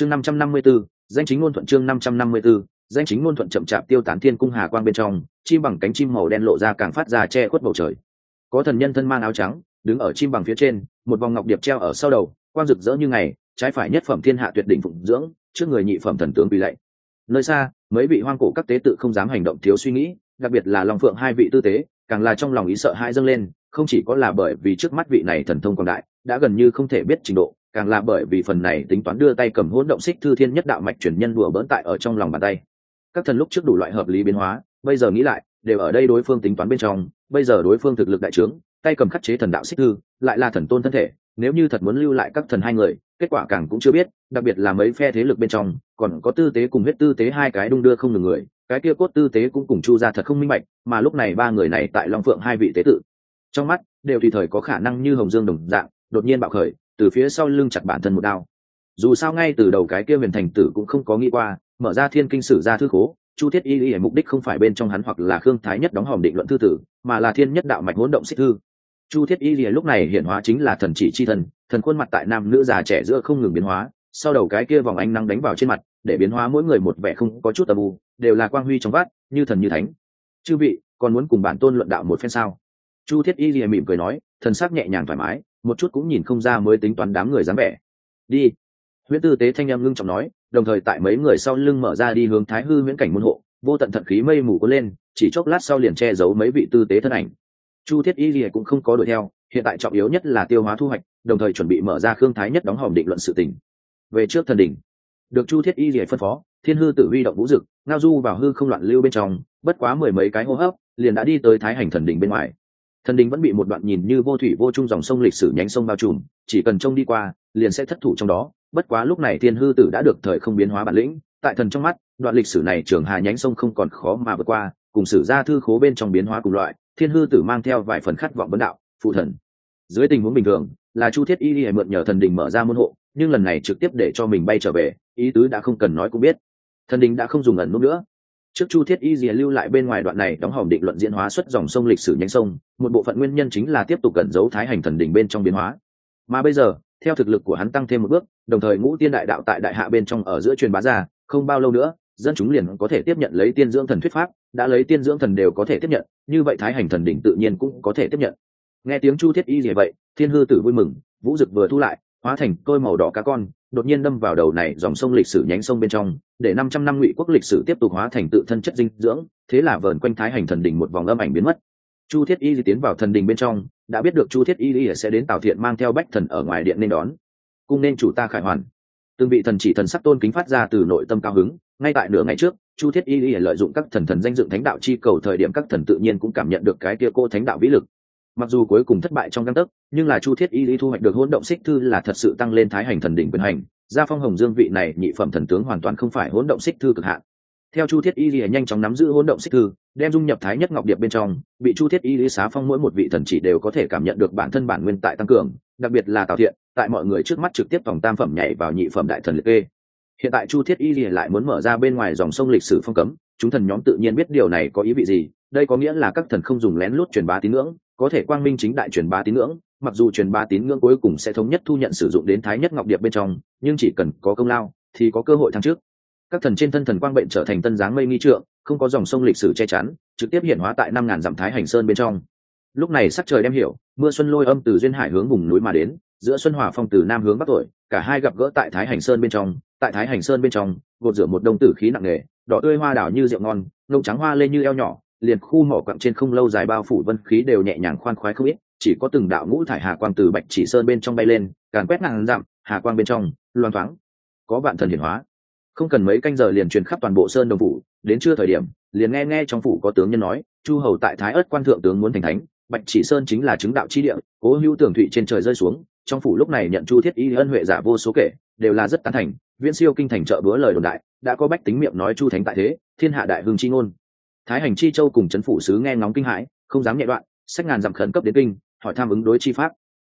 chương năm trăm năm mươi b danh chính ngôn thuận chương năm trăm năm mươi b danh chính ngôn thuận chậm chạp tiêu tán thiên cung hà quang bên trong, chim bằng cánh chim màu đen lộ ra càng phát ra che khuất bầu trời. Có thần nhân thân mang áo trắng, đứng ở chim bằng phía trên, một vòng ngọc điệp treo ở sau đầu, quang rực rỡ như ngày, trái phải nhất phẩm thiên hạ tuyệt đỉnh phụng dưỡng, trước người nhị phẩm thần tướng bị lạy. Nơi xa, mấy vị hoang cổ các tế tự không dám hành động thiếu suy nghĩ, đặc biệt là long phượng hai vị tư tế, càng là trong lòng ý sợ hai dâng lên, không chỉ có là bởi vì trước mắt vị này thần thông quảng đại, đã gần như không thể biết trình độ càng là bởi vì phần này tính toán đưa tay cầm hỗn động xích thư thiên nhất đạo mạch truyền nhân đùa bỡn tại ở trong lòng bàn tay. Các thần lúc trước đủ loại hợp lý biến hóa, bây giờ nghĩ lại, đều ở đây đối phương tính toán bên trong, bây giờ đối phương thực lực đại trướng, tay cầm khắc chế thần đạo xích thư, lại là thần tôn thân thể, nếu như thật muốn lưu lại các thần hai người, kết quả càng cũng chưa biết, đặc biệt là mấy phe thế lực bên trong, còn có tư tế cùng huyết tư tế hai cái đung đưa không ngừng người, cái kia cốt tư tế cũng cùng chu ra thật không minh bạch, mà lúc này ba người này tại long phượng hai vị tế tự. Trong mắt, đều tùy thời có khả năng như hồng dương đồng dạng, đột nhiên bạo khởi từ phía sau lưng chặt bản thân một đao. Dù sao ngay từ đầu cái kia huyền thành tử cũng không có nghĩ qua, mở ra thiên kinh sử ra thư khố, chu thiết y y mục đích không phải bên trong hắn hoặc là khương thái nhất đóng hòm định luận thư tử, mà là thiên nhất đạo mạch hỗn động xích thư. Chu thiết y y lúc này hiện hóa chính là thần chỉ chi thần thần khuôn mặt tại nam nữ già trẻ giữa không ngừng biến hóa, sau đầu cái kia vòng ánh nắng đánh vào trên mặt, để biến hóa mỗi người một vẻ không có chút tạp u, đều là quang huy trong vát như thần như thánh. Chư vị, còn muốn cùng bản tôn luận đạo một phen sao? Chu thiết y lìa mỉm cười nói, thần sắc nhẹ nhàng thoải mái một chút cũng nhìn không ra mới tính toán đám người dáng vẻ. Đi. Huyễn tư tế thanh em ngưng trọng nói, đồng thời tại mấy người sau lưng mở ra đi hướng thái hư huyễn cảnh môn hộ, vô tận thận khí mây mù có lên, chỉ chốc lát sau liền che giấu mấy vị tư tế thân ảnh. Chu thiết y lìa cũng không có đuổi theo, hiện tại trọng yếu nhất là tiêu hóa thu hoạch, đồng thời chuẩn bị mở ra khương thái nhất đóng hòm định luận sự tình. Về trước thần đỉnh, được chu thiết y lìa phân phó, thiên hư tự huy động vũ dực, ngao du vào hư không loạn lưu bên trong, bất quá mười mấy cái hô hấp, liền đã đi tới thái hành thần đỉnh bên ngoài thần đình vẫn bị một đoạn nhìn như vô thủy vô chung dòng sông lịch sử nhánh sông bao trùm, chỉ cần trông đi qua, liền sẽ thất thủ trong đó. Bất quá lúc này thiên hư tử đã được thời không biến hóa bản lĩnh, tại thần trong mắt, đoạn lịch sử này trường hà nhánh sông không còn khó mà vượt qua, cùng sử ra thư khố bên trong biến hóa cùng loại, thiên hư tử mang theo vài phần khát vọng vấn đạo, phụ thần, dưới tình huống bình thường, là chu thiết y y mượn nhờ thần đình mở ra môn hộ, nhưng lần này trực tiếp để cho mình bay trở về, ý tứ đã không cần nói cũng biết. Thần đình đã không dùng ẩn nút nữa trước chu thiết y dìa lưu lại bên ngoài đoạn này đóng hòm định luận diễn hóa xuất dòng sông lịch sử nhánh sông, một bộ phận nguyên nhân chính là tiếp tục cẩn giấu thái hành thần đỉnh bên trong biến hóa. Mà bây giờ, theo thực lực của hắn tăng thêm một bước, đồng thời ngũ tiên đại đạo tại đại hạ bên trong ở giữa truyền bá ra, không bao lâu nữa, dân chúng liền có thể tiếp nhận lấy tiên dưỡng thần thuyết pháp, đã lấy tiên dưỡng thần đều có thể tiếp nhận, như vậy thái hành thần đỉnh tự nhiên cũng có thể tiếp nhận. Nghe tiếng chu thiết y gì vậy, thiên hư tử vui mừng, vũ dực vừa thu lại, hóa thành tôi màu đỏ cá con, đột nhiên đâm vào đầu này dòng sông lịch sử nhánh sông bên trong để năm trăm năm ngụy quốc lịch sử tiếp tục hóa thành tự thân chất dinh dưỡng, thế là vờn quanh thái hành thần đình một vòng âm ảnh biến mất. Chu thiết y tiến vào thần đình bên trong, đã biết được chu thiết y sẽ đến tào thiện mang theo bách thần ở ngoài điện nên đón. Cung nên chủ ta khải hoàn. Từng vị thần chỉ thần sắc tôn kính phát ra từ nội tâm cao hứng, ngay tại nửa ngày trước, chu thiết y lợi dụng các thần thần danh dựng thánh đạo chi cầu thời điểm các thần tự nhiên cũng cảm nhận được cái kia cô thánh đạo vĩ lực. Mặc dù cuối cùng thất bại trong căn tấc, nhưng là chu thiết y lý thu hoạch được hỗn động xích thư là thật sự tăng lên thái hành thần đỉnh quyền hành gia phong hồng dương vị này nhị phẩm thần tướng hoàn toàn không phải hỗn động xích thư cực hạn. Theo chu thiết y lìa nhanh chóng nắm giữ hỗn động xích thư, đem dung nhập thái nhất ngọc điệp bên trong, bị chu thiết y lý xá phong mỗi một vị thần chỉ đều có thể cảm nhận được bản thân bản nguyên tại tăng cường, đặc biệt là tạo thiện, tại mọi người trước mắt trực tiếp vòng tam phẩm nhảy vào nhị phẩm đại thần liệt kê. Hiện tại chu thiết y lìa lại muốn mở ra bên ngoài dòng sông lịch sử phong cấm, chúng thần nhóm tự nhiên biết điều này có ý vị gì, đây có nghĩa là các thần không dùng lén lút truyền bá tín ngưỡng, có thể quang minh chính đại truyền bá tín ngưỡng mặc dù truyền bá tín ngưỡng cuối cùng sẽ thống nhất thu nhận sử dụng đến thái nhất ngọc điệp bên trong, nhưng chỉ cần có công lao, thì có cơ hội thăng trước các thần trên thân thần quang bệnh trở thành tân dáng mây nghi trượng, không có dòng sông lịch sử che chắn, trực tiếp hiện hóa tại năm ngàn dặm thái hành sơn bên trong. Lúc này sắc trời đem hiểu, mưa xuân lôi âm từ duyên hải hướng vùng núi mà đến, giữa xuân hòa phong từ nam hướng bắc tuổi cả hai gặp gỡ tại thái hành sơn bên trong, tại thái hành sơn bên trong, gột rửa một đông tử khí nặng nề, đỏ tươi hoa đào như rượu ngon, nông trắng hoa lên như eo nhỏ, liền khu mỏ quặng trên không lâu dài bao phủ vân khí đều nhẹ nhàng khoan khoái không ít chỉ có từng đạo ngũ thải hà quang từ bạch chỉ sơn bên trong bay lên, càn quét ngàn dặm, hà quang bên trong loan thoáng. Có vạn thần hiển hóa. Không cần mấy canh giờ liền truyền khắp toàn bộ sơn đồng phủ, đến trưa thời điểm, liền nghe nghe trong phủ có tướng nhân nói, chu hầu tại thái ớt quan thượng tướng muốn thành thánh, bạch chỉ sơn chính là chứng đạo chi địa, cố hữu tưởng thụy trên trời rơi xuống, trong phủ lúc này nhận chu thiết y ân huệ giả vô số kể, đều là rất tán thành, viễn siêu kinh thành trợ bữa lời đồn đại, đã có bách tính miệng nói chu thánh tại thế, thiên hạ đại hương chi ngôn. Thái hành chi châu cùng c h ấ n phủ sứ nghe ngóng kinh hãi, không dám nhẹ đoạn, sách ngàn dặm khẩn cấp đến kinh hỏi tham ứng đối chi pháp.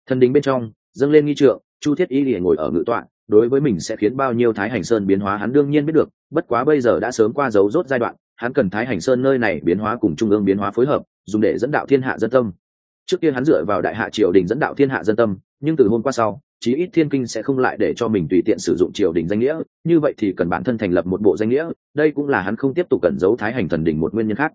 Thần đình bên trong, dâng lên nghi trượng, chu thiết y liền ngồi ở ngự tọa, đối với mình sẽ khiến bao nhiêu thái hành sơn biến hóa hắn đương nhiên biết được, bất quá bây giờ đã sớm qua dấu rốt giai đoạn, hắn cần thái hành sơn nơi này biến hóa cùng trung ương biến hóa phối hợp, dùng để dẫn đạo thiên hạ dân tâm. Trước kia hắn dựa vào đại hạ triều đình dẫn đạo thiên hạ dân tâm, nhưng từ hôm qua sau, chí ít thiên kinh sẽ không lại để cho mình tùy tiện sử dụng triều đình danh nghĩa, như vậy thì cần bản thân thành lập một bộ danh nghĩa, đây cũng là hắn không tiếp tục cẩn giấu thái hành thần đình một nguyên nhân khác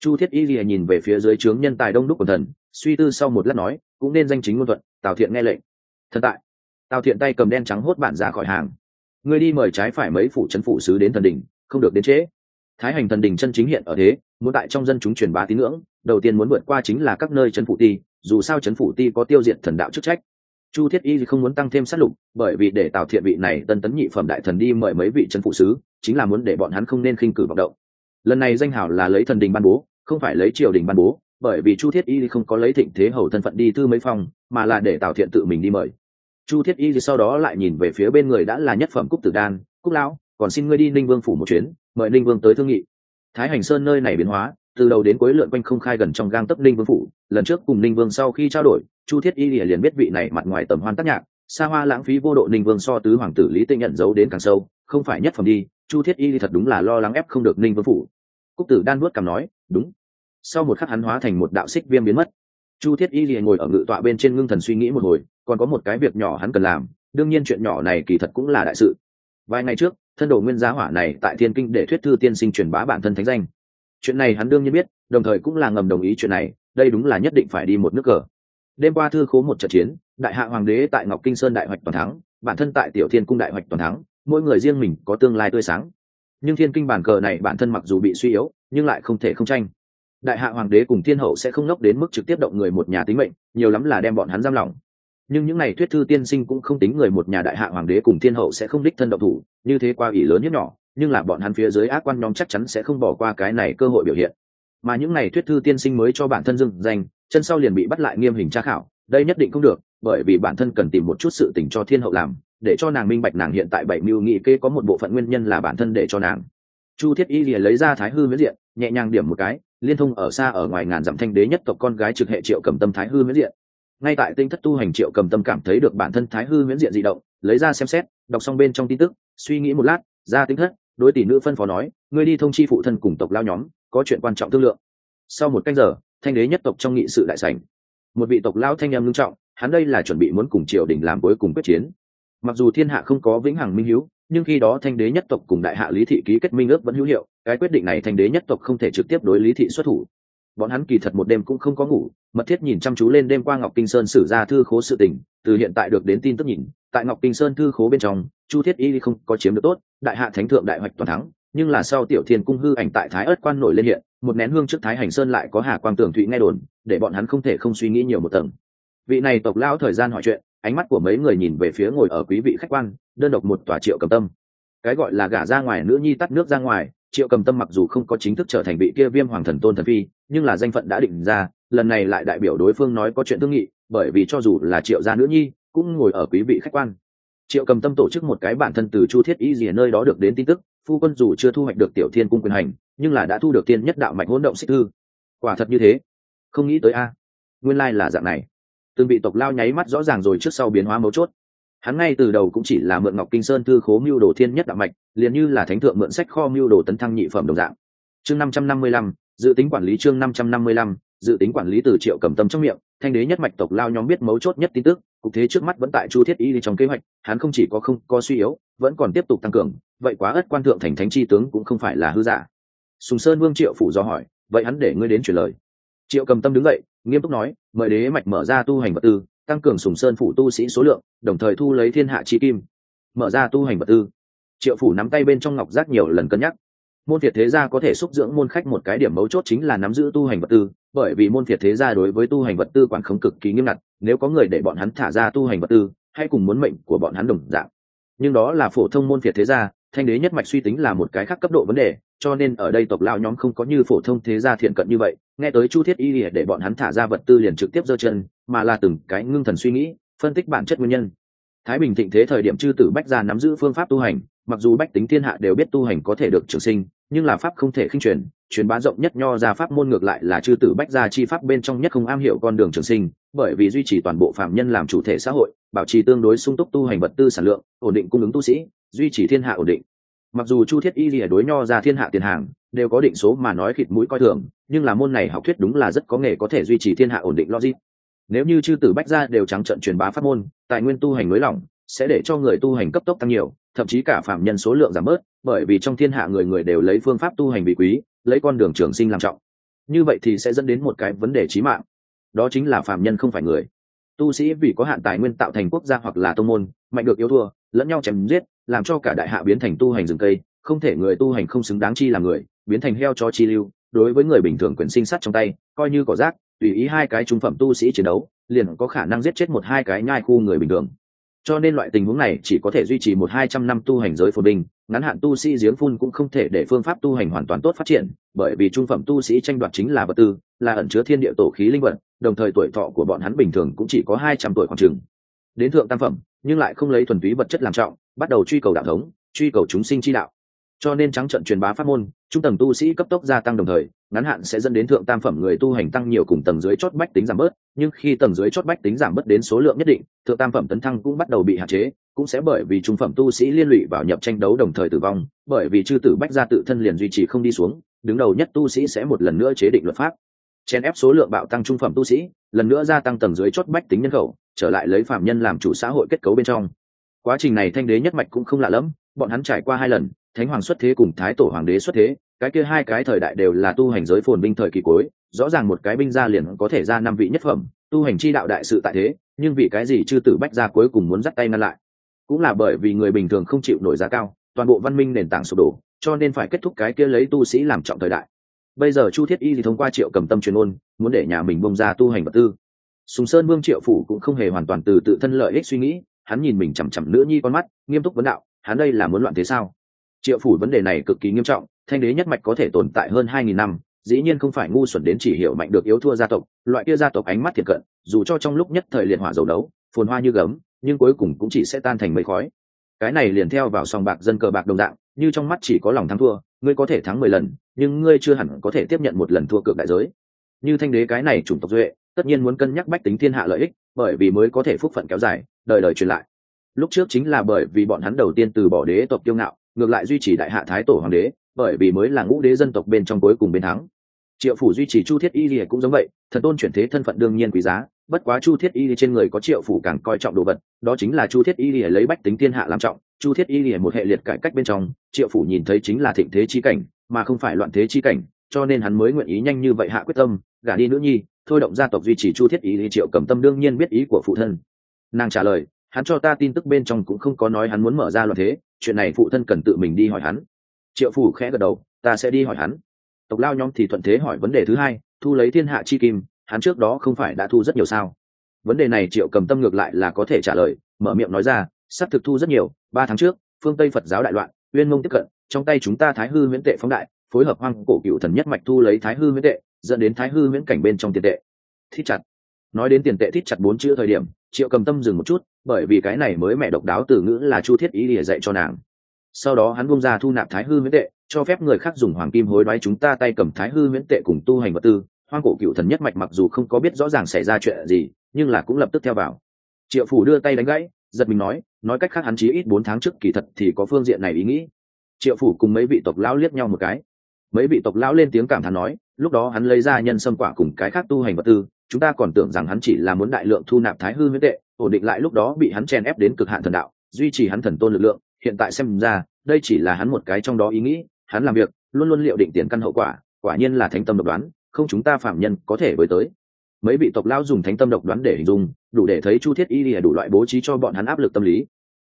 chu thiết y lìa nhìn về phía dưới trướng nhân tài đông đúc của thần, suy tư sau một lát nói, cũng nên danh chính ngôn thuận, tào thiện nghe lệnh. Thần tại. Tào thiện tay cầm đen trắng hốt bản ra khỏi hàng. Người đi mời trái phải mấy phủ trấn phủ sứ đến thần đình không được đến trễ. Thái hành thần đình chân chính hiện ở thế, muốn tại trong dân chúng truyền bá tín ngưỡng, đầu tiên muốn vượt qua chính là các nơi trấn phủ ti, dù sao trấn phủ ti có tiêu diệt thần đạo chức trách. Chu thiết y không muốn tăng thêm sát lục, bởi vì để tạo thiện vị này tân tấn nhị phẩm đại thần đi mời mấy vị trấn phụ sứ, chính là muốn để bọn hắn không nên khinh cử vọng động lần này danh hào là lấy thần đình ban bố, không phải lấy triều đình ban bố, bởi vì chu thiết y không có lấy thịnh thế hầu thân phận đi thư mấy phòng, mà là để tạo thiện tự mình đi mời. Chu thiết y sau đó lại nhìn về phía bên người đã là nhất phẩm cúc tử đan, cúc lão, còn xin ngươi đi ninh vương phủ một chuyến, mời ninh vương tới thương nghị. Thái hành sơn nơi này biến hóa, từ đầu đến cuối lượn quanh không khai gần trong gang tấp ninh vương phủ, lần trước cùng ninh vương sau khi trao đổi, chu thiết y liền biết vị này mặt ngoài tầm hoan tác nhạc, xa hoa lãng phí vô độ ninh vương so tứ hoàng tử lý tinh nhận giấu đến càng sâu không phải nhất phẩm đi, chu thiết y thật đúng là lo lắng ép không được ninh vương phủ. Cúc tử đan nuốt cằm nói, đúng. Sau một khắc hắn hóa thành một đạo xích viêm biến mất. Chu thiết y liền ngồi ở ngự tọa bên trên ngưng thần suy nghĩ một hồi, còn có một cái việc nhỏ hắn cần làm, đương nhiên chuyện nhỏ này kỳ thật cũng là đại sự. Vài ngày trước, thân đồ nguyên giá hỏa này tại thiên kinh để thuyết thư tiên sinh truyền bá bản thân thánh danh. Chuyện này hắn đương nhiên biết, đồng thời cũng là ngầm đồng ý chuyện này, đây đúng là nhất định phải đi một nước cờ. Đêm qua thư khố một trận chiến, đại hạ hoàng đế tại ngọc kinh sơn đại hoạch toàn thắng, bản thân tại tiểu thiên cung đại hoạch toàn thắng mỗi người riêng mình có tương lai tươi sáng. Nhưng thiên kinh bản cờ này bản thân mặc dù bị suy yếu, nhưng lại không thể không tranh. Đại hạ hoàng đế cùng thiên hậu sẽ không nốc đến mức trực tiếp động người một nhà tính mệnh, nhiều lắm là đem bọn hắn giam lỏng. Nhưng những n à y thuyết thư tiên sinh cũng không tính người một nhà đại hạ hoàng đế cùng thiên hậu sẽ không đích thân động thủ, như thế qua ỷ lớn nhất nhỏ, nhưng là bọn hắn phía dưới ác quan nhóm chắc chắn sẽ không bỏ qua cái này cơ hội biểu hiện. Mà những n à y thuyết thư tiên sinh mới cho bản thân dưng danh, chân sau liền bị bắt lại nghiêm hình tra khảo, đây nhất định không được, bởi vì bản thân cần tìm một chút sự tình cho thiên hậu làm để cho nàng minh bạch nàng hiện tại bảy mưu nghị kê có một bộ phận nguyên nhân là bản thân để cho nàng. Chu thiết y lìa lấy ra thái hư miễn diện, nhẹ nhàng điểm một cái, liên thông ở xa ở ngoài ngàn dặm thanh đế nhất tộc con gái trực hệ triệu cầm tâm thái hư miễn diện. Ngay tại tinh thất tu hành triệu cầm tâm cảm thấy được bản thân thái hư miễn diện di động, lấy ra xem xét, đọc xong bên trong tin tức, suy nghĩ một lát, ra tinh thất, đối tỷ nữ phân phó nói, ngươi đi thông chi phụ thân cùng tộc lao nhóm, có chuyện quan trọng thương lượng. Sau một canh giờ, thanh đế nhất tộc trong nghị sự đại sảnh. Một vị tộc lao thanh em ngưng trọng, hắn đây là chuẩn bị muốn cùng triều đình làm cuối cùng quyết chiến mặc dù thiên hạ không có vĩnh hằng minh hiếu, nhưng khi đó thanh đế nhất tộc cùng đại hạ lý thị ký kết minh ước vẫn hữu hiệu, cái quyết định này thanh đế nhất tộc không thể trực tiếp đối lý thị xuất thủ. Bọn hắn kỳ thật một đêm cũng không có ngủ, mật thiết nhìn chăm chú lên đêm qua ngọc kinh sơn sử ra thư khố sự tình, từ hiện tại được đến tin tức nhìn, tại ngọc kinh sơn thư khố bên trong, chu thiết y không có chiếm được tốt, đại hạ thánh thượng đại hoạch toàn thắng, nhưng là sau tiểu thiên cung hư ảnh tại thái ớt quan nổi lên hiện, một nén hương trước thái hành sơn lại có hà quang tường thụy nghe đồn, để bọn hắn không thể không suy nghĩ nhiều một tầng. Vị này tộc lão thời gian hỏi chuyện ánh mắt của mấy người nhìn về phía ngồi ở quý vị khách quan, đơn độc một tòa triệu cầm tâm. Cái gọi là gả ra ngoài, nữ nhi tắt nước ra ngoài, triệu cầm tâm mặc dù không có chính thức trở thành vị kia viêm hoàng thần tôn thần phi, nhưng là danh phận đã định ra, lần này lại đại biểu đối phương nói có chuyện thương nghị, bởi vì cho dù là triệu gia nữ nhi, cũng ngồi ở quý vị khách quan. Triệu cầm tâm tổ chức một cái bản thân từ chu thiết y gì nơi đó được đến tin tức, phu quân dù chưa thu hoạch được tiểu thiên cung quyền hành, nhưng là đã thu được tiên nhất đạo mạnh hỗn động xích thư. Quả thật như thế. Không nghĩ tới a. Nguyên lai là dạng này từng vị tộc lao nháy mắt rõ ràng rồi trước sau biến hóa mấu chốt. Hắn ngay từ đầu cũng chỉ là mượn ngọc kinh sơn thư khố mưu đồ thiên nhất đạo mạch, liền như là thánh thượng mượn sách kho mưu đồ tấn thăng nhị phẩm đồng dạng. Chương năm trăm năm mươi lăm, dự tính quản lý chương năm trăm năm mươi lăm, dự tính quản lý từ triệu cầm tâm trong miệng, thanh đế nhất mạch tộc lao nhóm biết mấu chốt nhất tin tức, cục thế trước mắt vẫn tại chu thiết y trong kế hoạch, hắn không chỉ có không có suy yếu, vẫn còn tiếp tục tăng cường, vậy quá ất quan thượng thành thánh chi tướng cũng không phải là hư giả. Sùng sơn vương triệu phủ do hỏi, vậy hắn để ngươi đến chuyển lời? Triệu cầm tâm đứng dậy nghiêm túc nói, mời đế mạch mở ra tu hành vật tư, tăng cường sùng sơn phủ tu sĩ số lượng, đồng thời thu lấy thiên hạ chi kim. Mở ra tu hành vật tư. Triệu phủ nắm tay bên trong ngọc giác nhiều lần cân nhắc. Môn thiệt thế gia có thể xúc dưỡng môn khách một cái điểm mấu chốt chính là nắm giữ tu hành vật tư, bởi vì môn thiệt thế gia đối với tu hành vật tư quản khống cực kỳ nghiêm ngặt, nếu có người để bọn hắn thả ra tu hành vật tư, hay cùng muốn mệnh của bọn hắn đồng dạng. Nhưng đó là phổ thông môn phiệt thế gia thanh đế nhất mạch suy tính là một cái khác cấp độ vấn đề, cho nên ở đây tộc lao nhóm không có như phổ thông thế gia thiện cận như vậy. Nghe tới chu thiết y lìa để bọn hắn thả ra vật tư liền trực tiếp giơ chân, mà là từng cái ngưng thần suy nghĩ, phân tích bản chất nguyên nhân. Thái bình thịnh thế thời điểm chư tử bách gia nắm giữ phương pháp tu hành, mặc dù bách tính thiên hạ đều biết tu hành có thể được trường sinh, nhưng là pháp không thể khinh truyền truyền bá rộng nhất nho ra pháp môn ngược lại là chư tử bách gia chi pháp bên trong nhất không am hiểu con đường trường sinh bởi vì duy trì toàn bộ phạm nhân làm chủ thể xã hội, bảo trì tương đối sung túc tu hành vật tư sản lượng, ổn định cung ứng tu sĩ, duy trì thiên hạ ổn định. Mặc dù chu thiết y lìa đối nho ra thiên hạ tiền hàng, đều có định số mà nói khịt mũi coi thường, nhưng là môn này học thuyết đúng là rất có nghề có thể duy trì thiên hạ ổn định logic. Nếu như chư tử bách gia đều trắng trận truyền bá pháp môn, tài nguyên tu hành nới lỏng, sẽ để cho người tu hành cấp tốc tăng nhiều, thậm chí cả phạm nhân số lượng giảm bớt, bởi vì trong thiên hạ người người đều lấy phương pháp tu hành bị quý, lấy con đường trường sinh làm trọng. Như vậy thì sẽ dẫn đến một cái vấn đề chí mạng đó chính là phạm nhân không phải người. Tu sĩ vì có hạn tài nguyên tạo thành quốc gia hoặc là tông môn, mạnh được yếu thua, lẫn nhau chém giết, làm cho cả đại hạ biến thành tu hành rừng cây, không thể người tu hành không xứng đáng chi là người, biến thành heo cho chi lưu, đối với người bình thường quyền sinh sát trong tay, coi như cỏ rác, tùy ý hai cái trung phẩm tu sĩ chiến đấu, liền có khả năng giết chết một hai cái nhai khu người bình thường cho nên loại tình huống này chỉ có thể duy trì một hai trăm năm tu hành giới phồn bình, ngắn hạn tu sĩ giếng phun cũng không thể để phương pháp tu hành hoàn toàn tốt phát triển, bởi vì trung phẩm tu sĩ tranh đoạt chính là vật tư, là ẩn chứa thiên địa tổ khí linh vật, đồng thời tuổi thọ của bọn hắn bình thường cũng chỉ có hai trăm tuổi khoảng chừng. Đến thượng tam phẩm, nhưng lại không lấy thuần túy vật chất làm trọng, bắt đầu truy cầu đạo thống, truy cầu chúng sinh chi đạo cho nên trắng trận truyền bá pháp môn, trung tầng tu sĩ cấp tốc gia tăng đồng thời, ngắn hạn sẽ dẫn đến thượng tam phẩm người tu hành tăng nhiều cùng tầng dưới chót bách tính giảm bớt, nhưng khi tầng dưới chót bách tính giảm bớt đến số lượng nhất định, thượng tam phẩm tấn thăng cũng bắt đầu bị hạn chế, cũng sẽ bởi vì trung phẩm tu sĩ liên lụy vào nhập tranh đấu đồng thời tử vong, bởi vì chư tử bách gia tự thân liền duy trì không đi xuống, đứng đầu nhất tu sĩ sẽ một lần nữa chế định luật pháp. Chen ép số lượng bạo tăng trung phẩm tu sĩ, lần nữa gia tăng tầng dưới chót bách tính nhân khẩu, trở lại lấy phạm nhân làm chủ xã hội kết cấu bên trong. Quá trình này thanh đế nhất mạch cũng không lạ lẫm, bọn hắn trải qua hai lần thánh hoàng xuất thế cùng thái tổ hoàng đế xuất thế, cái kia hai cái thời đại đều là tu hành giới phồn binh thời kỳ cuối, rõ ràng một cái binh gia liền có thể ra năm vị nhất phẩm, tu hành chi đạo đại sự tại thế, nhưng vì cái gì chư tử bách gia cuối cùng muốn dắt tay ngăn lại? Cũng là bởi vì người bình thường không chịu nổi giá cao, toàn bộ văn minh nền tảng sụp đổ, cho nên phải kết thúc cái kia lấy tu sĩ làm trọng thời đại. Bây giờ chu thiết y thì thông qua triệu cầm tâm truyền ôn, muốn để nhà mình bông ra tu hành vật tư. Sùng sơn vương triệu phủ cũng không hề hoàn toàn từ tự thân lợi ích suy nghĩ, hắn nhìn mình chằm chằm nữ nhi con mắt, nghiêm túc vấn đạo, hắn đây là muốn loạn thế sao? Triệu phủ vấn đề này cực kỳ nghiêm trọng, thanh đế nhất mạch có thể tồn tại hơn hai nghìn năm, dĩ nhiên không phải ngu xuẩn đến chỉ hiểu mạnh được yếu thua gia tộc, loại kia gia tộc ánh mắt thiệt cận, dù cho trong lúc nhất thời liệt hỏa dầu đấu, phồn hoa như gấm, nhưng cuối cùng cũng chỉ sẽ tan thành mây khói. Cái này liền theo vào sòng bạc dân cờ bạc đồng dạng, như trong mắt chỉ có lòng thắng thua, ngươi có thể thắng mười lần, nhưng ngươi chưa hẳn có thể tiếp nhận một lần thua cược đại giới. Như thanh đế cái này chủng tộc duệ, tất nhiên muốn cân nhắc bách tính thiên hạ lợi ích, bởi vì mới có thể phúc phận kéo dài, đời đời truyền lại. Lúc trước chính là bởi vì bọn hắn đầu tiên từ bỏ đế tộc kiêu ngạo ngược lại duy trì đại hạ thái tổ hoàng đế, bởi vì mới là ngũ đế dân tộc bên trong cuối cùng bên thắng. Triệu phủ duy trì chu thiết y lìa cũng giống vậy, thần tôn chuyển thế thân phận đương nhiên quý giá, bất quá chu thiết y lìa trên người có triệu phủ càng coi trọng đồ vật, đó chính là chu thiết y lìa lấy bách tính thiên hạ làm trọng, chu thiết y lìa một hệ liệt cải cách bên trong, triệu phủ nhìn thấy chính là thịnh thế chi cảnh, mà không phải loạn thế chi cảnh, cho nên hắn mới nguyện ý nhanh như vậy hạ quyết tâm, gả đi nữ nhi, thôi động gia tộc duy trì chu thiết y lìa triệu cầm tâm đương nhiên biết ý của phụ thân. Nàng trả lời hắn cho ta tin tức bên trong cũng không có nói hắn muốn mở ra loạn thế, chuyện này phụ thân cần tự mình đi hỏi hắn. Triệu phủ khẽ gật đầu, ta sẽ đi hỏi hắn. Tộc lao nhóm thì thuận thế hỏi vấn đề thứ hai, thu lấy thiên hạ chi kim, hắn trước đó không phải đã thu rất nhiều sao? Vấn đề này triệu cầm tâm ngược lại là có thể trả lời, mở miệng nói ra, sắp thực thu rất nhiều, ba tháng trước, phương tây phật giáo đại loạn, uyên mông tiếp cận, trong tay chúng ta thái hư miễn tệ phóng đại, phối hợp hoang cổ cựu thần nhất mạch thu lấy thái hư miễn tệ, dẫn đến thái hư miễn cảnh bên trong tiền tệ. Thích chặt nói đến tiền tệ thít chặt bốn chữ thời điểm, triệu cầm tâm dừng một chút, bởi vì cái này mới mẹ độc đáo từ ngữ là chu thiết ý để dạy cho nàng. Sau đó hắn bung ra thu nạp thái hư miễn tệ, cho phép người khác dùng hoàng kim hối đoái chúng ta tay cầm thái hư miễn tệ cùng tu hành vật tư. Hoang cổ cựu thần nhất mạch mặc dù không có biết rõ ràng xảy ra chuyện gì, nhưng là cũng lập tức theo vào. Triệu phủ đưa tay đánh gãy, giật mình nói nói cách khác hắn chí ít bốn tháng trước kỳ thật thì có phương diện này ý nghĩ. Triệu phủ cùng mấy vị tộc lão liếc nhau một cái. Mấy vị tộc lão lên tiếng cảm thán nói, lúc đó hắn lấy ra nhân sâm quả cùng cái khác tu hành vật tư chúng ta còn tưởng rằng hắn chỉ là muốn đại lượng thu nạp thái hư huyết tệ, ổn định lại lúc đó bị hắn chen ép đến cực hạn thần đạo, duy trì hắn thần tôn lực lượng, hiện tại xem ra, đây chỉ là hắn một cái trong đó ý nghĩ, hắn làm việc, luôn luôn liệu định tiền căn hậu quả quả nhiên là thánh tâm độc đoán, không chúng ta phạm nhân có thể với tới. Mấy vị tộc lao dùng thánh tâm độc đoán để hình dung, đủ để thấy chu thiết y lìa đủ loại bố trí cho bọn hắn áp lực tâm lý.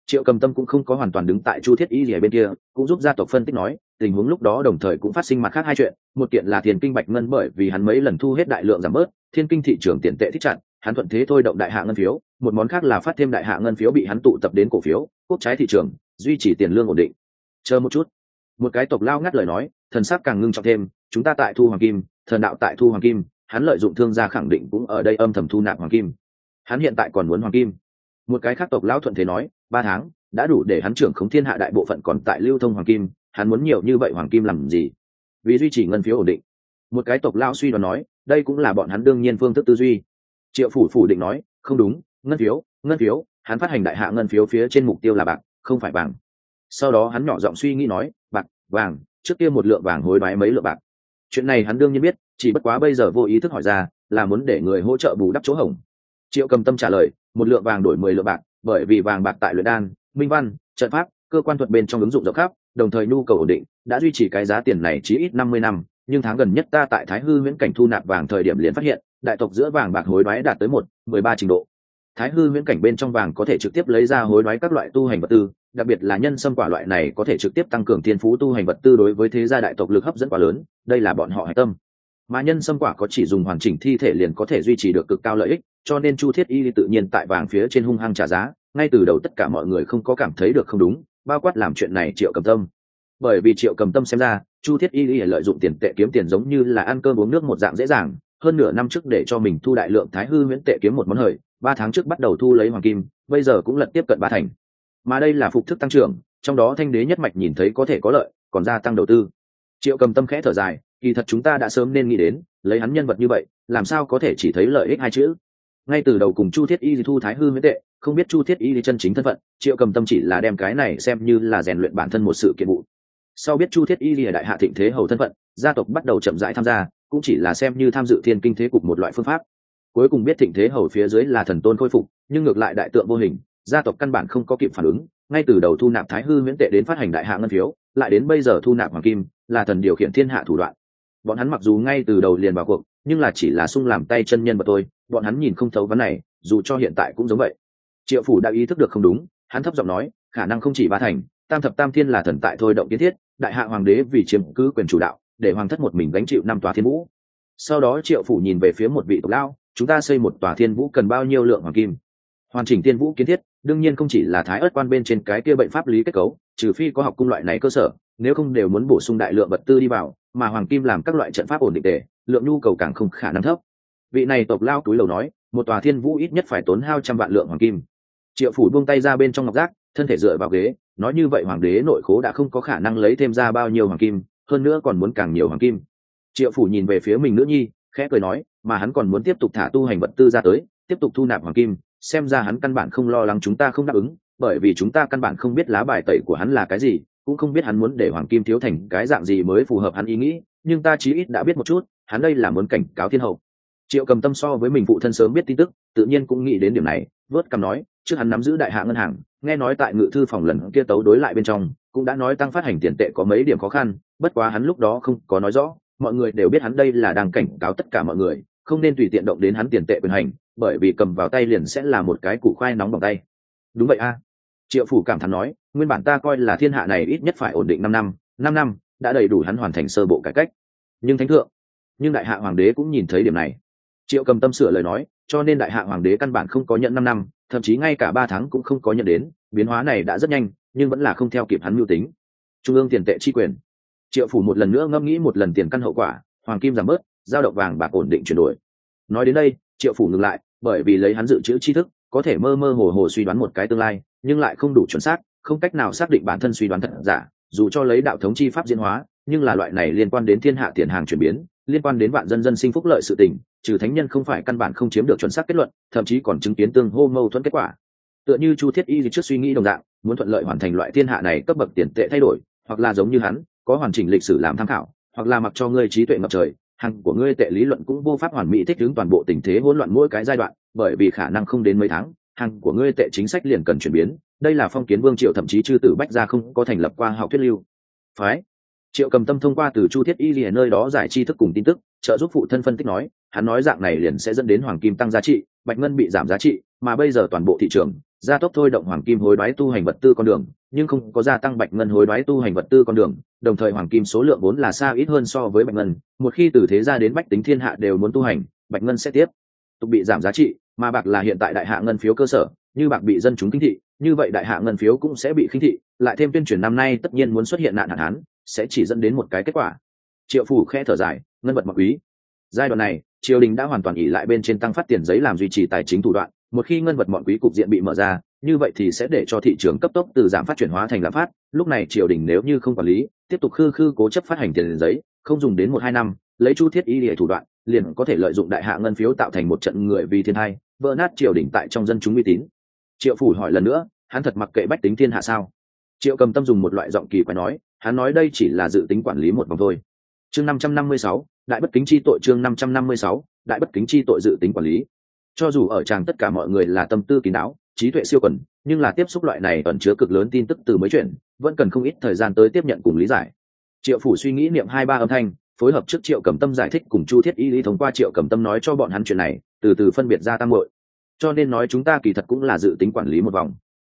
Triệu cầm tâm cũng không có hoàn toàn đứng tại chu thiết y lìa bên kia, cũng giúp gia tộc phân tích nói tình huống lúc đó đồng thời cũng phát sinh mặt khác hai chuyện. Một kiện là tiền kinh bạch ngân bởi vì hắn mấy lần thu hết đại lượng giảm bớt, thiên kinh thị trường tiền tệ thích chặn hắn thuận thế thôi động đại hạ ngân phiếu. Một món khác là phát thêm đại hạ ngân phiếu bị hắn tụ tập đến cổ phiếu, quốc trái thị trường, duy trì tiền lương ổn định. Chờ một chút. Một cái tộc lao ngắt lời nói, thần sắc càng ngưng trọng thêm, chúng ta tại thu hoàng kim, thần đạo tại thu hoàng kim, hắn lợi dụng thương gia khẳng định cũng ở đây âm thầm thu nạp hoàng kim. Hắn hiện tại còn muốn hoàng kim. Một cái khác tộc lão thuận thế nói, ba tháng, đã đủ để hắn trưởng khống thiên hạ đại bộ phận còn tại lưu thông hoàng kim hắn muốn nhiều như vậy hoàng kim làm gì? Vì duy trì ngân phiếu ổn định. Một cái tộc lao suy đoán nói, đây cũng là bọn hắn đương nhiên phương thức tư duy. Triệu phủ phủ định nói, không đúng, ngân phiếu ngân phiếu, hắn phát hành đại hạ ngân phiếu phía trên mục tiêu là bạc, không phải vàng. Sau đó hắn nhỏ giọng suy nghĩ nói, bạc, vàng, trước kia một lượng vàng hối đoái mấy lượng bạc. Chuyện này hắn đương nhiên biết, chỉ bất quá bây giờ vô ý thức hỏi ra, là muốn để người hỗ trợ bù đắp chỗ hỏng triệu cầm tâm trả lời, một lượng vàng đổi mười lượng bạc, bởi vì vàng bạc tại luyện đan, minh văn, trận pháp, cơ quan thuật bên trong ứng dụng rộng khắp đồng thời nhu cầu ổn định, đã duy trì cái giá tiền này chí ít năm mươi năm, nhưng tháng gần nhất ta tại thái hư viễn cảnh thu nạp vàng thời điểm liền phát hiện, đại tộc giữa vàng bạc hối đoái đạt tới một, mười ba trình độ. Thái hư viễn cảnh bên trong vàng có thể trực tiếp lấy ra hối đoái các loại tu hành vật tư, đặc biệt là nhân sâm quả loại này có thể trực tiếp tăng cường thiên phú tu hành vật tư đối với thế gia đại tộc lực hấp dẫn quá lớn, đây là bọn họ hạch tâm. Mà nhân sâm quả có chỉ dùng hoàn chỉnh thi thể liền có thể duy trì được cực cao lợi ích, cho nên chu thiết y tự nhiên tại vàng phía trên hung hăng trả giá, ngay từ đầu tất cả mọi người không có cảm thấy được không đúng bao quát làm chuyện này triệu cầm tâm. Bởi vì triệu cầm tâm xem ra, chu thiết y lợi dụng tiền tệ kiếm tiền giống như là ăn cơm uống nước một dạng dễ dàng, hơn nửa năm trước để cho mình thu đại lượng thái hư nguyễn tệ kiếm một món hời, ba tháng trước bắt đầu thu lấy hoàng kim, bây giờ cũng lật tiếp cận ba thành. Mà đây là phục thức tăng trưởng, trong đó thanh đế nhất mạch nhìn thấy có thể có lợi, còn gia tăng đầu tư. Triệu cầm tâm khẽ thở dài, kỳ thật chúng ta đã sớm nên nghĩ đến, lấy hắn nhân vật như vậy, làm sao có thể chỉ thấy lợi ích hai chữ? Ngay từ đầu cùng chu thiết y thu thái hư miễn tệ không biết chu thiết y chân chính thân phận, triệu cầm tâm chỉ là đem cái này xem như là rèn luyện bản thân một sự kiện vụ. Sau biết chu thiết y lìa đại hạ thịnh thế hầu thân phận, gia tộc bắt đầu chậm rãi tham gia, cũng chỉ là xem như tham dự thiên kinh thế cục một loại phương pháp. Cuối cùng biết thịnh thế hầu phía dưới là thần tôn khôi phục, nhưng ngược lại đại tượng vô hình, gia tộc căn bản không có kịp phản ứng, ngay từ đầu thu nạp thái hư miễn tệ đến phát hành đại hạ ngân phiếu, lại đến bây giờ thu nạp hoàng kim, là thần điều khiển thiên hạ thủ đoạn. Bọn hắn mặc dù ngay từ đầu liền vào cuộc, nhưng là chỉ là sung làm tay chân nhân mà tôi bọn hắn nhìn không thấu vấn này, dù cho hiện tại cũng giống vậy triệu phủ đã ý thức được không đúng, hắn thấp giọng nói, khả năng không chỉ ba thành, tam thập tam thiên là thần tại thôi động kiến thiết, đại hạ hoàng đế vì chiếm cứ quyền chủ đạo, để hoàng thất một mình gánh chịu năm tòa thiên vũ. Sau đó triệu phủ nhìn về phía một vị tộc lao chúng ta xây một tòa thiên vũ cần bao nhiêu lượng hoàng kim? Hoàn chỉnh thiên vũ kiến thiết, đương nhiên không chỉ là thái ớt quan bên trên cái kia bệnh pháp lý kết cấu, trừ phi có học cung loại này cơ sở, nếu không đều muốn bổ sung đại lượng vật tư đi vào, mà hoàng kim làm các loại trận pháp ổn định để, lượng nhu cầu càng không khả năng thấp. Vị này tộc lao túi lầu nói, một tòa thiên vũ ít nhất phải tốn hao trăm vạn lượng hoàng kim triệu phủ buông tay ra bên trong ngọc giác, thân thể dựa vào ghế, nói như vậy hoàng đế nội khố đã không có khả năng lấy thêm ra bao nhiêu hoàng kim, hơn nữa còn muốn càng nhiều hoàng kim. Triệu phủ nhìn về phía mình nữ nhi, khẽ cười nói, mà hắn còn muốn tiếp tục thả tu hành vật tư ra tới, tiếp tục thu nạp hoàng kim, xem ra hắn căn bản không lo lắng chúng ta không đáp ứng, bởi vì chúng ta căn bản không biết lá bài tẩy của hắn là cái gì, cũng không biết hắn muốn để hoàng kim thiếu thành cái dạng gì mới phù hợp hắn ý nghĩ, nhưng ta chí ít đã biết một chút, hắn đây là muốn cảnh cáo thiên hậu. Triệu cầm tâm so với mình phụ thân sớm biết tin tức, tự nhiên cũng nghĩ đến điểm này, vớt cầm nói trước hắn nắm giữ đại hạ ngân hàng, nghe nói tại ngự thư phòng lần kia tấu đối lại bên trong, cũng đã nói tăng phát hành tiền tệ có mấy điểm khó khăn, bất quá hắn lúc đó không có nói rõ, mọi người đều biết hắn đây là đang cảnh cáo tất cả mọi người, không nên tùy tiện động đến hắn tiền tệ quyền hành, bởi vì cầm vào tay liền sẽ là một cái củ khoai nóng bằng tay. Đúng vậy a. Triệu phủ cảm thán nói, nguyên bản ta coi là thiên hạ này ít nhất phải ổn định năm năm năm năm, đã đầy đủ hắn hoàn thành sơ bộ cải cách. Nhưng thánh thượng, nhưng đại hạ hoàng đế cũng nhìn thấy điểm này. Triệu cầm tâm sửa lời nói, cho nên đại hạ hoàng đế căn bản không có nhận năm năm thậm chí ngay cả ba tháng cũng không có nhận đến, biến hóa này đã rất nhanh, nhưng vẫn là không theo kịp hắn mưu tính. Trung ương tiền tệ chi quyền. Triệu phủ một lần nữa ngẫm nghĩ một lần tiền căn hậu quả, hoàng kim giảm bớt, giao động vàng bạc ổn định chuyển đổi. Nói đến đây, triệu phủ ngừng lại, bởi vì lấy hắn dự trữ tri thức, có thể mơ mơ hồ hồ suy đoán một cái tương lai, nhưng lại không đủ chuẩn xác, không cách nào xác định bản thân suy đoán thật giả, dù cho lấy đạo thống chi pháp diễn hóa, nhưng là loại này liên quan đến thiên hạ tiền hàng chuyển biến, liên quan đến vạn dân dân sinh phúc lợi sự tình trừ thánh nhân không phải căn bản không chiếm được chuẩn xác kết luận, thậm chí còn chứng kiến tương hô mâu thuẫn kết quả. Tựa như chu thiết y trước suy nghĩ đồng dạng, muốn thuận lợi hoàn thành loại thiên hạ này cấp bậc tiền tệ thay đổi, hoặc là giống như hắn, có hoàn chỉnh lịch sử làm tham khảo, hoặc là mặc cho ngươi trí tuệ ngập trời hàng của ngươi tệ lý luận cũng vô pháp hoàn mỹ thích ứng toàn bộ tình thế hỗn loạn mỗi cái giai đoạn, bởi vì khả năng không đến mấy tháng hàng của ngươi tệ chính sách liền cần chuyển biến, đây là phong kiến vương triệu thậm chí chư tử bách gia không có thành lập qua học thuyết lưu. Phái. Triệu cầm tâm thông qua từ chu thiết y lìa nơi đó giải tri thức cùng tin tức trợ giúp phụ thân phân tích nói, hắn nói dạng này liền sẽ dẫn đến hoàng kim tăng giá trị, bạch ngân bị giảm giá trị, mà bây giờ toàn bộ thị trường, gia tốc thôi động hoàng kim hối đoái tu hành vật tư con đường, nhưng không có gia tăng bạch ngân hối đoái tu hành vật tư con đường, đồng thời hoàng kim số lượng vốn là xa ít hơn so với bạch ngân, một khi từ thế gia đến bách tính thiên hạ đều muốn tu hành, bạch ngân sẽ tiếp tục bị giảm giá trị, mà bạc là hiện tại đại hạ ngân phiếu cơ sở, như bạc bị dân chúng kinh thị, như vậy đại hạ ngân phiếu cũng sẽ bị khinh thị, lại thêm tuyên truyền năm nay tất nhiên muốn xuất hiện nạn hạn hán, sẽ chỉ dẫn đến một cái kết quả. Triệu phủ khe thở dài ngân vật mặc quý. Giai đoạn này, triều đình đã hoàn toàn ỉ lại bên trên tăng phát tiền giấy làm duy trì tài chính thủ đoạn. Một khi ngân vật mọn quý cục diện bị mở ra, như vậy thì sẽ để cho thị trường cấp tốc từ giảm phát chuyển hóa thành lạm phát. Lúc này triều đình nếu như không quản lý, tiếp tục khư khư cố chấp phát hành tiền giấy, không dùng đến một hai năm, lấy chu thiết y để thủ đoạn, liền có thể lợi dụng đại hạ ngân phiếu tạo thành một trận người vì thiên hai vỡ nát triều đình tại trong dân chúng uy tín. Triệu phủ hỏi lần nữa, hắn thật mặc kệ bách tính thiên hạ sao? Triệu cầm tâm dùng một loại giọng kỳ quái nói, hắn nói đây chỉ là dự tính quản lý một vòng thôi chương năm trăm năm mươi sáu, đại bất kính chi tội chương năm trăm năm mươi sáu, đại bất kính chi tội dự tính quản lý. Cho dù ở tràng tất cả mọi người là tâm tư kín đáo, trí tuệ siêu quần, nhưng là tiếp xúc loại này ẩn chứa cực lớn tin tức từ mới chuyện vẫn cần không ít thời gian tới tiếp nhận cùng lý giải. Triệu phủ suy nghĩ niệm hai ba âm thanh, phối hợp trước triệu cầm tâm giải thích cùng chu thiết y lý thông qua triệu cầm tâm nói cho bọn hắn chuyện này, từ từ phân biệt ra tam hội cho nên nói chúng ta kỳ thật cũng là dự tính quản lý một vòng.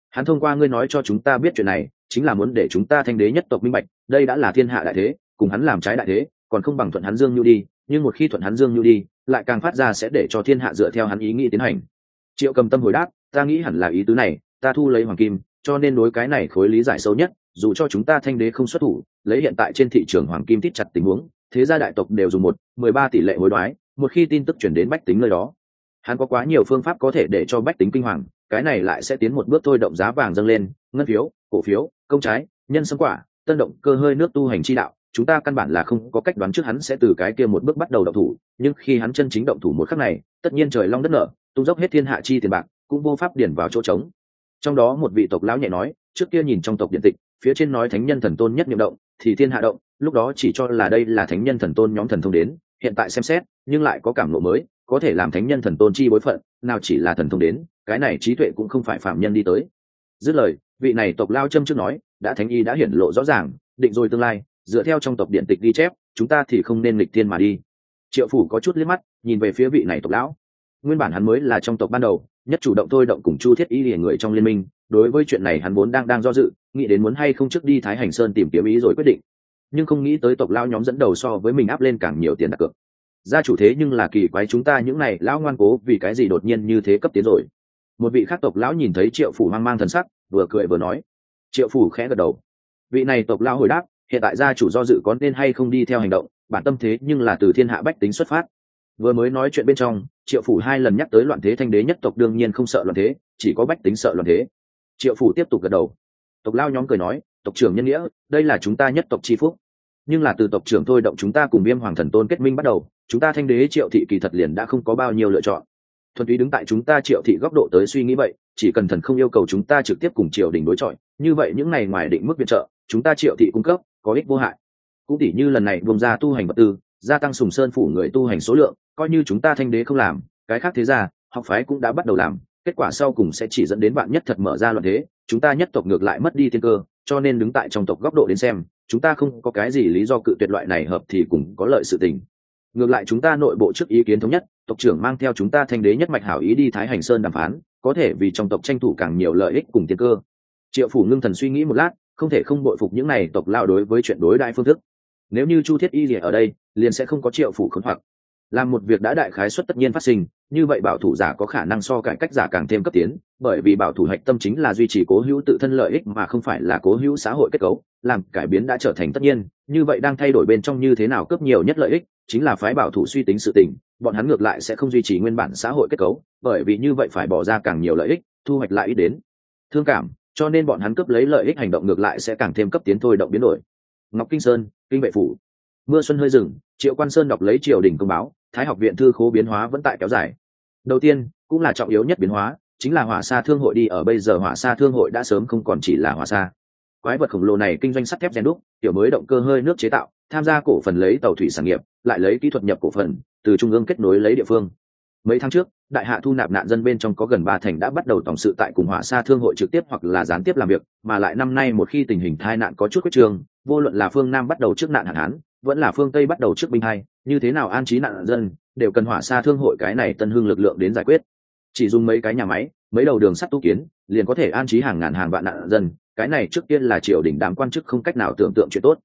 Hắn thông qua ngươi nói cho chúng ta biết chuyện này, chính là muốn để chúng ta thanh đế nhất tộc minh bạch, đây đã là thiên hạ đại thế cùng hắn làm trái đại thế, còn không bằng thuận hắn dương nhu đi, nhưng một khi thuận hắn dương nhu đi, lại càng phát ra sẽ để cho thiên hạ dựa theo hắn ý nghĩ tiến hành. Triệu cầm tâm hồi đáp, ta nghĩ hẳn là ý tứ này, ta thu lấy hoàng kim, cho nên đối cái này khối lý giải sâu nhất, dù cho chúng ta thanh đế không xuất thủ, lấy hiện tại trên thị trường hoàng kim tít chặt tình huống, thế gia đại tộc đều dùng một, mười ba tỷ lệ hối đoái, một khi tin tức chuyển đến bách tính nơi đó, hắn có quá nhiều phương pháp có thể để cho bách tính kinh hoàng, cái này lại sẽ tiến một bước thôi động giá vàng dâng lên, ngân phiếu, cổ phiếu, công trái, nhân sâm quả, tân động, cơ hơi nước tu hành chi đạo chúng ta căn bản là không có cách đoán trước hắn sẽ từ cái kia một bước bắt đầu động thủ, nhưng khi hắn chân chính động thủ một khắc này, tất nhiên trời long đất nở, tung dốc hết thiên hạ chi tiền bạc, cũng vô pháp điển vào chỗ trống. Trong đó một vị tộc lão nhẹ nói, trước kia nhìn trong tộc điện tịch, phía trên nói thánh nhân thần tôn nhất niệm động, thì thiên hạ động, lúc đó chỉ cho là đây là thánh nhân thần tôn nhóm thần thông đến, hiện tại xem xét, nhưng lại có cảm ngộ mới, có thể làm thánh nhân thần tôn chi bối phận, nào chỉ là thần thông đến, cái này trí tuệ cũng không phải phạm nhân đi tới. Dứt lời, vị này tộc lao châm trước nói, đã thánh y đã hiển lộ rõ ràng, định rồi tương lai dựa theo trong tộc điện tịch ghi chép, chúng ta thì không nên lịch tiên mà đi. Triệu phủ có chút liếc mắt, nhìn về phía vị này tộc lão. Nguyên bản hắn mới là trong tộc ban đầu, nhất chủ động thôi động cùng chu thiết y lìa người trong liên minh, đối với chuyện này hắn vốn đang đang do dự, nghĩ đến muốn hay không trước đi thái hành sơn tìm kiếm ý rồi quyết định. Nhưng không nghĩ tới tộc lao nhóm dẫn đầu so với mình áp lên càng nhiều tiền đặt cược. Gia chủ thế nhưng là kỳ quái chúng ta những này, lão ngoan cố, vì cái gì đột nhiên như thế cấp tiến rồi? Một vị khác tộc lão nhìn thấy triệu phủ hoang mang thần sắc, vừa cười vừa nói. Triệu phủ khẽ gật đầu. Vị này tộc lão hồi đáp hiện tại gia chủ do dự có nên hay không đi theo hành động, bản tâm thế nhưng là từ thiên hạ bách tính xuất phát. Vừa mới nói chuyện bên trong, triệu phủ hai lần nhắc tới loạn thế thanh đế nhất tộc đương nhiên không sợ loạn thế, chỉ có bách tính sợ loạn thế. Triệu phủ tiếp tục gật đầu. Tộc lao nhóm cười nói, tộc trưởng nhân nghĩa, đây là chúng ta nhất tộc c phúc. Nhưng là từ tộc trưởng thôi động chúng ta cùng viêm hoàng thần tôn kết minh bắt đầu, chúng ta thanh đế triệu thị kỳ thật liền đã không có bao nhiêu lựa chọn. Thuần túy đứng tại chúng ta triệu thị góc độ tới suy nghĩ vậy, chỉ cần thần không yêu cầu chúng ta trực tiếp cùng triều đình đối chọi, như vậy những ngày ngoài định mức viện trợ, chúng ta triệu thị cung cấp có ích vô hại. Cũng tỉ như lần này buông ra tu hành vật tư, gia tăng sùng sơn phủ người tu hành số lượng, coi như chúng ta thanh đế không làm, cái khác thế ra học phái cũng đã bắt đầu làm, kết quả sau cùng sẽ chỉ dẫn đến bạn nhất thật mở ra loạn thế, chúng ta nhất tộc ngược lại mất đi tiên cơ, cho nên đứng tại trong tộc góc độ đến xem, chúng ta không có cái gì lý do cự tuyệt loại này hợp thì cũng có lợi sự tình. Ngược lại chúng ta nội bộ trước ý kiến thống nhất, tộc trưởng mang theo chúng ta thanh đế nhất mạch hảo ý đi thái hành sơn đàm phán, có thể vì trong tộc tranh thủ càng nhiều lợi ích cùng tiên cơ. Triệu phủ ngưng thần suy nghĩ một lát không thể không bội phục những này tộc lao đối với chuyện đối đại phương thức. Nếu như chu thiết y lìa ở đây, liền sẽ không có triệu phủ khốn hoặc. Làm một việc đã đại khái xuất tất nhiên phát sinh, như vậy bảo thủ giả có khả năng so cải cách giả càng thêm cấp tiến, bởi vì bảo thủ hạch tâm chính là duy trì cố hữu tự thân lợi ích mà không phải là cố hữu xã hội kết cấu, làm cải biến đã trở thành tất nhiên, như vậy đang thay đổi bên trong như thế nào cấp nhiều nhất lợi ích, chính là phái bảo thủ suy tính sự tình, bọn hắn ngược lại sẽ không duy trì nguyên bản xã hội kết cấu, bởi vì như vậy phải bỏ ra càng nhiều lợi ích, thu hoạch lại ít đến. Thương cảm cho nên bọn hắn cấp lấy lợi ích hành động ngược lại sẽ càng thêm cấp tiến thôi động biến đổi. Ngọc kinh sơn, kinh vệ phủ. Mưa xuân hơi rừng triệu quan sơn đọc lấy triều đình công báo, thái học viện thư khố biến hóa vẫn tại kéo dài. Đầu tiên, cũng là trọng yếu nhất biến hóa, chính là hỏa xa thương hội đi, ở bây giờ hỏa xa thương hội đã sớm không còn chỉ là hỏa xa quái vật khổng lồ này kinh doanh sắt thép rèn đúc tiểu mới động cơ hơi nước chế tạo, tham gia cổ phần lấy tàu thủy sản nghiệp, lại lấy kỹ thuật nhập cổ phần, từ trung ương kết nối lấy địa phương mấy tháng trước, đại hạ thu nạp nạn dân bên trong có gần ba thành đã bắt đầu tổng sự tại cùng hỏa xa thương hội trực tiếp hoặc là gián tiếp làm việc, mà lại năm nay một khi tình hình thai nạn có chút quyết trường, vô luận là phương nam bắt đầu trước nạn hạn hán, vẫn là phương tây bắt đầu trước binh hai, như thế nào an trí nạn dân, đều cần hỏa xa thương hội cái này tân hương lực lượng đến giải quyết. Chỉ dùng mấy cái nhà máy, mấy đầu đường sắt tu kiến, liền có thể an trí hàng ngàn hàng vạn nạn dân, cái này trước tiên là triều đình đám quan chức không cách nào tưởng tượng chuyện tốt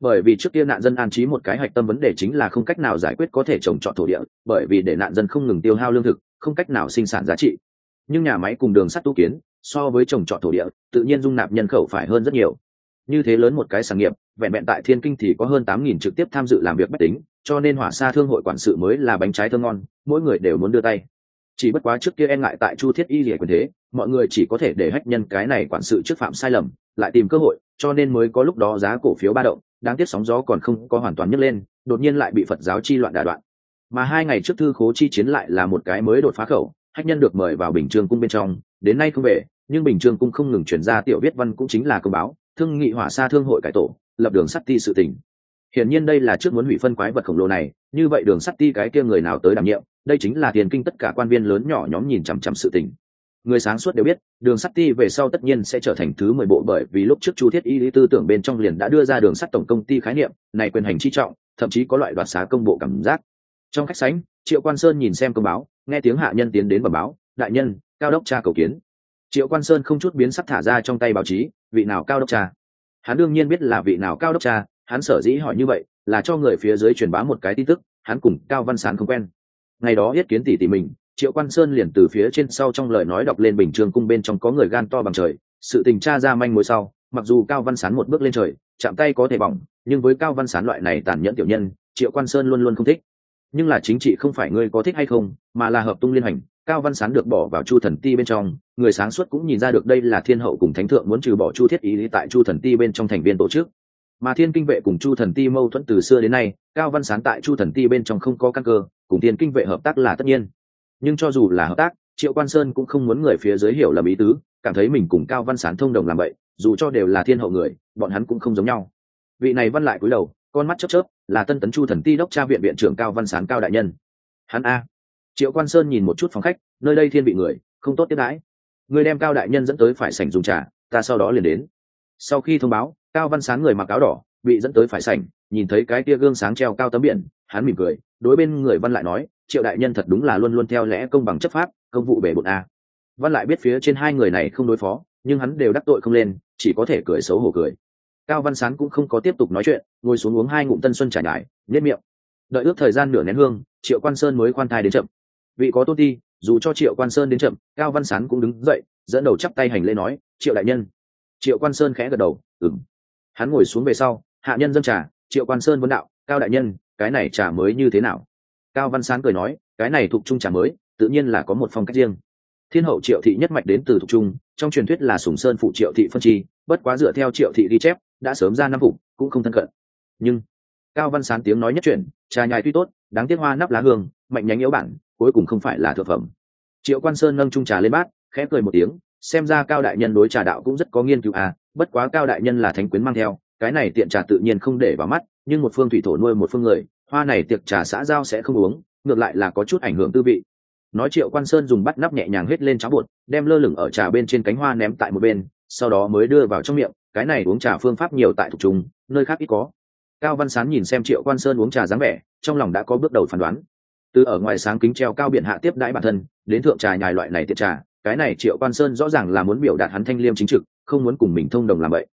bởi vì trước kia nạn dân an trí một cái hạch tâm vấn đề chính là không cách nào giải quyết có thể trồng trọt thổ địa, bởi vì để nạn dân không ngừng tiêu hao lương thực, không cách nào sinh sản giá trị. Nhưng nhà máy cùng đường sắt tu kiến, so với trồng trọt thổ địa, tự nhiên dung nạp nhân khẩu phải hơn rất nhiều. Như thế lớn một cái sản nghiệp, vẹn vẹn tại thiên kinh thì có hơn tám nghìn trực tiếp tham dự làm việc bách tính, cho nên hỏa xa thương hội quản sự mới là bánh trái thơm ngon, mỗi người đều muốn đưa tay. Chỉ bất quá trước kia e ngại tại chu thiết y rỉa quyền thế, mọi người chỉ có thể để hách nhân cái này quản sự trước phạm sai lầm, lại tìm cơ hội, cho nên mới có lúc đó giá cổ phiếu ba động đáng tiếc sóng gió còn không có hoàn toàn nhấc lên, đột nhiên lại bị phật giáo chi loạn đà đoạn. Mà hai ngày trước thư khố chi chiến lại là một cái mới đột phá khẩu, hách nhân được mời vào bình trương cung bên trong, đến nay không về, nhưng bình trương cung không ngừng chuyển ra tiểu viết văn cũng chính là công báo, thương nghị hỏa xa thương hội cải tổ, lập đường sắt ti sự tỉnh hiển nhiên đây là trước muốn hủy phân quái vật khổng lồ này, như vậy đường sắt ti cái kia người nào tới đảm nhiệm, đây chính là tiền kinh tất cả quan viên lớn nhỏ nhóm nhìn chằm chằm sự tình người sáng suốt đều biết, đường sắt ti về sau tất nhiên sẽ trở thành thứ mười bộ bởi vì lúc trước chu thiết y lý tư tưởng bên trong liền đã đưa ra đường sắt tổng công ty khái niệm, này quyền hành chi trọng, thậm chí có loại đoạt xá công bộ cảm giác. Trong khách sánh triệu quan sơn nhìn xem công báo, nghe tiếng hạ nhân tiến đến bẩm báo, đại nhân, cao đốc cha cầu kiến. Triệu quan sơn không chút biến sắc thả ra trong tay báo chí, vị nào cao đốc cha? Hắn đương nhiên biết là vị nào cao đốc cha, hắn sở dĩ hỏi như vậy, là cho người phía dưới truyền bá một cái tin tức, hắn cùng cao văn sán không quen. Ngày đó yết kiến tỷ tỷ mình triệu quan sơn liền từ phía trên sau trong lời nói đọc lên bình trường cung bên trong có người gan to bằng trời, sự tình tra ra manh mối sau, mặc dù cao văn sán một bước lên trời, chạm tay có thể bỏng, nhưng với cao văn sán loại này tàn nhẫn tiểu nhân, triệu quan sơn luôn luôn không thích. Nhưng là chính trị không phải ngươi có thích hay không, mà là hợp tung liên hành, cao văn sán được bỏ vào chu thần ti bên trong, người sáng suốt cũng nhìn ra được đây là thiên hậu cùng thánh thượng muốn trừ bỏ chu thiết ý tại chu thần ti bên trong thành viên tổ chức. Mà thiên kinh vệ cùng chu thần ti mâu thuẫn từ xưa đến nay, cao văn sán tại chu thần ti bên trong không có căn cơ, cùng thiên kinh vệ hợp tác là tất nhiên nhưng cho dù là hợp tác, triệu quan sơn cũng không muốn người phía dưới hiểu lầm ý tứ, cảm thấy mình cùng cao văn sán thông đồng làm vậy, dù cho đều là thiên hậu người, bọn hắn cũng không giống nhau. Vị này văn lại cúi đầu, con mắt chớp chớp, là tân tấn chu thần ti đốc tra viện viện trưởng cao văn sán cao đại nhân. Hắn a. Triệu quan sơn nhìn một chút phòng khách, nơi đây thiên vị người, không tốt tiếp đãi. Người đem cao đại nhân dẫn tới phải sảnh dùng trà, ta sau đó liền đến. Sau khi thông báo, cao văn sán người mặc áo đỏ, bị dẫn tới phải sảnh, nhìn thấy cái tia gương sáng treo cao tấm biển, hắn mỉm cười, đối bên người văn lại nói triệu đại nhân thật đúng là luôn luôn theo lẽ công bằng chấp pháp, công vụ bể bộn a. Văn lại biết phía trên hai người này không đối phó, nhưng hắn đều đắc tội không lên, chỉ có thể cười xấu hổ cười. Cao văn sán cũng không có tiếp tục nói chuyện, ngồi xuống uống hai ngụm tân xuân trải nhải nhất miệng. Đợi ước thời gian nửa nén hương, triệu quan sơn mới khoan thai đến chậm. Vị có tôn ti, dù cho triệu quan sơn đến chậm, cao văn sán cũng đứng dậy, dẫn đầu chắp tay hành lễ nói, triệu đại nhân. Triệu quan sơn khẽ gật đầu ừng hắn ngồi xuống về sau, hạ nhân dân trà, triệu quan sơn vấn đạo, cao đại nhân, cái này trà mới như thế nào? Cao văn sán cười nói, cái này thuộc trung trà mới, tự nhiên là có một phong cách riêng. Thiên hậu triệu thị nhất mạch đến từ thuộc trung, trong truyền thuyết là sùng sơn phụ triệu thị phân chi, bất quá dựa theo triệu thị ghi chép, đã sớm ra năm phục cũng không thân cận. Nhưng, cao văn sán tiếng nói nhất chuyển, trà nhài tuy tốt, đáng tiếc hoa nắp lá hương, mạnh nhánh yếu bản, cuối cùng không phải là thực phẩm. Triệu quan sơn nâng trung trà lên bát, khẽ cười một tiếng, xem ra cao đại nhân đối trà đạo cũng rất có nghiên cứu à bất quá cao đại nhân là thánh quyến mang theo, cái này tiện trà tự nhiên không để vào mắt, nhưng một phương thủy thổ nuôi một phương người hoa này tiệc trà xã giao sẽ không uống, ngược lại là có chút ảnh hưởng tư vị. Nói triệu quan sơn dùng bắt nắp nhẹ nhàng hết lên cháo bột, đem lơ lửng ở trà bên trên cánh hoa ném tại một bên, sau đó mới đưa vào trong miệng, cái này uống trà phương pháp nhiều tại thuộc chúng, nơi khác ít có. Cao văn sán nhìn xem triệu quan sơn uống trà dáng vẻ, trong lòng đã có bước đầu phán đoán. Từ ở ngoài sáng kính treo cao biển hạ tiếp đãi bản thân, đến thượng trà nhài loại này tiệc trà, cái này triệu quan sơn rõ ràng là muốn biểu đạt hắn thanh liêm chính trực, không muốn cùng mình thông đồng làm vậy.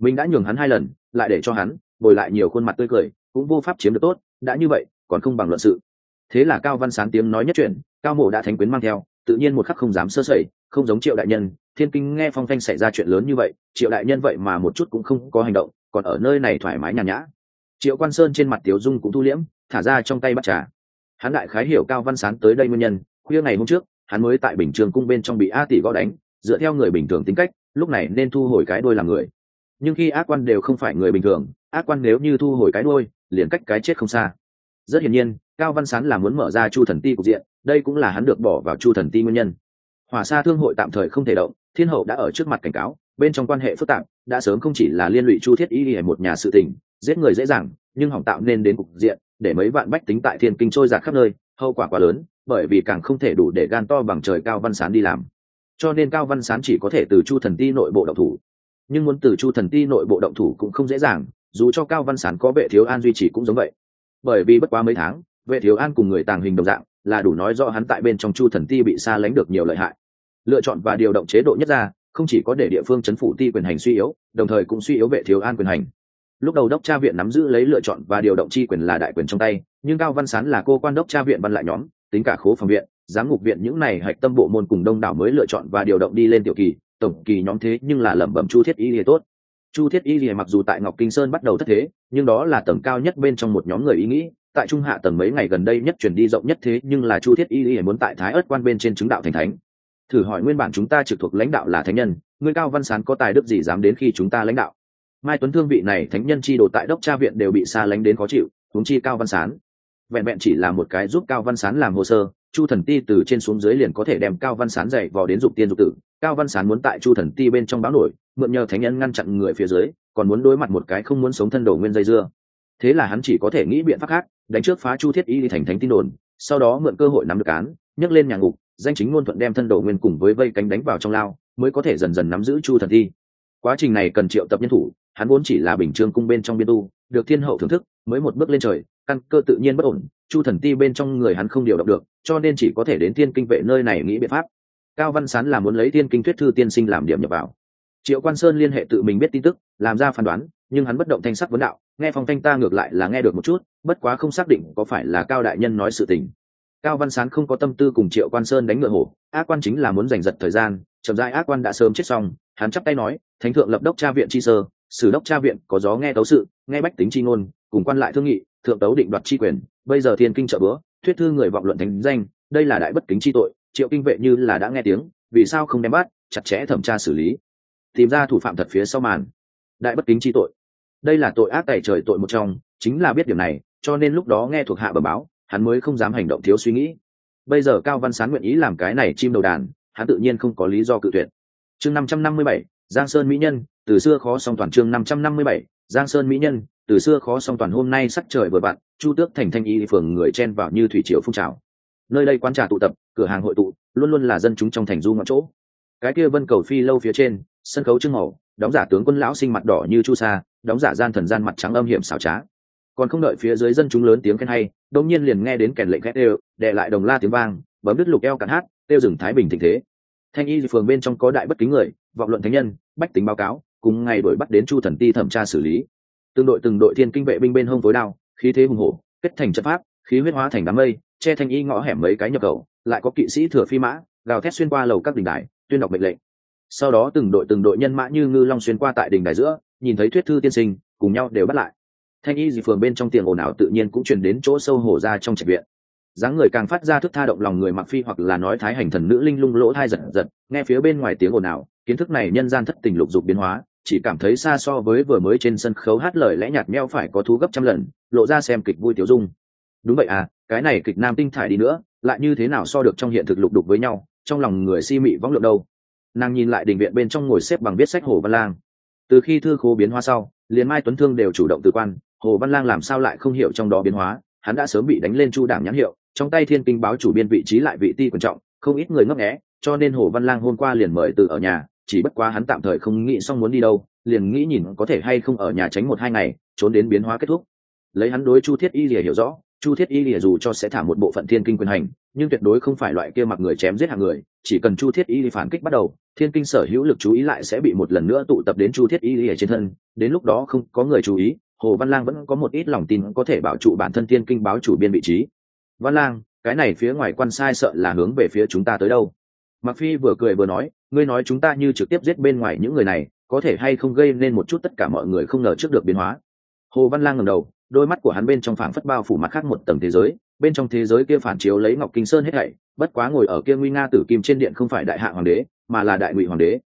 Mình đã nhường hắn hai lần, lại để cho hắn, bồi lại nhiều khuôn mặt tươi cười cũng vô pháp chiếm được tốt, đã như vậy, còn không bằng luận sự. Thế là cao văn sán tiếng nói nhất chuyện cao mộ đã thánh quyến mang theo, tự nhiên một khắc không dám sơ sẩy, không giống triệu đại nhân, thiên kinh nghe phong thanh xảy ra chuyện lớn như vậy, triệu đại nhân vậy mà một chút cũng không có hành động, còn ở nơi này thoải mái nhàn nhã. Triệu quan sơn trên mặt tiếu dung cũng thu liễm, thả ra trong tay bắt trà. Hắn đại khái hiểu cao văn sán tới đây nguyên nhân, khuya ngày hôm trước, hắn mới tại bình trường cung bên trong bị a tỷ gõ đánh, dựa theo người bình thường tính cách, lúc này nên thu hồi cái đôi làm người. Nhưng khi ác quan đều không phải người bình thường, ác quan nếu như thu hồi cái đôi liền cách cái chết không xa. Rất hiển nhiên, cao văn sán là muốn mở ra chu thần ti cục diện, đây cũng là hắn được bỏ vào chu thần ti nguyên nhân. Hỏa sa thương hội tạm thời không thể động, thiên hậu đã ở trước mặt cảnh cáo, bên trong quan hệ phức tạp, đã sớm không chỉ là liên lụy chu thiết y hay một nhà sự tình, giết người dễ dàng, nhưng hỏng tạo nên đến cục diện, để mấy vạn bách tính tại thiên kinh trôi giạt khắp nơi, hậu quả quá lớn, bởi vì càng không thể đủ để gan to bằng trời cao văn sán đi làm. Cho nên cao văn sán chỉ có thể từ chu thần ti nội bộ động thủ. Nhưng muốn từ chu thần ti nội bộ động thủ cũng không dễ dàng dù cho cao văn sán có vệ thiếu an duy trì cũng giống vậy. Bởi vì bất quá mấy tháng, vệ thiếu an cùng người tàng hình đồng dạng, là đủ nói rõ hắn tại bên trong chu thần ti bị xa lánh được nhiều lợi hại. Lựa chọn và điều động chế độ nhất ra, không chỉ có để địa phương chấn phủ ti quyền hành suy yếu, đồng thời cũng suy yếu vệ thiếu an quyền hành. Lúc đầu đốc tra viện nắm giữ lấy lựa chọn và điều động chi quyền là đại quyền trong tay, nhưng cao văn sán là cô quan đốc tra viện văn lại nhóm, tính cả khố phòng viện, giám ngục viện những này hạch tâm bộ môn cùng đông đảo mới lựa chọn và điều động đi lên tiểu kỳ, tổng kỳ nhóm thế nhưng là lẩm bẩm chu thiết y lìa tốt chu thiết y lìa mặc dù tại ngọc kinh sơn bắt đầu thất thế, nhưng đó là tầng cao nhất bên trong một nhóm người ý nghĩ, tại trung hạ tầng mấy ngày gần đây nhất chuyển đi rộng nhất thế, nhưng là chu thiết y lìa muốn tại thái ớt quan bên trên chứng đạo thành thánh. Thử hỏi nguyên bản chúng ta trực thuộc lãnh đạo là thánh nhân người cao văn sán có tài đức gì dám đến khi chúng ta lãnh đạo? Mai tuấn thương vị này thánh nhân chi đồ tại đốc tra viện đều bị xa lánh đến khó chịu, huống chi cao văn sán. Vẹn vẹn chỉ là một cái giúp cao văn sán làm hồ sơ chu thần ti từ trên xuống dưới liền có thể đem cao văn sán dạy vào đến dục tiên dục tử. Cao văn sán muốn tại chu thần ti bên trong báo nổi, mượn nhờ thánh nhân ngăn chặn người phía dưới, còn muốn đối mặt một cái không muốn sống thân đồ nguyên dây dưa. Thế là hắn chỉ có thể nghĩ biện pháp khác, đánh trước phá chu thiết y đi thành thánh tin đồn, sau đó mượn cơ hội nắm được án, nhấc lên nhà ngục, danh chính ngôn thuận đem thân đồ nguyên cùng với vây cánh đánh vào trong lao, mới có thể dần dần nắm giữ chu thần thi quá trình này cần triệu tập nhân thủ, hắn vốn chỉ là bình trương cung bên trong biên tu, được thiên hậu thưởng thức, mới một bước lên trời căn cơ tự nhiên bất ổn, chu thần ti bên trong người hắn không điều động được, cho nên chỉ có thể đến thiên kinh vệ nơi này nghĩ biện pháp. Cao văn sán là muốn lấy thiên kinh thuyết thư tiên sinh làm điểm nhập vào. Triệu quan sơn liên hệ tự mình biết tin tức, làm ra phán đoán, nhưng hắn bất động thanh sắc vấn đạo, nghe phong thanh ta ngược lại là nghe được một chút, bất quá không xác định có phải là cao đại nhân nói sự tình. Cao văn sán không có tâm tư cùng triệu quan sơn đánh ngựa hổ, ác quan chính là muốn giành giật thời gian, chậm rãi ác quan đã sớm chết xong, hắn chắp tay nói, thánh thượng lập đốc tra viện chi sơ, sử đốc tra viện có gió nghe tấu sự, nghe bách tính chi ngôn, cùng quan lại thương nghị thượng tấu định đoạt chi quyền, bây giờ thiên kinh trợ bữa, thuyết thư người vọng luận thánh danh, đây là đại bất kính chi tội, triệu kinh vệ như là đã nghe tiếng, vì sao không đem bắt, chặt chẽ thẩm tra xử lý. Tìm ra thủ phạm thật phía sau màn. Đại bất kính chi tội. Đây là tội ác tẩy trời tội một trong, chính là biết điểm này, cho nên lúc đó nghe thuộc hạ bẩm báo, hắn mới không dám hành động thiếu suy nghĩ. Bây giờ cao văn sán nguyện ý làm cái này chim đầu đàn, hắn tự nhiên không có lý do cự tuyệt. Chương năm trăm năm mươi bảy, giang sơn mỹ nhân, từ xưa khó song toàn chương năm trăm năm mươi bảy, giang sơn mỹ nhân từ xưa khó song toàn hôm nay sắc trời vừa vặn, chu tước thành thanh y phường người chen vào như thủy triều phun trào. Nơi đây quán trà tụ tập, cửa hàng hội tụ, luôn luôn là dân chúng trong thành du ngọn chỗ. Cái kia vân cầu phi lâu phía trên, sân khấu trưng màu, đóng giả tướng quân lão sinh mặt đỏ như chu sa, đóng giả gian thần gian mặt trắng âm hiểm xảo trá. Còn không đợi phía dưới dân chúng lớn tiếng khen hay đông nhiên liền nghe đến kèn lệnh khét đều đệ lại đồng la tiếng vang, bấm đứt lục eo cắn hát, tiêu dừng thái bình tình thế. Thanh y phường bên trong có đại bất kính người, vọng luận thánh nhân, bách tính báo cáo, cùng ngày đuổi bắt đến chu thần ti thẩm tra xử lý từng đội từng đội thiên kinh vệ binh bên hông với đao, khí thế hùng hổ, kết thành trận pháp, khí huyết hóa thành đám mây, che thanh y ngõ hẻm mấy cái nhập cầu, lại có kỵ sĩ thừa phi mã, gào thét xuyên qua lầu các đình đài, tuyên đọc mệnh lệnh. Sau đó từng đội từng đội nhân mã như ngư long xuyên qua tại đình đài giữa, nhìn thấy thuyết thư tiên sinh, cùng nhau đều bắt lại. Thanh y dì phường bên trong tiền ồn ào tự nhiên cũng truyền đến chỗ sâu hổ ra trong trạch viện. Dáng người càng phát ra thức tha động lòng người mặc phi hoặc là nói thái hành thần nữ linh lung lỗ thai giật giật, nghe phía bên ngoài tiếng ồn ào, kiến thức này nhân gian thất tình lục dục biến hóa chỉ cảm thấy xa so với vừa mới trên sân khấu hát lời lẽ nhạt meo phải có thú gấp trăm lần, lộ ra xem kịch vui tiểu dung. Đúng vậy à cái này kịch nam tinh thải đi nữa, lại như thế nào so được trong hiện thực lục đục với nhau, trong lòng người si mị võng lượng đâu. Nàng nhìn lại đình viện bên trong ngồi xếp bằng viết sách hồ văn lang. Từ khi thư khố biến hóa sau, liền mai tuấn thương đều chủ động từ quan, hồ văn lang làm sao lại không hiểu trong đó biến hóa, hắn đã sớm bị đánh lên chu đảng nhãn hiệu, trong tay thiên kinh báo chủ biên vị trí lại vị ti quan trọng, không ít người ngấp nghé, cho nên hồ văn lang hôm qua liền mời từ ở nhà chỉ bất quá hắn tạm thời không nghĩ xong muốn đi đâu, liền nghĩ nhìn có thể hay không ở nhà tránh một hai ngày, trốn đến biến hóa kết thúc. Lấy hắn đối chu thiết y lìa hiểu rõ, chu thiết y lìa dù cho sẽ thả một bộ phận thiên kinh quyền hành, nhưng tuyệt đối không phải loại kia mặc người chém giết hàng người, chỉ cần chu thiết y phản kích bắt đầu, thiên kinh sở hữu lực chú ý lại sẽ bị một lần nữa tụ tập đến chu thiết y lìa trên thân. Đến lúc đó không có người chú ý, hồ văn lang vẫn có một ít lòng tin có thể bảo trụ bản thân thiên kinh báo chủ biên vị trí. Văn lang, cái này phía ngoài quan sai sợ là hướng về phía chúng ta tới đâu? Mặc phi vừa cười vừa nói ngươi nói chúng ta như trực tiếp giết bên ngoài những người này, có thể hay không gây nên một chút tất cả mọi người không ngờ trước được biến hóa? Hồ văn lang ngầm đầu, đôi mắt của hắn bên trong phảng phất bao phủ mặt khác một tầng thế giới, bên trong thế giới kia phản chiếu lấy ngọc kinh sơn hết thảy, bất quá ngồi ở kia nguy nga tử kim trên điện không phải đại hạ hoàng đế, mà là đại ngụy hoàng đế.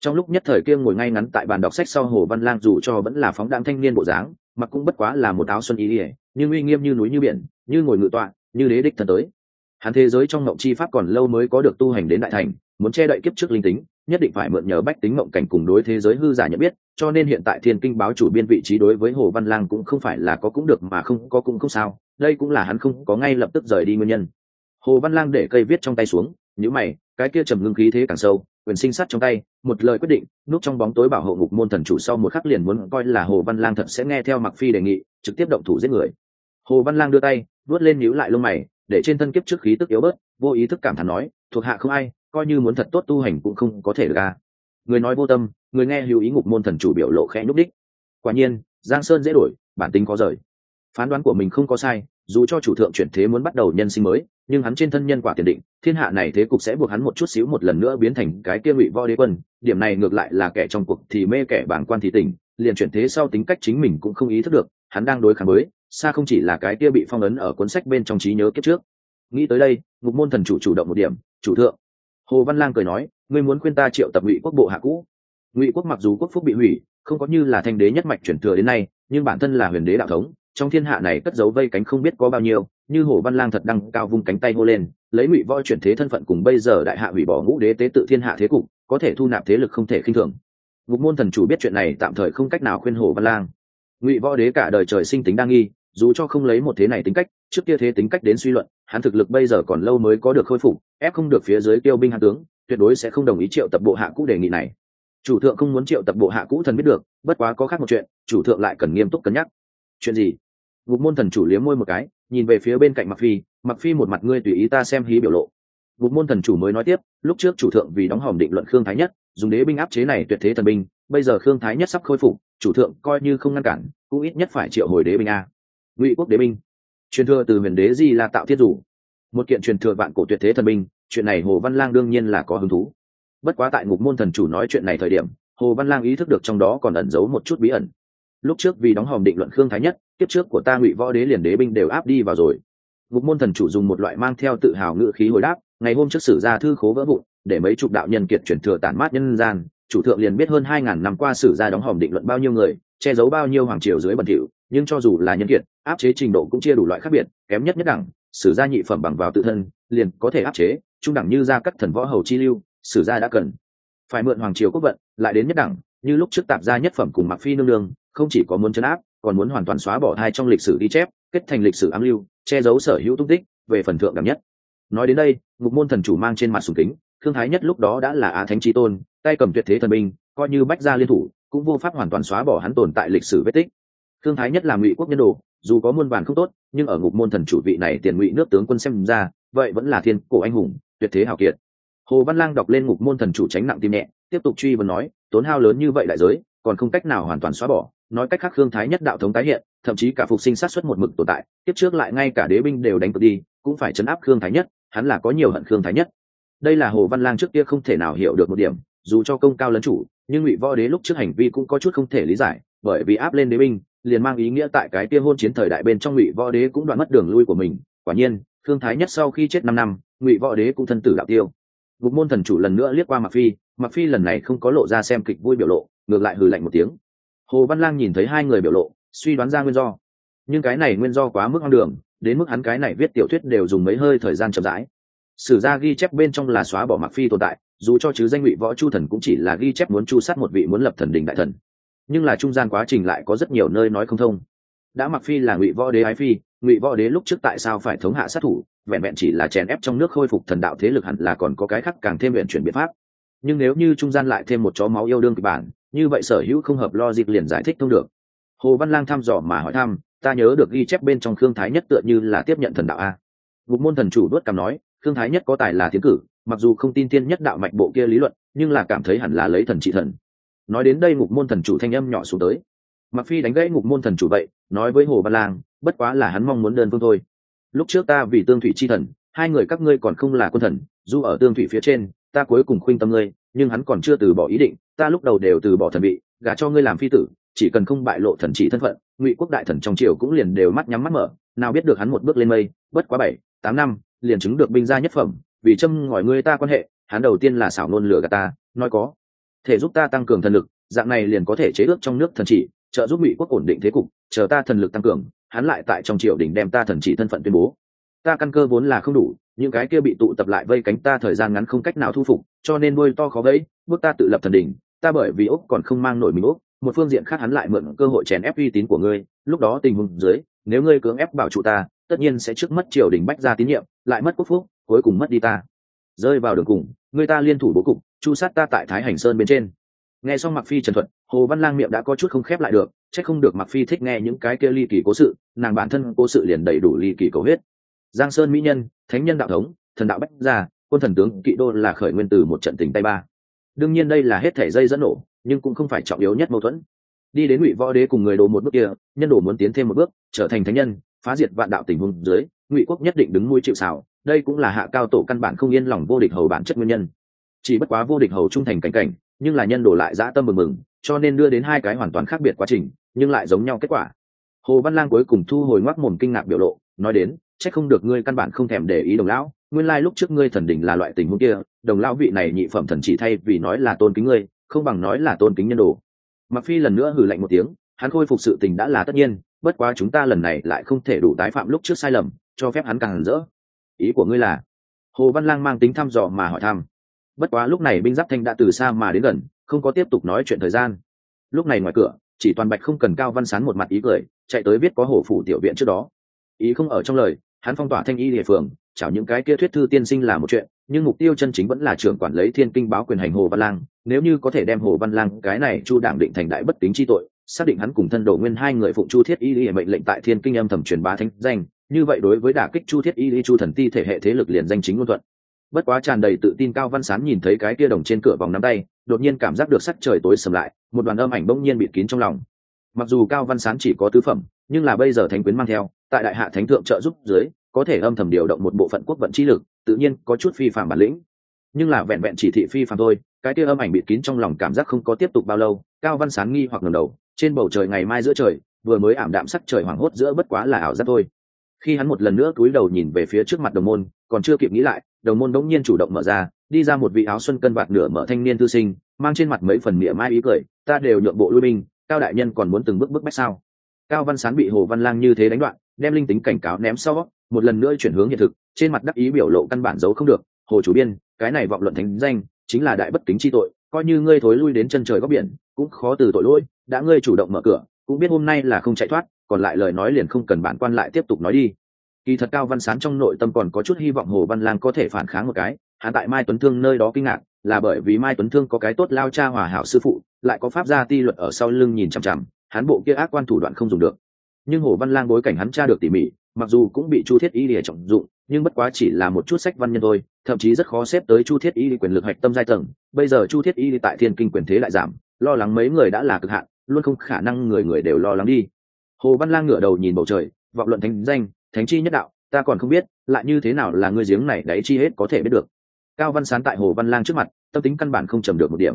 Trong lúc nhất thời kia ngồi ngay ngắn tại bàn đọc sách sau hồ văn lang dù cho vẫn là phóng đạm thanh niên bộ dáng, mặc cũng bất quá là một áo xuân ý ỉa nhưng uy nghiêm như núi như biển, như ngồi ngự tọa, như đế đích thần tới. Hắn thế giới trong ngộng chi pháp còn lâu mới có được tu hành đến đại thành muốn che đậy kiếp trước linh tính, nhất định phải mượn nhờ bách tính mộng cảnh cùng đối thế giới hư giả nhận biết, cho nên hiện tại thiên kinh báo chủ biên vị trí đối với hồ văn lang cũng không phải là có cũng được mà không có cũng không sao, đây cũng là hắn không có ngay lập tức rời đi nguyên nhân. Hồ văn lang để cây viết trong tay xuống nhữ mày, cái kia trầm ngưng khí thế càng sâu, quyền sinh sát trong tay, một lời quyết định, núp trong bóng tối bảo hộ ngục môn thần chủ sau một khắc liền muốn coi là hồ văn lang thật sẽ nghe theo mặc phi đề nghị, trực tiếp động thủ giết người. Hồ văn lang đưa tay, vuốt lên nhíu lại lông mày, để trên thân kiếp trước khí tức yếu bớt, vô ý thức cảm thán nói, thuộc hạ không ai coi như muốn thật tốt tu hành cũng không có thể được ra người nói vô tâm người nghe hữu ý ngục môn thần chủ biểu lộ khẽ nhúc đích quả nhiên giang sơn dễ đổi bản tính có rời. Phán đoán của mình không có sai dù cho chủ thượng chuyển thế muốn bắt đầu nhân sinh mới nhưng hắn trên thân nhân quả tiền định thiên hạ này thế cục sẽ buộc hắn một chút xíu một lần nữa biến thành cái kia ngụy vo đế quân điểm này ngược lại là kẻ trong cuộc thì mê kẻ bảng quan thì tỉnh liền chuyển thế sau tính cách chính mình cũng không ý thức được hắn đang đối kháng mới, xa không chỉ là cái kia bị phong ấn ở cuốn sách bên trong trí nhớ kiếp trước. Nghĩ tới đây ngục môn thần chủ chủ động một điểm chủ thượng hồ văn lang cười nói, ngươi muốn khuyên ta triệu tập ngụy quốc bộ hạ cũ? Ngụy quốc mặc dù quốc phúc bị hủy, không có như là thanh đế nhất mạch chuyển thừa đến nay, nhưng bản thân là huyền đế đạo thống, trong thiên hạ này cất giấu vây cánh không biết có bao nhiêu, như hồ văn lang thật đăng cao vung cánh tay hô lên, lấy ngụy voi chuyển thế thân phận cùng bây giờ đại hạ hủy bỏ ngũ đế tế tự thiên hạ thế cục, có thể thu nạp thế lực không thể khinh thường. Ngục môn thần chủ biết chuyện này tạm thời không cách nào khuyên hồ văn lang. Ngụy võ đế cả đời trời sinh tính đa nghi, dù cho không lấy một thế này tính cách trước kia thế tính cách đến suy luận, hắn thực lực bây giờ còn lâu mới có được khôi phục, ép không được phía dưới tiêu binh hạ tướng, tuyệt đối sẽ không đồng ý triệu tập bộ hạ cũ đề nghị này. Chủ thượng không muốn triệu tập bộ hạ cũ thần biết được, bất quá có khác một chuyện, chủ thượng lại cần nghiêm túc cân nhắc. Chuyện gì? Ngục môn thần chủ liếm môi một cái, nhìn về phía bên cạnh mặc phi mặc phi một mặt ngươi tùy ý ta xem hí biểu lộ. Ngục môn thần chủ mới nói tiếp, lúc trước chủ thượng vì đóng hòm định luận khương thái nhất, dùng đế binh áp chế này tuyệt thế thần binh, bây giờ khương thái nhất sắp khôi phục, chủ thượng coi như không ngăn cản, cũng ít nhất phải triệu hồi đế binh a. Ngụy quốc đế binh truyền thừa từ huyền đế di là tạo thiết rủ một kiện truyền thừa vạn cổ tuyệt thế thần binh, chuyện này hồ văn lang đương nhiên là có hứng thú. Bất quá tại ngục môn thần chủ nói chuyện này thời điểm, hồ văn lang ý thức được trong đó còn ẩn giấu một chút bí ẩn. Lúc trước vì đóng hòm định luận khương thái nhất, kiếp trước của ta ngụy võ đế liền đế binh đều áp đi vào rồi. Ngục môn thần chủ dùng một loại mang theo tự hào ngự khí hồi đáp, ngày hôm trước sử ra thư khố vỡ vụn, để mấy chục đạo nhân kiệt chuyển thừa tản mát nhân gian, chủ thượng liền biết hơn hai ngàn năm qua sử ra đóng hòm định luận bao nhiêu người che giấu bao nhiêu hoàng triều dưới bẩn thỉu, nhưng cho dù là nhân kiệt, áp chế trình độ cũng chia đủ loại khác biệt, kém nhất nhất đẳng, sử gia nhị phẩm bằng vào tự thân, liền có thể áp chế, trung đẳng như gia cắt thần võ hầu chi lưu, sử gia đã cần. Phải mượn hoàng triều quốc vận, lại đến nhất đẳng, như lúc trước tạp gia nhất phẩm cùng mặc phi nương nương, không chỉ có muốn chấn áp, còn muốn hoàn toàn xóa bỏ thai trong lịch sử ghi chép, kết thành lịch sử ám lưu, che giấu sở hữu tung tích, về phần thượng đẳng nhất. Nói đến đây ngục môn thần chủ mang trên mặt sùng kính, thương thái nhất lúc đó đã là á thánh tri tôn, tay cầm tuyệt thế thần binh, coi như bách gia liên thủ cũng vô pháp hoàn toàn xóa bỏ hắn tồn tại lịch sử vết tích. Thương thái nhất là ngụy quốc nhân đồ, dù có muôn vàn không tốt, nhưng ở ngục môn thần chủ vị này tiền ngụy nước tướng quân xem ra, vậy vẫn là thiên cổ anh hùng, tuyệt thế hào kiệt. Hồ văn lang đọc lên ngục môn thần chủ tránh nặng tim nhẹ, tiếp tục truy vấn nói, tốn hao lớn như vậy đại giới, còn không cách nào hoàn toàn xóa bỏ. Nói cách khác khương thái nhất đạo thống tái hiện, thậm chí cả phục sinh sát xuất một mực tồn tại tiếp trước lại ngay cả đế binh đều đánh cực đi, cũng phải chấn áp khương thái nhất, hắn là có nhiều hận khương thái nhất. Đây là hồ văn lang trước kia không thể nào hiểu được một điểm, dù cho công cao lấn chủ nhưng ngụy võ đế lúc trước hành vi cũng có chút không thể lý giải, bởi vì áp lên đế binh, liền mang ý nghĩa tại cái kia hôn chiến thời đại bên trong ngụy võ đế cũng đoạn mất đường lui của mình. Quả nhiên thương thái nhất sau khi chết năm năm, ngụy võ đế cũng thân tử đạo tiêu. Gục môn thần chủ lần nữa liếc qua mặc phi mặc phi lần này không có lộ ra xem kịch vui biểu lộ, ngược lại hừ lạnh một tiếng. Hồ văn lang nhìn thấy hai người biểu lộ, suy đoán ra nguyên do. Nhưng cái này nguyên do quá mức hoang đường, đến mức hắn cái này viết tiểu thuyết đều dùng mấy hơi thời gian chậm rãi. Sử ra ghi chép bên trong là xóa bỏ mặc phi tồn tại dù cho chứ danh ngụy võ chu thần cũng chỉ là ghi chép muốn chu sát một vị muốn lập thần đình đại thần. Nhưng là trung gian quá trình lại có rất nhiều nơi nói không thông. Đã mặc phi là ngụy võ đế ái phi, ngụy võ đế lúc trước tại sao phải thống hạ sát thủ, vẹn vẹn chỉ là chèn ép trong nước khôi phục thần đạo thế lực hẳn là còn có cái khác càng thêm viện chuyển biện pháp. Nhưng nếu như trung gian lại thêm một chó máu yêu đương kịch bản, như vậy sở hữu không hợp lo dịp liền giải thích thông được. Hồ văn lang thăm dò mà hỏi thăm, ta nhớ được ghi chép bên trong khương thái nhất tựa như là tiếp nhận thần đạo a. Ngục môn thần chủ đuốt cằm nói, khương thái nhất có tài là tiến cử mặc dù không tin tiên nhất đạo mạch bộ kia lý luận, nhưng là cảm thấy hẳn là lấy thần trị thần. Nói đến đây ngục môn thần chủ thanh âm nhỏ xuống tới. Mặc phi đánh gãy ngục môn thần chủ vậy, nói với hồ văn lang, bất quá là hắn mong muốn đơn phương thôi. Lúc trước ta vì tương thủy chi thần, hai người các ngươi còn không là quân thần, dù ở tương thủy phía trên, ta cuối cùng khuynh tâm ngươi, nhưng hắn còn chưa từ bỏ ý định, ta lúc đầu đều từ bỏ thần vị, gả cho ngươi làm phi tử, chỉ cần không bại lộ thần chỉ thân phận, ngụy quốc đại thần trong triều cũng liền đều mắt nhắm mắt mở, nào biết được hắn một bước lên mây, bất quá bảy, tám năm, liền chứng được binh gia nhất phẩm vì châm ngòi ngươi ta quan hệ, hắn đầu tiên là xảo nôn lửa gạt ta, nói có. Thể giúp ta tăng cường thần lực, dạng này liền có thể chế ước trong nước thần chỉ, trợ giúp ngụy quốc ổn định thế cục, chờ ta thần lực tăng cường, hắn lại tại trong triều đình đem ta thần chỉ thân phận tuyên bố. Ta căn cơ vốn là không đủ, những cái kia bị tụ tập lại vây cánh ta thời gian ngắn không cách nào thu phục, cho nên nuôi to khó gãy, bước ta tự lập thần đỉnh, ta bởi vì úc còn không mang nổi mình úc, một phương diện khác hắn lại mượn cơ hội chèn ép uy tín của ngươi, lúc đó tình huống dưới, nếu ngươi cưỡng ép bảo trụ ta, tất nhiên sẽ trước mất triều đình bách ra tín nhiệm, lại mất quốc phúc cuối cùng mất đi ta. Rơi vào đường cùng, người ta liên thủ bố cục, chu sát ta tại thái hành sơn bên trên. Nghe xong mặc phi trần thuật, hồ văn lang miệng đã có chút không khép lại được c h ắ c không được mặc phi thích nghe những cái kia ly kỳ cố sự, nàng bản thân cố sự liền đầy đủ ly kỳ cầu huyết. Giang sơn mỹ nhân, thánh nhân đạo thống, thần đạo bách gia, quân thần tướng kỵ đô là khởi nguyên từ một trận tình tay ba. Đương nhiên đây là hết thể dây dẫn nổ, nhưng cũng không phải trọng yếu nhất mâu thuẫn. Đi đến ngụy võ đế cùng người đồ một bước kia, nhân đồ muốn tiến thêm một bước, trở thành thánh nhân, phá diệt vạn đạo tình huống dưới, ngụy quốc nhất định đứng mũi chịu xào đây cũng là hạ cao tổ căn bản không yên lòng vô địch hầu bản chất nguyên nhân. Chỉ bất quá vô địch hầu trung thành cảnh cảnh, nhưng là nhân đổ lại dã tâm mừng mừng, cho nên đưa đến hai cái hoàn toàn khác biệt quá trình, nhưng lại giống nhau kết quả. Hồ văn lang cuối cùng thu hồi ngoác mồm kinh ngạc biểu lộ, nói đến c h ắ c không được ngươi căn bản không thèm để ý đồng lão, nguyên lai lúc trước ngươi thần đỉnh là loại tình huống kia, đồng lão vị này nhị phẩm thần chỉ thay vì nói là tôn kính ngươi, không bằng nói là tôn kính nhân đồ. Mặc phi lần nữa hử lạnh một tiếng, hắn khôi phục sự tình đã là tất nhiên, bất quá chúng ta lần này lại không thể đủ tái phạm lúc trước sai lầm, cho phép hắn càng rỡ ý của ngươi là? Hồ văn lang mang tính thăm dò mà hỏi thăm. Bất quá lúc này binh giáp thanh đã từ xa mà đến gần, không có tiếp tục nói chuyện thời gian. Lúc này ngoài cửa, chỉ toàn bạch không cần cao văn sán một mặt ý cười, chạy tới viết có hổ phủ tiểu viện trước đó. Ý không ở trong lời, hắn phong tỏa thanh y địa phường, chảo những cái kia thuyết thư tiên sinh là một chuyện, nhưng mục tiêu chân chính vẫn là trưởng quản lấy thiên kinh báo quyền hành hồ văn lang, nếu như có thể đem hồ văn lang cái này chu đảm định thành đại bất kính chi tội xác định hắn cùng thân đồ nguyên hai người phụng chu thiết y lý mệnh lệnh tại thiên kinh âm thầm truyền bá thánh danh, như vậy đối với đả kích chu thiết y lý chu thần ti thể hệ thế lực liền danh chính ngôn thuận. Bất quá tràn đầy tự tin cao văn sán nhìn thấy cái kia đồng trên cửa vòng nắm tay, đột nhiên cảm giác được sắc trời tối sầm lại, một đoàn âm ảnh bỗng nhiên bịt kín trong lòng. Mặc dù cao văn sán chỉ có tứ phẩm, nhưng là bây giờ thánh quyến mang theo, tại đại hạ thánh thượng trợ giúp dưới, có thể âm thầm điều động một bộ phận quốc vận chi lực, tự nhiên có chút phi phạm bản lĩnh. Nhưng là vẹn vẹn chỉ thị phi phạm thôi, cái kia âm ảnh bịt kín trong lòng cảm giác không có tiếp tục bao lâu, cao văn sán nghi hoặc ngầm đầu trên bầu trời ngày mai giữa trời, vừa mới ảm đạm sắc trời hoảng hốt giữa bất quá là ảo giác thôi. Khi hắn một lần nữa cúi đầu nhìn về phía trước mặt đồng môn, còn chưa kịp nghĩ lại, đồng môn đống nhiên chủ động mở ra, đi ra một vị áo xuân cân vạt nửa mở thanh niên thư sinh, mang trên mặt mấy phần miệng mai ý cười, ta đều nhượng bộ lui binh, cao đại nhân còn muốn từng bước bước bách sao? Cao văn sán bị hồ văn lang như thế đánh đoạn, đem linh tính cảnh cáo ném sau, một lần nữa chuyển hướng hiện thực, trên mặt đắc ý biểu lộ căn bản giấu không được, hồ chủ biên, cái này vọng luận thánh danh, chính là đại bất kính chi tội, coi như ngươi thối lui đến chân trời góc biển, cũng khó từ tội lỗi đã ngươi chủ động mở cửa, cũng biết hôm nay là không chạy thoát, còn lại lời nói liền không cần bản quan lại tiếp tục nói đi. Kỳ thật cao văn sán trong nội tâm còn có chút hy vọng hồ văn lang có thể phản kháng một cái, hắn tại mai tuấn thương nơi đó kinh ngạc, là bởi vì mai tuấn thương có cái tốt lao cha hòa hảo sư phụ, lại có pháp gia ti luật ở sau lưng nhìn chằm chằm, hắn bộ kia ác quan thủ đoạn không dùng được. Nhưng hồ văn lang bối cảnh hắn tra được tỉ mỉ, mặc dù cũng bị chu thiết y lìa trọng dụng, nhưng bất quá chỉ là một chút sách văn nhân thôi, thậm chí rất khó xếp tới chu thiết y quyền lực hạch tâm giai tầng. Bây giờ chu thiết y tại thiên kinh quyền thế lại giảm, lo lắng mấy người đã là cực hạn luôn không khả năng người người đều lo lắng đi. Hồ văn lang ngửa đầu nhìn bầu trời, vọng luận thánh danh, thánh chi nhất đạo, ta còn không biết, lại như thế nào là ngươi giếng này đáy chi hết có thể biết được. Cao văn sán tại hồ văn lang trước mặt, tâm tính căn bản không trầm được một điểm.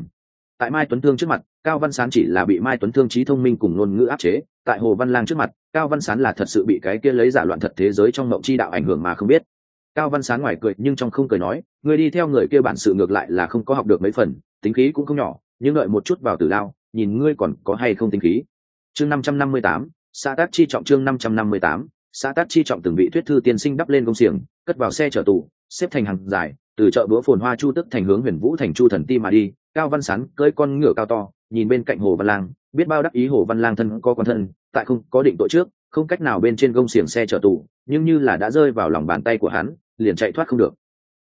Tại mai tuấn thương trước mặt, cao văn sán chỉ là bị mai tuấn thương trí thông minh cùng ngôn ngữ áp chế. Tại hồ văn lang trước mặt, cao văn sán là thật sự bị cái kia lấy giả loạn thật thế giới trong mộng chi đạo ảnh hưởng mà không biết. Cao văn sán ngoài cười, nhưng trong không cười nói, người đi theo người kia bản sự ngược lại là không có học được mấy phần, tính khí cũng không nhỏ, nhưng đợi một chút vào tử lao nhìn ngươi còn có hay không tính khí. Chương năm trăm năm mươi tám, xã tác chi trọng chương năm trăm năm mươi tám, xã tác chi trọng từng vị thuyết thư tiên sinh đắp lên công xiềng, cất vào xe chở tù, xếp thành hàng dài, từ chợ bữa phồn hoa chu tức thành hướng huyền vũ thành chu thần ti mà đi, cao văn sán, cưỡi con ngựa cao to, nhìn bên cạnh hồ văn lang, biết bao đắc ý hồ văn lang thân có quan thân, tại không có định tội trước, không cách nào bên trên gông xiềng xe chở tù, nhưng như là đã rơi vào lòng bàn tay của hắn, liền chạy thoát không được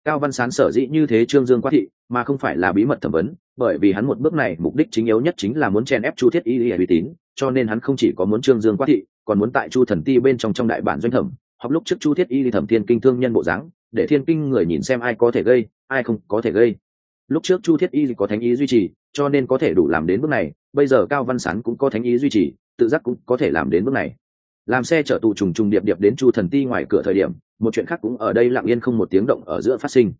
cao văn sán sở dĩ như thế trương dương quá thị, mà không phải là bí mật thẩm vấn, bởi vì hắn một bước này mục đích chính yếu nhất chính là muốn chen ép chu thiết y y uy tín, cho nên hắn không chỉ có muốn trương dương quá thị, còn muốn tại chu thần ti bên trong trong đại bản doanh thẩm, học lúc trước chu thiết y thẩm thiên kinh thương nhân bộ dáng, để thiên kinh người nhìn xem ai có thể gây, ai không có thể gây. Lúc trước chu thiết y có thánh ý duy trì, cho nên có thể đủ làm đến bước này, bây giờ cao văn sán cũng có thánh ý duy trì, tự giác cũng có thể làm đến bước này làm xe chở tù trùng trùng điệp điệp đến chu thần ti ngoài cửa thời điểm, một chuyện khác cũng ở đây lặng yên không một tiếng động ở giữa phát sinh.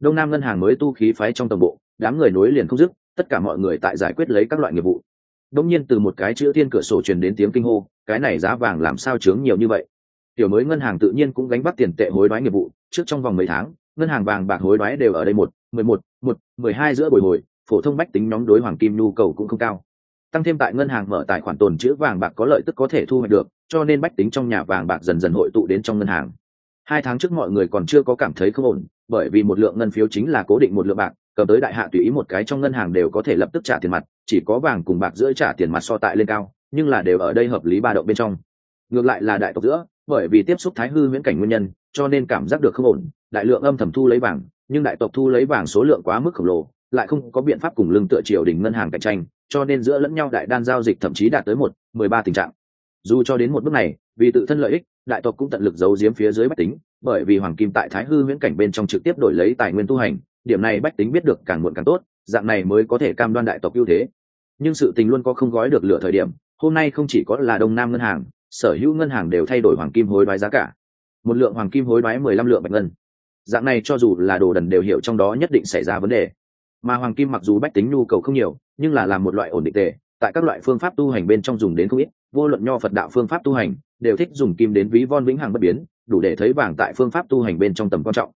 Đông nam ngân hàng mới tu khí phái trong tổng bộ, đám người nối liền không dứt, tất cả mọi người tại giải quyết lấy các loại nghiệp vụ. Đông nhiên từ một cái chữ thiên cửa sổ truyền đến tiếng kinh hô, cái này giá vàng làm sao chướng nhiều như vậy? Tiểu mới ngân hàng tự nhiên cũng gánh bắt tiền tệ hối đoái nghiệp vụ, trước trong vòng mấy tháng, ngân hàng vàng bạc hối đoái đều ở đây một, mười một một, mười hai giữa bồi hồi, phổ thông bách tính nhóm đối hoàng kim nhu cầu cũng không cao. Tăng thêm tại ngân hàng mở tài khoản tồn chữ vàng bạc có lợi tức có thể thu hoạch được cho nên bách tính trong nhà vàng bạc dần dần hội tụ đến trong ngân hàng. Hai tháng trước mọi người còn chưa có cảm thấy không ổn, bởi vì một lượng ngân phiếu chính là cố định một lượng bạc, cầm tới đại hạ tùy ý một cái trong ngân hàng đều có thể lập tức trả tiền mặt, chỉ có vàng cùng bạc giữa trả tiền mặt so tại lên cao, nhưng là đều ở đây hợp lý ba động bên trong. Ngược lại là đại tộc giữa, bởi vì tiếp xúc thái hư viễn cảnh nguyên nhân, cho nên cảm giác được không ổn, đại lượng âm thầm thu lấy vàng, nhưng đại tộc thu lấy vàng số lượng quá mức khổng lồ, lại không có biện pháp cùng lương tựa triều đình ngân hàng cạnh tranh, cho nên giữa lẫn nhau đại đan giao dịch thậm chí đạt tới một, mười ba tình trạng dù cho đến một bước này, vì tự thân lợi ích, đại tộc cũng tận lực giấu giếm phía dưới bách tính, bởi vì hoàng kim tại thái hư viễn cảnh bên trong trực tiếp đổi lấy tài nguyên tu hành, điểm này bách tính biết được càng muộn càng tốt, dạng này mới có thể cam đoan đại tộc ưu thế. Nhưng sự tình luôn có không gói được lửa thời điểm, hôm nay không chỉ có là đông nam ngân hàng, sở hữu ngân hàng đều thay đổi hoàng kim hối đoái giá cả. Một lượng hoàng kim hối đoái mười lăm lượng bạch ngân. Dạng này cho dù là đồ đần đều hiểu trong đó nhất định xảy ra vấn đề. Mà hoàng kim mặc dù bách tính nhu cầu không nhiều, nhưng là làm một loại ổn định tệ tại các loại phương pháp tu hành bên trong dùng đến không ít vô luận nho phật đạo phương pháp tu hành, đều thích dùng kim đến ví von vĩnh hằng bất biến, đủ để thấy vàng tại phương pháp tu hành bên trong tầm quan trọng.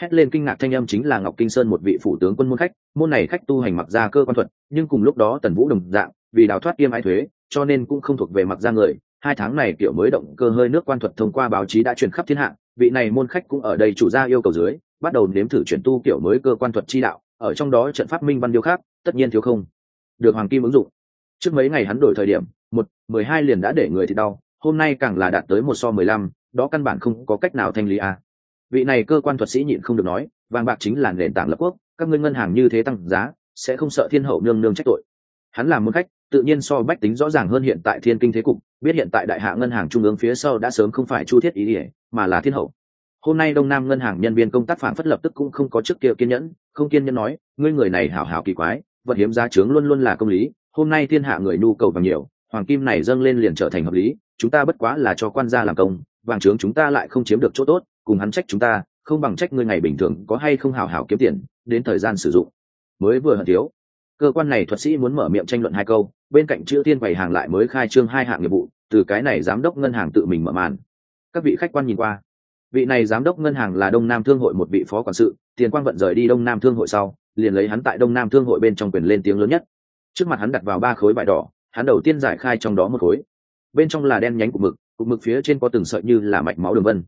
Hét lên kinh ngạc thanh âm chính là ngọc kinh sơn một vị phủ tướng quân môn khách, môn này khách tu hành mặc ra cơ quan thuật, nhưng cùng lúc đó tần vũ đồng dạng, vì đào thoát kiêm ái thuế, cho nên cũng không thuộc về mặc ra người. Hai tháng này kiểu mới động cơ hơi nước quan thuật thông qua báo chí đã truyền khắp thiên hạ, vị này môn khách cũng ở đây chủ gia yêu cầu dưới, bắt đầu nếm thử chuyển tu kiểu mới cơ quan thuật chi đạo, ở trong đó trận pháp minh văn điêu khác tất nhiên thiếu không. Được hoàng kim ứng dụng trước mấy ngày hắn đổi thời điểm, một, mười hai liền đã để người thì đau, hôm nay càng là đạt tới một so mười lăm, đó căn bản không có cách nào thanh lý à? vị này cơ quan thuật sĩ nhịn không được nói, vàng bạc chính là nền tảng lập quốc, các ngươi ngân hàng như thế tăng giá, sẽ không sợ thiên hậu nương nương trách tội hắn làm môn khách, tự nhiên so bách tính rõ ràng hơn hiện tại thiên kinh thế cục, biết hiện tại đại hạ ngân hàng trung ương phía sau đã sớm không phải chu thiết ý ỉa mà là thiên hậu hôm nay đông nam ngân hàng nhân viên công tác phản phất lập tức cũng không có trước kia kiên nhẫn, không kiên nhẫn nói, ngươi người này hảo hảo kỳ quái, vật hiếm giá trướng luôn luôn là công lý hôm nay thiên hạ người nhu cầu vàng nhiều, hoàng kim này dâng lên liền trở thành hợp lý, chúng ta bất quá là cho quan gia làm công, vàng trướng chúng ta lại không chiếm được chỗ tốt, cùng hắn trách chúng ta, không bằng trách ngươi ngày bình thường có hay không hảo hảo kiếm tiền, đến thời gian sử dụng. Mới vừa hận thiếu. Cơ quan này thuật sĩ muốn mở miệng tranh luận hai câu, bên cạnh chữ tiên quầy hàng lại mới khai trương hai hạng nghiệp vụ, từ cái này giám đốc ngân hàng tự mình mở màn. Các vị khách quan nhìn qua. Vị này giám đốc ngân hàng là đông nam thương hội một vị phó quản sự, tiền quang vận rời đi đông nam thương hội sau, liền lấy hắn tại đông nam thương hội bên trong quyền lên tiếng lớn nhất trước mặt hắn đặt vào ba khối vải đỏ, hắn đầu tiên giải khai trong đó một khối. Bên trong là đen nhánh của mực, cục mực phía trên có từng sợi như là mạch máu đường vân.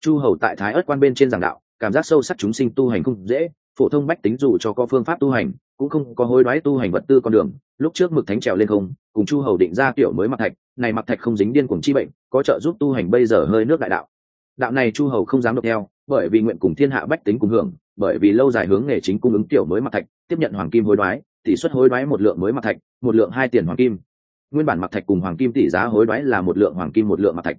Chu hầu tại thái ớt quan bên trên giảng đạo, cảm giác sâu sắc chúng sinh tu hành không dễ, phổ thông bách tính dù cho có phương pháp tu hành, cũng không có hối đoái tu hành vật tư con đường. Lúc trước mực thánh trèo lên không, cùng chu hầu định ra kiểu mới mặc thạch, này mặc thạch không dính điên cuồng chi bệnh, có trợ giúp tu hành bây giờ hơi nước đại đạo. Đạo này chu hầu không dám độc theo, bởi vì nguyện cùng thiên hạ bách tính cùng hưởng, bởi vì lâu dài hướng nghề chính cung ứng tiểu mới mặc thạch, tiếp nhận hoàng kim hối đoái tỷ suất hối đoái một lượng mới mặt thạch, một lượng hai tiền hoàng kim. Nguyên bản mặt thạch cùng hoàng kim tỷ giá hối đoái là một lượng hoàng kim một lượng mặt thạch.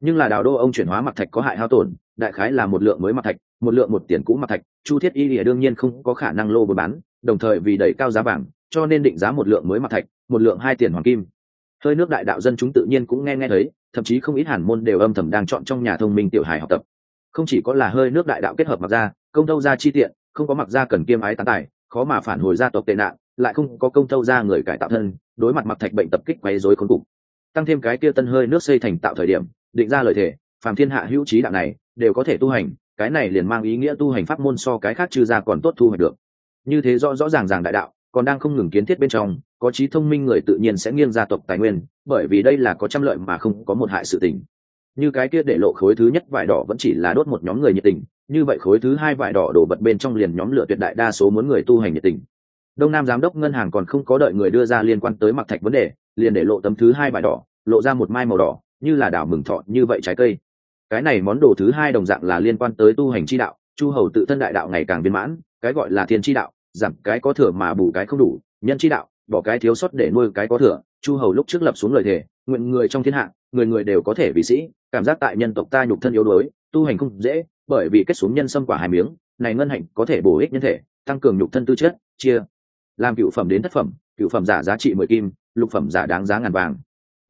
Nhưng là đào đô ông chuyển hóa mặt thạch có hại hao tổn, đại khái là một lượng mới mặt thạch, một lượng một tiền cũ mặt thạch, chu thiết y lìa đương nhiên không có khả năng lô buôn bán, đồng thời vì đẩy cao giá vàng, cho nên định giá một lượng mới mặt thạch, một lượng hai tiền hoàng kim. Hơi nước đại đạo dân chúng tự nhiên cũng nghe nghe thấy, thậm chí không ít hàn môn đều âm thầm đang chọn trong nhà thông minh tiểu hài học tập. Không chỉ có là hơi nước đại đạo kết hợp mặc ra, công thâu ra chi tiện, không có mặc ra cần kiêm ái tán tài khó mà phản hồi gia tộc tệ nạn, lại không có công thâu ra người cải tạo thân, đối mặt mặc thạch bệnh tập kích quấy rối khốn cục tăng thêm cái kia tân hơi nước xây thành tạo thời điểm, định ra lời thề, phàm thiên hạ hữu trí đạo này, đều có thể tu hành, cái này liền mang ý nghĩa tu hành pháp môn so cái khác trừ ra còn tốt thu hoạch được. Như thế rõ rõ ràng ràng đại đạo, còn đang không ngừng kiến thiết bên trong, có trí thông minh người tự nhiên sẽ nghiêng gia tộc tài nguyên, bởi vì đây là có trăm lợi mà không có một hại sự tình. Như cái kia để lộ khối thứ nhất vải đỏ vẫn chỉ là đốt một nhóm người nhiệt tình như vậy khối thứ hai vải đỏ đổ bật bên trong liền nhóm lửa tuyệt đại đa số muốn người tu hành nhiệt tình. Đông nam giám đốc ngân hàng còn không có đợi người đưa ra liên quan tới mặc thạch vấn đề, liền để lộ tấm thứ hai vải đỏ, lộ ra một mai màu đỏ, như là đảo mừng thọ như vậy trái cây. Cái này món đồ thứ hai đồng dạng là liên quan tới tu hành chi đạo, chu hầu tự thân đại đạo ngày càng viên mãn, cái gọi là thiên chi đạo, giảm cái có thừa mà bù cái không đủ, nhân chi đạo, bỏ cái thiếu sót để nuôi cái có thừa, chu hầu lúc trước lập xuống lời thề, nguyện người trong thiên hạ, người người đều có thể vị sĩ, cảm giác tại nhân tộc ta nhục thân yếu đuối, tu hành không dễ bởi vì kết xuống nhân sâm quả hai miếng, này ngân hạnh có thể bổ ích nhân thể, tăng cường nhục thân tư chất, chia. Làm cựu phẩm đến thất phẩm, cựu phẩm giả giá trị mười kim, lục phẩm giả đáng giá ngàn vàng.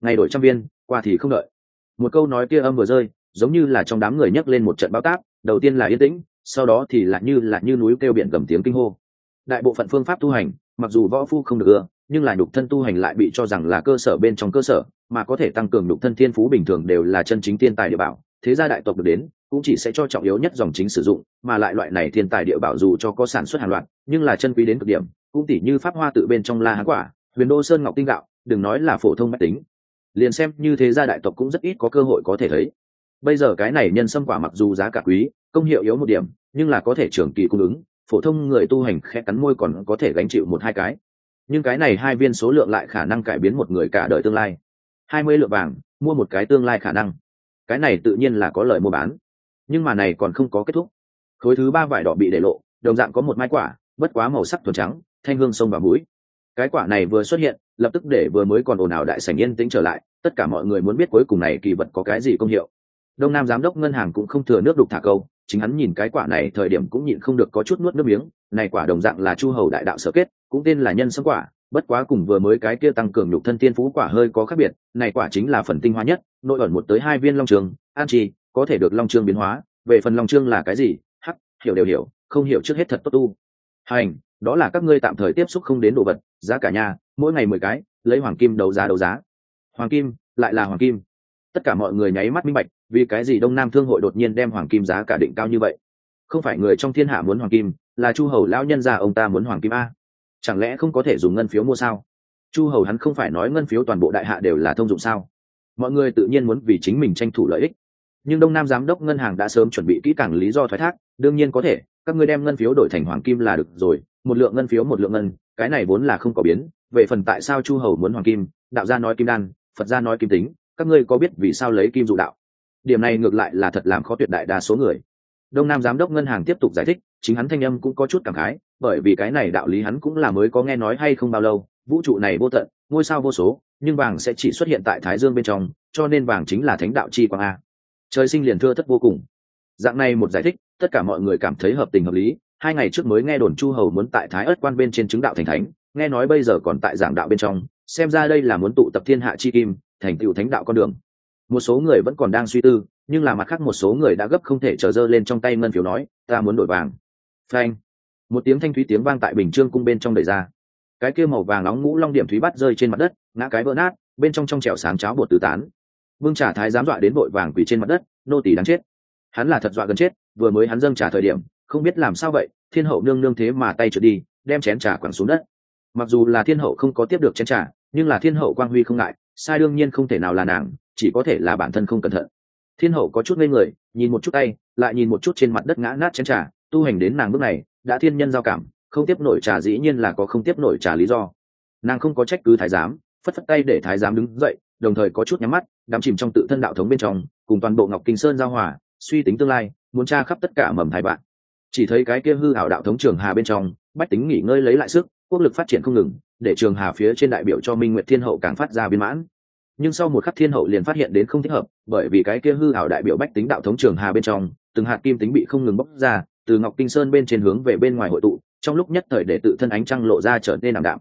Ngày đổi trăm viên, qua thì không đợi. Một câu nói kia âm vừa rơi, giống như là trong đám người nhấc lên một trận bao táp, đầu tiên là yên tĩnh, sau đó thì lại như là như núi kêu biển gầm tiếng kinh hô. Đại bộ phận phương pháp tu hành, mặc dù võ phu không được ưa, nhưng là nhục thân tu hành lại bị cho rằng là cơ sở bên trong cơ sở, mà có thể tăng cường nhục thân thiên phú bình thường đều là chân chính thiên tài địa bảo thế gia đại tộc được đến, cũng chỉ sẽ cho trọng yếu nhất dòng chính sử dụng, mà lại loại này thiên tài địa bảo dù cho có sản xuất hàng loạt, nhưng là chân quý đến cực điểm, cũng tỉ như pháp hoa tự bên trong la hán quả, huyền đô sơn ngọc tinh gạo, đừng nói là phổ thông mách tính. Liền xem như thế gia đại tộc cũng rất ít có cơ hội có thể thấy. Bây giờ cái này nhân sâm quả mặc dù giá cả quý, công hiệu yếu một điểm, nhưng là có thể trưởng kỳ cung ứng, phổ thông người tu hành khẽ cắn môi còn có thể gánh chịu một hai cái. Nhưng cái này hai viên số lượng lại khả năng cải biến một người cả đời tương lai. Hai mươi lượng vàng, mua một cái tương lai khả năng cái này tự nhiên là có lợi mua bán. Nhưng mà này còn không có kết thúc. Khối thứ ba vải đỏ bị để lộ, đồng dạng có một mai quả, bất quá màu sắc thuần trắng, thanh hương sông vào mũi cái quả này vừa xuất hiện, lập tức để vừa mới còn ồn ào đại sảnh yên tĩnh trở lại, tất cả mọi người muốn biết cuối cùng này kỳ vật có cái gì công hiệu. Đông nam giám đốc ngân hàng cũng không thừa nước đục thả câu, chính hắn nhìn cái quả này thời điểm cũng nhịn không được có chút nuốt nước miếng, này quả đồng dạng là chu hầu đại đạo sở kết, cũng tên là nhân sâm quả bất quá cùng vừa mới cái kia tăng cường nhục thân tiên phú quả hơi có khác biệt, này quả chính là phần tinh hoa nhất, nội ẩn một tới hai viên long trường, an trì có thể được long trương biến hóa. Về phần long trương là cái gì? Hắc, hiểu đều hiểu, không hiểu trước hết thật tốt tu. Hành, đó là các ngươi tạm thời tiếp xúc không đến đồ vật, giá cả nhà mỗi ngày mười cái, lấy hoàng kim đấu giá đấu giá. Hoàng kim, lại là hoàng kim. Tất cả mọi người nháy mắt minh bạch, vì cái gì đông nam thương hội đột nhiên đem hoàng kim giá cả định cao như vậy? Không phải người trong thiên hạ muốn hoàng kim, là chu hầu lão nhân già ông ta muốn hoàng kim a chẳng lẽ không có thể dùng ngân phiếu mua sao? Chu hầu hắn không phải nói ngân phiếu toàn bộ đại hạ đều là thông dụng sao? Mọi người tự nhiên muốn vì chính mình tranh thủ lợi ích. Nhưng đông nam giám đốc ngân hàng đã sớm chuẩn bị kỹ càng lý do thoái thác, đương nhiên có thể, các ngươi đem ngân phiếu đổi thành hoàng kim là được rồi, một lượng ngân phiếu một lượng ngân, cái này vốn là không có biến, về phần tại sao chu hầu muốn hoàng kim, đạo gia nói kim đan, phật gia nói kim tính, các ngươi có biết vì sao lấy kim dụ đạo? Điểm này ngược lại là thật làm khó tuyệt đại đa số người. Đông nam giám đốc ngân hàng tiếp tục giải thích chính hắn thanh âm cũng có chút cảm khái, bởi vì cái này đạo lý hắn cũng là mới có nghe nói hay không bao lâu, vũ trụ này vô tận, ngôi sao vô số, nhưng vàng sẽ chỉ xuất hiện tại thái dương bên trong, cho nên vàng chính là thánh đạo chi quang a. Trời sinh liền thưa thất vô cùng. Dạng này một giải thích, tất cả mọi người cảm thấy hợp tình hợp lý, hai ngày trước mới nghe đồn chu hầu muốn tại thái ớt quan bên trên chứng đạo thành thánh, nghe nói bây giờ còn tại giảng đạo bên trong, xem ra đây là muốn tụ tập thiên hạ chi kim, thành tựu thánh đạo con đường. Một số người vẫn còn đang suy tư, nhưng là mặt khác một số người đã gấp không thể chờ dơ lên trong tay ngân phiếu nói, ta muốn đổi vàng phanh. Một tiếng thanh thúy tiếng vang tại bình trương cung bên trong đầy ra. Cái kia màu vàng nóng ngũ long điểm thúy bắt rơi trên mặt đất, ngã cái vỡ nát, bên trong trong trẻo sáng cháo bột tứ tán. Vương trả thái dám dọa đến vội vàng quỳ trên mặt đất, nô tỳ đáng chết. Hắn là thật dọa gần chết, vừa mới hắn dâng trả thời điểm, không biết làm sao vậy, thiên hậu nương nương thế mà tay trượt đi, đem chén trà quẳng xuống đất. Mặc dù là thiên hậu không có tiếp được chén trà, nhưng là thiên hậu quang huy không ngại, sai đương nhiên không thể nào là nàng, chỉ có thể là bản thân không cẩn thận. Thiên hậu có chút ngây người, nhìn một chút tay, lại nhìn một chút trên mặt đất ngã nát chén trà tu hành đến nàng bước này, đã thiên nhân giao cảm, không tiếp nổi trà dĩ nhiên là có không tiếp nổi trà lý do. Nàng không có trách cứ thái giám, phất phất tay để thái giám đứng dậy, đồng thời có chút nhắm mắt, đắm chìm trong tự thân đạo thống bên trong, cùng toàn bộ ngọc kinh sơn giao hòa, suy tính tương lai, muốn tra khắp tất cả mầm thái bạn chỉ thấy cái kia hư hảo đạo thống trường hà bên trong, bách tính nghỉ ngơi lấy lại sức, quốc lực phát triển không ngừng, để trường hà phía trên đại biểu cho minh nguyệt thiên hậu càng phát ra viên mãn. Nhưng sau một khắc thiên hậu liền phát hiện đến không thích hợp, bởi vì cái kia hư hảo đại biểu bách tính đạo thống trường hà bên trong, từng hạt kim tính bị không ngừng bóc ra từ ngọc kinh sơn bên trên hướng về bên ngoài hội tụ, trong lúc nhất thời để tự thân ánh trăng lộ ra trở nên ảm đạm.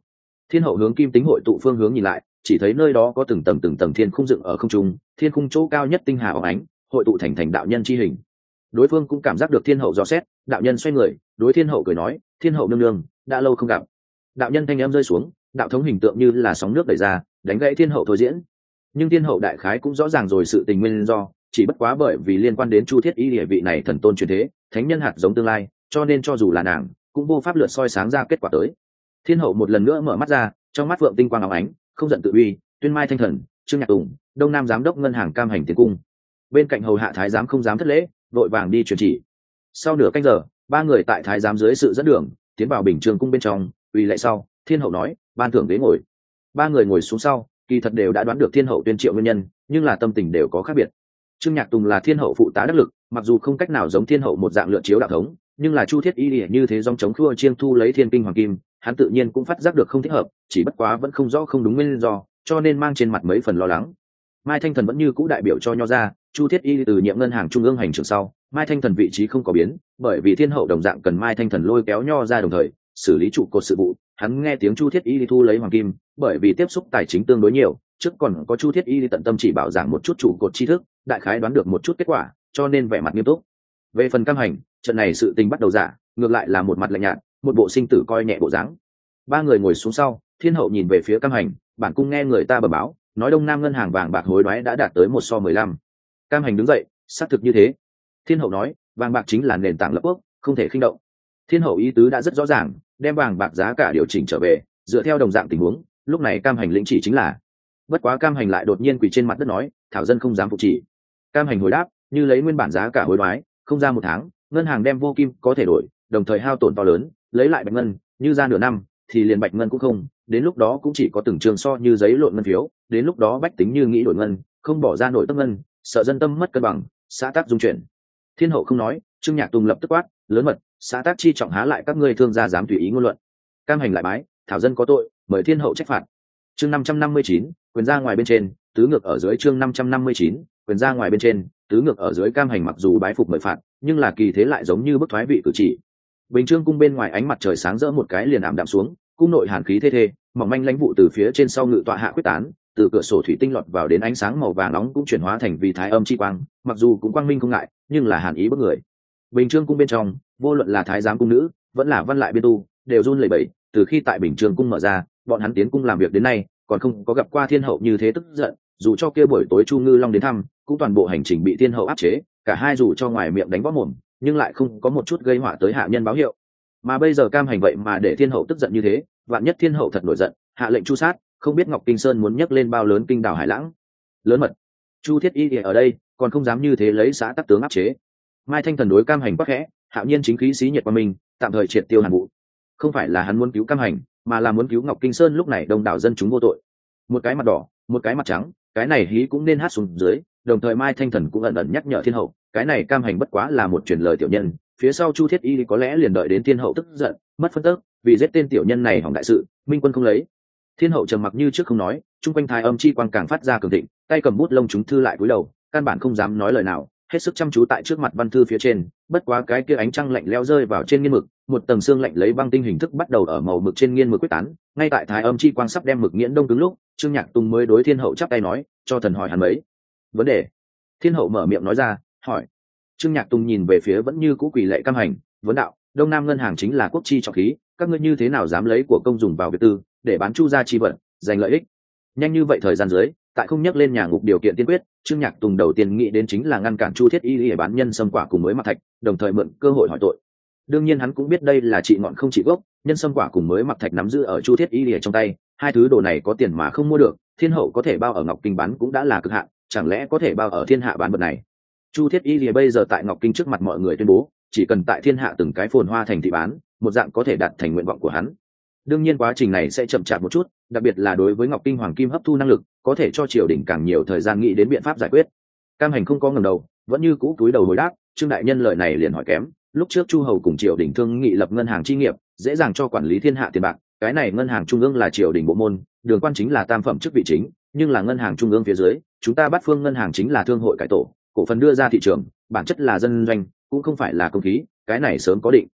Thiên hậu hướng kim tính hội tụ phương hướng nhìn lại, chỉ thấy nơi đó có từng tầng từng tầng thiên khung dựng ở không trung, thiên khung chỗ cao nhất tinh hà óng ánh, hội tụ thành thành đạo nhân chi hình. Đối phương cũng cảm giác được thiên hậu dò xét, đạo nhân xoay người, đối thiên hậu cười nói, thiên hậu nương nương, đã lâu không gặp. Đạo nhân thanh em rơi xuống, đạo thống hình tượng như là sóng nước đẩy ra, đánh gãy thiên hậu thôi diễn. Nhưng thiên hậu đại khái cũng rõ ràng rồi sự tình nguyên do chỉ bất quá bởi vì liên quan đến chu thiết y địa vị này thần tôn truyền thế, thánh nhân hạt giống tương lai, cho nên cho dù là nàng, cũng vô pháp lượt soi sáng ra kết quả tới. Thiên hậu một lần nữa mở mắt ra, trong mắt vượng tinh quang áo ánh, không giận tự uy, tuyên mai thanh thần, trương nhạc tùng, đông nam giám đốc ngân hàng cam hành tiến cung. Bên cạnh hầu hạ thái giám không dám thất lễ, vội vàng đi truyền chỉ. Sau nửa canh giờ, ba người tại thái giám dưới sự dẫn đường, tiến vào bình trường cung bên trong uy lệ sau, thiên hậu nói, ban thưởng ghế ngồi. Ba người ngồi xuống sau, kỳ thật đều đã đoán được thiên hậu tuyên triệu nguyên nhân, nhưng là tâm tình đều có khác biệt trương nhạc tùng là thiên hậu phụ tá đắc lực, mặc dù không cách nào giống thiên hậu một dạng lựa chiếu đạo thống, nhưng là chu thiết y ỉa như thế dòng chống khua chiêng thu lấy thiên kinh hoàng kim, hắn tự nhiên cũng phát giác được không thích hợp, chỉ bất quá vẫn không rõ không đúng nguyên do, cho nên mang trên mặt mấy phần lo lắng. Mai thanh thần vẫn như cũ đại biểu cho nho ra chu thiết y từ nhiệm ngân hàng trung ương hành trưởng sau, mai thanh thần vị trí không có biến, bởi vì thiên hậu đồng dạng cần mai thanh thần lôi kéo nho ra đồng thời, xử lý trụ cột sự vụ, hắn nghe tiếng chu thiết y thu lấy hoàng kim, bởi vì tiếp xúc tài chính tương đối nhiều trước còn có chu thiết y tận tâm chỉ bảo giảng một chút trụ cột tri thức, đại khái đoán được một chút kết quả, cho nên vẻ mặt nghiêm túc. Về phần cam hành, trận này sự tình bắt đầu giả, ngược lại là một mặt lạnh nhạt, một bộ sinh tử coi nhẹ bộ dáng. Ba người ngồi xuống sau, thiên hậu nhìn về phía cam hành, bản cung nghe người ta bờ báo, nói đông nam ngân hàng vàng bạc hối đoái đã đạt tới một so mười lăm. Cam hành đứng dậy, xác thực như thế. Thiên hậu nói, vàng bạc chính là nền tảng lập quốc, không thể khinh động. Thiên hậu ý tứ đã rất rõ ràng, đem vàng bạc giá cả điều chỉnh trở về, dựa theo đồng dạng tình huống, lúc này cam hành lĩnh chỉ chính là bất quá cam hành lại đột nhiên quỳ trên mặt đất nói, thảo dân không dám phục chỉ. Cam hành hồi đáp, như lấy nguyên bản giá cả hối đoái, không ra một tháng, ngân hàng đem vô kim có thể đổi, đồng thời hao tổn to lớn, lấy lại bạch ngân, như ra nửa năm, thì liền bạch ngân cũng không, đến lúc đó cũng chỉ có từng trường so như giấy lộn ngân phiếu, đến lúc đó bách tính như nghĩ đổi ngân, không bỏ ra nổi tâm ngân, sợ dân tâm mất cân bằng, xã tác dung chuyển. Thiên hậu không nói, trương nhạc tùng lập tức quát, lớn mật, xã tác chi trọng há lại các ngươi thương gia dám tùy ý ngôn luận. Cam hành lại bái, thảo dân có tội, mời thiên hậu trách phạt. Chương năm trăm năm mươi chín quyền ra ngoài bên trên, tứ ngược ở dưới chương năm trăm năm mươi chín, quyền ra ngoài bên trên, tứ ngược ở dưới cam hành mặc dù bái phục mời phạt, nhưng là kỳ thế lại giống như bức thoái vị cử chỉ. Bình trương cung bên ngoài ánh mặt trời sáng rỡ một cái liền ảm đạm xuống, cung nội hàn khí thê thê, mỏng manh lãnh vụ từ phía trên sau ngự tọa hạ quyết tán, từ cửa sổ thủy tinh lọt vào đến ánh sáng màu vàng nóng cũng chuyển hóa thành vì thái âm chi quang, mặc dù cũng quang minh không ngại, nhưng là hàn ý bất người. Bình trương cung bên trong, vô luận là thái giám cung nữ, vẫn là văn lại biên tu, đều run lẩy bẩy, từ khi tại bình trương cung mở ra, bọn hắn tiến cung làm việc đến nay còn không có gặp qua thiên hậu như thế tức giận, dù cho kia buổi tối chu ngư long đến thăm, cũng toàn bộ hành trình bị thiên hậu áp chế, cả hai dù cho ngoài miệng đánh võ mồm, nhưng lại không có một chút gây họa tới hạ nhân báo hiệu. Mà bây giờ cam hành vậy mà để thiên hậu tức giận như thế, vạn nhất thiên hậu thật nổi giận, hạ lệnh chu sát, không biết ngọc kinh sơn muốn nhấc lên bao lớn kinh đảo hải lãng. Lớn mật. Chu thiết y ở đây, còn không dám như thế lấy xã tắc tướng áp chế. Mai thanh thần đối cam hành quắc khẽ, hạo nhiên chính khí xí nhiệt qua mình, tạm thời triệt tiêu hàn vụ không phải là hắn muốn cứu cam hành mà là muốn cứu ngọc kinh sơn lúc này đông đảo dân chúng vô tội. Một cái mặt đỏ, một cái mặt trắng, cái này hí cũng nên hát xuống dưới, đồng thời mai thanh thần cũng ẩn ẩn nhắc nhở thiên hậu, cái này cam hành bất quá là một truyền lời tiểu nhân, phía sau chu thiết y có lẽ liền đợi đến thiên hậu tức giận, mất phân tức, vì giết tên tiểu nhân này hỏng đại sự, minh quân không lấy. Thiên hậu trầm mặc như trước không nói, chung quanh thái âm chi quang càng phát ra cường thịnh, tay cầm bút lông chúng thư lại cúi đầu, căn bản không dám nói lời nào, hết sức chăm chú tại trước mặt văn thư phía trên bất quá cái kia ánh trăng lạnh leo rơi vào trên nghiên mực, một tầng xương lạnh lấy băng tinh hình thức bắt đầu ở màu mực trên nghiên mực quyết tán, ngay tại thái âm chi quang sắp đem mực nghiễn đông cứng lúc, trương nhạc tùng mới đối thiên hậu chắp tay nói, cho thần hỏi hắn mấy vấn đề. Thiên hậu mở miệng nói ra, hỏi. Trương nhạc tùng nhìn về phía vẫn như cũ quỷ lệ cam hành, vấn đạo, đông nam ngân hàng chính là quốc chi trọng khí, các ngươi như thế nào dám lấy của công dùng vào việc tư, để bán chu ra chi vận, giành lợi ích? Nhanh như vậy thời gian dưới tại không nhắc lên nhà ngục điều kiện tiên quyết, trương nhạc tùng đầu tiên nghĩ đến chính là ngăn cản chu thiết y để bán nhân sâm quả cùng mới mặt thạch, đồng thời mượn cơ hội hỏi tội. Đương nhiên hắn cũng biết đây là trị ngọn không trị gốc, nhân sâm quả cùng mới mặt thạch nắm giữ ở chu thiết y lìa trong tay, hai thứ đồ này có tiền mà không mua được, thiên hậu có thể bao ở ngọc kinh bán cũng đã là cực hạn, chẳng lẽ có thể bao ở thiên hạ bán vật này? Chu thiết y lìa bây giờ tại ngọc kinh trước mặt mọi người tuyên bố, chỉ cần tại thiên hạ từng cái phồn hoa thành thị bán, một dạng có thể đạt thành nguyện vọng của hắn đương nhiên quá trình này sẽ chậm chạp một chút, đặc biệt là đối với ngọc kinh hoàng kim hấp thu năng lực, có thể cho triều đình càng nhiều thời gian nghĩ đến biện pháp giải quyết. Cam hành không có ngầm đầu, vẫn như cũ túi đầu hồi đáp, trương đại nhân lời này liền hỏi kém, lúc trước chu hầu cùng triều đình thương nghị lập ngân hàng chi nghiệp, dễ dàng cho quản lý thiên hạ tiền bạc, cái này ngân hàng trung ương là triều đình bộ môn, đường quan chính là tam phẩm chức vị chính, nhưng là ngân hàng trung ương phía dưới, chúng ta bắt phương ngân hàng chính là thương hội cải tổ, cổ phần đưa ra thị trường, bản chất là dân doanh, cũng không phải là công khí, cái này sớm có định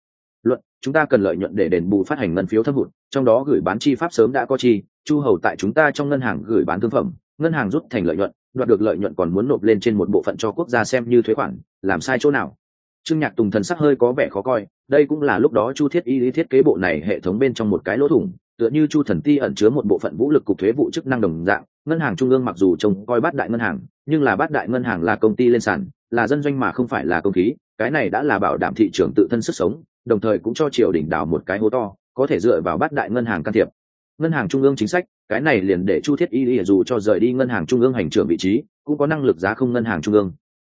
chúng ta cần lợi nhuận để đền bù phát hành ngân phiếu thâm hụt, trong đó gửi bán chi pháp sớm đã có chi, chu hầu tại chúng ta trong ngân hàng gửi bán thương phẩm, ngân hàng rút thành lợi nhuận, đoạt được lợi nhuận còn muốn nộp lên trên một bộ phận cho quốc gia xem như thuế khoản, làm sai chỗ nào? Trương nhạc tùng thần sắc hơi có vẻ khó coi, đây cũng là lúc đó chu thiết y lý thiết kế bộ này hệ thống bên trong một cái lỗ thủng, tựa như chu thần ti ẩn chứa một bộ phận vũ lực cục thuế vụ chức năng đồng dạng, ngân hàng trung ương mặc dù trông coi bát đại ngân hàng, nhưng là bát đại ngân hàng là công ty lên sàn, là dân doanh mà không phải là công khí, cái này đã là bảo đảm thị trường tự thân sức sống đồng thời cũng cho triều đình đào một cái hố to, có thể dựa vào bát đại ngân hàng can thiệp. Ngân hàng trung ương chính sách, cái này liền để chu thiết y lìa dù cho rời đi ngân hàng trung ương hành trưởng vị trí, cũng có năng lực giá không ngân hàng trung ương.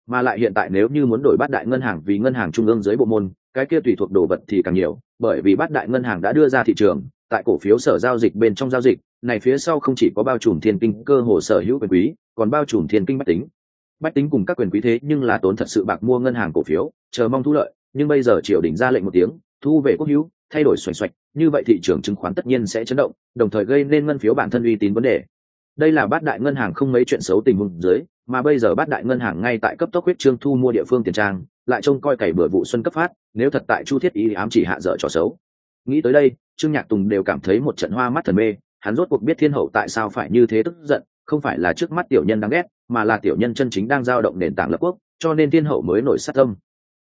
Mà lại hiện tại nếu như muốn đổi bát đại ngân hàng vì ngân hàng trung ương dưới bộ môn, cái kia tùy thuộc đồ vật thì càng nhiều, bởi vì bát đại ngân hàng đã đưa ra thị trường, tại cổ phiếu sở giao dịch bên trong giao dịch, này phía sau không chỉ có bao trùm thiên kinh cơ hồ sở hữu quyền quý, còn bao trùm thiên kinh bách tính. Bách tính cùng các quyền quý thế nhưng là tốn thật sự bạc mua ngân hàng cổ phiếu, chờ mong thu lợi nhưng bây giờ triều đình ra lệnh một tiếng, thu về quốc hữu, thay đổi xoành xoạch, như vậy thị trường chứng khoán tất nhiên sẽ chấn động, đồng thời gây nên ngân phiếu bản thân uy tín vấn đề. Đây là bát đại ngân hàng không mấy chuyện xấu tình huống dưới, mà bây giờ bát đại ngân hàng ngay tại cấp tốc huyết trương thu mua địa phương tiền trang, lại trông coi cày bừa vụ xuân cấp phát, nếu thật tại chu thiết ý ám chỉ hạ dở trò xấu. Nghĩ tới đây, trương nhạc tùng đều cảm thấy một trận hoa mắt thần mê, hắn rốt cuộc biết thiên hậu tại sao phải như thế tức giận, không phải là trước mắt tiểu nhân đáng ghét, mà là tiểu nhân chân chính đang giao động nền tảng lập quốc, cho nên thiên hậu mới nổi sát tâm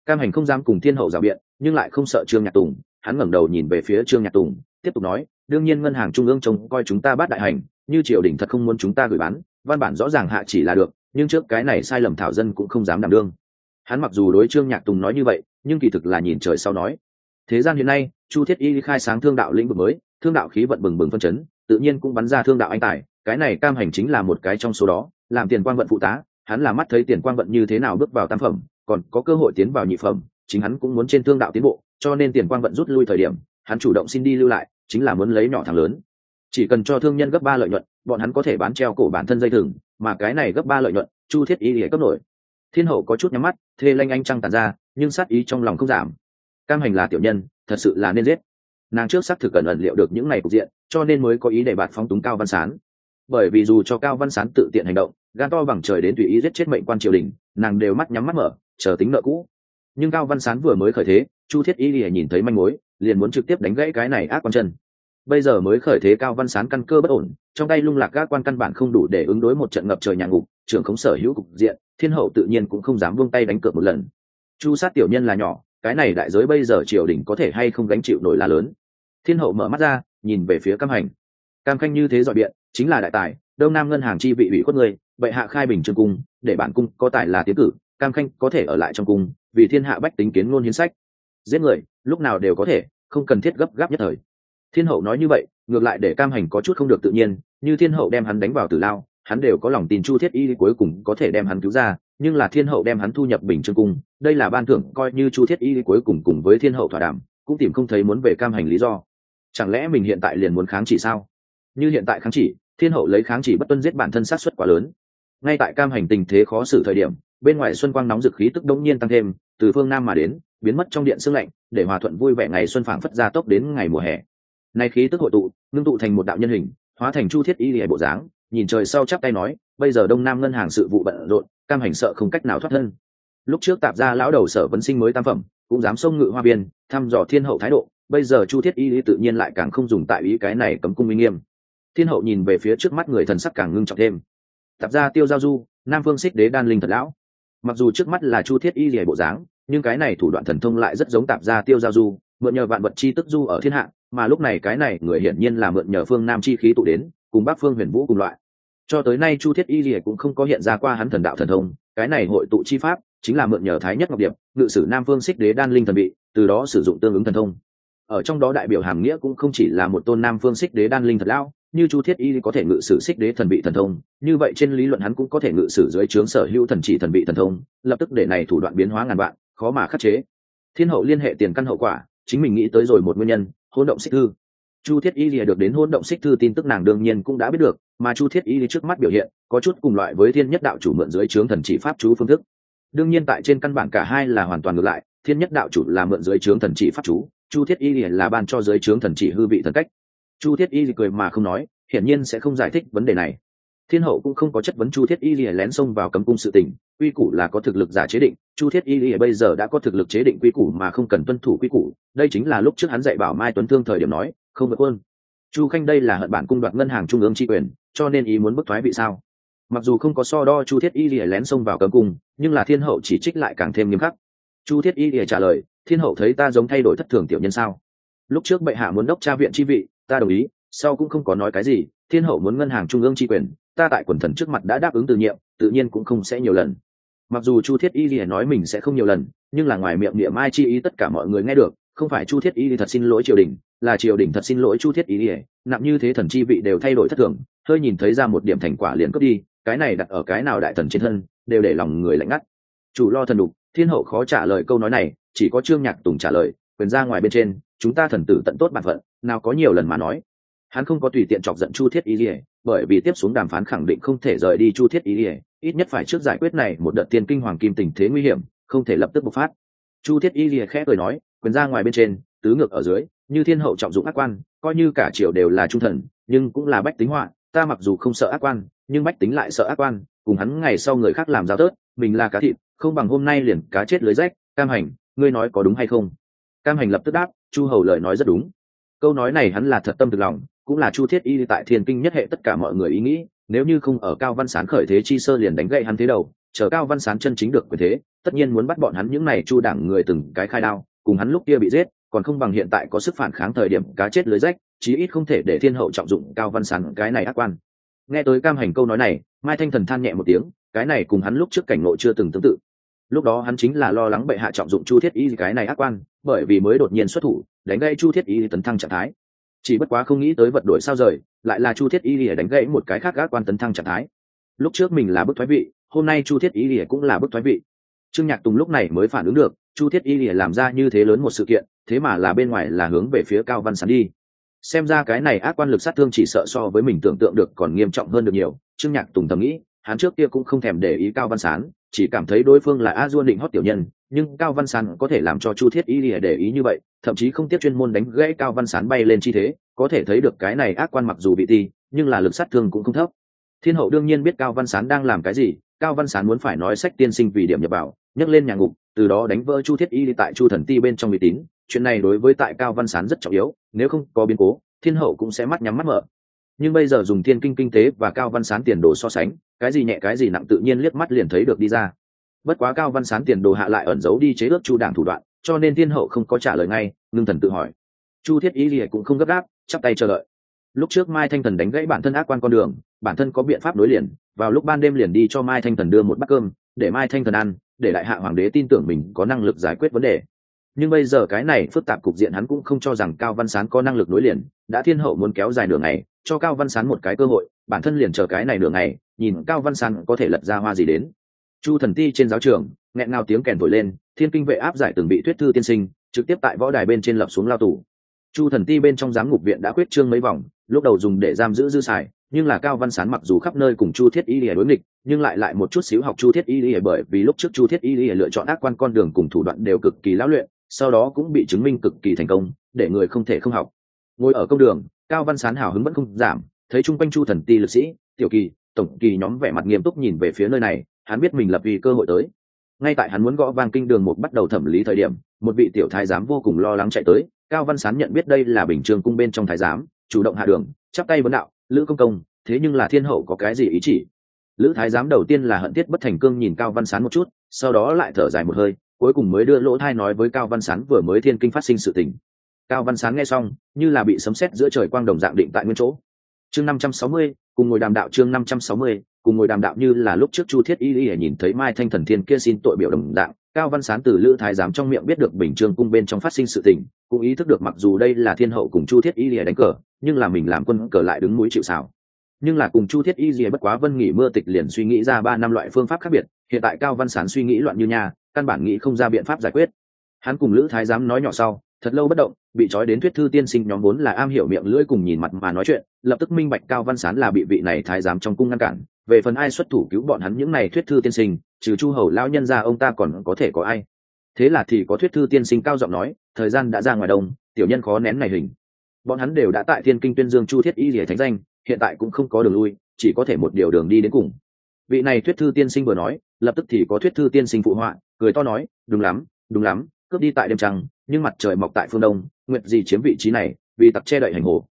cam hành không dám cùng thiên hậu rào biện, nhưng lại không sợ trương nhạc tùng. Hắn ngẩng đầu nhìn về phía trương nhạc tùng, tiếp tục nói, đương nhiên ngân hàng trung ương trông coi chúng ta bắt đại hành, như triều đình thật không muốn chúng ta gửi bán, văn bản rõ ràng hạ chỉ là được, nhưng trước cái này sai lầm thảo dân cũng không dám đảm đương. Hắn mặc dù đối trương nhạc tùng nói như vậy, nhưng kỳ thực là nhìn trời sau nói. Thế gian hiện nay, chu thiết y khai sáng thương đạo lĩnh vực mới, thương đạo khí vận bừng bừng phân chấn, tự nhiên cũng bắn ra thương đạo anh tài. Cái này cam hành chính là một cái trong số đó, làm tiền quang vận phụ tá, hắn là mắt thấy tiền quang vận như thế nào bước vào tam phẩm còn có cơ hội tiến vào nhị phẩm, chính hắn cũng muốn trên thương đạo tiến bộ, cho nên tiền quang vận rút lui thời điểm, hắn chủ động xin đi lưu lại, chính là muốn lấy nhỏ thằng lớn. Chỉ cần cho thương nhân gấp ba lợi nhuận, bọn hắn có thể bán treo cổ bản thân dây thừng, mà cái này gấp ba lợi nhuận, chu thiết ý để cấp nổi thiên hậu có chút nhắm mắt, thê lanh anh trăng tàn ra, nhưng sát ý trong lòng không giảm. Cam hành là tiểu nhân, thật sự là nên giết. Nàng trước xác thực cần ẩn liệu được những ngày cục diện, cho nên mới có ý để bạt phóng túng cao văn sán. Bởi vì dù cho cao văn sán tự tiện hành động, gan to bằng trời đến tùy ý giết chết mệnh quan triều đình, nàng đều mắt nhắm mắt mở chờ tính nợ cũ. Nhưng cao văn sán vừa mới khởi thế, chu thiết y lìa nhìn thấy manh mối, liền muốn trực tiếp đánh gãy cái này ác quan chân. Bây giờ mới khởi thế cao văn sán căn cơ bất ổn, trong tay lung lạc các quan căn bản không đủ để ứng đối một trận ngập trời nhà ngục, trưởng khống sở hữu cục diện, thiên hậu tự nhiên cũng không dám buông tay đánh cược một lần. Chu sát tiểu nhân là nhỏ, cái này đại giới bây giờ triều đình có thể hay không gánh chịu nổi là lớn. Thiên hậu mở mắt ra, nhìn về phía cam hành. Cam khanh như thế dọi biện, chính là đại tài, đông nam ngân hàng chi vị ủy khuất người, bệ hạ khai bình trương cung, để bản cung có tài là tiến cử cam khanh có thể ở lại trong cung, vì thiên hạ bách tính kiến ngôn hiến sách. Giết người, lúc nào đều có thể, không cần thiết gấp gáp nhất thời. Thiên hậu nói như vậy, ngược lại để cam hành có chút không được tự nhiên, như thiên hậu đem hắn đánh vào tử lao, hắn đều có lòng tin chu thiết y cuối cùng có thể đem hắn cứu ra, nhưng là thiên hậu đem hắn thu nhập bình trương cung, đây là ban thưởng coi như chu thiết y cuối cùng cùng với thiên hậu thỏa đàm, cũng tìm không thấy muốn về cam hành lý do. Chẳng lẽ mình hiện tại liền muốn kháng chỉ sao? Như hiện tại kháng chỉ, thiên hậu lấy kháng chỉ bất tuân giết bản thân sát xuất quá lớn. Ngay tại cam hành tình thế khó xử thời điểm bên ngoài xuân quang nóng dực khí tức đống nhiên tăng thêm, từ phương nam mà đến, biến mất trong điện sương lạnh, để hòa thuận vui vẻ ngày xuân phảng phất ra tốc đến ngày mùa hè. Nay khí tức hội tụ, ngưng tụ thành một đạo nhân hình, hóa thành chu thiết y hệ bộ dáng, nhìn trời sau chắp tay nói, bây giờ đông nam ngân hàng sự vụ bận rộn, cam hành sợ không cách nào thoát thân. Lúc trước tạp ra lão đầu sở vấn sinh mới tam phẩm, cũng dám xông ngự hoa biên thăm dò thiên hậu thái độ, bây giờ chu thiết y lý tự nhiên lại càng không dùng tại ý cái này cấm cung minh nghiêm. Thiên hậu nhìn về phía trước mắt người thần sắc càng ngưng trọng thêm. Tạp ra tiêu giao du, nam phương xích đế đan linh thật lão mặc dù trước mắt là chu thiết y lìa bộ dáng, nhưng cái này thủ đoạn thần thông lại rất giống tạp ra tiêu giao du, mượn nhờ vạn vật chi tức du ở thiên hạ, mà lúc này cái này người hiển nhiên là mượn nhờ phương nam chi khí tụ đến, cùng bắc phương huyền vũ cùng loại. Cho tới nay chu thiết y lìa cũng không có hiện ra qua hắn thần đạo thần thông, cái này hội tụ chi pháp, chính là mượn nhờ thái nhất ngọc điệp, ngự sử nam phương xích đế đan linh thần bị, từ đó sử dụng tương ứng thần thông. Ở trong đó đại biểu hàm nghĩa cũng không chỉ là một tôn nam phương xích đế đan linh thật lão như chu thiết y có thể ngự sử xích đế thần bị thần thông, như vậy trên lý luận hắn cũng có thể ngự sử dưới trướng sở hữu thần chỉ thần bị thần thông, lập tức để này thủ đoạn biến hóa ngàn vạn, khó mà khắc chế. Thiên hậu liên hệ tiền căn hậu quả, chính mình nghĩ tới rồi một nguyên nhân, hỗn động xích thư. Chu thiết y lìa được đến hỗn động xích thư tin tức nàng đương nhiên cũng đã biết được, mà chu thiết y trước mắt biểu hiện, có chút cùng loại với thiên nhất đạo chủ mượn dưới trướng thần chỉ pháp chú phương thức. Đương nhiên tại trên căn bản cả hai là hoàn toàn ngược lại, thiên nhất đạo chủ là mượn dưới trướng thần chỉ pháp chú, chu thiết y là ban cho dưới trướng thần chỉ hư vị thần cách chu thiết y cười mà không nói, hiển nhiên sẽ không giải thích vấn đề này. Thiên hậu cũng không có chất vấn chu thiết y lìa lén xông vào cấm cung sự tình, quy củ là có thực lực giả chế định, chu thiết y lìa bây giờ đã có thực lực chế định quy củ mà không cần tuân thủ quy củ, đây chính là lúc trước hắn dạy bảo mai tuấn thương thời điểm nói, không vượt quân. Chu khanh đây là hận bản cung đoạt ngân hàng trung ương tri quyền, cho nên ý muốn bức thoái vị sao? Mặc dù không có so đo chu thiết y lìa lén xông vào cấm cung, nhưng là thiên hậu chỉ trích lại càng thêm nghiêm khắc. Chu thiết y lìa trả lời, thiên hậu thấy ta giống thay đổi thất thường tiểu nhân sao? Lúc trước bệ hạ muốn đốc tra viện chi vị ta đồng ý, sau cũng không có nói cái gì, thiên hậu muốn ngân hàng trung ương tri quyền, ta tại quần thần trước mặt đã đáp ứng từ nhiệm, tự nhiên cũng không sẽ nhiều lần. Mặc dù chu thiết y thì nói mình sẽ không nhiều lần, nhưng là ngoài miệng niệm ai chi ý tất cả mọi người nghe được, không phải chu thiết y thật xin lỗi triều đình, là triều đình thật xin lỗi chu thiết y thì nặng như thế thần chi vị đều thay đổi thất thường, hơi nhìn thấy ra một điểm thành quả liền cướp đi, cái này đặt ở cái nào đại thần trên thân, đều để lòng người lạnh ngắt. Chủ lo thần đục, thiên hậu khó trả lời câu nói này, chỉ có trương nhạc tùng trả lời, quyền ra ngoài bên trên chúng ta thần tử tận tốt bản phận, nào có nhiều lần mà nói. Hắn không có tùy tiện chọc giận chu thiết y lìa, bởi vì tiếp xuống đàm phán khẳng định không thể rời đi chu thiết y lìa, ít nhất phải trước giải quyết này một đợt tiên kinh hoàng kim tình thế nguy hiểm, không thể lập tức bộc phát. Chu thiết y lìa khẽ cười nói, quyền ra ngoài bên trên, tứ ngược ở dưới, như thiên hậu trọng dụng ác quan, coi như cả triều đều là trung thần, nhưng cũng là bách tính họa, ta mặc dù không sợ ác quan, nhưng bách tính lại sợ ác quan, cùng hắn ngày sau người khác làm giao tớt, mình là cá thịt, không bằng hôm nay liền cá chết lưới rách, cam hành, ngươi nói có đúng hay không? Cam hành lập tức đáp, chu hầu lời nói rất đúng. Câu nói này hắn là thật tâm thực lòng, cũng là chu thiết y tại thiên kinh nhất hệ tất cả mọi người ý nghĩ, nếu như không ở cao văn sán khởi thế chi sơ liền đánh gậy hắn thế đầu, chờ cao văn sán chân chính được quyền thế, tất nhiên muốn bắt bọn hắn những này chu đảng người từng cái khai đao, cùng hắn lúc kia bị giết, còn không bằng hiện tại có sức phản kháng thời điểm cá chết lưới rách, chí ít không thể để thiên hậu trọng dụng cao văn sán cái này ác quan. Nghe tới cam hành câu nói này, mai thanh thần than nhẹ một tiếng, cái này cùng hắn lúc trước cảnh ngộ chưa từng tương tự lúc đó hắn chính là lo lắng bệ hạ trọng dụng chu thiết y cái này ác quan, bởi vì mới đột nhiên xuất thủ, đánh gây chu thiết y tấn thăng trạng thái. Chỉ bất quá không nghĩ tới vật đổi sao rời, lại là chu thiết y lìa đánh gãy một cái khác ác quan tấn thăng trạng thái. Lúc trước mình là bức thoái vị, hôm nay chu thiết y lìa cũng là bức thoái vị. Trương nhạc tùng lúc này mới phản ứng được, chu thiết y lìa làm ra như thế lớn một sự kiện, thế mà là bên ngoài là hướng về phía cao văn sán đi. Xem ra cái này ác quan lực sát thương chỉ sợ so với mình tưởng tượng được còn nghiêm trọng hơn được nhiều, trương nhạc tùng thầm nghĩ, hắn trước kia cũng không thèm để ý cao văn sán chỉ cảm thấy đối phương là a duôn định hót tiểu nhân, nhưng cao văn sán có thể làm cho chu thiết y lìa để ý như vậy, thậm chí không tiếc chuyên môn đánh gãy cao văn sán bay lên chi thế, có thể thấy được cái này ác quan mặc dù bị ti, nhưng là lực sát thương cũng không thấp. Thiên hậu đương nhiên biết cao văn sán đang làm cái gì, cao văn sán muốn phải nói sách tiên sinh vì điểm nhập bảo, nhấc lên nhà ngục, từ đó đánh vỡ chu thiết y tại chu thần ti bên trong uy tín. Chuyện này đối với tại cao văn sán rất trọng yếu, nếu không có biến cố, thiên hậu cũng sẽ mắt nhắm mắt mở nhưng bây giờ dùng thiên kinh kinh tế và cao văn sán tiền đồ so sánh, cái gì nhẹ cái gì nặng tự nhiên liếc mắt liền thấy được đi ra. Bất quá cao văn sán tiền đồ hạ lại ẩn giấu đi chế ước chu đảng thủ đoạn, cho nên thiên hậu không có trả lời ngay, ngưng thần tự hỏi. Chu thiết ý gì cũng không gấp gáp, chắp tay chờ đợi. Lúc trước mai thanh thần đánh gãy bản thân ác quan con đường, bản thân có biện pháp đối liền, vào lúc ban đêm liền đi cho mai thanh thần đưa một bát cơm, để mai thanh thần ăn, để đại hạ hoàng đế tin tưởng mình có năng lực giải quyết vấn đề nhưng bây giờ cái này phức tạp cục diện hắn cũng không cho rằng cao văn sán có năng lực nối liền, đã thiên hậu muốn kéo dài nửa ngày, cho cao văn sán một cái cơ hội, bản thân liền chờ cái này nửa ngày, nhìn cao văn sán có thể lật ra hoa gì đến. Chu thần ti trên giáo trường, nghẹn ngào tiếng kèn thổi lên, thiên kinh vệ áp giải từng bị thuyết thư tiên sinh, trực tiếp tại võ đài bên trên lập xuống lao tù. Chu thần ti bên trong giám ngục viện đã quyết trương mấy vòng, lúc đầu dùng để giam giữ dư xài, nhưng là cao văn sán mặc dù khắp nơi cùng chu thiết y lìa đối nghịch, nhưng lại lại một chút xíu học chu thiết y lìa bởi vì lúc trước chu thiết y lìa lựa chọn ác quan con đường cùng thủ đoạn đều cực kỳ lão luyện sau đó cũng bị chứng minh cực kỳ thành công, để người không thể không học. Ngồi ở công đường, cao văn sán hào hứng vẫn không giảm, thấy chung quanh chu thần ti lực sĩ, tiểu kỳ, tổng kỳ nhóm vẻ mặt nghiêm túc nhìn về phía nơi này, hắn biết mình lập vì cơ hội tới. Ngay tại hắn muốn gõ vang kinh đường một bắt đầu thẩm lý thời điểm, một vị tiểu thái giám vô cùng lo lắng chạy tới, cao văn sán nhận biết đây là bình trường cung bên trong thái giám, chủ động hạ đường, chắp tay vấn đạo, lữ công công, thế nhưng là thiên hậu có cái gì ý chỉ? Lữ thái giám đầu tiên là hận tiết bất thành cương nhìn cao văn sán một chút, sau đó lại thở dài một hơi cuối cùng mới đưa lỗ thai nói với cao văn sán vừa mới thiên kinh phát sinh sự tình. Cao văn sán nghe xong, như là bị sấm sét giữa trời quang đồng dạng định tại nguyên chỗ. Chương năm trăm sáu mươi, cùng ngồi đàm đạo chương năm trăm sáu mươi, cùng ngồi đàm đạo như là lúc trước chu thiết y y nhìn thấy mai thanh thần thiên kia xin tội biểu đồng dạng, cao văn sán từ lữ thái giám trong miệng biết được bình trương cung bên trong phát sinh sự tình, cũng ý thức được mặc dù đây là thiên hậu cùng chu thiết y lìa đánh cờ, nhưng là mình làm quân cờ lại đứng mũi chịu xảo nhưng là cùng chu thiết y lìa bất quá vân nghỉ mưa tịch liền suy nghĩ ra ba năm loại phương pháp khác biệt, hiện tại cao văn sán suy nghĩ loạn như nhà căn bản nghĩ không ra biện pháp giải quyết. Hắn cùng lữ thái giám nói nhỏ sau, thật lâu bất động, bị trói đến thuyết thư tiên sinh nhóm vốn là am hiểu miệng lưỡi cùng nhìn mặt mà nói chuyện, lập tức minh bạch cao văn sán là bị vị này thái giám trong cung ngăn cản. Về phần ai xuất thủ cứu bọn hắn những này thuyết thư tiên sinh, trừ chu hầu lao nhân ra ông ta còn có thể có ai? Thế là thì có thuyết thư tiên sinh cao giọng nói, thời gian đã ra ngoài đông, tiểu nhân khó nén này hình. Bọn hắn đều đã tại thiên kinh tuyên dương chu thiết y rỉa thánh danh, hiện tại cũng không có đường lui, chỉ có thể một điều đường đi đến cùng. Vị này thuyết thư tiên sinh vừa nói, lập tức thì có thuyết thư tiên sinh phụ họa cười to nói, đúng lắm đúng lắm, cướp đi tại đêm trăng, nhưng mặt trời mọc tại phương đông nguyện gì chiếm vị trí này, vì tặc che đậy hành hồ.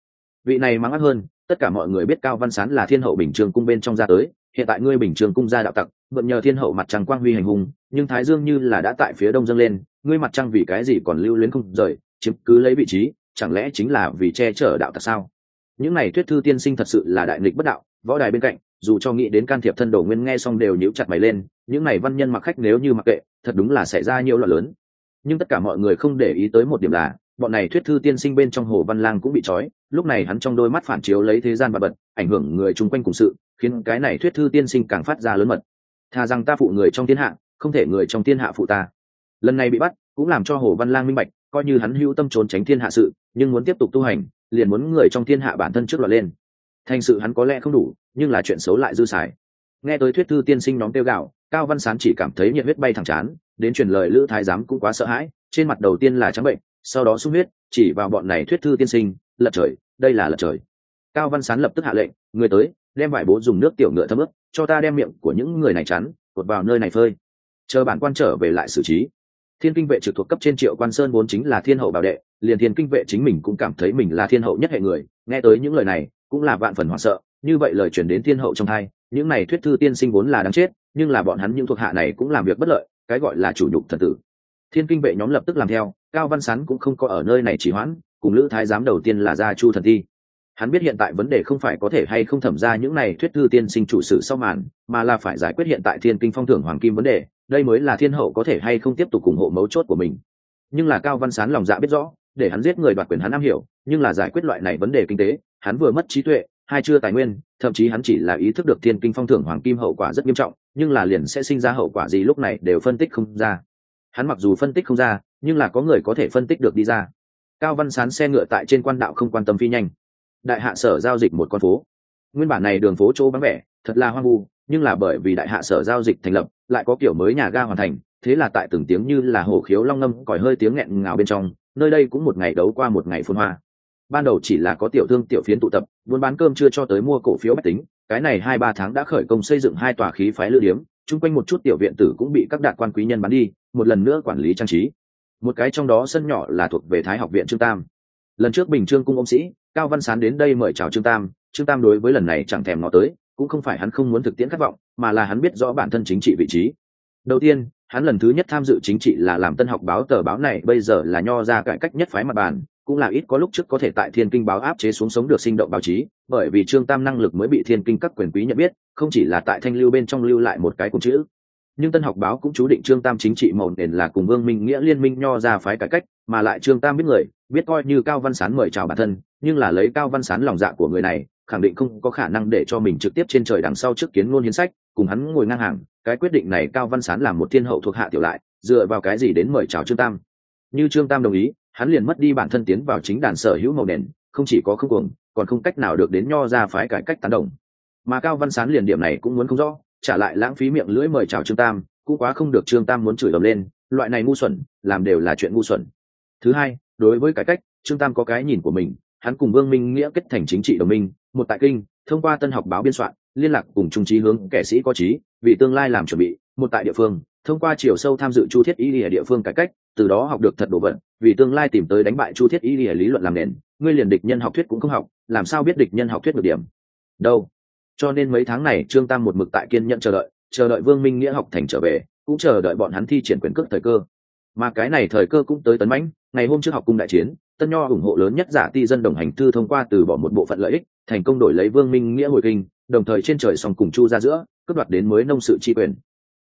Vị này mắng ác hơn, tất cả mọi người biết cao văn sán là thiên hậu bình trường cung bên trong gia tới, hiện tại ngươi bình trường cung gia đạo tặc, mượn nhờ thiên hậu mặt trăng quang huy hành hùng, nhưng thái dương như là đã tại phía đông dâng lên, ngươi mặt trăng vì cái gì còn lưu luyến không rời, chiếm cứ lấy vị trí, chẳng lẽ chính là vì che chở đạo tặc sao? Những này thuyết thư tiên sinh thật sự là đại nghịch bất đạo võ đài bên cạnh, dù cho nghĩ đến can thiệp thân đồ nguyên nghe xong đều nhíu chặt mày lên, những này văn nhân mặc khách nếu như mặc kệ, thật đúng là xảy ra nhiều loạn lớn. Nhưng tất cả mọi người không để ý tới một điểm là, bọn này thuyết thư tiên sinh bên trong hồ văn lang cũng bị trói, lúc này hắn trong đôi mắt phản chiếu lấy thế gian và bật ảnh hưởng người chung quanh cùng sự, khiến cái này thuyết thư tiên sinh càng phát ra lớn mật. Thà rằng ta phụ người trong thiên hạ, không thể người trong thiên hạ phụ ta. Lần này bị bắt, cũng làm cho hồ văn lang minh bạch, coi như hắn hữu tâm trốn tránh thiên hạ sự, nhưng muốn tiếp tục tu hành, liền muốn người trong thiên hạ bản thân trước loạt lên thành sự hắn có lẽ không đủ, nhưng là chuyện xấu lại dư xài. Nghe tới thuyết thư tiên sinh nhóm tiêu gạo cao văn sán chỉ cảm thấy nhiệt huyết bay thẳng chán, đến truyền lời lữ thái giám cũng quá sợ hãi, trên mặt đầu tiên là trắng bệnh, sau đó sung huyết, chỉ vào bọn này thuyết thư tiên sinh, lật trời, đây là lật trời. Cao văn sán lập tức hạ lệnh, người tới, đem vải bố dùng nước tiểu ngựa thấm ướp cho ta đem miệng của những người này chắn, cột vào nơi này phơi. Chờ bản quan trở về lại xử trí. Thiên kinh vệ trực thuộc cấp trên triệu quan sơn vốn chính là thiên hậu bảo đệ, liền thiên kinh vệ chính mình cũng cảm thấy mình là thiên hậu nhất hệ người, nghe tới những lời này cũng là vạn phần hoảng sợ. Như vậy lời chuyển đến thiên hậu trong hai, những này thuyết thư tiên sinh vốn là đáng chết, nhưng là bọn hắn những thuộc hạ này cũng làm việc bất lợi, cái gọi là chủ nhục thần tử. Thiên kinh vệ nhóm lập tức làm theo, cao văn sán cũng không có ở nơi này chỉ hoãn, cùng lữ thái giám đầu tiên là gia chu thần thi hắn biết hiện tại vấn đề không phải có thể hay không thẩm ra những này thuyết thư tiên sinh chủ sự sau màn, mà là phải giải quyết hiện tại thiên kinh phong thưởng hoàng kim vấn đề, đây mới là thiên hậu có thể hay không tiếp tục ủng hộ mấu chốt của mình. Nhưng là cao văn sán lòng dạ biết rõ, để hắn giết người đoạt quyền hắn am hiểu, nhưng là giải quyết loại này vấn đề kinh tế hắn vừa mất trí tuệ, hai chưa tài nguyên, thậm chí hắn chỉ là ý thức được thiên kinh phong thưởng hoàng kim hậu quả rất nghiêm trọng, nhưng là liền sẽ sinh ra hậu quả gì lúc này đều phân tích không ra. Hắn mặc dù phân tích không ra, nhưng là có người có thể phân tích được đi ra. Cao văn sán xe ngựa tại trên quan đạo không quan tâm phi nhanh. Đại hạ sở giao dịch một con phố. Nguyên bản này đường phố chỗ vắng vẻ, thật là hoang vu, nhưng là bởi vì đại hạ sở giao dịch thành lập, lại có kiểu mới nhà ga hoàn thành, thế là tại từng tiếng như là hổ khiếu long ngâm còi hơi tiếng nghẹn ngào bên trong, nơi đây cũng một ngày đấu qua một ngày phun hoa ban đầu chỉ là có tiểu thương tiểu phiến tụ tập, buôn bán cơm chưa cho tới mua cổ phiếu bách tính, cái này hai ba tháng đã khởi công xây dựng hai tòa khí phái lữ điếm, chung quanh một chút tiểu viện tử cũng bị các đạt quan quý nhân bán đi, một lần nữa quản lý trang trí. Một cái trong đó sân nhỏ là thuộc về thái học viện trương tam. Lần trước bình trương cung ông sĩ, cao văn sán đến đây mời chào trương tam trương tam đối với lần này chẳng thèm ngó tới, cũng không phải hắn không muốn thực tiễn khát vọng, mà là hắn biết rõ bản thân chính trị vị trí. Đầu tiên, hắn lần thứ nhất tham dự chính trị là làm tân học báo tờ báo này, bây giờ là nho ra cải cách nhất phái mặt bàn cũng là ít có lúc trước có thể tại thiên kinh báo áp chế xuống sống được sinh động báo chí, bởi vì trương tam năng lực mới bị thiên kinh các quyền quý nhận biết, không chỉ là tại thanh lưu bên trong lưu lại một cái cùng chữ. Nhưng tân học báo cũng chú định trương tam chính trị màu nền là cùng vương minh nghĩa liên minh nho ra phái cải cách, mà lại trương tam biết người, biết coi như cao văn sán mời chào bản thân, nhưng là lấy cao văn sán lòng dạ của người này, khẳng định không có khả năng để cho mình trực tiếp trên trời đằng sau trước kiến ngôn hiến sách, cùng hắn ngồi ngang hàng, cái quyết định này cao văn sán làm một thiên hậu thuộc hạ tiểu lại, dựa vào cái gì đến mời chào trương tam? Như trương tam đồng ý hắn liền mất đi bản thân tiến vào chính đàn sở hữu màu nền, không chỉ có không cuồng, còn không cách nào được đến nho ra phái cải cách tán đồng. Mà cao văn sán liền điểm này cũng muốn không rõ, trả lại lãng phí miệng lưỡi mời chào trương tam, cũng quá không được trương tam muốn chửi ầm lên, loại này ngu xuẩn, làm đều là chuyện ngu xuẩn. Thứ hai, đối với cải cách, trương tam có cái nhìn của mình, hắn cùng vương minh nghĩa kết thành chính trị đồng minh, một tại kinh, thông qua tân học báo biên soạn, liên lạc cùng trung trí hướng kẻ sĩ có trí, vì tương lai làm chuẩn bị, một tại địa phương thông qua chiều sâu tham dự chu thiết y lìa địa phương cải cách, từ đó học được thật đồ vật, vì tương lai tìm tới đánh bại chu thiết y lý luận làm nền, ngươi liền địch nhân học thuyết cũng không học, làm sao biết địch nhân học thuyết được điểm? Đâu? Cho nên mấy tháng này, trương tam một mực tại kiên nhận chờ đợi chờ đợi vương minh nghĩa học thành trở về, cũng chờ đợi bọn hắn thi triển quyền cước thời cơ. Mà cái này thời cơ cũng tới tấn mãnh, ngày hôm trước học cung đại chiến, tân nho ủng hộ lớn nhất giả ti dân đồng hành thư thông qua từ bỏ một bộ phận lợi ích, thành công đổi lấy vương minh nghĩa hồi kinh, đồng thời trên trời song cùng chu ra giữa, cướp đoạt đến mới nông sự tri quyền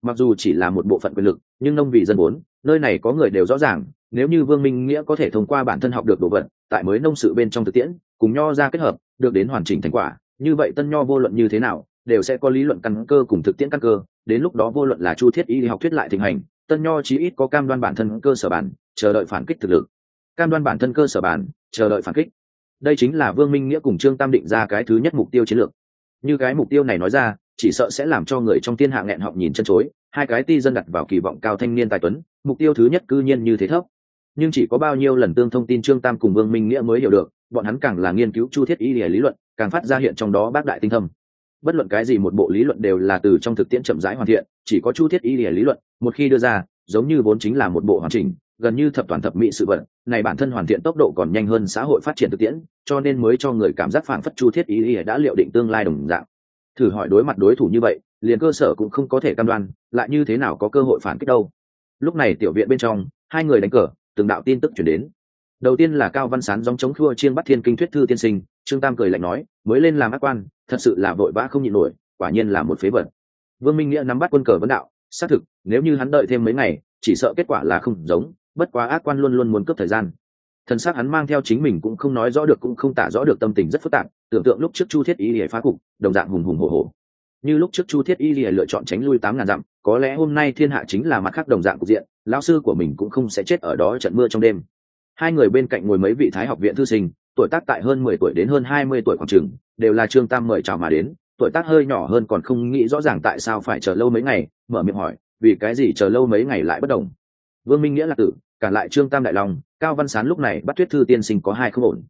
mặc dù chỉ là một bộ phận quyền lực, nhưng nông vì dân vốn, nơi này có người đều rõ ràng, nếu như vương minh nghĩa có thể thông qua bản thân học được đồ vật, tại mới nông sự bên trong thực tiễn, cùng nho ra kết hợp, được đến hoàn chỉnh thành quả, như vậy tân nho vô luận như thế nào, đều sẽ có lý luận căn cơ cùng thực tiễn căn cơ, đến lúc đó vô luận là chu thiết y học thuyết lại thịnh hành, tân nho chí ít có cam đoan bản thân cơ sở bản, chờ đợi phản kích thực lực. Cam đoan bản thân cơ sở bản, chờ đợi phản kích. Đây chính là vương minh nghĩa cùng trương tam định ra cái thứ nhất mục tiêu chiến lược. Như cái mục tiêu này nói ra chỉ sợ sẽ làm cho người trong thiên hạ nghẹn họng nhìn chân chối, hai cái ti dân đặt vào kỳ vọng cao thanh niên tài tuấn, mục tiêu thứ nhất cư nhiên như thế thấp. Nhưng chỉ có bao nhiêu lần tương thông tin trương tam cùng vương minh nghĩa mới hiểu được, bọn hắn càng là nghiên cứu chu thiết y lý luận, càng phát ra hiện trong đó bác đại tinh thâm. Bất luận cái gì một bộ lý luận đều là từ trong thực tiễn chậm rãi hoàn thiện, chỉ có chu thiết y lý luận, một khi đưa ra, giống như vốn chính là một bộ hoàn chỉnh, gần như thập toàn thập mỹ sự vật, này bản thân hoàn thiện tốc độ còn nhanh hơn xã hội phát triển thực tiễn, cho nên mới cho người cảm giác phản phất chu thiết ý đã liệu định tương lai đồng dạng thử hỏi đối mặt đối thủ như vậy, liền cơ sở cũng không có thể cam đoan, lại như thế nào có cơ hội phản kích đâu. Lúc này tiểu viện bên trong, hai người đánh cờ, từng đạo tin tức chuyển đến. Đầu tiên là cao văn sán dòng chống khua chiên bắt thiên kinh thuyết thư tiên sinh, trương tam cười lạnh nói, mới lên làm ác quan, thật sự là vội vã không nhịn nổi, quả nhiên là một phế vật. Vương minh nghĩa nắm bắt quân cờ vấn đạo, xác thực, nếu như hắn đợi thêm mấy ngày, chỉ sợ kết quả là không giống, bất quá ác quan luôn luôn muốn cướp thời gian thần sắc hắn mang theo chính mình cũng không nói rõ được cũng không tả rõ được tâm tình rất phức tạp, tưởng tượng lúc trước chu thiết y lìa phá cục, đồng dạng hùng hùng hồ hồ như lúc trước chu thiết y lìa lựa chọn tránh lui tám ngàn dặm, có lẽ hôm nay thiên hạ chính là mặt khác đồng dạng cục diện, lão sư của mình cũng không sẽ chết ở đó trận mưa trong đêm. Hai người bên cạnh ngồi mấy vị thái học viện thư sinh, tuổi tác tại hơn mười tuổi đến hơn hai mươi tuổi khoảng trường đều là trương tam mời chào mà đến, tuổi tác hơi nhỏ hơn còn không nghĩ rõ ràng tại sao phải chờ lâu mấy ngày, mở miệng hỏi, vì cái gì chờ lâu mấy ngày lại bất đồng? Vương minh nghĩa là tử cả lại trương tam đại long, cao văn sán lúc này bắt tuyết thư tiên sinh có hai không ổn.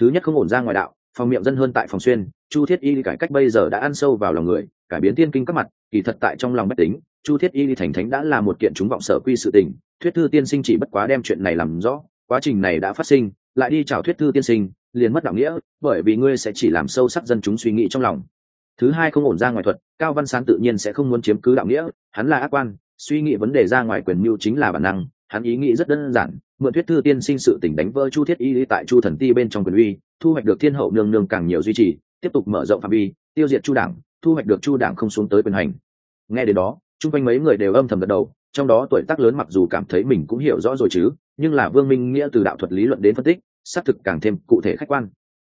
Thứ nhất không ổn ra ngoài đạo, phòng miệng dân hơn tại phòng xuyên, chu thiết y cải cách bây giờ đã ăn sâu vào lòng người, cải biến tiên kinh các mặt, kỳ thật tại trong lòng bất tính, chu thiết y thành thánh đã là một kiện chúng vọng sở quy sự tình thuyết thư tiên sinh chỉ bất quá đem chuyện này làm rõ, quá trình này đã phát sinh, lại đi chào thuyết thư tiên sinh, liền mất đạo nghĩa, bởi vì ngươi sẽ chỉ làm sâu sắc dân chúng suy nghĩ trong lòng. Thứ hai không ổn ra ngoài thuật, cao văn sán tự nhiên sẽ không muốn chiếm cứ đạo nghĩa, hắn là ác quan, suy nghĩ vấn đề ra ngoài quyền mưu chính là bản năng hắn ý nghĩ rất đơn giản, mượn thuyết thư tiên sinh sự tỉnh đánh vỡ chu thiết y tại chu thần ti bên trong quyền uy, thu hoạch được thiên hậu nương nương càng nhiều duy trì, tiếp tục mở rộng phạm vi, tiêu diệt chu đảng, thu hoạch được chu đảng không xuống tới quyền hành. Nghe đến đó, chung quanh mấy người đều âm thầm gật đầu, trong đó tuổi tác lớn mặc dù cảm thấy mình cũng hiểu rõ rồi chứ, nhưng là vương minh nghĩa từ đạo thuật lý luận đến phân tích, xác thực càng thêm cụ thể khách quan.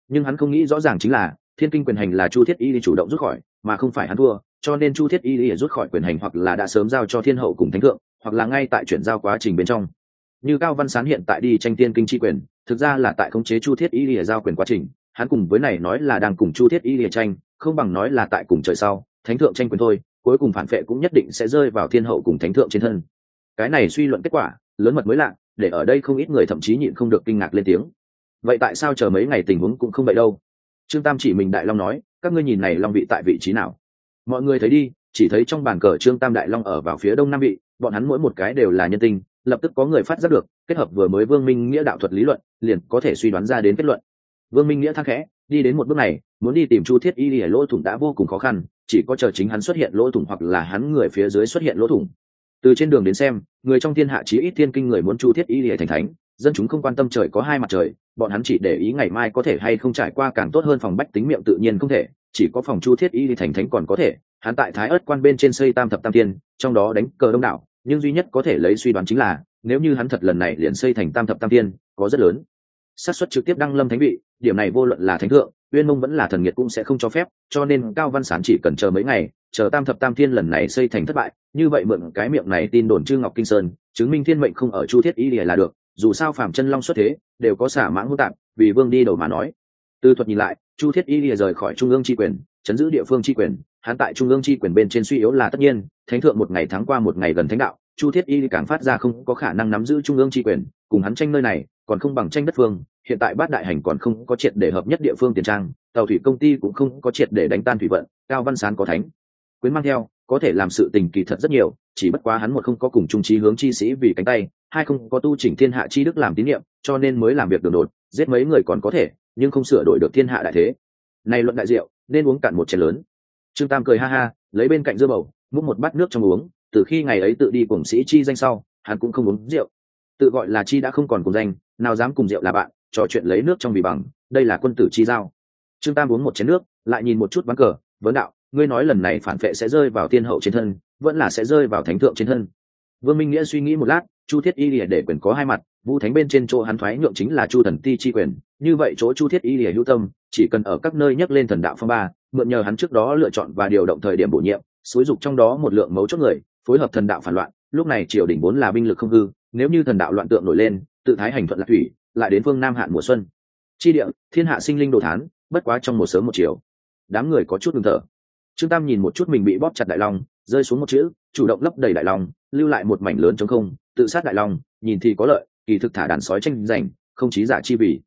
Nhưng hắn không nghĩ rõ ràng chính là, thiên kinh quyền hành là chu thiết y chủ động rút khỏi, mà không phải hắn thua, cho nên chu thiết y rút khỏi quyền hành hoặc là đã sớm giao cho thiên hậu cùng thánh thượng hoặc là ngay tại chuyển giao quá trình bên trong. Như cao văn sán hiện tại đi tranh tiên kinh tri quyền, thực ra là tại khống chế chu thiết y lìa giao quyền quá trình, hắn cùng với này nói là đang cùng chu thiết y lìa tranh, không bằng nói là tại cùng trời sau, thánh thượng tranh quyền thôi, cuối cùng phản vệ cũng nhất định sẽ rơi vào thiên hậu cùng thánh thượng trên thân. Cái này suy luận kết quả, lớn mật mới lạ, để ở đây không ít người thậm chí nhịn không được kinh ngạc lên tiếng. Vậy tại sao chờ mấy ngày tình huống cũng không vậy đâu? Trương tam chỉ mình đại long nói, các ngươi nhìn này long vị tại vị trí nào? Mọi người thấy đi, chỉ thấy trong bàn cờ trương tam đại long ở vào phía đông nam vị bọn hắn mỗi một cái đều là nhân tinh, lập tức có người phát giác được, kết hợp vừa mới vương minh nghĩa đạo thuật lý luận, liền có thể suy đoán ra đến kết luận. Vương minh nghĩa thắc khẽ, đi đến một bước này, muốn đi tìm chu thiết y lìa lỗ thủng đã vô cùng khó khăn, chỉ có chờ chính hắn xuất hiện lỗ thủng hoặc là hắn người phía dưới xuất hiện lỗ thủng. Từ trên đường đến xem, người trong thiên hạ chí ít thiên kinh người muốn chu thiết y lìa thành thánh, dân chúng không quan tâm trời có hai mặt trời, bọn hắn chỉ để ý ngày mai có thể hay không trải qua càng tốt hơn phòng bách tính miệng tự nhiên không thể, chỉ có phòng chu thiết y thành thánh còn có thể, hắn tại thái ớt quan bên trên xây tam thập tam tiên trong đó đánh cờ đông đảo nhưng duy nhất có thể lấy suy đoán chính là, nếu như hắn thật lần này liền xây thành tam thập tam tiên có rất lớn. Xác suất trực tiếp đăng lâm thánh vị, điểm này vô luận là thánh thượng, uyên mông vẫn là thần nghiệt cũng sẽ không cho phép, cho nên cao văn sán chỉ cần chờ mấy ngày, chờ tam thập tam thiên lần này xây thành thất bại, như vậy mượn cái miệng này tin đồn chư ngọc kinh sơn, chứng minh thiên mệnh không ở chu thiết y lìa là được, dù sao phạm chân long xuất thế, đều có xả mãn hỗn tạp, vì vương đi đầu mà nói. Từ thuật nhìn lại, chu thiết y lìa rời khỏi trung ương tri quyền chấn giữ địa phương tri quyền, hắn tại trung ương tri quyền bên trên suy yếu là tất nhiên, thánh thượng một ngày tháng qua một ngày gần thánh đạo, chu thiết y càng phát ra không có khả năng nắm giữ trung ương tri quyền, cùng hắn tranh nơi này, còn không bằng tranh đất phương, hiện tại bát đại hành còn không có triệt để hợp nhất địa phương tiền trang, tàu thủy công ty cũng không có triệt để đánh tan thủy vận, cao văn sán có thánh. Quyến mang theo, có thể làm sự tình kỳ thật rất nhiều, chỉ bất quá hắn một không có cùng trung trí hướng chi sĩ vì cánh tay, hai không có tu chỉnh thiên hạ chi đức làm tín nhiệm cho nên mới làm việc đường đột, giết mấy người còn có thể, nhưng không sửa đổi được thiên hạ đại thế. Này luận đại diệu nên uống cạn một chén lớn. Trương tam cười ha ha, lấy bên cạnh dưa bầu, múc một bát nước trong uống, từ khi ngày ấy tự đi cùng sĩ chi danh sau, hắn cũng không uống rượu. Tự gọi là chi đã không còn cùng danh, nào dám cùng rượu là bạn, trò chuyện lấy nước trong bì bằng, đây là quân tử chi giao. Trương tam uống một chén nước, lại nhìn một chút ván cờ, vấn đạo, ngươi nói lần này phản vệ sẽ rơi vào tiên hậu trên thân, vẫn là sẽ rơi vào thánh thượng trên thân? Vương minh nghĩa suy nghĩ một lát, chu thiết y lìa để quyền có hai mặt, vũ thánh bên trên chỗ hắn thoái nhượng chính là chu thần ti chi quyền như vậy chỗ chu thiết y lìa hữu tâm chỉ cần ở các nơi nhắc lên thần đạo phong ba, mượn nhờ hắn trước đó lựa chọn và điều động thời điểm bổ nhiệm, xúi dục trong đó một lượng mấu chốt người, phối hợp thần đạo phản loạn, lúc này triều đình vốn là binh lực không hư, nếu như thần đạo loạn tượng nổi lên, tự thái hành thuận lạc thủy, lại đến phương nam hạn mùa xuân. Chi địa, thiên hạ sinh linh đồ thán, bất quá trong một sớm một chiều. Đám người có chút ngừng thở. Trương tam nhìn một chút mình bị bóp chặt đại long, rơi xuống một chữ, chủ động lấp đầy đại long, lưu lại một mảnh lớn chống không, tự sát đại long, nhìn thì có lợi, kỳ thực thả đàn sói tranh giành, không chí giả chi vì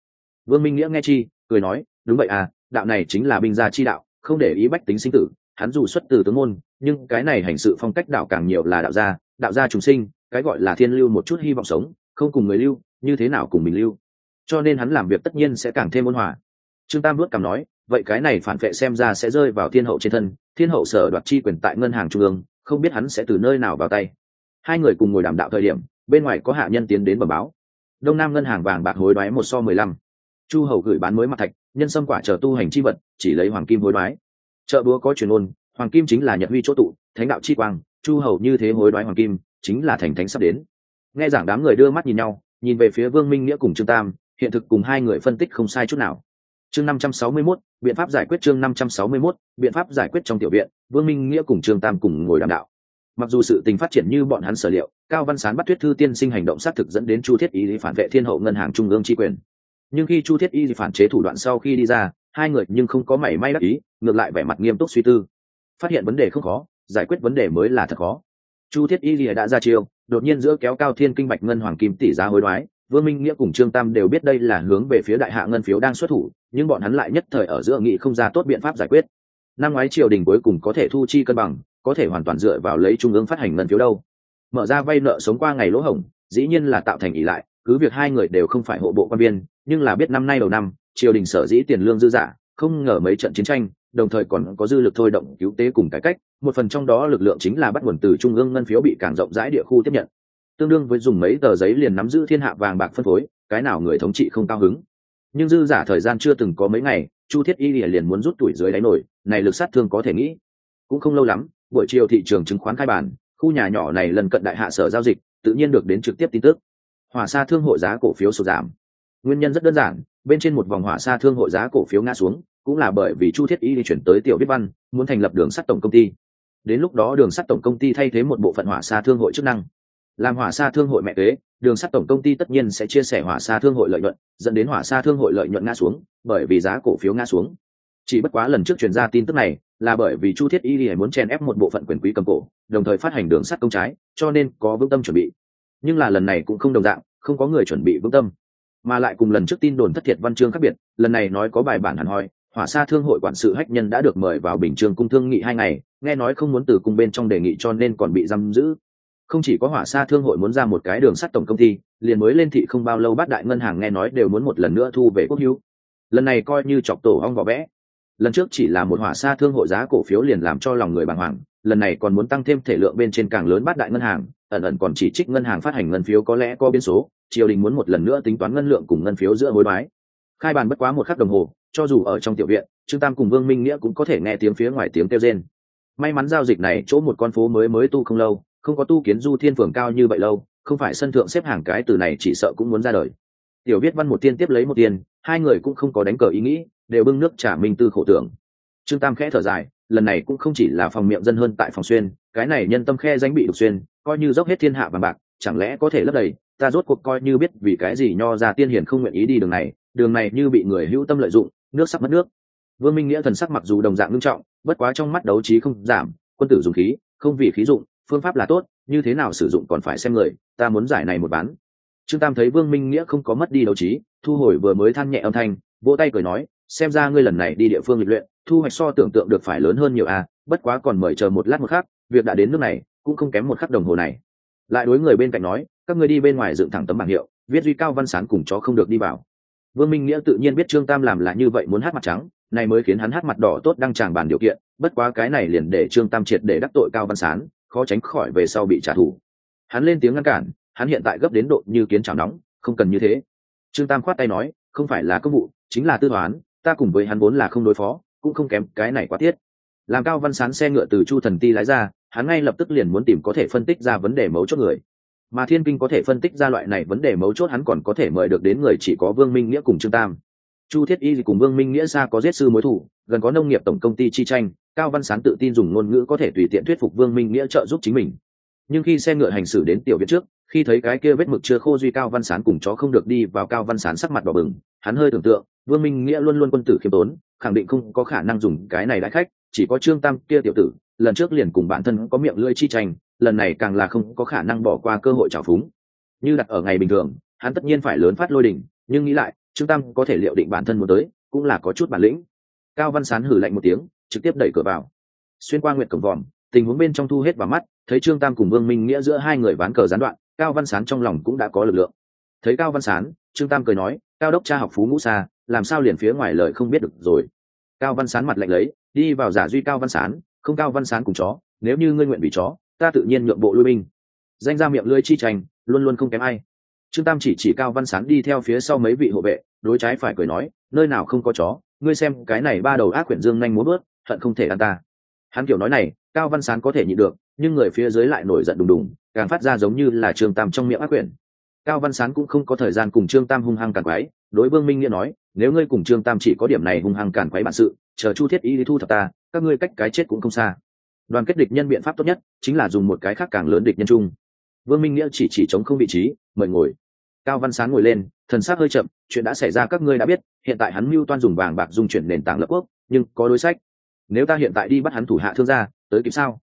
vương minh nghĩa nghe chi, cười nói, đúng vậy à đạo này chính là binh gia chi đạo, không để ý bách tính sinh tử, hắn dù xuất từ tướng môn, nhưng cái này hành sự phong cách đạo càng nhiều là đạo gia đạo gia trùng sinh, cái gọi là thiên lưu một chút hy vọng sống, không cùng người lưu, như thế nào cùng mình lưu? Cho nên hắn làm việc tất nhiên sẽ càng thêm ôn hòa. Trương tam luất cảm nói, vậy cái này phản vệ xem ra sẽ rơi vào thiên hậu trên thân, thiên hậu sở đoạt chi quyền tại ngân hàng trung ương, không biết hắn sẽ từ nơi nào vào tay. Hai người cùng ngồi đàm đạo thời điểm, bên ngoài có hạ nhân tiến đến bờ báo. Đông nam ngân hàng vàng bạc hối đoái một so mười lăm chu hầu gửi bán mới mặt thạch nhân sâm quả chờ tu hành chi vật chỉ lấy hoàng kim hối đoái. Chợ búa có truyền ôn hoàng kim chính là nhật huy chỗ tụ thánh đạo chi quang chu hầu như thế hối đoái hoàng kim chính là thành thánh sắp đến. Nghe giảng đám người đưa mắt nhìn nhau nhìn về phía vương minh nghĩa cùng trương tam hiện thực cùng hai người phân tích không sai chút nào. Chương năm trăm sáu mươi 561, biện pháp giải quyết chương năm trăm sáu mươi 561, biện pháp giải quyết trong tiểu viện vương minh nghĩa cùng trương tam cùng ngồi đàm đạo. Mặc dù sự tình phát triển như bọn hắn sở liệu cao văn sán bắt thuyết thư tiên sinh hành động xác thực dẫn đến chu thiết ý phản vệ thiên hậu ngân hàng trung ương tri quyền nhưng khi chu thiết y phản chế thủ đoạn sau khi đi ra, hai người nhưng không có mảy may đắc ý, ngược lại vẻ mặt nghiêm túc suy tư. Phát hiện vấn đề không khó, giải quyết vấn đề mới là thật khó. Chu thiết y lìa đã ra chiêu, đột nhiên giữa kéo cao thiên kinh bạch ngân hoàng kim tỷ giá hối đoái, vương minh nghĩa cùng trương tam đều biết đây là hướng về phía đại hạ ngân phiếu đang xuất thủ, nhưng bọn hắn lại nhất thời ở giữa nghị không ra tốt biện pháp giải quyết. Năm ngoái triều đình cuối cùng có thể thu chi cân bằng, có thể hoàn toàn dựa vào lấy trung ương phát hành ngân phiếu đâu. Mở ra vay nợ sống qua ngày lỗ hổng, dĩ nhiên là tạo thành ỷ lại, cứ việc hai người đều không phải hộ bộ quan viên nhưng là biết năm nay đầu năm, triều đình sở dĩ tiền lương dư giả, không ngờ mấy trận chiến tranh, đồng thời còn có dư lực thôi động, cứu tế cùng cải cách, một phần trong đó lực lượng chính là bắt nguồn từ trung ương ngân phiếu bị càng rộng rãi địa khu tiếp nhận. Tương đương với dùng mấy tờ giấy liền nắm giữ thiên hạ vàng bạc phân phối, cái nào người thống trị không cao hứng. Nhưng dư giả thời gian chưa từng có mấy ngày, chu thiết y liền muốn rút tuổi dưới đáy nổi, này lực sát thương có thể nghĩ. Cũng không lâu lắm, buổi chiều thị trường chứng khoán khai bản, khu nhà nhỏ này lần cận đại hạ sở giao dịch, tự nhiên được đến trực tiếp tin tức. Hỏa sa thương hội giá cổ phiếu sụt giảm nguyên nhân rất đơn giản, bên trên một vòng hỏa sa thương hội giá cổ phiếu ngã xuống, cũng là bởi vì chu thiết y đi chuyển tới tiểu viết văn, muốn thành lập đường sắt tổng công ty. Đến lúc đó đường sắt tổng công ty thay thế một bộ phận hỏa sa thương hội chức năng. Làm hỏa sa thương hội mẹ kế, đường sắt tổng công ty tất nhiên sẽ chia sẻ hỏa sa thương hội lợi nhuận, dẫn đến hỏa sa thương hội lợi nhuận ngã xuống, bởi vì giá cổ phiếu ngã xuống. Chỉ bất quá lần trước truyền ra tin tức này, là bởi vì chu thiết y muốn chèn ép một bộ phận quyền quý cầm cổ, đồng thời phát hành đường sắt công trái, cho nên có vững tâm chuẩn bị. Nhưng là lần này cũng không đồng dạng, không có người chuẩn bị vững tâm mà lại cùng lần trước tin đồn thất thiệt văn chương khác biệt, lần này nói có bài bản hẳn hoi, hỏa sa thương hội quản sự hách nhân đã được mời vào bình trường cung thương nghị hai ngày, nghe nói không muốn từ cung bên trong đề nghị cho nên còn bị giam giữ. Không chỉ có hỏa sa thương hội muốn ra một cái đường sắt tổng công ty, liền mới lên thị không bao lâu bát đại ngân hàng nghe nói đều muốn một lần nữa thu về quốc hữu. Lần này coi như chọc tổ ong vỏ vẽ lần trước chỉ là một hỏa sa thương hội giá cổ phiếu liền làm cho lòng người bàng hoàng, lần này còn muốn tăng thêm thể lượng bên trên càng lớn bát đại ngân hàng ẩn ẩn còn chỉ trích ngân hàng phát hành ngân phiếu có lẽ có biến số, triều đình muốn một lần nữa tính toán ngân lượng cùng ngân phiếu giữa hối đoái. Khai bàn bất quá một khắc đồng hồ, cho dù ở trong tiểu viện trương tam cùng vương minh nghĩa cũng có thể nghe tiếng phía ngoài tiếng kêu rên. May mắn giao dịch này chỗ một con phố mới mới tu không lâu, không có tu kiến du thiên phường cao như vậy lâu, không phải sân thượng xếp hàng cái từ này chỉ sợ cũng muốn ra đời. Tiểu viết văn một tiên tiếp lấy một tiền hai người cũng không có đánh cờ ý nghĩ, đều bưng nước trả minh tư khổ tưởng. Trương tam khẽ thở dài, lần này cũng không chỉ là phòng miệng dân hơn tại phòng xuyên cái này nhân tâm khe danh bị đục xuyên, coi như dốc hết thiên hạ bằng bạc, chẳng lẽ có thể lấp đầy? Ta rốt cuộc coi như biết vì cái gì nho ra tiên hiền không nguyện ý đi đường này đường này như bị người hữu tâm lợi dụng, nước sắp mất nước. Vương minh nghĩa thần sắc mặc dù đồng dạng nghiêm trọng, bất quá trong mắt đấu trí không giảm, quân tử dùng khí, không vì khí dụng, phương pháp là tốt, như thế nào sử dụng còn phải xem người, ta muốn giải này một bán trương tam thấy vương minh nghĩa không có mất đi đấu trí, thu hồi vừa mới than nhẹ âm thanh, vỗ tay cười nói, xem ra ngươi lần này đi địa phương lịch luyện, thu hoạch so tưởng tượng được phải lớn hơn nhiều à bất quá còn mời chờ một lát một khắc việc đã đến nước này cũng không kém một khắc đồng hồ này. Lại đối người bên cạnh nói, các người đi bên ngoài dựng thẳng tấm bảng hiệu, viết duy cao văn sán cùng chó không được đi vào. Vương minh nghĩa tự nhiên biết trương tam làm là như vậy muốn hát mặt trắng, này mới khiến hắn hát mặt đỏ tốt đăng tràng bàn điều kiện, bất quá cái này liền để trương tam triệt để đắc tội cao văn sán, khó tránh khỏi về sau bị trả thù. Hắn lên tiếng ngăn cản, hắn hiện tại gấp đến độ như kiến chảo nóng, không cần như thế. Trương tam khoát tay nói, không phải là công vụ, chính là tư toán, ta cùng với hắn vốn là không đối phó, cũng không kém cái này quá tiết làm cao văn sán xe ngựa từ chu thần ti lái ra hắn ngay lập tức liền muốn tìm có thể phân tích ra vấn đề mấu chốt người. Mà thiên kinh có thể phân tích ra loại này vấn đề mấu chốt hắn còn có thể mời được đến người chỉ có vương minh nghĩa cùng trương tam. Chu thiết y cùng vương minh nghĩa xa có giết sư mối thủ, gần có nông nghiệp tổng công ty chi tranh, cao văn sán tự tin dùng ngôn ngữ có thể tùy tiện thuyết phục vương minh nghĩa trợ giúp chính mình. Nhưng khi xe ngựa hành xử đến tiểu viện trước, khi thấy cái kia vết mực chưa khô duy cao văn sán cùng chó không được đi vào cao văn sán sắc mặt đỏ bừng, hắn hơi tưởng tượng, vương minh nghĩa luôn luôn quân tử khiêm tốn, khẳng định không có khả năng dùng cái này đãi khách, chỉ có trương tam kia tiểu tử lần trước liền cùng bản thân có miệng lưỡi chi tranh, lần này càng là không có khả năng bỏ qua cơ hội trào phúng. Như đặt ở ngày bình thường, hắn tất nhiên phải lớn phát lôi đỉnh, nhưng nghĩ lại, trương tam có thể liệu định bản thân muốn tới, cũng là có chút bản lĩnh. Cao văn sán hử lạnh một tiếng, trực tiếp đẩy cửa vào. Xuyên qua nguyệt cổng vòm, tình huống bên trong thu hết vào mắt, thấy trương tam cùng vương minh nghĩa giữa hai người ván cờ gián đoạn, cao văn sán trong lòng cũng đã có lực lượng. Thấy cao văn sán, trương tam cười nói, cao đốc cha học phú ngũ xa, làm sao liền phía ngoài lời không biết được rồi? Cao văn sán mặt lạnh lấy, đi vào giả duy cao văn sán không cao văn sán cùng chó, nếu như ngươi nguyện vì chó, ta tự nhiên nhượng bộ lui binh. Danh ra miệng lưỡi chi tranh, luôn luôn không kém ai. Trương tam chỉ chỉ cao văn sán đi theo phía sau mấy vị hộ vệ, đối trái phải cười nói, nơi nào không có chó, ngươi xem cái này ba đầu ác quyển dương nhanh muốn bớt, hận không thể ăn ta. Hắn kiểu nói này, cao văn sán có thể nhịn được, nhưng người phía dưới lại nổi giận đùng đùng, càng phát ra giống như là trương tam trong miệng ác quyển. Cao văn sán cũng không có thời gian cùng trương tam hung hăng càng quái đối vương minh nghĩa nói, nếu ngươi cùng trương tam chỉ có điểm này hung hăng càn quái bản sự, chờ chu thiết y thu thập ta các ngươi cách cái chết cũng không xa. Đoàn kết địch nhân biện pháp tốt nhất chính là dùng một cái khác càng lớn địch nhân chung. Vương minh nghĩa chỉ chỉ chống không vị trí, mời ngồi. Cao văn sán ngồi lên, thần sắc hơi chậm, chuyện đã xảy ra các ngươi đã biết, hiện tại hắn mưu toan dùng vàng bạc dung chuyển nền tảng lập quốc, nhưng có đối sách. Nếu ta hiện tại đi bắt hắn thủ hạ thương gia, tới kịp sao?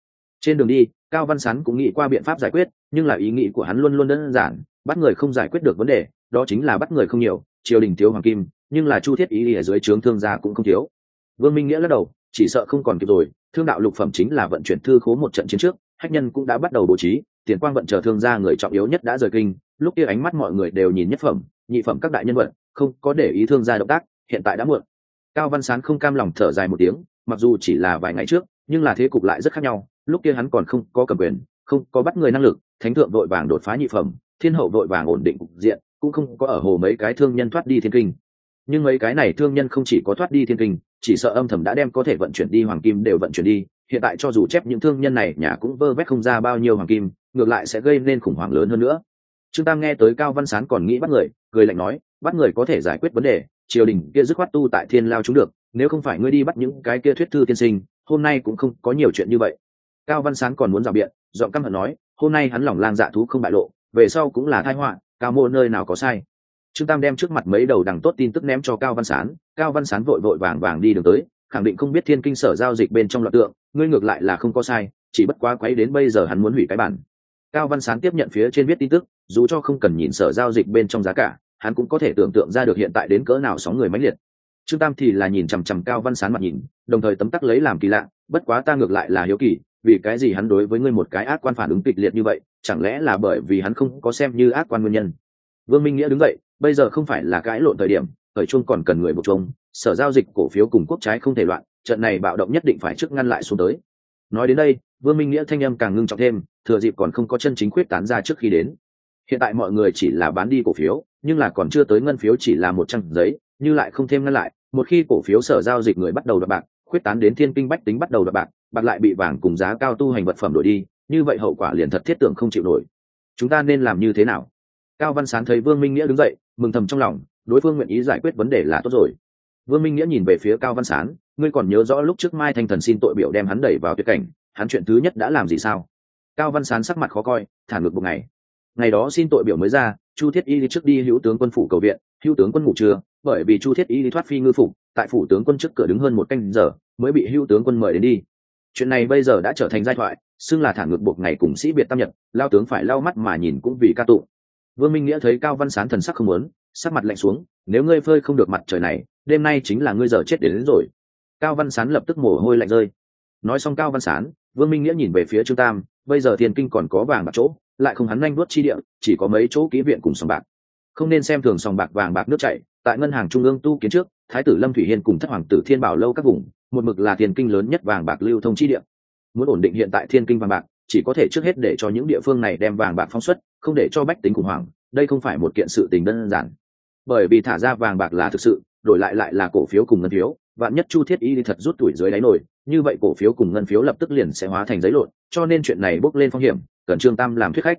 Trên đường đi, cao văn sán cũng nghĩ qua biện pháp giải quyết, nhưng là ý nghĩ của hắn luôn luôn đơn giản, bắt người không giải quyết được vấn đề, đó chính là bắt người không nhiều, triều đình thiếu hoàng kim, nhưng là chu thiết ý ở dưới trướng thương gia cũng không thiếu. Vương minh nghĩa lắc đầu chỉ sợ không còn kịp rồi, thương đạo lục phẩm chính là vận chuyển thư khố một trận chiến trước, hách nhân cũng đã bắt đầu bố trí, tiền quang vận chờ thương gia người trọng yếu nhất đã rời kinh, lúc kia ánh mắt mọi người đều nhìn nhất phẩm, nhị phẩm các đại nhân vật, không có để ý thương gia động tác, hiện tại đã muộn. Cao văn sán không cam lòng thở dài một tiếng, mặc dù chỉ là vài ngày trước, nhưng là thế cục lại rất khác nhau, lúc kia hắn còn không có cầm quyền, không có bắt người năng lực, thánh thượng đội vàng đột phá nhị phẩm, thiên hậu đội vàng ổn định cục diện, cũng không có ở hồ mấy cái thương nhân thoát đi thiên kinh. Nhưng mấy cái này thương nhân không chỉ có thoát đi thiên kinh chỉ sợ âm thầm đã đem có thể vận chuyển đi hoàng kim đều vận chuyển đi, hiện tại cho dù chép những thương nhân này, nhà cũng vơ vét không ra bao nhiêu hoàng kim, ngược lại sẽ gây nên khủng hoảng lớn hơn nữa. Trương tam nghe tới cao văn sán còn nghĩ bắt người, cười lạnh nói, bắt người có thể giải quyết vấn đề, triều đình kia dứt khoát tu tại thiên lao chúng được, nếu không phải ngươi đi bắt những cái kia thuyết thư tiên sinh, hôm nay cũng không có nhiều chuyện như vậy. Cao văn sán còn muốn rào biện, giọng căm hận nói, hôm nay hắn lòng lang dạ thú không bại lộ, về sau cũng là thai họa, cao mô nơi nào có sai trương tam đem trước mặt mấy đầu đằng tốt tin tức ném cho cao văn sán. Cao văn sán vội vội vàng vàng đi đường tới, khẳng định không biết thiên kinh sở giao dịch bên trong loạt tượng, ngươi ngược lại là không có sai, chỉ bất quá quấy đến bây giờ hắn muốn hủy cái bản. Cao văn sán tiếp nhận phía trên viết tin tức, dù cho không cần nhìn sở giao dịch bên trong giá cả, hắn cũng có thể tưởng tượng ra được hiện tại đến cỡ nào sóng người mãnh liệt. Trương tam thì là nhìn chằm chằm cao văn sán mặt nhìn, đồng thời tấm tắc lấy làm kỳ lạ, bất quá ta ngược lại là hiếu kỳ, vì cái gì hắn đối với ngươi một cái ác quan phản ứng kịch liệt như vậy, chẳng lẽ là bởi vì hắn không có xem như ác quan nguyên nhân? Vương minh nghĩa đứng dậy bây giờ không phải là cãi lộn thời điểm, thời chuông còn cần người buộc chuông sở giao dịch cổ phiếu cùng quốc trái không thể loạn, trận này bạo động nhất định phải trước ngăn lại xuống tới. Nói đến đây, vương minh nghĩa thanh âm càng ngưng trọng thêm, thừa dịp còn không có chân chính quyết tán ra trước khi đến. Hiện tại mọi người chỉ là bán đi cổ phiếu, nhưng là còn chưa tới ngân phiếu chỉ là một trang giấy, như lại không thêm ngăn lại, một khi cổ phiếu sở giao dịch người bắt đầu đập bạc, quyết tán đến thiên kinh bách tính bắt đầu đập bạc bạc lại bị vàng cùng giá cao tu hành vật phẩm đổi đi, như vậy hậu quả liền thật thiết tưởng không chịu nổi. Chúng ta nên làm như thế nào? Cao văn sán thấy vương minh nghĩa đứng dậy mừng thầm trong lòng, đối phương nguyện ý giải quyết vấn đề là tốt rồi. Vương minh nghĩa nhìn về phía cao văn sán, ngươi còn nhớ rõ lúc trước mai thanh thần xin tội biểu đem hắn đẩy vào tuyệt cảnh, hắn chuyện thứ nhất đã làm gì sao? Cao văn sán sắc mặt khó coi thản ngược một ngày. Ngày đó xin tội biểu mới ra, chu thiết y đi trước đi hữu tướng quân phủ cầu viện, hữu tướng quân ngủ trưa, bởi vì chu thiết y đi thoát phi ngư phủ, tại phủ tướng quân trước cửa đứng hơn một canh giờ, mới bị hữu tướng quân mời đến đi. Chuyện này bây giờ đã trở thành giai thoại, xưng là thản ngược buộc ngày cùng sĩ biệt tam nhật, lao tướng phải lau mắt mà nhìn cũng vì ca tụng vương minh nghĩa thấy cao văn sán thần sắc không muốn sắc mặt lạnh xuống nếu ngươi phơi không được mặt trời này đêm nay chính là ngươi giờ chết đến, đến rồi. Cao văn sán lập tức mồ hôi lạnh rơi. Nói xong cao văn sán vương minh nghĩa nhìn về phía trương tam bây giờ thiên kinh còn có vàng bạc chỗ lại không hắn nhanh đuốt chi địa chỉ có mấy chỗ kỹ viện cùng sòng bạc. Không nên xem thường sòng bạc vàng bạc nước chảy tại ngân hàng trung ương tu kiến trước thái tử lâm thủy hiên cùng thất hoàng tử thiên bảo lâu các vùng một mực là thiên kinh lớn nhất vàng bạc lưu thông chi địa. Muốn ổn định hiện tại thiên kinh vàng bạc chỉ có thể trước hết để cho những địa phương này đem vàng bạc phóng xuất, không để cho bách tính khủng hoảng, đây không phải một kiện sự tình đơn giản. Bởi vì thả ra vàng bạc là thực sự, đổi lại lại là cổ phiếu cùng ngân phiếu, vạn nhất chu thiết y thật rút tuổi dưới đáy nổi, như vậy cổ phiếu cùng ngân phiếu lập tức liền sẽ hóa thành giấy lộn, cho nên chuyện này bốc lên phong hiểm, cần trương tam làm thuyết khách.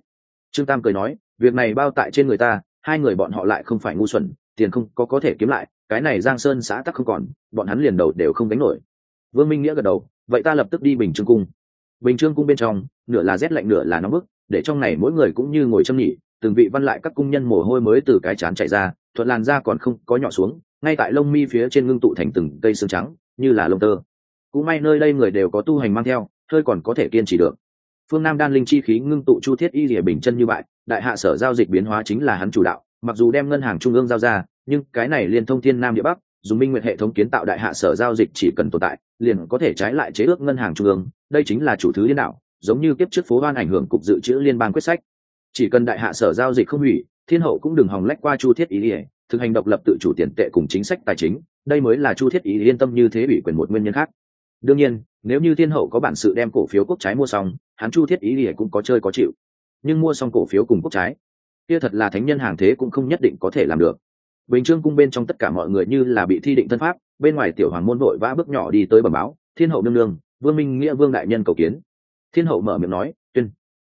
Trương tam cười nói, việc này bao tại trên người ta, hai người bọn họ lại không phải ngu xuẩn, tiền không có có thể kiếm lại, cái này giang sơn xã tắc không còn, bọn hắn liền đầu đều không đánh nổi. Vương minh nghĩa gật đầu, vậy ta lập tức đi bình trương cung. Bình trương cung bên trong nửa là rét lạnh nửa là nóng bức, để trong này mỗi người cũng như ngồi châm nhỉ, từng vị văn lại các cung nhân mồ hôi mới từ cái chán chạy ra, thuận làn da còn không có nhỏ xuống, ngay tại lông mi phía trên ngưng tụ thành từng cây xương trắng, như là lông tơ. Cũng may nơi đây người đều có tu hành mang theo, hơi còn có thể kiên trì được. Phương nam đan linh chi khí ngưng tụ chu thiết y rỉa bình chân như vậy đại hạ sở giao dịch biến hóa chính là hắn chủ đạo, mặc dù đem ngân hàng trung ương giao ra, nhưng cái này liên thông thiên nam địa bắc, dùng minh nguyện hệ thống kiến tạo đại hạ sở giao dịch chỉ cần tồn tại, liền có thể trái lại chế ước ngân hàng trung ương, đây chính là chủ thứ liên đạo giống như kiếp trước phố hoan ảnh hưởng cục dự trữ liên bang quyết sách. Chỉ cần đại hạ sở giao dịch không hủy, thiên hậu cũng đừng hòng lách qua chu thiết ý ỉa thực hành độc lập tự chủ tiền tệ cùng chính sách tài chính, đây mới là chu thiết ý yên tâm như thế ủy quyền một nguyên nhân khác. Đương nhiên, nếu như thiên hậu có bản sự đem cổ phiếu quốc trái mua xong, hắn chu thiết ý ỉa cũng có chơi có chịu. Nhưng mua xong cổ phiếu cùng quốc trái, kia thật là thánh nhân hàng thế cũng không nhất định có thể làm được. Bình trương cung bên trong tất cả mọi người như là bị thi định thân pháp, bên ngoài tiểu hoàng môn vội vã bước nhỏ đi tới bẩm báo, thiên hậu nương nương, vương minh nghĩa vương đại nhân cầu kiến thiên hậu mở miệng nói, tuyên.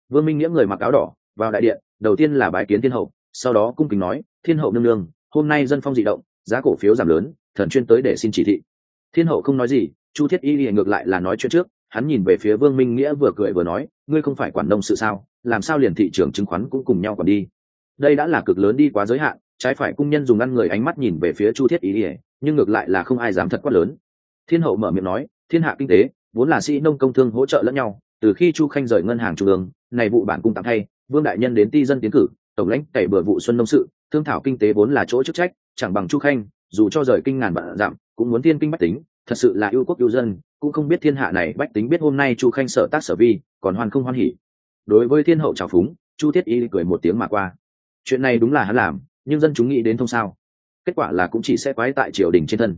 Vương minh nghĩa người mặc áo đỏ, vào đại điện, đầu tiên là bái kiến thiên hậu, sau đó cung kính nói, thiên hậu nương nương, hôm nay dân phong dị động, giá cổ phiếu giảm lớn, thần chuyên tới để xin chỉ thị. Thiên hậu không nói gì, chu thiết y liền ngược lại là nói chuyện trước, hắn nhìn về phía vương minh nghĩa vừa cười vừa nói, ngươi không phải quản nông sự sao, làm sao liền thị trường chứng khoán cũng cùng nhau còn đi? Đây đã là cực lớn đi quá giới hạn, trái phải cung nhân dùng ăn người ánh mắt nhìn về phía chu thiết y, nhưng ngược lại là không ai dám thật quát lớn. Thiên hậu mở miệng nói, thiên hạ kinh tế, vốn là sĩ nông công thương hỗ trợ lẫn nhau từ khi chu khanh rời ngân hàng trung ương, này vụ bản cung tặng thay, vương đại nhân đến ti dân tiến cử, tổng lãnh cày bừa vụ xuân nông sự, thương thảo kinh tế vốn là chỗ chức trách, chẳng bằng chu khanh, dù cho rời kinh ngàn vạn giảm cũng muốn thiên kinh bách tính, thật sự là yêu quốc yêu dân, cũng không biết thiên hạ này bách tính biết hôm nay chu khanh sở tác sở vi, còn hoan không hoan hỉ. Đối với thiên hậu trào phúng, chu thiết y cười một tiếng mà qua. Chuyện này đúng là hắn làm, nhưng dân chúng nghĩ đến thông sao? Kết quả là cũng chỉ sẽ quái tại triều đình trên thân.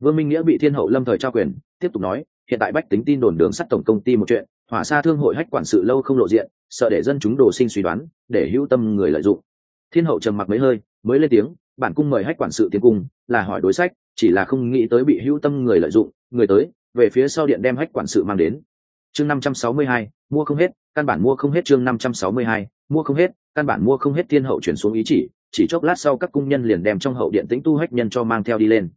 Vương minh nghĩa bị thiên hậu lâm thời trao quyền, tiếp tục nói, hiện tại bách tính tin đồn đường sắt tổng công ty một chuyện hỏa xa thương hội hách quản sự lâu không lộ diện, sợ để dân chúng đồ sinh suy đoán, để hữu tâm người lợi dụng. Thiên hậu trầm mặc mấy hơi, mới lên tiếng, bản cung mời hách quản sự tiến cung, là hỏi đối sách, chỉ là không nghĩ tới bị hữu tâm người lợi dụng, người tới, về phía sau điện đem hách quản sự mang đến. Chương năm trăm sáu mươi hai, mua không hết, căn bản mua không hết. Chương năm trăm sáu mươi hai, mua không hết, căn bản mua không hết. Thiên hậu chuyển xuống ý chỉ chỉ chốc lát sau các cung nhân liền đem trong hậu điện tĩnh tu hách nhân cho mang theo đi lên.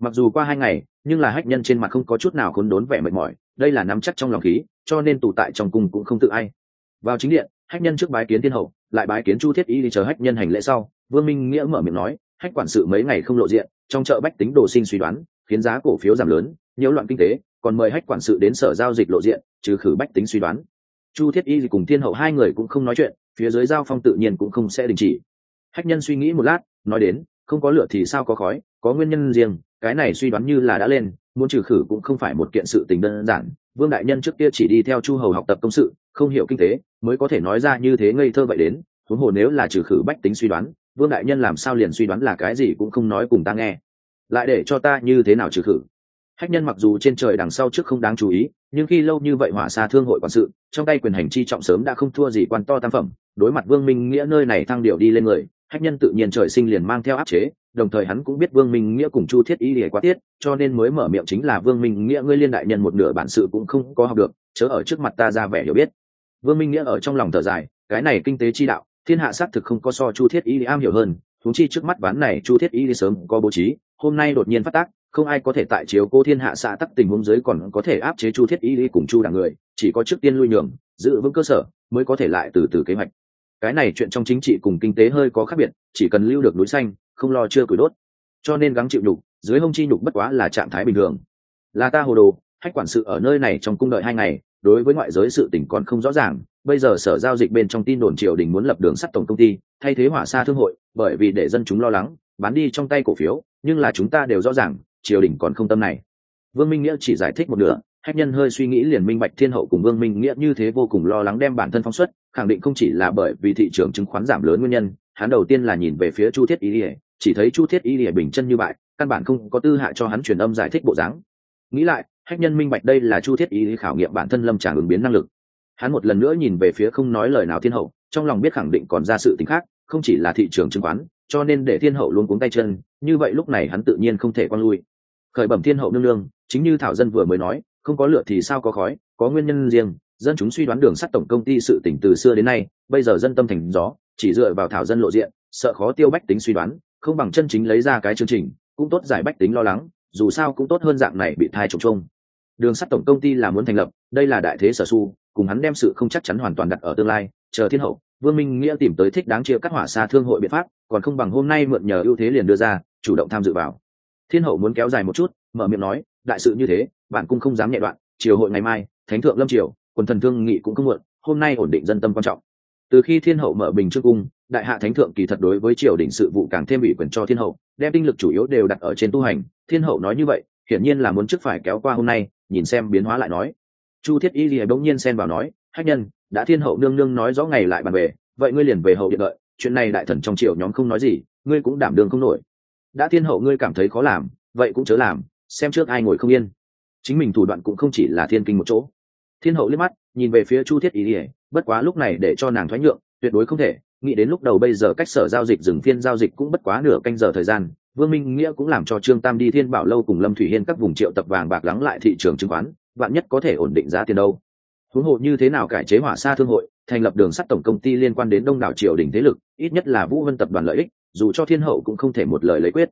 Mặc dù qua hai ngày, nhưng là hách nhân trên mặt không có chút nào khốn đốn vẻ mệt mỏi, đây là nắm chắc trong lòng khí cho nên tù tại trong cung cũng không tự ai. Vào chính điện, hách nhân trước bái kiến thiên hậu, lại bái kiến chu thiết y đi chờ hách nhân hành lễ sau, vương minh nghĩa mở miệng nói, hách quản sự mấy ngày không lộ diện, trong chợ bách tính đồ sinh suy đoán, khiến giá cổ phiếu giảm lớn, nhiễu loạn kinh tế, còn mời hách quản sự đến sở giao dịch lộ diện, trừ khử bách tính suy đoán. Chu thiết y cùng thiên hậu hai người cũng không nói chuyện, phía dưới giao phong tự nhiên cũng không sẽ đình chỉ. Hách nhân suy nghĩ một lát, nói đến, không có lửa thì sao có khói, có nguyên nhân riêng, cái này suy đoán như là đã lên, muốn trừ khử cũng không phải một kiện sự tình đơn giản vương đại nhân trước kia chỉ đi theo chu hầu học tập công sự, không hiểu kinh tế, mới có thể nói ra như thế ngây thơ vậy đến, huống hồ nếu là trừ khử bách tính suy đoán, vương đại nhân làm sao liền suy đoán là cái gì cũng không nói cùng ta nghe. Lại để cho ta như thế nào trừ khử? Hách nhân mặc dù trên trời đằng sau trước không đáng chú ý, nhưng khi lâu như vậy hỏa xa thương hội quản sự, trong tay quyền hành chi trọng sớm đã không thua gì quan to tam phẩm, đối mặt vương minh nghĩa nơi này thăng điệu đi lên người hách nhân tự nhiên trời sinh liền mang theo áp chế, đồng thời hắn cũng biết vương minh nghĩa cùng chu thiết Y lìa quá tiết, cho nên mới mở miệng chính là vương minh nghĩa, ngươi liên đại nhân một nửa bản sự cũng không có học được, chớ ở trước mặt ta ra vẻ hiểu biết. Vương minh nghĩa ở trong lòng thở dài, cái này kinh tế chi đạo, thiên hạ xác thực không có so chu thiết Y am hiểu hơn thúng chi trước mắt ván này chu thiết y sớm có bố trí, hôm nay đột nhiên phát tác, không ai có thể tại chiếu cô thiên hạ xã tắc tình huống dưới còn có thể áp chế chu thiết y cùng chu đảng người, chỉ có trước tiên lui nhường, giữ vững cơ sở, mới có thể lại từ từ kế hoạch cái này chuyện trong chính trị cùng kinh tế hơi có khác biệt, chỉ cần lưu được núi xanh, không lo chưa củi đốt. Cho nên gắng chịu nhục, dưới hông chi nhục bất quá là trạng thái bình thường. Là ta hồ đồ, hách quản sự ở nơi này trong cung đợi hai ngày, đối với ngoại giới sự tỉnh còn không rõ ràng, bây giờ sở giao dịch bên trong tin đồn triều đình muốn lập đường sắt tổng công ty, thay thế hỏa xa thương hội, bởi vì để dân chúng lo lắng, bán đi trong tay cổ phiếu, nhưng là chúng ta đều rõ ràng, triều đình còn không tâm này. Vương minh nghĩa chỉ giải thích một nửa, hách nhân hơi suy nghĩ liền minh bạch thiên hậu cùng vương minh nghĩa như thế vô cùng lo lắng đem bản thân phóng xuất khẳng định không chỉ là bởi vì thị trường chứng khoán giảm lớn nguyên nhân, hắn đầu tiên là nhìn về phía chu thiết ý ỉa chỉ thấy chu thiết ý ỉa bình chân như bại, căn bản không có tư hạ cho hắn truyền âm giải thích bộ dáng. Nghĩ lại, hách nhân minh bạch đây là chu thiết ý khảo nghiệm bản thân lâm tràng ứng biến năng lực. Hắn một lần nữa nhìn về phía không nói lời nào thiên hậu, trong lòng biết khẳng định còn ra sự t khác, không chỉ là thị trường chứng khoán, cho nên để thiên hậu luôn cuống tay chân, như vậy lúc này hắn tự nhiên không thể quan lui. Khởi bẩm thiên hậu nương nương, chính như thảo dân vừa mới nói, không có lửa thì sao có khói, có nguyên nhân riêng dân chúng suy đoán đường sắt tổng công ty sự tỉnh từ xưa đến nay, bây giờ dân tâm thành gió, chỉ dựa vào thảo dân lộ diện, sợ khó tiêu bách tính suy đoán, không bằng chân chính lấy ra cái chương trình, cũng tốt giải bách tính lo lắng, dù sao cũng tốt hơn dạng này bị thai trục trông đường sắt tổng công ty là muốn thành lập, đây là đại thế sở su, cùng hắn đem sự không chắc chắn hoàn toàn đặt ở tương lai, chờ thiên hậu, vương minh nghĩa tìm tới thích đáng chia cắt hỏa xa thương hội biện pháp, còn không bằng hôm nay mượn nhờ ưu thế liền đưa ra, chủ động tham dự vào. Thiên hậu muốn kéo dài một chút, mở miệng nói, đại sự như thế, bạn cũng không dám nhẹ đoạn triều hội ngày mai, thánh thượng lâm triều quần thần thương nghị cũng không muộn, hôm nay ổn định dân tâm quan trọng. Từ khi thiên hậu mở bình trước cung, đại hạ thánh thượng kỳ thật đối với triều đình sự vụ càng thêm ủy quyền cho thiên hậu, đem tinh lực chủ yếu đều đặt ở trên tu hành. Thiên hậu nói như vậy, hiển nhiên là muốn trước phải kéo qua hôm nay, nhìn xem biến hóa lại nói. Chu thiết y lìa bỗng nhiên xen vào nói, hách nhân, đã thiên hậu nương nương nói rõ ngày lại bàn về, vậy ngươi liền về hậu điện đợi, chuyện này đại thần trong triều nhóm không nói gì, ngươi cũng đảm đương không nổi. Đã thiên hậu ngươi cảm thấy khó làm, vậy cũng chớ làm, xem trước ai ngồi không yên. Chính mình thủ đoạn cũng không chỉ là thiên kinh một chỗ thiên hậu liếc mắt, nhìn về phía chu thiết ý ỉa bất quá lúc này để cho nàng thoái nhượng, tuyệt đối không thể, nghĩ đến lúc đầu bây giờ cách sở giao dịch dừng phiên giao dịch cũng bất quá nửa canh giờ thời gian, vương minh nghĩa cũng làm cho trương tam đi thiên bảo lâu cùng lâm thủy hiên các vùng triệu tập vàng bạc lắng lại thị trường chứng khoán, vạn nhất có thể ổn định giá tiền đâu. Huống hộ như thế nào cải chế hỏa xa thương hội, thành lập đường sắt tổng công ty liên quan đến đông đảo triều đình thế lực, ít nhất là vũ vân tập đoàn lợi ích, dù cho thiên hậu cũng không thể một lời lấy quyết.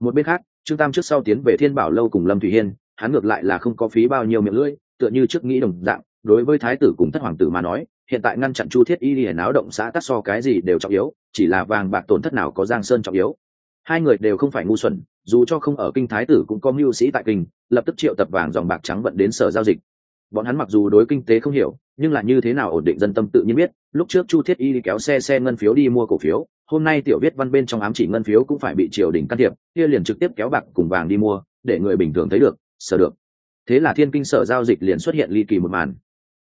Một bên khác, trương tam trước sau tiến về thiên bảo lâu cùng lâm thủy hiên, hắn ngược lại là không có phí bao nhiêu miệng lưỡi tựa như trước nghĩ đồng dạng, đối với thái tử cùng thất hoàng tử mà nói, hiện tại ngăn chặn chu thiết y liền áo động xã tắc so cái gì đều trọng yếu, chỉ là vàng bạc tổn thất nào có giang sơn trọng yếu. Hai người đều không phải ngu xuẩn, dù cho không ở kinh thái tử cũng có mưu sĩ tại kinh, lập tức triệu tập vàng dòng bạc trắng vận đến sở giao dịch. Bọn hắn mặc dù đối kinh tế không hiểu, nhưng là như thế nào ổn định dân tâm tự nhiên biết, lúc trước chu thiết y đi kéo xe xe ngân phiếu đi mua cổ phiếu, hôm nay tiểu viết văn bên trong ám chỉ ngân phiếu cũng phải bị triều đình can thiệp, kia liền trực tiếp kéo bạc cùng vàng đi mua, để người bình thường thấy được sở được thế là thiên kinh sở giao dịch liền xuất hiện ly kỳ một màn.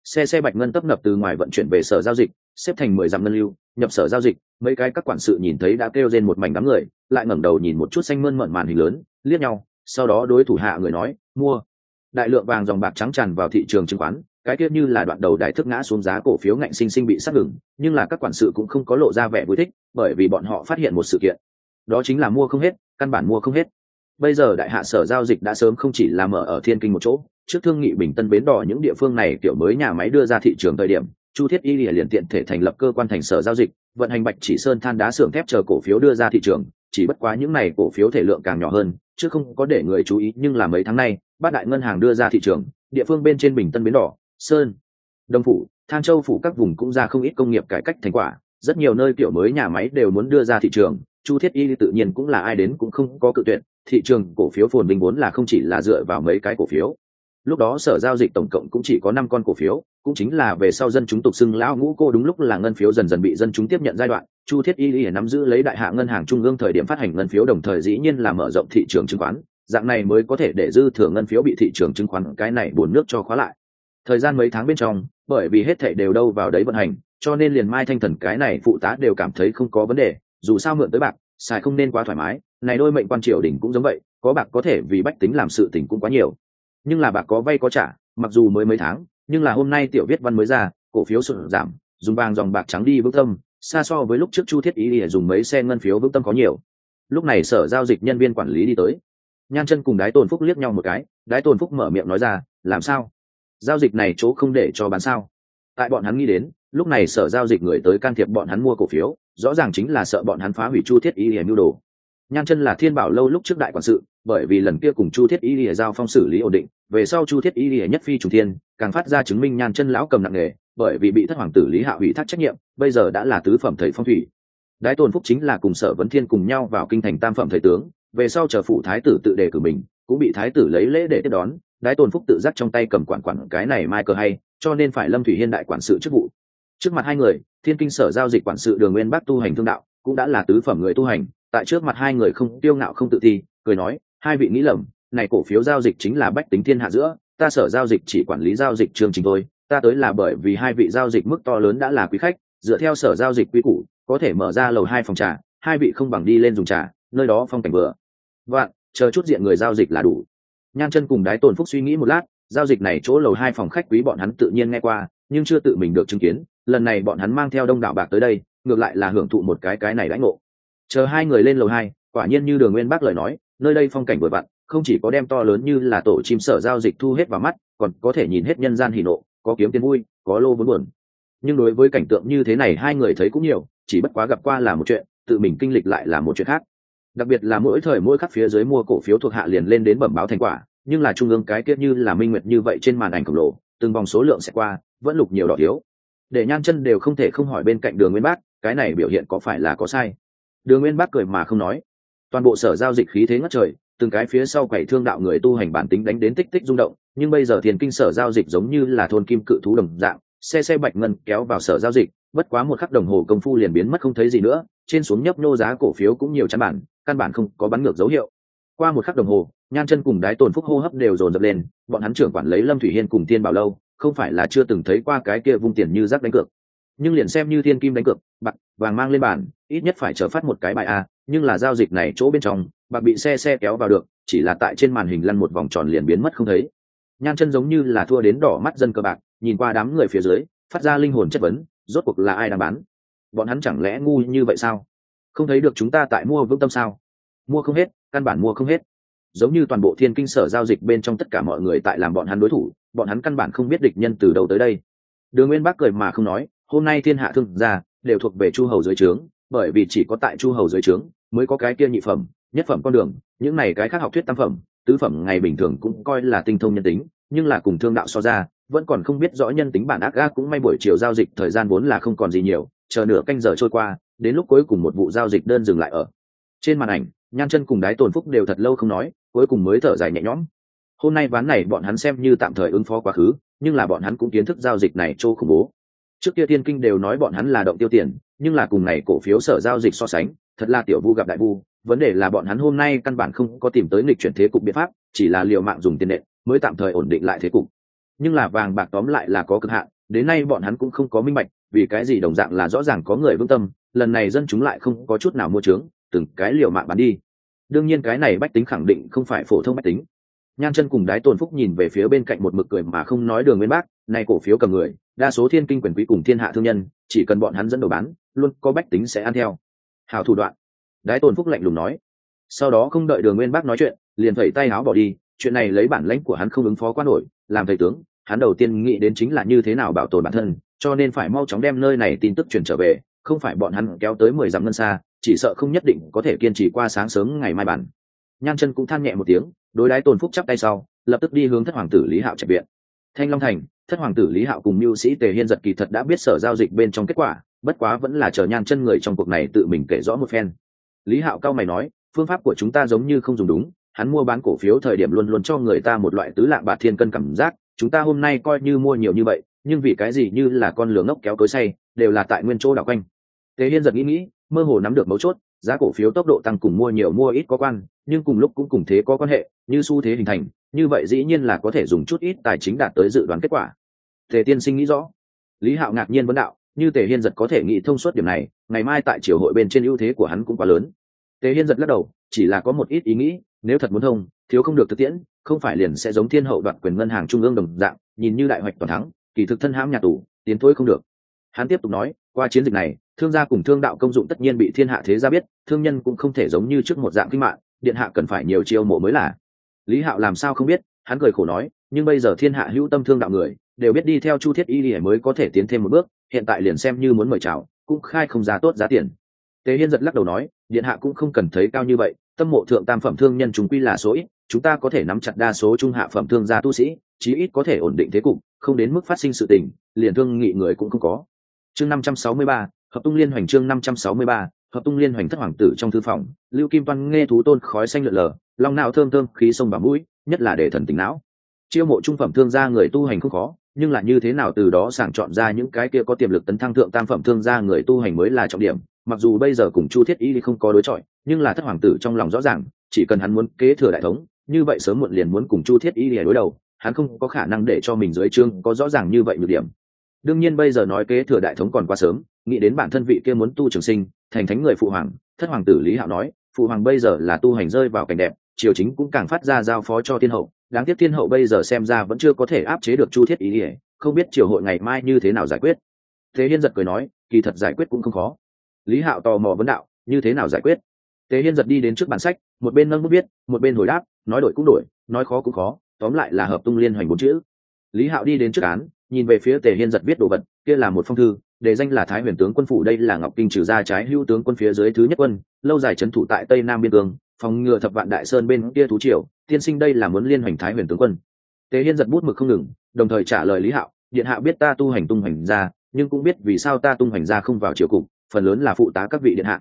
Xe xe bạch ngân tấp nập từ ngoài vận chuyển về sở giao dịch, xếp thành mười dặm ngân lưu, nhập sở giao dịch, mấy cái các quản sự nhìn thấy đã kêu trên một mảnh đám người, lại ngẩng đầu nhìn một chút xanh mơn mận màn hình lớn, liếc nhau, sau đó đối thủ hạ người nói, mua. Đại lượng vàng dòng bạc trắng tràn vào thị trường chứng khoán, cái kia như là đoạn đầu đại thức ngã xuống giá cổ phiếu ngạnh sinh sinh bị sát ngừng, nhưng là các quản sự cũng không có lộ ra vẻ vui thích, bởi vì bọn họ phát hiện một sự kiện. Đó chính là mua không hết, căn bản mua không hết bây giờ đại hạ sở giao dịch đã sớm không chỉ là mở ở thiên kinh một chỗ, trước thương nghị bình tân bến đỏ những địa phương này, kiểu mới nhà máy đưa ra thị trường thời điểm, chu thiết y liền tiện thể thành lập cơ quan thành sở giao dịch, vận hành bạch chỉ sơn than đá xưởng thép chờ cổ phiếu đưa ra thị trường, chỉ bất quá những này cổ phiếu thể lượng càng nhỏ hơn, chứ không có để người chú ý, nhưng là mấy tháng nay, bát đại ngân hàng đưa ra thị trường, địa phương bên trên bình tân bến đỏ, sơn, đông phủ thang châu phủ các vùng cũng ra không ít công nghiệp cải cách thành quả, rất nhiều nơi kiểu mới nhà máy đều muốn đưa ra thị trường, chu thiết y tự nhiên cũng là ai đến cũng không có cự tuyệt thị trường cổ phiếu phồn vinh vốn là không chỉ là dựa vào mấy cái cổ phiếu. Lúc đó sở giao dịch tổng cộng cũng chỉ có năm con cổ phiếu, cũng chính là về sau dân chúng tục xưng lão ngũ cô đúng lúc là ngân phiếu dần dần bị dân chúng tiếp nhận giai đoạn. Chu thiết y y nắm giữ lấy đại hạ ngân hàng trung ương thời điểm phát hành ngân phiếu đồng thời dĩ nhiên là mở rộng thị trường chứng khoán, dạng này mới có thể để dư thừa ngân phiếu bị thị trường chứng khoán cái này buồn nước cho khóa lại. Thời gian mấy tháng bên trong, bởi vì hết thảy đều đâu vào đấy vận hành, cho nên liền mai thanh thần cái này phụ tá đều cảm thấy không có vấn đề, dù sao mượn tới bạc xài không nên quá thoải mái, này đôi mệnh quan triều đình cũng giống vậy, có bạc có thể vì bách tính làm sự tình cũng quá nhiều. Nhưng là bạc có vay có trả, mặc dù mới mấy tháng, nhưng là hôm nay tiểu viết văn mới ra, cổ phiếu sụt giảm, dùng vàng dòng bạc trắng đi vững tâm, xa so với lúc trước chu thiết ý để dùng mấy xe ngân phiếu vững tâm có nhiều. Lúc này sở giao dịch nhân viên quản lý đi tới. Nhan chân cùng đái tồn phúc liếc nhau một cái, đái tồn phúc mở miệng nói ra, làm sao? Giao dịch này chỗ không để cho bán sao? Tại bọn hắn nghĩ đến lúc này sở giao dịch người tới can thiệp bọn hắn mua cổ phiếu, rõ ràng chính là sợ bọn hắn phá hủy chu thiết y hiểm nhu đồ. Nhan chân là thiên bảo lâu lúc trước đại quản sự, bởi vì lần kia cùng chu thiết y lìa giao phong xử lý ổn định, về sau chu thiết y lìa nhất phi chủ thiên, càng phát ra chứng minh nhan chân lão cầm nặng nghề, bởi vì bị thất hoàng tử lý hạ hủy thác trách nhiệm, bây giờ đã là tứ phẩm thầy phong thủy. Đái tôn phúc chính là cùng sở vấn thiên cùng nhau vào kinh thành tam phẩm thầy tướng, về sau chờ phụ thái tử tự đề cử mình, cũng bị thái tử lấy lễ để tiếp đón. Đái tôn phúc tự giác trong tay cầm quản quản cái này mai cơ hay, cho nên phải lâm thủy hiên đại quản sự chức vụ trước mặt hai người, thiên kinh sở giao dịch quản sự đường nguyên bác tu hành thương đạo, cũng đã là tứ phẩm người tu hành, tại trước mặt hai người không tiêu ngạo không tự thi cười nói, hai vị nghĩ lầm, này cổ phiếu giao dịch chính là bách tính thiên hạ giữa, ta sở giao dịch chỉ quản lý giao dịch chương trình thôi, ta tới là bởi vì hai vị giao dịch mức to lớn đã là quý khách, dựa theo sở giao dịch quý củ, có thể mở ra lầu hai phòng trà, hai vị không bằng đi lên dùng trà, nơi đó phong cảnh vừa. Vạn, chờ chút diện người giao dịch là đủ. Nhan chân cùng đái tồn phúc suy nghĩ một lát, giao dịch này chỗ lầu hai phòng khách quý bọn hắn tự nhiên nghe qua, nhưng chưa tự mình được chứng kiến lần này bọn hắn mang theo đông đảo bạc tới đây, ngược lại là hưởng thụ một cái cái này lãnh ngộ. Chờ hai người lên lầu hai, quả nhiên như đường nguyên bác lời nói, nơi đây phong cảnh vừa vặn, không chỉ có đem to lớn như là tổ chim sở giao dịch thu hết vào mắt, còn có thể nhìn hết nhân gian hỉ nộ, có kiếm tiền vui, có lô vốn buồn. Nhưng đối với cảnh tượng như thế này hai người thấy cũng nhiều, chỉ bất quá gặp qua là một chuyện, tự mình kinh lịch lại là một chuyện khác. Đặc biệt là mỗi thời mỗi khắc phía dưới mua cổ phiếu thuộc hạ liền lên đến bẩm báo thành quả, nhưng là trung ương cái kia như là minh nguyệt như vậy trên màn ảnh khổng lồ, từng vòng số lượng sẽ qua, vẫn lục nhiều đỏ thiếu để nhan chân đều không thể không hỏi bên cạnh đường nguyên bác, cái này biểu hiện có phải là có sai? Đường nguyên bác cười mà không nói. Toàn bộ sở giao dịch khí thế ngất trời, từng cái phía sau quầy thương đạo người tu hành bản tính đánh đến tích tích rung động, nhưng bây giờ thiền kinh sở giao dịch giống như là thôn kim cự thú đồng dạng, xe xe bạch ngân kéo vào sở giao dịch, bất quá một khắc đồng hồ công phu liền biến mất không thấy gì nữa, trên xuống nhấp nô giá cổ phiếu cũng nhiều chắn bản, căn bản không có bắn ngược dấu hiệu. Qua một khắc đồng hồ, nhan chân cùng đái tồn phúc hô hấp đều dồn dập lên, bọn hắn trưởng quản lấy lâm thủy hiên cùng tiên bảo lâu không phải là chưa từng thấy qua cái kia vung tiền như rác đánh cược. Nhưng liền xem như thiên kim đánh cược, bạc, vàng mang lên bàn, ít nhất phải trở phát một cái bài a, nhưng là giao dịch này chỗ bên trong, bạc bị xe xe kéo vào được, chỉ là tại trên màn hình lăn một vòng tròn liền biến mất không thấy. Nhan chân giống như là thua đến đỏ mắt dân cờ bạc, nhìn qua đám người phía dưới, phát ra linh hồn chất vấn, rốt cuộc là ai đang bán? Bọn hắn chẳng lẽ ngu như vậy sao? Không thấy được chúng ta tại mua vững tâm sao? Mua không hết, căn bản mua không hết. Giống như toàn bộ thiên kinh sở giao dịch bên trong tất cả mọi người tại làm bọn hắn đối thủ bọn hắn căn bản không biết địch nhân từ đầu tới đây. Đường nguyên bác cười mà không nói, hôm nay thiên hạ thương gia đều thuộc về chu hầu dưới trướng, bởi vì chỉ có tại chu hầu dưới trướng mới có cái kia nhị phẩm, nhất phẩm con đường, những này cái khác học thuyết tam phẩm, tứ phẩm ngày bình thường cũng coi là tinh thông nhân tính, nhưng là cùng thương đạo so ra, vẫn còn không biết rõ nhân tính bản ác ga cũng may buổi chiều giao dịch thời gian vốn là không còn gì nhiều, chờ nửa canh giờ trôi qua, đến lúc cuối cùng một vụ giao dịch đơn dừng lại ở trên màn ảnh, nhan chân cùng đái tồn phúc đều thật lâu không nói, cuối cùng mới thở dài nhẹ nhõm hôm nay ván này bọn hắn xem như tạm thời ứng phó quá khứ, nhưng là bọn hắn cũng kiến thức giao dịch này trô khủng bố. Trước kia thiên kinh đều nói bọn hắn là động tiêu tiền, nhưng là cùng này cổ phiếu sở giao dịch so sánh, thật là tiểu vu gặp đại vu. Vấn đề là bọn hắn hôm nay căn bản không có tìm tới nghịch chuyển thế cục biện pháp, chỉ là liều mạng dùng tiền nệ mới tạm thời ổn định lại thế cục. Nhưng là vàng bạc tóm lại là có cực hạn, đến nay bọn hắn cũng không có minh bạch, vì cái gì đồng dạng là rõ ràng có người vững tâm, lần này dân chúng lại không có chút nào mua trướng từng cái liều mạng bán đi. Đương nhiên cái này bách tính khẳng định không phải phổ thông bách tính nhan chân cùng đái tôn phúc nhìn về phía bên cạnh một mực cười mà không nói đường nguyên bác, nay cổ phiếu cầm người, đa số thiên kinh quyền quý cùng thiên hạ thương nhân, chỉ cần bọn hắn dẫn đầu bán, luôn có bách tính sẽ ăn theo. Hào thủ đoạn. Đái tôn phúc lạnh lùng nói. Sau đó không đợi đường nguyên bác nói chuyện, liền phẩy tay áo bỏ đi, chuyện này lấy bản lãnh của hắn không ứng phó quá nổi, làm thầy tướng, hắn đầu tiên nghĩ đến chính là như thế nào bảo tồn bản thân, cho nên phải mau chóng đem nơi này tin tức truyền trở về, không phải bọn hắn kéo tới mười dặm ngân xa, chỉ sợ không nhất định có thể kiên trì qua sáng sớm ngày mai bản nhan chân cũng than nhẹ một tiếng, đối đái tôn phúc chắp tay sau, lập tức đi hướng thất hoàng tử lý hạo trạch viện. Thanh long thành, thất hoàng tử lý hạo cùng mưu sĩ tề hiên giật kỳ thật đã biết sở giao dịch bên trong kết quả, bất quá vẫn là chờ nhan chân người trong cuộc này tự mình kể rõ một phen. Lý hạo cao mày nói, phương pháp của chúng ta giống như không dùng đúng, hắn mua bán cổ phiếu thời điểm luôn luôn cho người ta một loại tứ lạ bạc thiên cân cảm giác, chúng ta hôm nay coi như mua nhiều như vậy, nhưng vì cái gì như là con lửa ngốc kéo cối say, đều là tại nguyên chỗ đảo quanh. Tề hiên giật nghĩ nghĩ, mơ hồ nắm được mấu chốt, giá cổ phiếu tốc độ tăng cùng mua nhiều mua ít có quan nhưng cùng lúc cũng cùng thế có quan hệ, như xu thế hình thành, như vậy dĩ nhiên là có thể dùng chút ít tài chính đạt tới dự đoán kết quả. Tề tiên sinh nghĩ rõ. Lý hạo ngạc nhiên vấn đạo, như tề hiên giật có thể nghĩ thông suốt điểm này, ngày mai tại triều hội bên trên ưu thế của hắn cũng quá lớn. Tề hiên giật lắc đầu, chỉ là có một ít ý nghĩ, nếu thật muốn thông, thiếu không được thực tiễn, không phải liền sẽ giống thiên hậu đoạt quyền ngân hàng trung ương đồng dạng, nhìn như đại hoạch toàn thắng, kỳ thực thân hãm nhà tù, tiến thối không được. Hắn tiếp tục nói, qua chiến dịch này, thương gia cùng thương đạo công dụng tất nhiên bị thiên hạ thế gia biết, thương nhân cũng không thể giống như trước một dạng kinh mạng điện hạ cần phải nhiều chiêu mộ mới là. Lý hạo làm sao không biết, hắn cười khổ nói, nhưng bây giờ thiên hạ hữu tâm thương đạo người, đều biết đi theo chu thiết y lìa mới có thể tiến thêm một bước, hiện tại liền xem như muốn mời chào, cũng khai không giá tốt giá tiền. Tế hiên giật lắc đầu nói, điện hạ cũng không cần thấy cao như vậy, tâm mộ thượng tam phẩm thương nhân chúng quy là số ít, chúng ta có thể nắm chặt đa số trung hạ phẩm thương gia tu sĩ, chí ít có thể ổn định thế cục, không đến mức phát sinh sự tình, liền thương nghị người cũng không có. Chương năm trăm sáu mươi ba, hợp tung liên hoành chương năm trăm sáu mươi ba hợp tung liên hoành thất hoàng tử trong thư phòng, lưu kim toan nghe thú tôn khói xanh lượn lờ lòng nào thơm thơm, khí sông vào mũi, nhất là để thần tính não. Chiêu mộ trung phẩm thương gia người tu hành không khó, nhưng là như thế nào từ đó sàng chọn ra những cái kia có tiềm lực tấn thăng thượng tam phẩm thương gia người tu hành mới là trọng điểm. Mặc dù bây giờ cùng chu thiết y không có đối chọi, nhưng là thất hoàng tử trong lòng rõ ràng, chỉ cần hắn muốn kế thừa đại thống, như vậy sớm muộn liền muốn cùng chu thiết y đối đầu, hắn không có khả năng để cho mình dưới trương có rõ ràng như vậy nhược điểm. Đương nhiên bây giờ nói kế thừa đại thống còn quá sớm, nghĩ đến bản thân vị kia muốn tu trường sinh thành thánh người phụ hoàng, thất hoàng tử lý hạo nói, phụ hoàng bây giờ là tu hành rơi vào cảnh đẹp, triều chính cũng càng phát ra giao phó cho thiên hậu. Đáng tiếc thiên hậu bây giờ xem ra vẫn chưa có thể áp chế được chu thiết ý ỉa không biết triều hội ngày mai như thế nào giải quyết. Thế hiên giật cười nói, kỳ thật giải quyết cũng không khó. Lý hạo tò mò vấn đạo, như thế nào giải quyết? Thế hiên giật đi đến trước bản sách, một bên nâng bút viết, một bên hồi đáp, nói đổi cũng đổi, nói khó cũng khó, tóm lại là hợp tung liên hoành bốn chữ. Lý hạo đi đến trước án, nhìn về phía tề hiên giật viết đồ vật, kia là một phong thư đề danh là thái huyền tướng quân phủ, đây là ngọc kinh trừ ra trái hữu tướng quân phía dưới thứ nhất quân, lâu dài trấn thủ tại tây nam biên cương, phòng ngừa thập vạn đại sơn bên kia thú triều, tiên sinh đây là muốn liên hoành thái huyền tướng quân. Tề hiên giật bút mực không ngừng, đồng thời trả lời lý hạo, điện hạ biết ta tu hành tung hành ra, nhưng cũng biết vì sao ta tung hành ra không vào triều cục, phần lớn là phụ tá các vị điện hạ.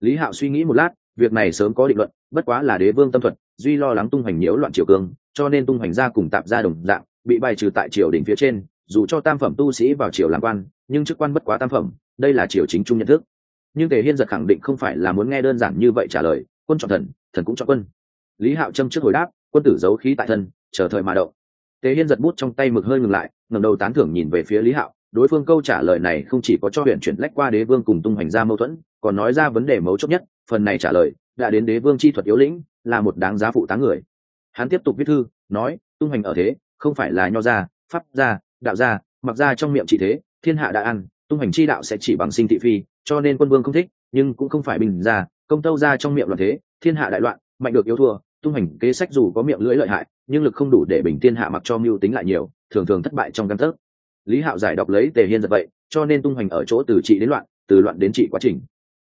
Lý hạo suy nghĩ một lát, việc này sớm có định luận, bất quá là đế vương tâm thuật, duy lo lắng tung hành nhiễu loạn triều cương, cho nên tung hành ra cùng tạp ra đồng dạng, bị bài trừ tại triều đỉnh phía trên, dù cho tam phẩm tu sĩ vào triều làm quan nhưng chức quan bất quá tam phẩm, đây là triều chính trung nhận thức. Nhưng tề hiên giật khẳng định không phải là muốn nghe đơn giản như vậy trả lời, quân chọn thần thần cũng chọn quân. Lý hạo trâm trước hồi đáp, quân tử giấu khí tại thân, chờ thời mà động. Tề hiên giật bút trong tay mực hơi ngừng lại ngầm đầu tán thưởng nhìn về phía lý hạo, đối phương câu trả lời này không chỉ có cho huyện chuyển lách qua đế vương cùng tung hoành ra mâu thuẫn, còn nói ra vấn đề mấu chốt nhất, phần này trả lời đã đến đế vương chi thuật yếu lĩnh, là một đáng giá phụ tá người. Hắn tiếp tục viết thư, nói, tung hoành ở thế, không phải là nho gia, pháp gia, đạo gia, mặc gia trong miệng chỉ thế thiên hạ đã ăn tung hành chi đạo sẽ chỉ bằng sinh thị phi cho nên quân vương không thích nhưng cũng không phải bình ra, công tâu ra trong miệng loạn thế thiên hạ đại loạn mạnh được yếu thua tung hành kế sách dù có miệng lưỡi lợi hại nhưng lực không đủ để bình thiên hạ mặc cho mưu tính lại nhiều thường thường thất bại trong căn thức. lý hạo giải đọc lấy tề hiên giật vậy cho nên tung hành ở chỗ từ trị đến loạn từ loạn đến trị quá trình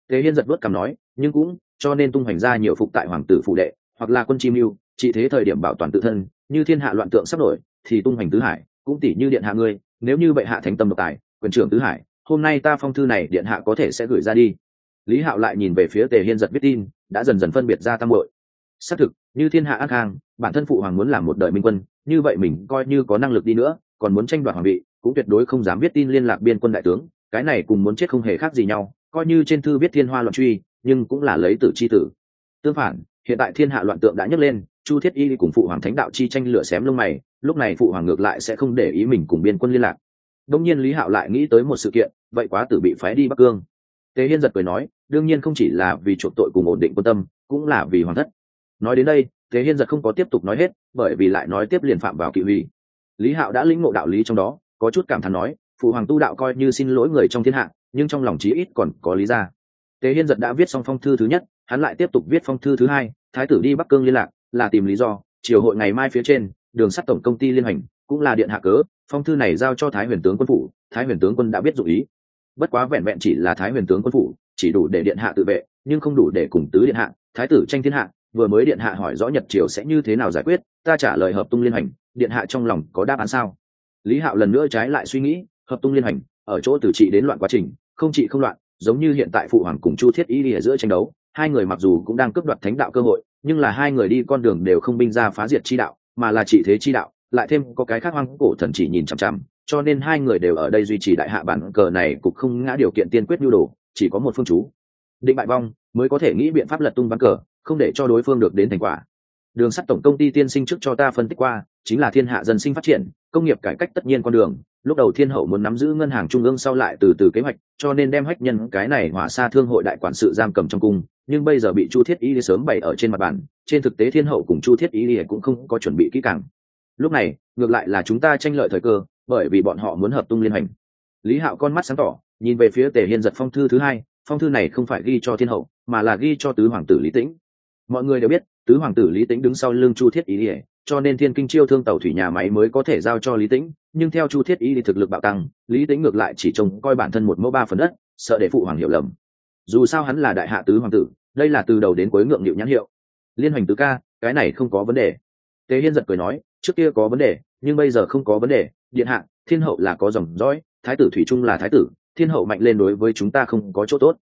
tề hiên giật vớt cằm nói nhưng cũng cho nên tung hành ra nhiều phục tại hoàng tử phụ đệ hoặc là quân chi mưu trị thế thời điểm bảo toàn tự thân như thiên hạ loạn tượng sắp nổi thì tung hành tứ hải cũng tỷ như điện hạ ngươi nếu như bệ hạ thành tâm độc tài quyền trưởng tứ hải, hôm nay ta phong thư này điện hạ có thể sẽ gửi ra đi. Lý hạo lại nhìn về phía tề hiên giật viết tin, đã dần dần phân biệt ra tam hội xác thực, như thiên hạ ác hàng bản thân phụ hoàng muốn làm một đời minh quân, như vậy mình coi như có năng lực đi nữa, còn muốn tranh đoạt hoàng vị, cũng tuyệt đối không dám viết tin liên lạc biên quân đại tướng, cái này cùng muốn chết không hề khác gì nhau, coi như trên thư viết thiên hoa loạn truy, nhưng cũng là lấy tử c h i tử. Tương phản, hiện tại thiên hạ loạn tượng đã nhấc lên, chu thiết y cùng phụ hoàng thánh đạo chi tranh lửa xém lông mày, lúc này phụ hoàng ngược lại sẽ không để ý mình cùng biên quân liên lạc đông nhiên lý hạo lại nghĩ tới một sự kiện, vậy quá tử bị phái đi bắc cương. Tề hiên giật cười nói, đương nhiên không chỉ là vì chuộc tội cùng ổn định quân tâm, cũng là vì hoàng thất. Nói đến đây tề hiên giật không có tiếp tục nói hết, bởi vì lại nói tiếp liền phạm vào kỵ huy. Lý hạo đã lĩnh ngộ đạo lý trong đó, có chút cảm thán nói, phụ hoàng tu đạo coi như xin lỗi người trong thiên hạ, nhưng trong lòng chí ít còn có lý ra. Tề hiên giật đã viết xong phong thư thứ nhất, hắn lại tiếp tục viết phong thư thứ hai, thái tử đi bắc cương liên lạc, là tìm lý do chiều hội ngày mai phía trên, đường sắt tổng công ty liên hành, cũng là điện hạ cớ phong thư này giao cho thái huyền tướng quân phủ, thái huyền tướng quân đã biết dụ ý. Bất quá vẹn vẹn chỉ là thái huyền tướng quân phủ, chỉ đủ để điện hạ tự vệ, nhưng không đủ để cùng tứ điện hạ, thái tử tranh thiên hạ, vừa mới điện hạ hỏi rõ nhật triều sẽ như thế nào giải quyết, ta trả lời hợp tung liên hành, điện hạ trong lòng có đáp án sao? Lý hạo lần nữa trái lại suy nghĩ, hợp tung liên hành, ở chỗ từ trị đến loạn quá trình, không trị không loạn, giống như hiện tại phụ hoàng cùng chu thiết y đi ở giữa tranh đấu, hai người mặc dù cũng đang cướp đoạt thánh đạo cơ hội, nhưng là hai người đi con đường đều không binh ra phá diệt chi đạo, mà là trị thế chi đạo lại thêm có cái khác hoang cổ thần chỉ nhìn chằm chằm, cho nên hai người đều ở đây duy trì đại hạ bản cờ này cục không ngã điều kiện tiên quyết nhu đồ, chỉ có một phương chú. Định bại vong mới có thể nghĩ biện pháp lật tung ván cờ, không để cho đối phương được đến thành quả. Đường sắt tổng công ty tiên sinh trước cho ta phân tích qua, chính là thiên hạ dân sinh phát triển, công nghiệp cải cách tất nhiên con đường. Lúc đầu thiên hậu muốn nắm giữ ngân hàng trung ương sau lại từ từ kế hoạch, cho nên đem hách nhân cái này hỏa xa thương hội đại quản sự giam cầm trong cung, nhưng bây giờ bị chu thiết y sớm bày ở trên mặt bàn. Trên thực tế thiên hậu cùng chu thiết y cũng không có chuẩn bị kỹ càng lúc này, ngược lại là chúng ta tranh lợi thời cơ, bởi vì bọn họ muốn hợp tung liên hành. Lý hạo con mắt sáng tỏ, nhìn về phía tề hiên giật phong thư thứ hai, phong thư này không phải ghi cho thiên hậu, mà là ghi cho tứ hoàng tử lý tĩnh. Mọi người đều biết, tứ hoàng tử lý tĩnh đứng sau lưng chu thiết ý ỉa cho nên thiên kinh chiêu thương tàu thủy nhà máy mới có thể giao cho lý tĩnh, nhưng theo chu thiết ý thì thực lực bạo tăng, lý tĩnh ngược lại chỉ trông coi bản thân một mẫu ba phần đất, sợ để phụ hoàng hiểu lầm. Dù sao hắn là đại hạ tứ hoàng tử, đây là từ đầu đến cuối ngượng nghịu nhãn hiệu. Liên hoành tứ ca, cái này không có vấn đề. Tề hiên giật cười nói trước kia có vấn đề, nhưng bây giờ không có vấn đề, điện hạ, thiên hậu là có dòng dõi, thái tử thủy trung là thái tử, thiên hậu mạnh lên đối với chúng ta không có chỗ tốt.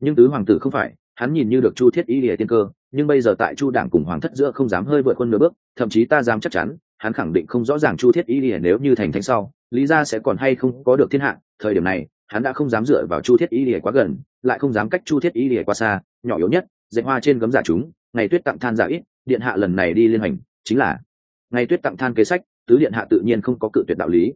Nhưng tứ hoàng tử không phải, hắn nhìn như được chu thiết y lìa tiên cơ, nhưng bây giờ tại chu đảng cùng hoàng thất giữa không dám hơi vượt quân nửa bước, thậm chí ta dám chắc chắn, hắn khẳng định không rõ ràng chu thiết y lìa nếu như thành thánh sau, lý gia sẽ còn hay không có được thiên hạ. Thời điểm này, hắn đã không dám dựa vào chu thiết y lìa quá gần, lại không dám cách chu thiết y lìa quá xa, nhỏ yếu nhất, dạy hoa trên gấm giả chúng, ngày tuyết tặng than giả ít, điện hạ lần này đi liên hành chính là ngày tuyết tặng than kế sách, tứ điện hạ tự nhiên không có cự tuyệt đạo lý.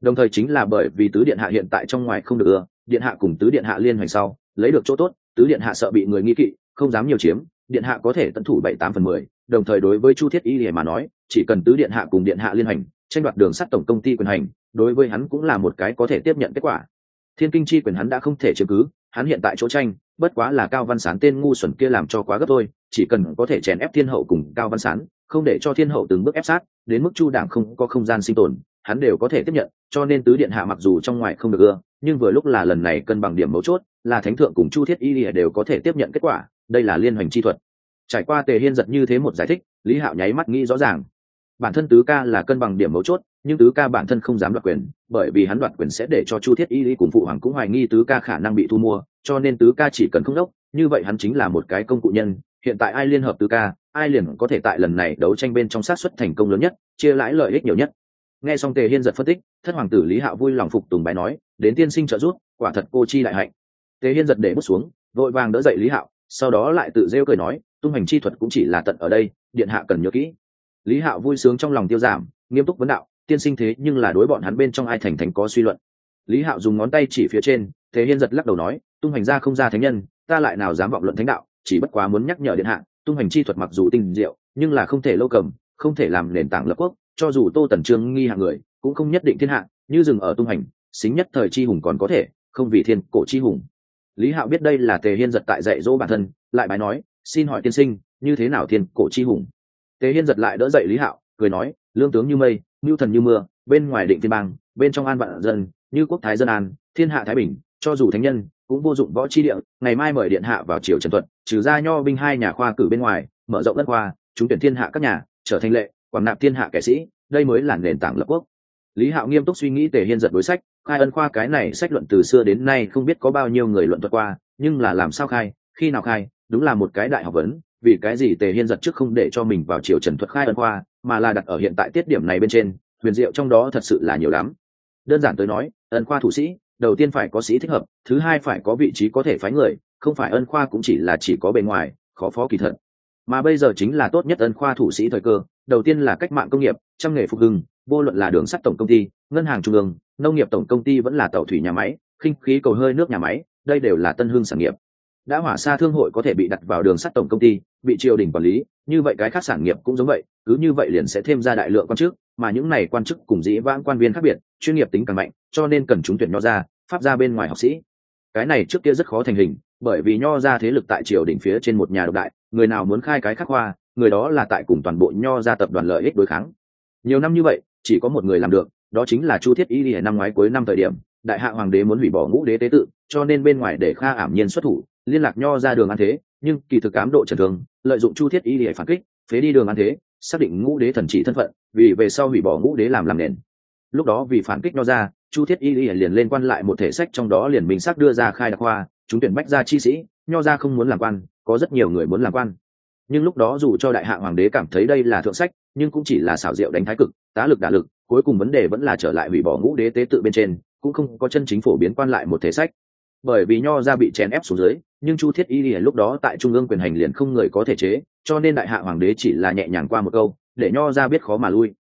Đồng thời chính là bởi vì tứ điện hạ hiện tại trong ngoài không được ưa, điện hạ cùng tứ điện hạ liên hoành sau, lấy được chỗ tốt, tứ điện hạ sợ bị người nghi kỵ, không dám nhiều chiếm, điện hạ có thể tận thủ bảy tám phần mười. Đồng thời đối với chu thiết y hề mà nói, chỉ cần tứ điện hạ cùng điện hạ liên hành tranh đoạt đường sắt tổng công ty quyền hành, đối với hắn cũng là một cái có thể tiếp nhận kết quả. Thiên kinh chi quyền hắn đã không thể chứng cứ, hắn hiện tại chỗ tranh, bất quá là cao văn sán tên ngu xuẩn kia làm cho quá gấp thôi, chỉ cần có thể chèn ép thiên hậu cùng cao văn sán không để cho thiên hậu từng bước ép sát, đến mức chu đảng không có không gian sinh tồn, hắn đều có thể tiếp nhận, cho nên tứ điện hạ mặc dù trong ngoài không được ưa, nhưng vừa lúc là lần này cân bằng điểm mấu chốt, là thánh thượng cùng chu thiết y lìa đều có thể tiếp nhận kết quả, đây là liên hoành chi thuật. Trải qua tề hiên giật như thế một giải thích, lý hạo nháy mắt nghĩ rõ ràng. Bản thân tứ ca là cân bằng điểm mấu chốt, nhưng tứ ca bản thân không dám đoạt quyền, bởi vì hắn đoạt quyền sẽ để cho chu thiết y lý cùng phụ hoàng cũng hoài nghi tứ ca khả năng bị thu mua, cho nên tứ ca chỉ cần không đốc, như vậy hắn chính là một cái công cụ nhân hiện tại ai liên hợp tứ ca, ai liền có thể tại lần này đấu tranh bên trong sát xuất thành công lớn nhất, chia lãi lợi ích nhiều nhất. Nghe xong tề hiên giật phân tích, thất hoàng tử lý hạo vui lòng phục tùng bài nói, đến tiên sinh trợ giúp, quả thật cô chi đại hạnh. Tề hiên giật để bước xuống, vội vàng đỡ dậy lý hạo, sau đó lại tự rêu cười nói, tung hành chi thuật cũng chỉ là tận ở đây, điện hạ cần nhớ kỹ. Lý hạo vui sướng trong lòng tiêu giảm, nghiêm túc vấn đạo, tiên sinh thế nhưng là đối bọn hắn bên trong ai thành thành có suy luận. Lý hạo dùng ngón tay chỉ phía trên thế hiên giật lắc đầu nói, tung hành ra không ra thánh nhân, ta lại nào dám vọng luận thánh đạo chỉ bất quá muốn nhắc nhở điện hạ, tung hành chi thuật mặc dù tinh diệu, nhưng là không thể lâu cầm, không thể làm nền tảng lập quốc, cho dù tô tần trương nghi hạng người, cũng không nhất định thiên hạ, như dừng ở tung hành xính nhất thời chi hùng còn có thể, không vì thiên cổ chi hùng. Lý hạo biết đây là tề hiên giật tại dạy dỗ bản thân, lại bài nói, xin hỏi tiên sinh, như thế nào thiên cổ chi hùng? Tề hiên giật lại đỡ dậy lý hạo, cười nói, lương tướng như mây mưu thần như mưa, bên ngoài định thiên bang, bên trong an vạn dân, như quốc thái dân an, thiên hạ thái bình, cho dù thánh nhân, cũng vô dụng võ chi địa, ngày mai mời điện hạ vào triều trần thuận trừ ra nho binh hai nhà khoa cử bên ngoài, mở rộng đất khoa chúng tuyển thiên hạ các nhà, trở thành lệ, quảng nạp thiên hạ kẻ sĩ, đây mới là nền tảng lập quốc. Lý hạo nghiêm túc suy nghĩ tề hiên giật đối sách, khai ân khoa cái này sách luận từ xưa đến nay không biết có bao nhiêu người luận thuật qua, nhưng là làm sao khai, khi nào khai, đúng là một cái đại học vấn, vì cái gì tề hiên giật trước không để cho mình vào triều trần thuật khai ân khoa, mà là đặt ở hiện tại tiết điểm này bên trên, huyền diệu trong đó thật sự là nhiều lắm. Đơn giản tới nói, ân khoa thủ sĩ, đầu tiên phải có sĩ thích hợp, thứ hai phải có vị trí có thể phái người không phải ân khoa cũng chỉ là chỉ có bề ngoài, khó phó kỳ thật. Mà bây giờ chính là tốt nhất ân khoa thủ sĩ thời cơ, đầu tiên là cách mạng công nghiệp, trăm nghề phục hưng, vô luận là đường sắt tổng công ty, ngân hàng trung ương, nông nghiệp tổng công ty vẫn là tàu thủy nhà máy, khinh khí cầu hơi nước nhà máy, đây đều là tân hương sản nghiệp. Đã hỏa xa thương hội có thể bị đặt vào đường sắt tổng công ty, bị triều đình quản lý, như vậy cái khác sản nghiệp cũng giống vậy, cứ như vậy liền sẽ thêm ra đại lượng quan chức, mà những này quan chức cùng dĩ vãng quan viên khác biệt, chuyên nghiệp tính càng mạnh, cho nên cần chúng tuyển nho ra, pháp ra bên ngoài học sĩ. Cái này trước kia rất khó thành hình bởi vì nho ra thế lực tại triều đỉnh phía trên một nhà độc đại, người nào muốn khai cái khắc hoa, người đó là tại cùng toàn bộ nho ra tập đoàn lợi ích đối kháng. Nhiều năm như vậy, chỉ có một người làm được, đó chính là chu thiết y đi năm ngoái cuối năm thời điểm, đại hạ hoàng đế muốn hủy bỏ ngũ đế tế tự, cho nên bên ngoài để kha ảm nhiên xuất thủ, liên lạc nho ra đường an thế, nhưng kỳ thực cám độ trần thường lợi dụng chu thiết y để phản kích, phế đi đường an thế, xác định ngũ đế thần chỉ thân phận, vì về sau hủy bỏ ngũ đế làm làm nền. Lúc đó vì phản kích nho ra, chu thiết y liền lên quan lại một thể sách trong đó liền minh xác đưa ra khai đặc khoa chúng tuyển bách gia chi sĩ, nho ra không muốn làm quan, có rất nhiều người muốn làm quan. Nhưng lúc đó dù cho đại hạ hoàng đế cảm thấy đây là thượng sách, nhưng cũng chỉ là xảo diệu đánh thái cực, tá lực đả lực, cuối cùng vấn đề vẫn là trở lại hủy bỏ ngũ đế tế tự bên trên, cũng không có chân chính phổ biến quan lại một thể sách. Bởi vì nho ra bị chèn ép xuống dưới, nhưng chu thiết y lúc đó tại trung ương quyền hành liền không người có thể chế, cho nên đại hạ hoàng đế chỉ là nhẹ nhàng qua một câu, để nho ra biết khó mà lui.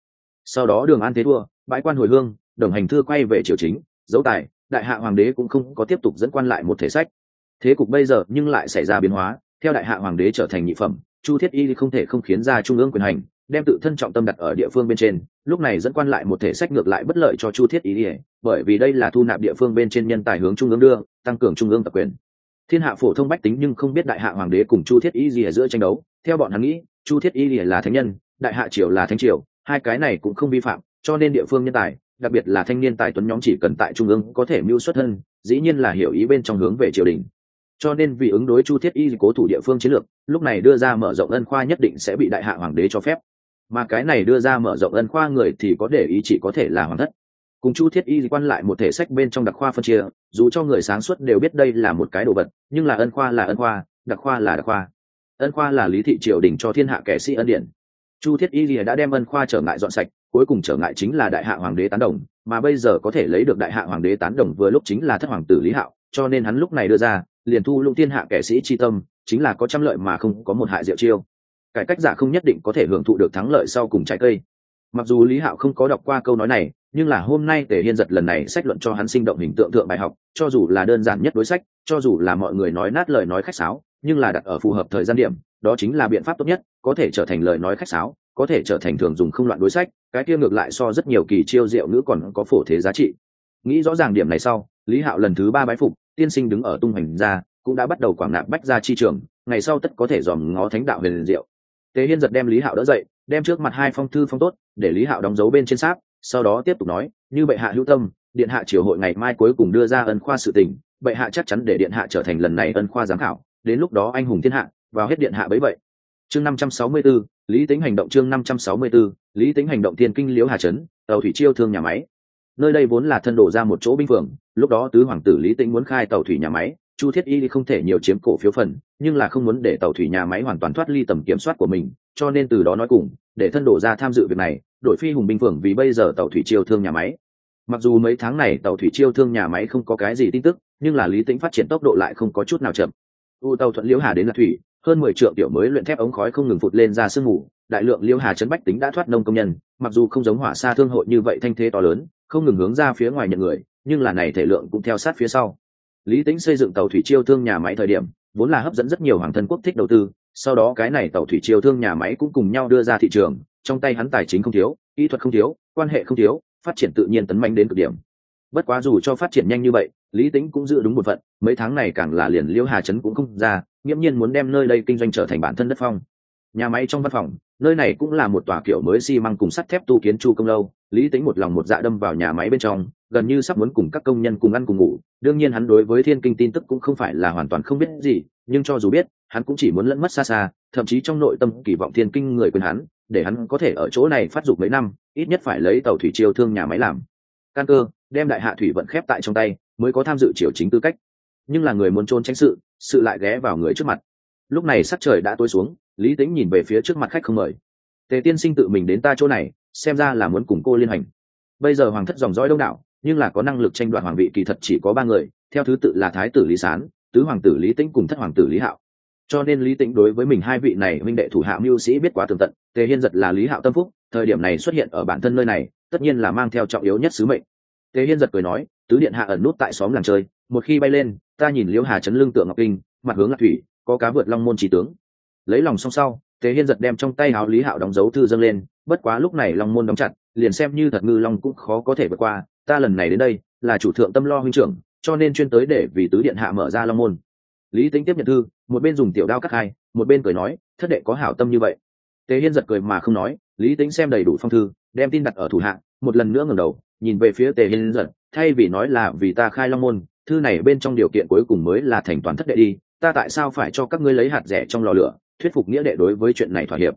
Sau đó đường an thế thua, bãi quan hồi hương, đồng hành thư quay về triều chính, dấu tài, đại hạ hoàng đế cũng không có tiếp tục dẫn quan lại một thể sách thế cục bây giờ nhưng lại xảy ra biến hóa theo đại hạ hoàng đế trở thành nhị phẩm chu thiết y không thể không khiến ra trung ương quyền hành đem tự thân trọng tâm đặt ở địa phương bên trên lúc này dẫn quan lại một thể sách ngược lại bất lợi cho chu thiết y bởi vì đây là thu nạp địa phương bên trên nhân tài hướng trung ương đưa tăng cường trung ương tập quyền. Thiên hạ phổ thông bách tính nhưng không biết đại hạ hoàng đế cùng chu thiết y gì ở giữa tranh đấu theo bọn hắn nghĩ chu thiết y là thánh nhân đại hạ triều là thánh triều hai cái này cũng không vi phạm cho nên địa phương nhân tài đặc biệt là thanh niên tài tuấn nhóm chỉ cần tại trung ương có thể mưu xuất hơn, dĩ nhiên là hiểu ý bên trong hướng về triều đình cho nên vì ứng đối chu thiết y cố thủ địa phương chiến lược, lúc này đưa ra mở rộng ân khoa nhất định sẽ bị đại hạ hoàng đế cho phép. Mà cái này đưa ra mở rộng ân khoa người thì có để ý chỉ có thể là hoàng thất. Cùng chu thiết y quan lại một thể sách bên trong đặc khoa phân chia, dù cho người sáng suốt đều biết đây là một cái đồ vật, nhưng là ân khoa là ân khoa, đặc khoa là đặc khoa. Ân khoa là lý thị triều đình cho thiên hạ kẻ sĩ ân điển. Chu thiết y lìa đã đem ân khoa trở ngại dọn sạch, cuối cùng trở ngại chính là đại hạ hoàng đế tán đồng, mà bây giờ có thể lấy được đại hạ hoàng đế tán đồng vừa lúc chính là thất hoàng tử lý hạo, cho nên hắn lúc này đưa ra liền thu lũng thiên hạ kẻ sĩ chi tâm, chính là có trăm lợi mà không có một hại diệu chiêu. Cải cách giả không nhất định có thể hưởng thụ được thắng lợi sau cùng trái cây. Mặc dù lý hạo không có đọc qua câu nói này, nhưng là hôm nay tề hiên giật lần này sách luận cho hắn sinh động hình tượng thượng bài học, cho dù là đơn giản nhất đối sách, cho dù là mọi người nói nát lời nói khách sáo, nhưng là đặt ở phù hợp thời gian điểm, đó chính là biện pháp tốt nhất, có thể trở thành lời nói khách sáo, có thể trở thành thường dùng không loạn đối sách, cái kia ngược lại so rất nhiều kỳ chiêu diệu nữ còn có phổ thế giá trị. Nghĩ rõ ràng điểm này sau, lý hạo lần thứ ba bái phục tiên sinh đứng ở tung hành ra cũng đã bắt đầu quảng nạp bách ra chi trường ngày sau tất có thể dòm ngó thánh đạo huyền diệu. Tế hiên giật đem lý hạo đỡ dậy đem trước mặt hai phong thư phong tốt để lý hạo đóng dấu bên trên sáp sau đó tiếp tục nói như bệ hạ hữu tâm điện hạ triều hội ngày mai cuối cùng đưa ra ân khoa sự tình bệ hạ chắc chắn để điện hạ trở thành lần này ân khoa giám khảo đến lúc đó anh hùng thiên hạ vào hết điện hạ bấy vậy. Chương năm trăm sáu mươi 564, lý tính hành động chương năm trăm sáu mươi 564, lý tính hành động thiên kinh liễu hà trấn tàu thủy chiêu thương nhà máy nơi đây vốn là thân đổ ra một chỗ binh phường, lúc đó tứ hoàng tử lý tĩnh muốn khai tàu thủy nhà máy, chu thiết y không thể nhiều chiếm cổ phiếu phần, nhưng là không muốn để tàu thủy nhà máy hoàn toàn thoát ly tầm kiểm soát của mình, cho nên từ đó nói cùng, để thân đổ ra tham dự việc này đội phi hùng binh phường vì bây giờ tàu thủy chiêu thương nhà máy. Mặc dù mấy tháng này tàu thủy chiêu thương nhà máy không có cái gì tin tức, nhưng là lý tĩnh phát triển tốc độ lại không có chút nào chậm. U tàu thuận liễu hà đến là thủy, hơn mười triệu tiểu mới luyện thép ống khói không ngừng phụt lên ra sương mù đại lượng Liêu hà chấn bách tính đã thoát nông công nhân, mặc dù không giống hỏa xa thương hội như vậy thanh thế to lớn, không ngừng hướng ra phía ngoài nhận người, nhưng là này thể lượng cũng theo sát phía sau. Lý tính xây dựng tàu thủy chiêu thương nhà máy thời điểm, vốn là hấp dẫn rất nhiều hoàng thân quốc thích đầu tư, sau đó cái này tàu thủy chiêu thương nhà máy cũng cùng nhau đưa ra thị trường, trong tay hắn tài chính không thiếu, kỹ thuật không thiếu, quan hệ không thiếu, phát triển tự nhiên tấn mạnh đến cực điểm. Bất quá dù cho phát triển nhanh như vậy, lý tính cũng giữ đúng một phận, mấy tháng này càng là liền liêu hà trấn cũng không ra, nghiễm nhiên muốn đem nơi đây kinh doanh trở thành bản thân đất phong. Nhà máy trong văn phòng nơi này cũng là một tòa kiểu mới xi măng cùng sắt thép tu kiến chu công lâu. Lý tính một lòng một dạ đâm vào nhà máy bên trong, gần như sắp muốn cùng các công nhân cùng ăn cùng ngủ. Đương nhiên hắn đối với thiên kinh tin tức cũng không phải là hoàn toàn không biết gì, nhưng cho dù biết, hắn cũng chỉ muốn lẫn mất xa xa, thậm chí trong nội tâm kỳ vọng thiên kinh người quyền hắn, để hắn có thể ở chỗ này phát dục mấy năm, ít nhất phải lấy tàu thủy chiêu thương nhà máy làm. Căn cơ, đem đại hạ thủy vận khép tại trong tay, mới có tham dự triều chính tư cách. Nhưng là người muốn trôn tránh sự sự lại ghé vào người trước mặt. Lúc này sắc trời đã tối xuống lý tính nhìn về phía trước mặt khách không mời. Tề tiên sinh tự mình đến ta chỗ này, xem ra là muốn cùng cô liên hành. Bây giờ hoàng thất dòng dõi đông đảo, nhưng là có năng lực tranh đoạt hoàng vị kỳ thật chỉ có ba người, theo thứ tự là thái tử lý sán, tứ hoàng tử lý tĩnh cùng thất hoàng tử lý hạo. Cho nên lý tĩnh đối với mình hai vị này minh đệ thủ hạ mưu sĩ biết quá tường tận, tề hiên giật là lý hạo tâm phúc, thời điểm này xuất hiện ở bản thân nơi này, tất nhiên là mang theo trọng yếu nhất sứ mệnh. Tề hiên giật cười nói, tứ điện hạ ẩn nút tại xóm làng chơi, một khi bay lên, ta nhìn liễu hà chấn lưng tượng ngọc kinh, mặt hướng lạc thủy, có cá vượt long môn trí tướng lấy lòng xong sau, tề hiên giật đem trong tay áo lý hạo đóng dấu thư dâng lên, bất quá lúc này long môn đóng chặt, liền xem như thật ngư long cũng khó có thể vượt qua, ta lần này đến đây là chủ thượng tâm lo huynh trưởng, cho nên chuyên tới để vì tứ điện hạ mở ra long môn. Lý tính tiếp nhận thư, một bên dùng tiểu đao cắt hai, một bên cười nói, thất đệ có hảo tâm như vậy. Tề hiên giật cười mà không nói, lý tính xem đầy đủ phong thư, đem tin đặt ở thủ hạ, một lần nữa ngẩng đầu, nhìn về phía tề hiên giật, thay vì nói là vì ta khai long môn, thư này bên trong điều kiện cuối cùng mới là thành toàn thất đệ đi, ta tại sao phải cho các ngươi lấy hạt rẻ trong lò lửa? Thuyết phục nghĩa đệ đối với chuyện này thỏa hiệp.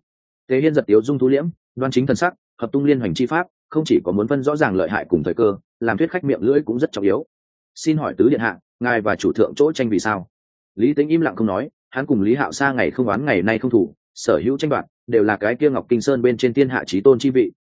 Tề hiên giật tiếu dung thú liễm, đoan chính thần sắc, hợp tung liên hoành chi pháp, không chỉ có muốn phân rõ ràng lợi hại cùng thời cơ, làm thuyết khách miệng lưỡi cũng rất trọng yếu. Xin hỏi tứ điện hạ, ngài và chủ thượng chỗ tranh vì sao? Lý tính im lặng không nói, hắn cùng lý hạo xa ngày không oán ngày nay không thủ, sở hữu tranh đoạt, đều là cái kia ngọc kinh sơn bên trên thiên hạ trí tôn chi vị.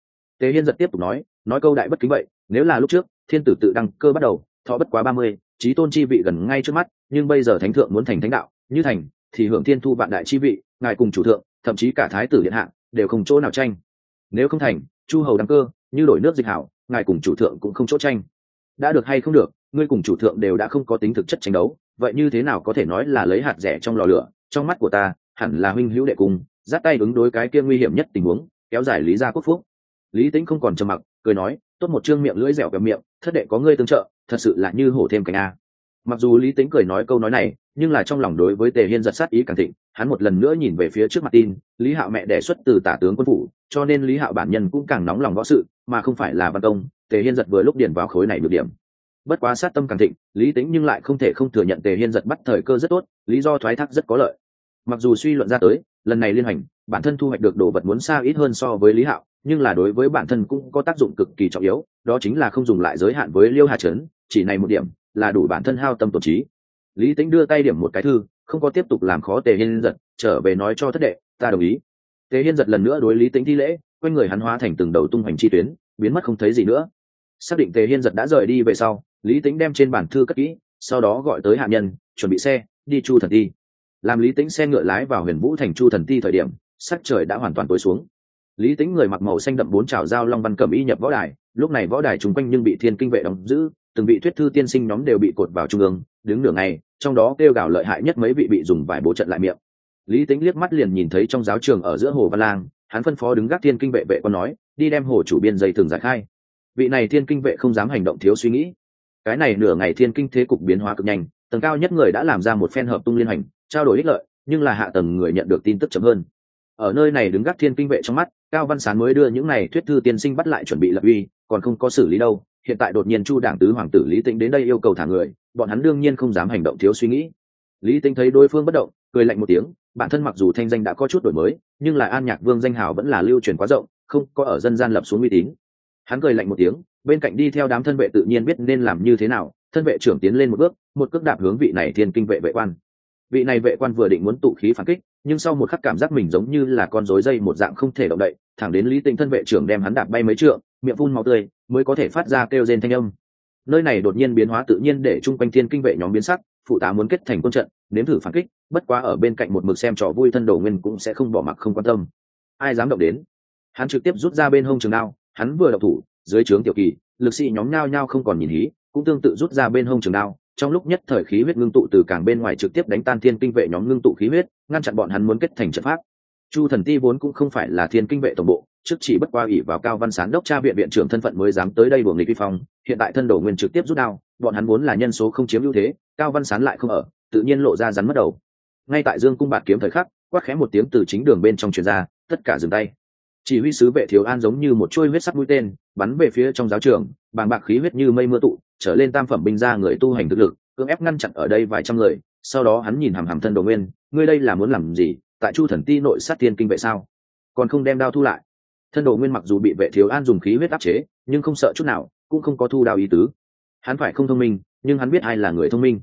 Tề hiên giật tiếp tục nói nói câu đại bất kính vậy, nếu là lúc trước, thiên tử tự đăng cơ bắt đầu, thọ bất quá ba mươi trí tôn chi vị gần ngay trước mắt, nhưng bây giờ thánh thượng muốn thành thánh đạo, như thành thì hưởng thiên thu vạn đại chi vị, ngài cùng chủ thượng, thậm chí cả thái tử điện hạ, đều không chỗ nào tranh. Nếu không thành, chu hầu đăng cơ, như đổi nước dịch hảo, ngài cùng chủ thượng cũng không chỗ tranh. Đã được hay không được, ngươi cùng chủ thượng đều đã không có tính thực chất tranh đấu, vậy như thế nào có thể nói là lấy hạt rẻ trong lò lửa, trong mắt của ta, hẳn là huynh hữu đệ cung giáp tay ứng đối cái kia nguy hiểm nhất tình huống, kéo dài lý gia quốc phúc. Lý tính không còn trầm mặc, cười nói, tốt một chương miệng lưỡi dẻo kèm miệng, thất đệ có ngươi tương trợ, thật sự là như hổ thêm cánh a mặc dù lý tính cười nói câu nói này, nhưng là trong lòng đối với tề hiên giật sát ý càng thịnh, hắn một lần nữa nhìn về phía trước mặt tin, lý hạo mẹ đẻ xuất từ tả tướng quân phủ, cho nên lý hạo bản nhân cũng càng nóng lòng võ sự, mà không phải là văn công, tề hiên giật vừa lúc điển vào khối này được điểm. Bất quá sát tâm càng thịnh, lý tính nhưng lại không thể không thừa nhận tề hiên giật bắt thời cơ rất tốt, lý do thoái thác rất có lợi. Mặc dù suy luận ra tới, lần này liên hành, bản thân thu hoạch được đồ vật muốn xa ít hơn so với lý hạo, nhưng là đối với bản thân cũng có tác dụng cực kỳ trọng yếu, đó chính là không dùng lại giới hạn với liêu hà trấn, chỉ này một điểm là đủ bản thân hao tâm tổn trí. Lý tính đưa tay điểm một cái thư, không có tiếp tục làm khó tề hiên giật, trở về nói cho thất đệ, ta đồng ý. Tề hiên giật lần nữa đối lý tính thi lễ, quanh người hắn hóa thành từng đầu tung hoành chi tuyến, biến mất không thấy gì nữa. Xác định tề hiên giật đã rời đi về sau, lý tính đem trên bản thư cất kỹ, sau đó gọi tới hạ nhân, chuẩn bị xe, đi chu thần ti. Làm lý tính xe ngựa lái vào huyền vũ thành chu thần ti thời điểm, sắc trời đã hoàn toàn tối xuống. Lý tính người mặc màu xanh đậm bốn trào dao long văn cầm y nhập võ đài, lúc này võ đài chung quanh nhưng bị thiên kinh vệ đóng giữ từng vị thuyết thư tiên sinh nhóm đều bị cột vào trung ương, đứng nửa ngày, trong đó kêu gào lợi hại nhất mấy vị bị dùng vài bố trận lại miệng. Lý tính liếc mắt liền nhìn thấy trong giáo trường ở giữa hồ văn lang, hắn phân phó đứng gác thiên kinh vệ vệ còn nói, đi đem hồ chủ biên dây thường giải khai. Vị này thiên kinh vệ không dám hành động thiếu suy nghĩ. Cái này nửa ngày thiên kinh thế cục biến hóa cực nhanh, tầng cao nhất người đã làm ra một phen hợp tung liên hành, trao đổi ích lợi, nhưng là hạ tầng người nhận được tin tức chậm hơn. Ở nơi này đứng gác thiên kinh vệ trong mắt, cao văn sán mới đưa những này thuyết thư tiên sinh bắt lại chuẩn bị lập uy, còn không có xử lý đâu hiện tại đột nhiên chu đảng tứ hoàng tử lý tĩnh đến đây yêu cầu thả người, bọn hắn đương nhiên không dám hành động thiếu suy nghĩ. Lý tĩnh thấy đối phương bất động, cười lạnh một tiếng, bản thân mặc dù thanh danh đã có chút đổi mới, nhưng là an nhạc vương danh hào vẫn là lưu truyền quá rộng, không có ở dân gian lập xuống uy tín. Hắn cười lạnh một tiếng, bên cạnh đi theo đám thân vệ tự nhiên biết nên làm như thế nào, thân vệ trưởng tiến lên một bước, một cước đạp hướng vị này thiên kinh vệ vệ quan. Vị này vệ quan vừa định muốn tụ khí phản kích, nhưng sau một khắc cảm giác mình giống như là con rối dây một dạng không thể động đậy, thẳng đến lý tinh thân vệ trưởng đem hắn đạp bay mấy trượng, miệng phun máu tươi mới có thể phát ra kêu rên thanh âm. Nơi này đột nhiên biến hóa tự nhiên để chung quanh thiên kinh vệ nhóm biến sắc, phụ tá muốn kết thành quân trận, nếm thử phản kích, bất quá ở bên cạnh một mực xem trò vui thân đồ nguyên cũng sẽ không bỏ mặc, không quan tâm. Ai dám động đến? Hắn trực tiếp rút ra bên hông trường đao, hắn vừa đậu thủ, dưới trướng tiểu kỳ, lực sĩ nhóm nhao nhao không còn nhìn hí, cũng tương tự rút ra bên hông trường đao, trong lúc nhất thời khí huyết ngưng tụ từ càng bên ngoài trực tiếp đánh tan thiên kinh vệ nhóm ngưng tụ khí huyết, ngăn chặn bọn hắn muốn kết thành trận pháp chu thần ti vốn cũng không phải là thiên kinh vệ tổng bộ, trước chỉ bất qua ủy vào cao văn sán đốc cha viện viện trưởng thân phận mới dám tới đây buồng nghịch vi phong, hiện tại thân đổ nguyên trực tiếp rút đao, bọn hắn vốn là nhân số không chiếm ưu thế, cao văn sán lại không ở, tự nhiên lộ ra rắn mất đầu. Ngay tại dương cung bạt kiếm thời khắc, quát khẽ một tiếng từ chính đường bên trong truyền ra, tất cả dừng tay. Chỉ huy sứ vệ thiếu an giống như một chuôi huyết sắt mũi tên, bắn về phía trong giáo trường, bàng bạc khí huyết như mây mưa tụ, trở lên tam phẩm binh ra người tu hành thực lực, cưỡng ép ngăn chặn ở đây vài trăm người, sau đó hắn nhìn hàm hàm thân đồ nguyên, ngươi đây là muốn làm gì? Tại chu thần ti nội sát tiên kinh vệ sao? Còn không đem đao thu lại. Thân đồ nguyên mặc dù bị vệ thiếu an dùng khí huyết áp chế, nhưng không sợ chút nào, cũng không có thu đao ý tứ. Hắn phải không thông minh, nhưng hắn biết ai là người thông minh.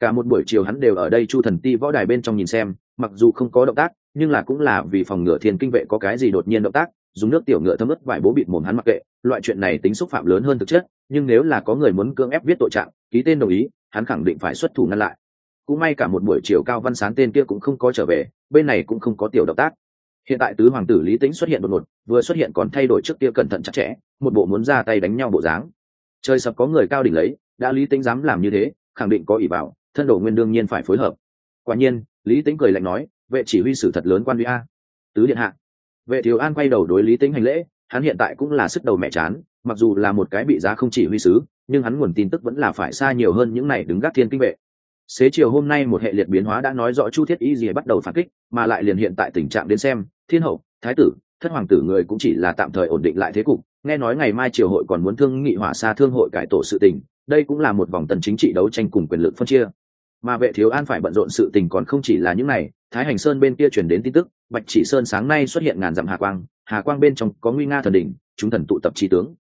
Cả một buổi chiều hắn đều ở đây chu thần ti võ đài bên trong nhìn xem, mặc dù không có động tác, nhưng là cũng là vì phòng ngừa thiên kinh vệ có cái gì đột nhiên động tác, dùng nước tiểu ngựa thấm ướt vải bố bịt mồm hắn mặc kệ, loại chuyện này tính xúc phạm lớn hơn thực chất, nhưng nếu là có người muốn cưỡng ép viết tội trạng, ký tên đồng ý, hắn khẳng định phải xuất thủ ngăn lại cũng may cả một buổi chiều cao văn sán tên kia cũng không có trở về, bên này cũng không có tiểu động tác. Hiện tại tứ hoàng tử lý tính xuất hiện đột ngột, vừa xuất hiện còn thay đổi trước kia cẩn thận chặt chẽ, một bộ muốn ra tay đánh nhau bộ dáng. Trời sập có người cao đỉnh lấy, đã lý tính dám làm như thế, khẳng định có ỷ vào, thân đồ nguyên đương nhiên phải phối hợp. Quả nhiên, lý tính cười lạnh nói, vệ chỉ huy sử thật lớn quan huy a. Tứ điện hạ. Vệ thiếu an quay đầu đối lý tính hành lễ, hắn hiện tại cũng là sức đầu mẹ chán, mặc dù là một cái bị giá không chỉ huy sứ, nhưng hắn nguồn tin tức vẫn là phải xa nhiều hơn những này đứng gác thiên kinh vệ xế chiều hôm nay một hệ liệt biến hóa đã nói rõ chu thiết y gì bắt đầu phản kích, mà lại liền hiện tại tình trạng đến xem, thiên hậu, thái tử, thất hoàng tử người cũng chỉ là tạm thời ổn định lại thế cục. Nghe nói ngày mai triều hội còn muốn thương nghị hỏa xa thương hội cải tổ sự tình, đây cũng là một vòng tần chính trị đấu tranh cùng quyền lực phân chia. Mà vệ thiếu an phải bận rộn sự tình còn không chỉ là những này, thái hành sơn bên kia truyền đến tin tức, bạch chỉ sơn sáng nay xuất hiện ngàn dặm hà quang hà quang bên trong có nguy nga thần đỉnh, chúng thần tụ tập chi tướng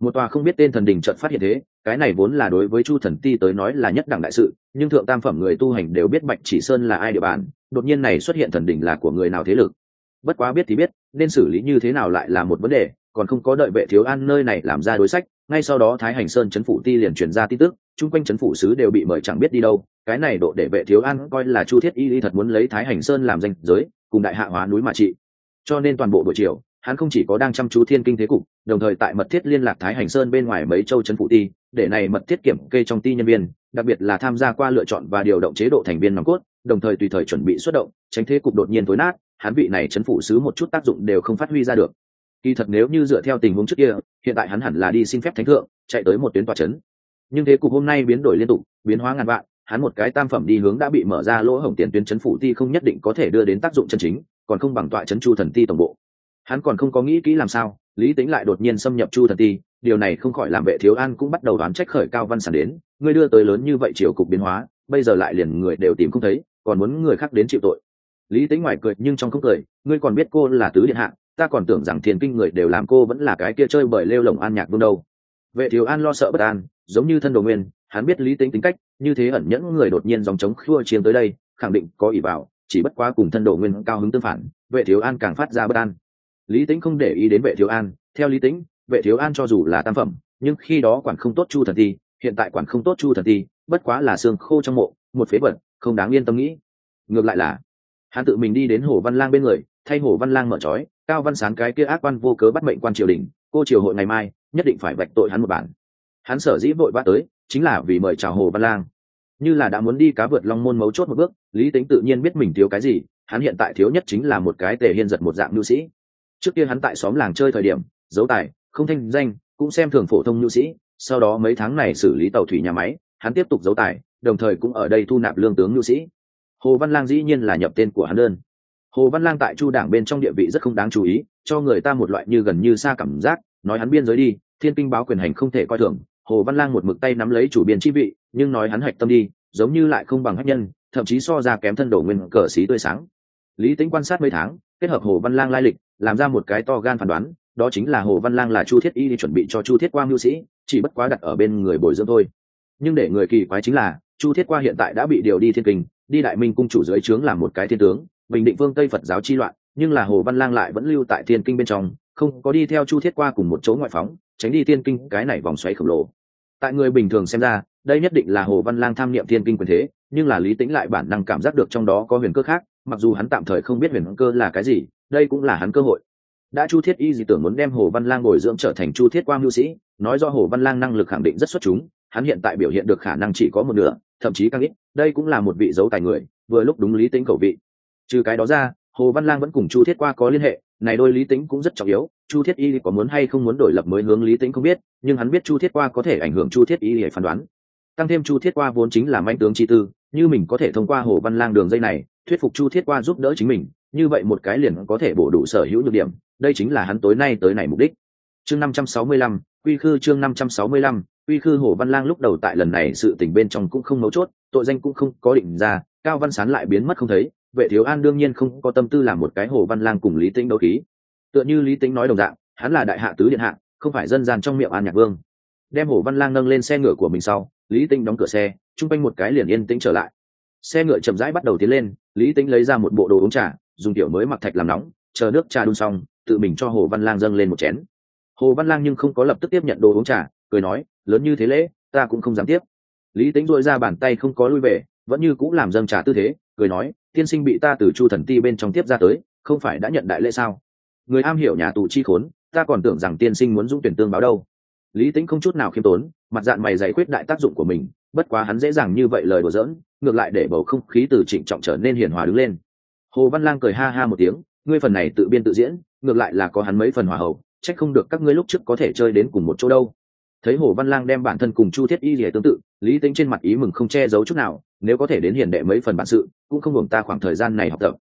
một tòa không biết tên thần đình chợt phát hiện thế, cái này vốn là đối với chu thần ti tới nói là nhất đẳng đại sự, nhưng thượng tam phẩm người tu hành đều biết bạch chỉ sơn là ai địa bàn, đột nhiên này xuất hiện thần đình là của người nào thế lực. Bất quá biết thì biết, nên xử lý như thế nào lại là một vấn đề, còn không có đợi vệ thiếu an nơi này làm ra đối sách, ngay sau đó thái hành sơn chấn phủ ti liền truyền ra tin tức, chung quanh chấn phủ sứ đều bị mời chẳng biết đi đâu, cái này độ để vệ thiếu an coi là chu thiết y lý thật muốn lấy thái hành sơn làm danh giới, cùng đại hạ hóa núi mà trị. Cho nên toàn bộ buổi chiều hắn không chỉ có đang chăm chú thiên kinh thế cục, đồng thời tại mật thiết liên lạc thái hành sơn bên ngoài mấy châu Trấn phụ ti, để này mật thiết kiểm kê trong ti nhân viên, đặc biệt là tham gia qua lựa chọn và điều động chế độ thành viên nòng cốt, đồng thời tùy thời chuẩn bị xuất động, tránh thế cục đột nhiên tối nát, hắn vị này Trấn phủ sứ một chút tác dụng đều không phát huy ra được kỳ thật nếu như dựa theo tình huống trước kia, hiện tại hắn hẳn là đi xin phép thánh thượng, chạy tới một tuyến tòa trấn. nhưng thế cục hôm nay biến đổi liên tục, biến hóa ngàn vạn, hắn một cái tam phẩm đi hướng đã bị mở ra lỗ hổng tiền tuyến Trấn phủ ti không nhất định có thể đưa đến tác dụng chân chính, còn không bằng tọa trấn chu thần ti tổng bộ hắn còn không có nghĩ kỹ làm sao, lý tính lại đột nhiên xâm nhập chu thần ti, điều này không khỏi làm vệ thiếu an cũng bắt đầu đoán trách khởi cao văn sản đến, ngươi đưa tới lớn như vậy chiều cục biến hóa, bây giờ lại liền người đều tìm không thấy, còn muốn người khác đến chịu tội. Lý tính ngoài cười nhưng trong không cười, ngươi còn biết cô là tứ điện hạ, ta còn tưởng rằng thiền kinh người đều làm cô vẫn là cái kia chơi bởi lêu lồng an nhạc vương đâu. Vệ thiếu an lo sợ bất an, giống như thân đồ nguyên, hắn biết lý tính tính cách, như thế ẩn nhẫn người đột nhiên dòng chống khua chiến tới đây, khẳng định có ỷ vào, chỉ bất quá cùng thân đồ nguyên cao hứng tương phản, vệ thiếu an càng phát ra bất an lý tính không để ý đến vệ thiếu an. Theo lý tính vệ thiếu an cho dù là tam phẩm, nhưng khi đó quản không tốt chu thần thi hiện tại quản không tốt chu thần thi bất quá là xương khô trong mộ, một phế vật, không đáng yên tâm nghĩ. Ngược lại là, hắn tự mình đi đến hồ văn lang bên người, thay hồ văn lang mở trói, cao văn sán cái kia ác văn vô cớ bắt mệnh quan triều đình, cô triều hội ngày mai, nhất định phải vạch tội hắn một bản. Hắn sở dĩ vội vã tới, chính là vì mời chào hồ văn lang. Như là đã muốn đi cá vượt long môn mấu chốt một bước, lý tính tự nhiên biết mình thiếu cái gì, hắn hiện tại thiếu nhất chính là một cái tề hiên giật một dạng nhu sĩ trước kia hắn tại xóm làng chơi thời điểm dấu tài, không thanh danh, cũng xem thường phổ thông nhu sĩ, sau đó mấy tháng này xử lý tàu thủy nhà máy, hắn tiếp tục giấu tài, đồng thời cũng ở đây thu nạp lương tướng nhu sĩ. Hồ văn lang dĩ nhiên là nhập tên của hắn đơn. Hồ văn lang tại chu đảng bên trong địa vị rất không đáng chú ý, cho người ta một loại như gần như xa cảm giác, nói hắn biên giới đi, thiên kinh báo quyền hành không thể coi thường. Hồ văn lang một mực tay nắm lấy chủ biên chi vị, nhưng nói hắn hạch tâm đi, giống như lại không bằng hách nhân, thậm chí so ra kém thân đổ nguyên cờ xí tươi sáng. Lý tính quan sát mấy tháng, kết hợp hồ văn lang lai lịch làm ra một cái to gan phán đoán, đó chính là hồ văn lang là chu thiết y đi chuẩn bị cho chu thiết quang mưu sĩ, chỉ bất quá đặt ở bên người bồi dưỡng thôi. Nhưng để người kỳ quái chính là, chu thiết qua hiện tại đã bị điều đi thiên kinh, đi đại minh cung chủ dưới trướng làm một cái thiên tướng, bình định vương tây phật giáo chi loạn, nhưng là hồ văn lang lại vẫn lưu tại thiên kinh bên trong, không có đi theo chu thiết qua cùng một chỗ ngoại phóng, tránh đi thiên kinh cái này vòng xoáy khổng lồ. Tại người bình thường xem ra, đây nhất định là hồ văn lang tham niệm thiên kinh quyền thế, nhưng là lý tĩnh lại bản năng cảm giác được trong đó có huyền cơ khác, mặc dù hắn tạm thời không biết huyền cơ là cái gì đây cũng là hắn cơ hội. Đã chu thiết y gì tưởng muốn đem hồ văn lang bồi dưỡng trở thành chu thiết quang hữu sĩ, nói do hồ văn lang năng lực khẳng định rất xuất chúng, hắn hiện tại biểu hiện được khả năng chỉ có một nửa, thậm chí càng ít, đây cũng là một vị dấu tài người, vừa lúc đúng lý tính cầu vị. Trừ cái đó ra, hồ văn lang vẫn cùng chu thiết qua có liên hệ, này đôi lý tính cũng rất trọng yếu, chu thiết y có muốn hay không muốn đổi lập mới hướng lý tính không biết, nhưng hắn biết chu thiết qua có thể ảnh hưởng chu thiết y để phán đoán. Tăng thêm chu thiết qua vốn chính là manh tướng chi tư, như mình có thể thông qua hồ văn lang đường dây này, thuyết phục chu thiết qua giúp đỡ chính mình như vậy một cái liền có thể bổ đủ sở hữu nhược điểm, đây chính là hắn tối nay tới này mục đích. Chương năm trăm sáu mươi lăm, quy khư chương năm trăm sáu mươi lăm, quy khư hồ văn lang lúc đầu tại lần này sự tình bên trong cũng không mấu chốt, tội danh cũng không có định ra, cao văn sán lại biến mất không thấy, vệ thiếu an đương nhiên không có tâm tư làm một cái hồ văn lang cùng lý tĩnh đấu khí. Tựa như lý tĩnh nói đồng dạng, hắn là đại hạ tứ điện hạ, không phải dân gian trong miệng an nhạc vương. Đem hồ văn lang nâng lên xe ngựa của mình sau, lý tĩnh đóng cửa xe, chung quanh một cái liền yên tĩnh trở lại. Xe ngựa chậm rãi bắt đầu tiến lên, lý tĩnh lấy ra một bộ đồ uống trà dùng tiểu mới mặc thạch làm nóng, chờ nước trà đun xong, tự mình cho hồ văn lang dâng lên một chén. Hồ văn lang nhưng không có lập tức tiếp nhận đồ uống trà, cười nói, lớn như thế lễ, ta cũng không dám tiếp. Lý tính dội ra bàn tay không có lui về, vẫn như cũng làm dâng trà tư thế, cười nói, tiên sinh bị ta từ chu thần ti bên trong tiếp ra tới, không phải đã nhận đại lễ sao? Người am hiểu nhà tù chi khốn, ta còn tưởng rằng tiên sinh muốn dũng tuyển tương báo đâu. Lý tính không chút nào khiêm tốn, mặt dạng mày dày quyết đại tác dụng của mình, bất quá hắn dễ dàng như vậy lời đùa giỡn, ngược lại để bầu không khí từ trịnh trọng trở nên hiền hòa đứng lên hồ văn lang cười ha ha một tiếng, ngươi phần này tự biên tự diễn, ngược lại là có hắn mấy phần hòa hậu trách không được các ngươi lúc trước có thể chơi đến cùng một chỗ đâu. Thấy hồ văn lang đem bản thân cùng chu thiết y rỉa tương tự, lý tính trên mặt ý mừng không che giấu chút nào, nếu có thể đến hiền đệ mấy phần bản sự, cũng không hưởng ta khoảng thời gian này học tập.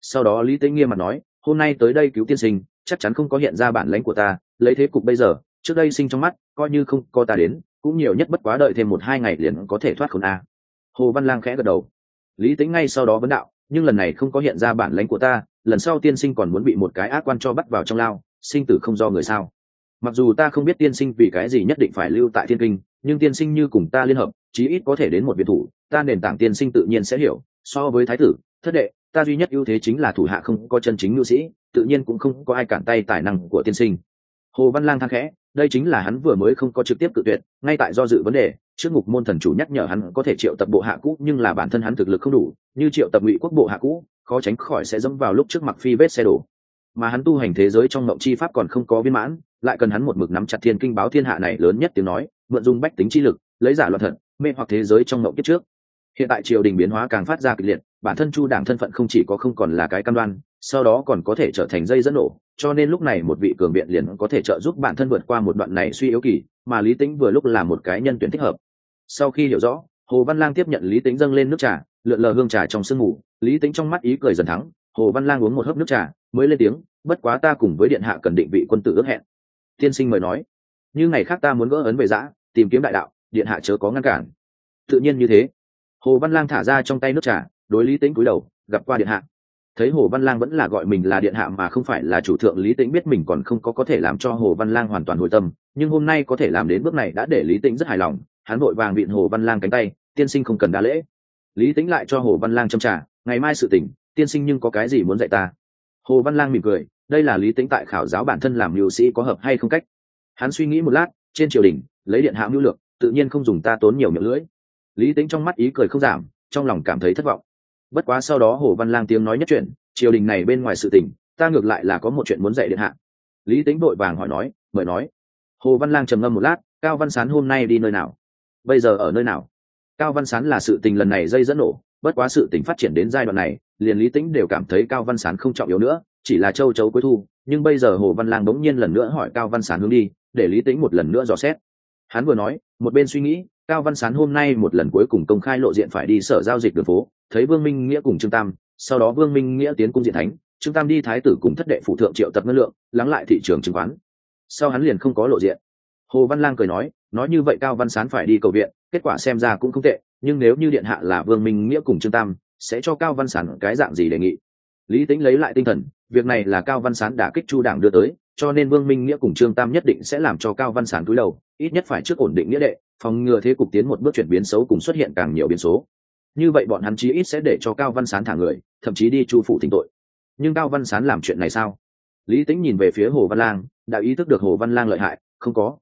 Sau đó lý tính nghiêm mặt nói, hôm nay tới đây cứu tiên sinh, chắc chắn không có hiện ra bản lãnh của ta, lấy thế cục bây giờ, trước đây sinh trong mắt, coi như không có ta đến, cũng nhiều nhất bất quá đợi thêm một hai ngày liền có thể thoát khốn a. Hồ văn lang khẽ gật đầu. Lý tính ngay sau đó vấn đạo nhưng lần này không có hiện ra bản lãnh của ta, lần sau tiên sinh còn muốn bị một cái ác quan cho bắt vào trong lao, sinh tử không do người sao? Mặc dù ta không biết tiên sinh vì cái gì nhất định phải lưu tại thiên kinh, nhưng tiên sinh như cùng ta liên hợp, chí ít có thể đến một biệt thủ, ta nền tảng tiên sinh tự nhiên sẽ hiểu, so với thái tử, thất đệ, ta duy nhất ưu thế chính là thủ hạ không có chân chính nhu sĩ, tự nhiên cũng không có ai cản tay tài năng của tiên sinh. Hồ văn lang thang khẽ, đây chính là hắn vừa mới không có trực tiếp cự tuyệt, ngay tại do dự vấn đề trước ngục môn thần chủ nhắc nhở hắn có thể triệu tập bộ hạ cũ, nhưng là bản thân hắn thực lực không đủ, như triệu tập ngụy quốc bộ hạ cũ, khó tránh khỏi sẽ dẫm vào lúc trước mặt phi vết xe đổ. Mà hắn tu hành thế giới trong mộng chi pháp còn không có viên mãn, lại cần hắn một mực nắm chặt thiên kinh báo thiên hạ này lớn nhất tiếng nói, mượn dùng bách tính chi lực, lấy giả loạn thật, mê hoặc thế giới trong mộng kiếp trước. Hiện tại triều đình biến hóa càng phát ra kịch liệt, bản thân chu đảng thân phận không chỉ có không còn là cái cam đoan, sau đó còn có thể trở thành dây dẫn nổ cho nên lúc này một vị cường biện liền có thể trợ giúp bản thân vượt qua một đoạn này suy yếu kỳ, mà lý tính vừa lúc là một cái nhân tuyển thích hợp. Sau khi hiểu rõ, hồ văn lang tiếp nhận lý tính dâng lên nước trà, lượn lờ hương trà trong sương mù, lý tính trong mắt ý cười dần thắng, hồ văn lang uống một hớp nước trà, mới lên tiếng, bất quá ta cùng với điện hạ cần định vị quân tử ước hẹn. Tiên sinh mời nói, như ngày khác ta muốn gỡ ấn về giã, tìm kiếm đại đạo, điện hạ chớ có ngăn cản. Tự nhiên như thế. Hồ văn lang thả ra trong tay nước trà, đối lý tính cúi đầu, gặp qua điện hạ thấy hồ văn lang vẫn là gọi mình là điện hạ mà không phải là chủ thượng, lý tĩnh biết mình còn không có có thể làm cho hồ văn lang hoàn toàn hồi tâm, nhưng hôm nay có thể làm đến bước này đã để lý tĩnh rất hài lòng, hắn vội vàng vịn hồ văn lang cánh tay, tiên sinh không cần đa lễ. Lý tĩnh lại cho hồ văn lang châm trả ngày mai sự tỉnh, tiên sinh nhưng có cái gì muốn dạy ta? Hồ văn lang mỉm cười, đây là lý tĩnh tại khảo giáo bản thân làm mưu sĩ có hợp hay không cách? Hắn suy nghĩ một lát, trên triều đình, lấy điện hạ mưu lược, tự nhiên không dùng ta tốn nhiều miệng lưỡi. Lý tĩnh trong mắt ý cười không giảm, trong lòng cảm thấy thất vọng bất quá sau đó hồ văn lang tiếng nói nhất chuyện triều đình này bên ngoài sự tình, ta ngược lại là có một chuyện muốn dạy điện hạ. Lý tính vội vàng hỏi nói, mời nói. Hồ văn lang trầm ngâm một lát, cao văn sán hôm nay đi nơi nào? Bây giờ ở nơi nào? Cao văn sán là sự tình lần này dây dẫn nổ, bất quá sự tình phát triển đến giai đoạn này, liền lý tính đều cảm thấy cao văn sán không trọng yếu nữa, chỉ là châu chấu cuối thu. Nhưng bây giờ hồ văn lang bỗng nhiên lần nữa hỏi cao văn sán hướng đi, để lý tính một lần nữa dò xét. Hắn vừa nói, một bên suy nghĩ cao văn sán hôm nay một lần cuối cùng công khai lộ diện phải đi sở giao dịch đường phố, thấy vương minh nghĩa cùng trương tam, sau đó vương minh nghĩa tiến cung diện thánh, trương tam đi thái tử cùng thất đệ phụ thượng triệu tập ngân lượng, lắng lại thị trường chứng khoán. Sau hắn liền không có lộ diện. Hồ văn lang cười nói nói như vậy cao văn sán phải đi cầu viện, kết quả xem ra cũng không tệ, nhưng nếu như điện hạ là vương minh nghĩa cùng trương tam, sẽ cho cao văn sán cái dạng gì đề nghị? Lý tính lấy lại tinh thần, việc này là cao văn sán đã kích chu đảng đưa tới cho nên vương minh nghĩa cùng trương tam nhất định sẽ làm cho cao văn sán cúi đầu, ít nhất phải trước ổn định nghĩa đệ, phòng ngừa thế cục tiến một bước chuyển biến xấu cùng xuất hiện càng nhiều biến số. Như vậy bọn hắn chí ít sẽ để cho cao văn sán thả người, thậm chí đi chu phủ thỉnh tội. Nhưng cao văn sán làm chuyện này sao? Lý tính nhìn về phía hồ văn lang, đã ý thức được hồ văn lang lợi hại, không có.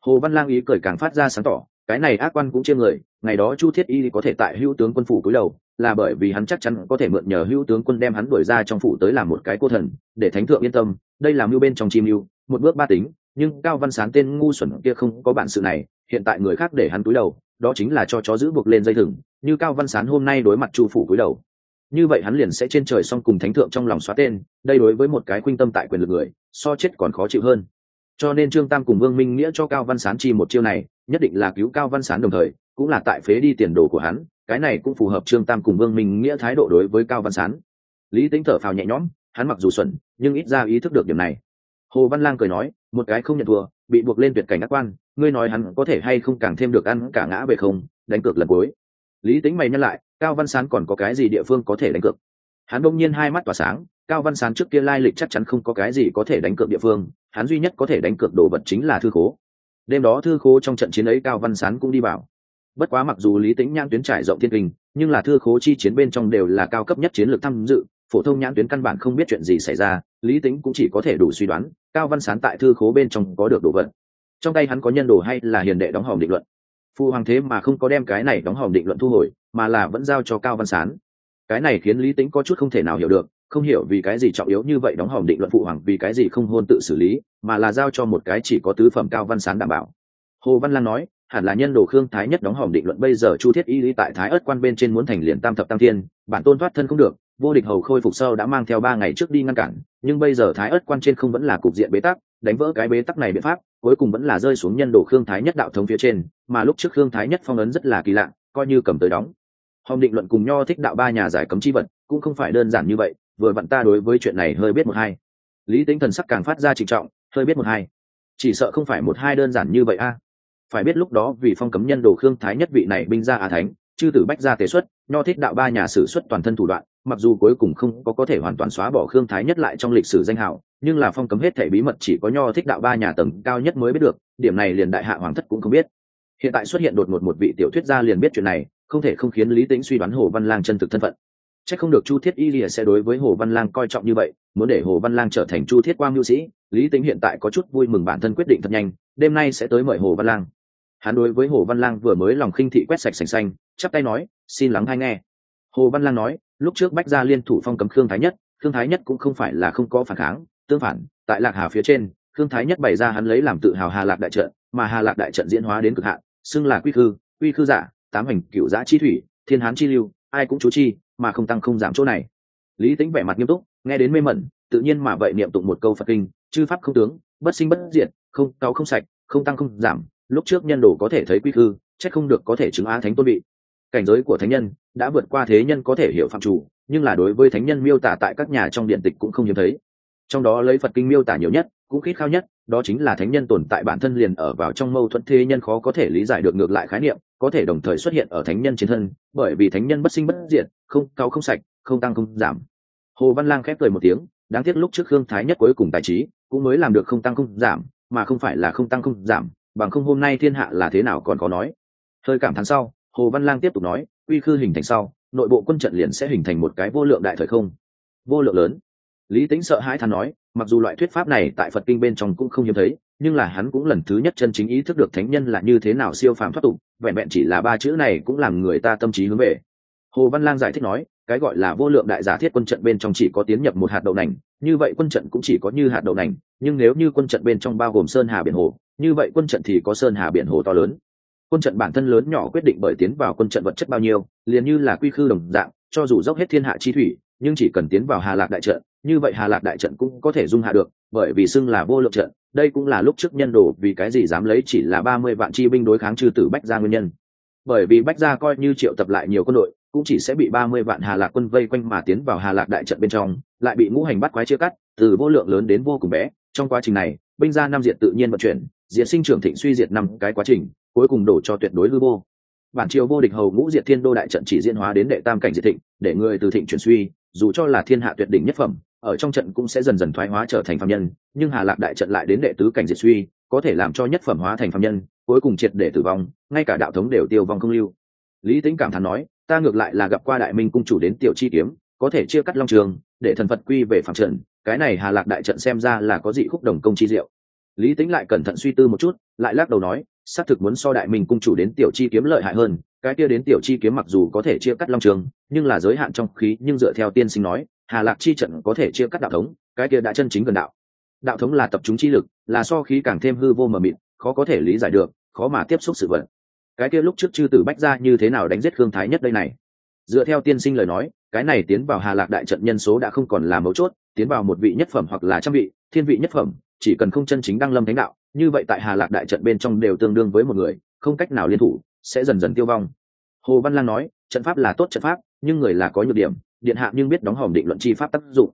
Hồ văn lang ý cười càng phát ra sáng tỏ, cái này ác quan cũng chiêm người, ngày đó chu thiết y có thể tại hữu tướng quân phủ cúi đầu, là bởi vì hắn chắc chắn có thể mượn nhờ hữu tướng quân đem hắn đuổi ra trong phủ tới làm một cái cô thần, để thánh thượng yên tâm đây là mưu bên trong chim mưu, một bước ba tính, nhưng cao văn sán tên ngu xuẩn kia không có bản sự này, hiện tại người khác để hắn cúi đầu, đó chính là cho chó giữ buộc lên dây thừng, như cao văn sán hôm nay đối mặt chu phủ cúi đầu. Như vậy hắn liền sẽ trên trời xong cùng thánh thượng trong lòng xóa tên, đây đối với một cái khuynh tâm tại quyền lực người, so chết còn khó chịu hơn. Cho nên trương tam cùng vương minh nghĩa cho cao văn sán chi một chiêu này, nhất định là cứu cao văn sán đồng thời, cũng là tại phế đi tiền đồ của hắn, cái này cũng phù hợp trương tam cùng vương minh nghĩa thái độ đối với cao văn sán. Lý tính thở phào nhẹ nhõm hắn mặc dù xuẩn, nhưng ít ra ý thức được điểm này. Hồ văn lang cười nói, một cái không nhận thua, bị buộc lên tuyệt cảnh ác quan, ngươi nói hắn có thể hay không càng thêm được ăn cả ngã về không, đánh cược lần cuối. Lý tính mày nhắc lại, cao văn sán còn có cái gì địa phương có thể đánh cược? Hắn đông nhiên hai mắt tỏa sáng, cao văn sán trước kia lai lịch chắc chắn không có cái gì có thể đánh cược địa phương, hắn duy nhất có thể đánh cược đồ vật chính là thư khố. Đêm đó thư khố trong trận chiến ấy cao văn sán cũng đi vào. Bất quá mặc dù lý tính nhãn tuyến trải rộng thiên kinh, nhưng là thư khố chi chiến bên trong đều là cao cấp nhất chiến lược tham dự phổ thông nhãn tuyến căn bản không biết chuyện gì xảy ra, lý tính cũng chỉ có thể đủ suy đoán, cao văn sán tại thư khố bên trong có được đồ vật. Trong tay hắn có nhân đồ hay là hiền đệ đóng hòm định luận. Phụ hoàng thế mà không có đem cái này đóng hòm định luận thu hồi, mà là vẫn giao cho cao văn sán. Cái này khiến lý tính có chút không thể nào hiểu được, không hiểu vì cái gì trọng yếu như vậy đóng hòm định luận phụ hoàng, vì cái gì không hôn tự xử lý, mà là giao cho một cái chỉ có tứ phẩm cao văn sán đảm bảo. Hồ văn lan nói, hẳn là nhân đồ khương thái nhất đóng hòm định luận bây giờ chu thiết y lý tại thái ớt quan bên trên muốn thành liền tam thập tam thiên, bản tôn thoát thân không được vô địch hầu khôi phục sau đã mang theo ba ngày trước đi ngăn cản, nhưng bây giờ thái ớt quan trên không vẫn là cục diện bế tắc, đánh vỡ cái bế tắc này biện pháp, cuối cùng vẫn là rơi xuống nhân đồ khương thái nhất đạo thống phía trên, mà lúc trước khương thái nhất phong ấn rất là kỳ lạ, coi như cầm tới đóng. Hồng định luận cùng nho thích đạo ba nhà giải cấm chi vật, cũng không phải đơn giản như vậy, vừa vặn ta đối với chuyện này hơi biết một hai. Lý tính thần sắc càng phát ra trịnh trọng, hơi biết một hai. Chỉ sợ không phải một hai đơn giản như vậy a. Phải biết lúc đó vì phong cấm nhân đồ khương thái nhất vị này binh ra a thánh, chư tử bách gia tế xuất nho thích đạo ba nhà sử xuất toàn thân thủ đoạn, mặc dù cuối cùng không có có thể hoàn toàn xóa bỏ khương thái nhất lại trong lịch sử danh hào, nhưng là phong cấm hết thể bí mật chỉ có nho thích đạo ba nhà tầng cao nhất mới biết được, điểm này liền đại hạ hoàng thất cũng không biết. Hiện tại xuất hiện đột ngột một vị tiểu thuyết gia liền biết chuyện này, không thể không khiến lý tính suy đoán hồ văn lang chân thực thân phận. C h ắ c không được chu thiết y lìa sẽ đối với hồ văn lang coi trọng như vậy, muốn để hồ văn lang trở thành chu thiết quang lưu sĩ, lý tính hiện tại có chút vui mừng bản thân quyết định thật nhanh, đêm nay sẽ tới mời hồ văn lang. Hắn đối với hồ văn lang vừa mới lòng khinh thị quét sạch sành xanh, chắp tay nói xin lắng hay nghe. Hồ văn lang nói, lúc trước bách gia liên thủ phong cấm khương thái nhất, khương thái nhất cũng không phải là không có phản kháng, tương phản, tại lạc hà phía trên, khương thái nhất bày ra hắn lấy làm tự hào hà lạc đại trận, mà hà lạc đại trận diễn hóa đến cực hạn, xưng là quy khư quy khư giả tám hành cựu giã chi thủy, thiên hán chi lưu, ai cũng chú chi, mà không tăng không giảm chỗ này. Lý tính vẻ mặt nghiêm túc, nghe đến mê mẩn, tự nhiên mà vậy niệm tụng một câu phật kinh, chư pháp không tướng, bất sinh bất diệt, không cao không sạch, không tăng không giảm, lúc trước nhân đồ có thể thấy quy khư, chắc không được có thể chứng á thánh tôn vị cảnh giới của thánh nhân, đã vượt qua thế nhân có thể hiểu phạm chủ, nhưng là đối với thánh nhân miêu tả tại các nhà trong điện tịch cũng không hiếm thấy. Trong đó lấy phật kinh miêu tả nhiều nhất, cũng khít khao nhất, đó chính là thánh nhân tồn tại bản thân liền ở vào trong mâu thuẫn thế nhân khó có thể lý giải được ngược lại khái niệm, có thể đồng thời xuất hiện ở thánh nhân trên thân, bởi vì thánh nhân bất sinh bất diệt, không cao không sạch, không tăng không giảm. Hồ văn lang khép cười một tiếng, đáng tiếc lúc trước khương thái nhất cuối cùng tài trí, cũng mới làm được không tăng không giảm, mà không phải là không tăng không giảm, bằng không hôm nay thiên hạ là thế nào còn có nói. Hơi cảm thán sau hồ văn lang tiếp tục nói uy khư hình thành sau, nội bộ quân trận liền sẽ hình thành một cái vô lượng đại thời không. Vô lượng lớn. Lý tính sợ hãi thán nói, mặc dù loại thuyết pháp này tại phật kinh bên trong cũng không hiếm thấy, nhưng là hắn cũng lần thứ nhất chân chính ý thức được thánh nhân là như thế nào siêu phàm thoát tục, vẹn vẹn chỉ là ba chữ này cũng làm người ta tâm trí hướng về. Hồ văn lang giải thích nói, cái gọi là vô lượng đại giả thiết quân trận bên trong chỉ có tiến nhập một hạt đậu nành, như vậy quân trận cũng chỉ có như hạt đậu nành, nhưng nếu như quân trận bên trong bao gồm sơn hà biển hồ, như vậy quân trận thì có sơn hà biển hồ to lớn quân trận bản thân lớn nhỏ quyết định bởi tiến vào quân trận vật chất bao nhiêu, liền như là quy khư đồng dạng, cho dù dốc hết thiên hạ chi thủy, nhưng chỉ cần tiến vào hà lạc đại trận, như vậy hà lạc đại trận cũng có thể dung hạ được, bởi vì xưng là vô lượng trận, đây cũng là lúc trước nhân đồ vì cái gì dám lấy chỉ là ba mươi vạn chi binh đối kháng trừ tử bách gia nguyên nhân. Bởi vì bách gia coi như triệu tập lại nhiều quân đội, cũng chỉ sẽ bị ba mươi vạn hà lạc quân vây quanh mà tiến vào hà lạc đại trận bên trong, lại bị ngũ hành bắt quái chia cắt, từ vô lượng lớn đến vô cùng bé. Trong quá trình này, binh gia năm diện tự nhiên vận chuyển, diệt sinh trưởng thịnh suy diệt năm cái quá trình cuối cùng đổ cho tuyệt đối hư vô. Bản triều vô địch hầu ngũ diệt thiên đô đại trận chỉ diễn hóa đến đệ tam cảnh diệt thịnh, để người từ thịnh chuyển suy, dù cho là thiên hạ tuyệt đỉnh nhất phẩm, ở trong trận cũng sẽ dần dần thoái hóa trở thành phạm nhân, nhưng hà lạc đại trận lại đến đệ tứ cảnh diệt suy, có thể làm cho nhất phẩm hóa thành phạm nhân, cuối cùng triệt để tử vong, ngay cả đạo thống đều tiêu vong không lưu. Lý tính cảm thán nói, ta ngược lại là gặp qua đại minh cung chủ đến tiểu chi kiếm, có thể chia cắt long trường, để thần phật quy về phạm trận, cái này hà lạc đại trận xem ra là có dị khúc đồng công chi diệu. Lý tính lại cẩn thận suy tư một chút, lại lắc đầu nói xác thực muốn so đại minh cung chủ đến tiểu chi kiếm lợi hại hơn, cái kia đến tiểu chi kiếm mặc dù có thể chia cắt long trường, nhưng là giới hạn trong khí, nhưng dựa theo tiên sinh nói, hà lạc chi trận có thể chia cắt đạo thống, cái kia đã chân chính gần đạo. Đạo thống là tập trung chi lực, là so khí càng thêm hư vô mờ mịt khó có thể lý giải được, khó mà tiếp xúc sự vật. Cái kia lúc trước chư tử bách ra như thế nào đánh giết khương thái nhất đây này? Dựa theo tiên sinh lời nói, cái này tiến vào hà lạc đại trận nhân số đã không còn là mấu chốt, tiến vào một vị nhất phẩm hoặc là trăm vị thiên vị nhất phẩm, chỉ cần không chân chính đăng lâm thánh đạo, như vậy tại hà lạc đại trận bên trong đều tương đương với một người, không cách nào liên thủ, sẽ dần dần tiêu vong. Hồ văn lang nói, trận pháp là tốt trận pháp, nhưng người là có nhược điểm, điện hạ nhưng biết đóng hòm định luận chi pháp tác dụng.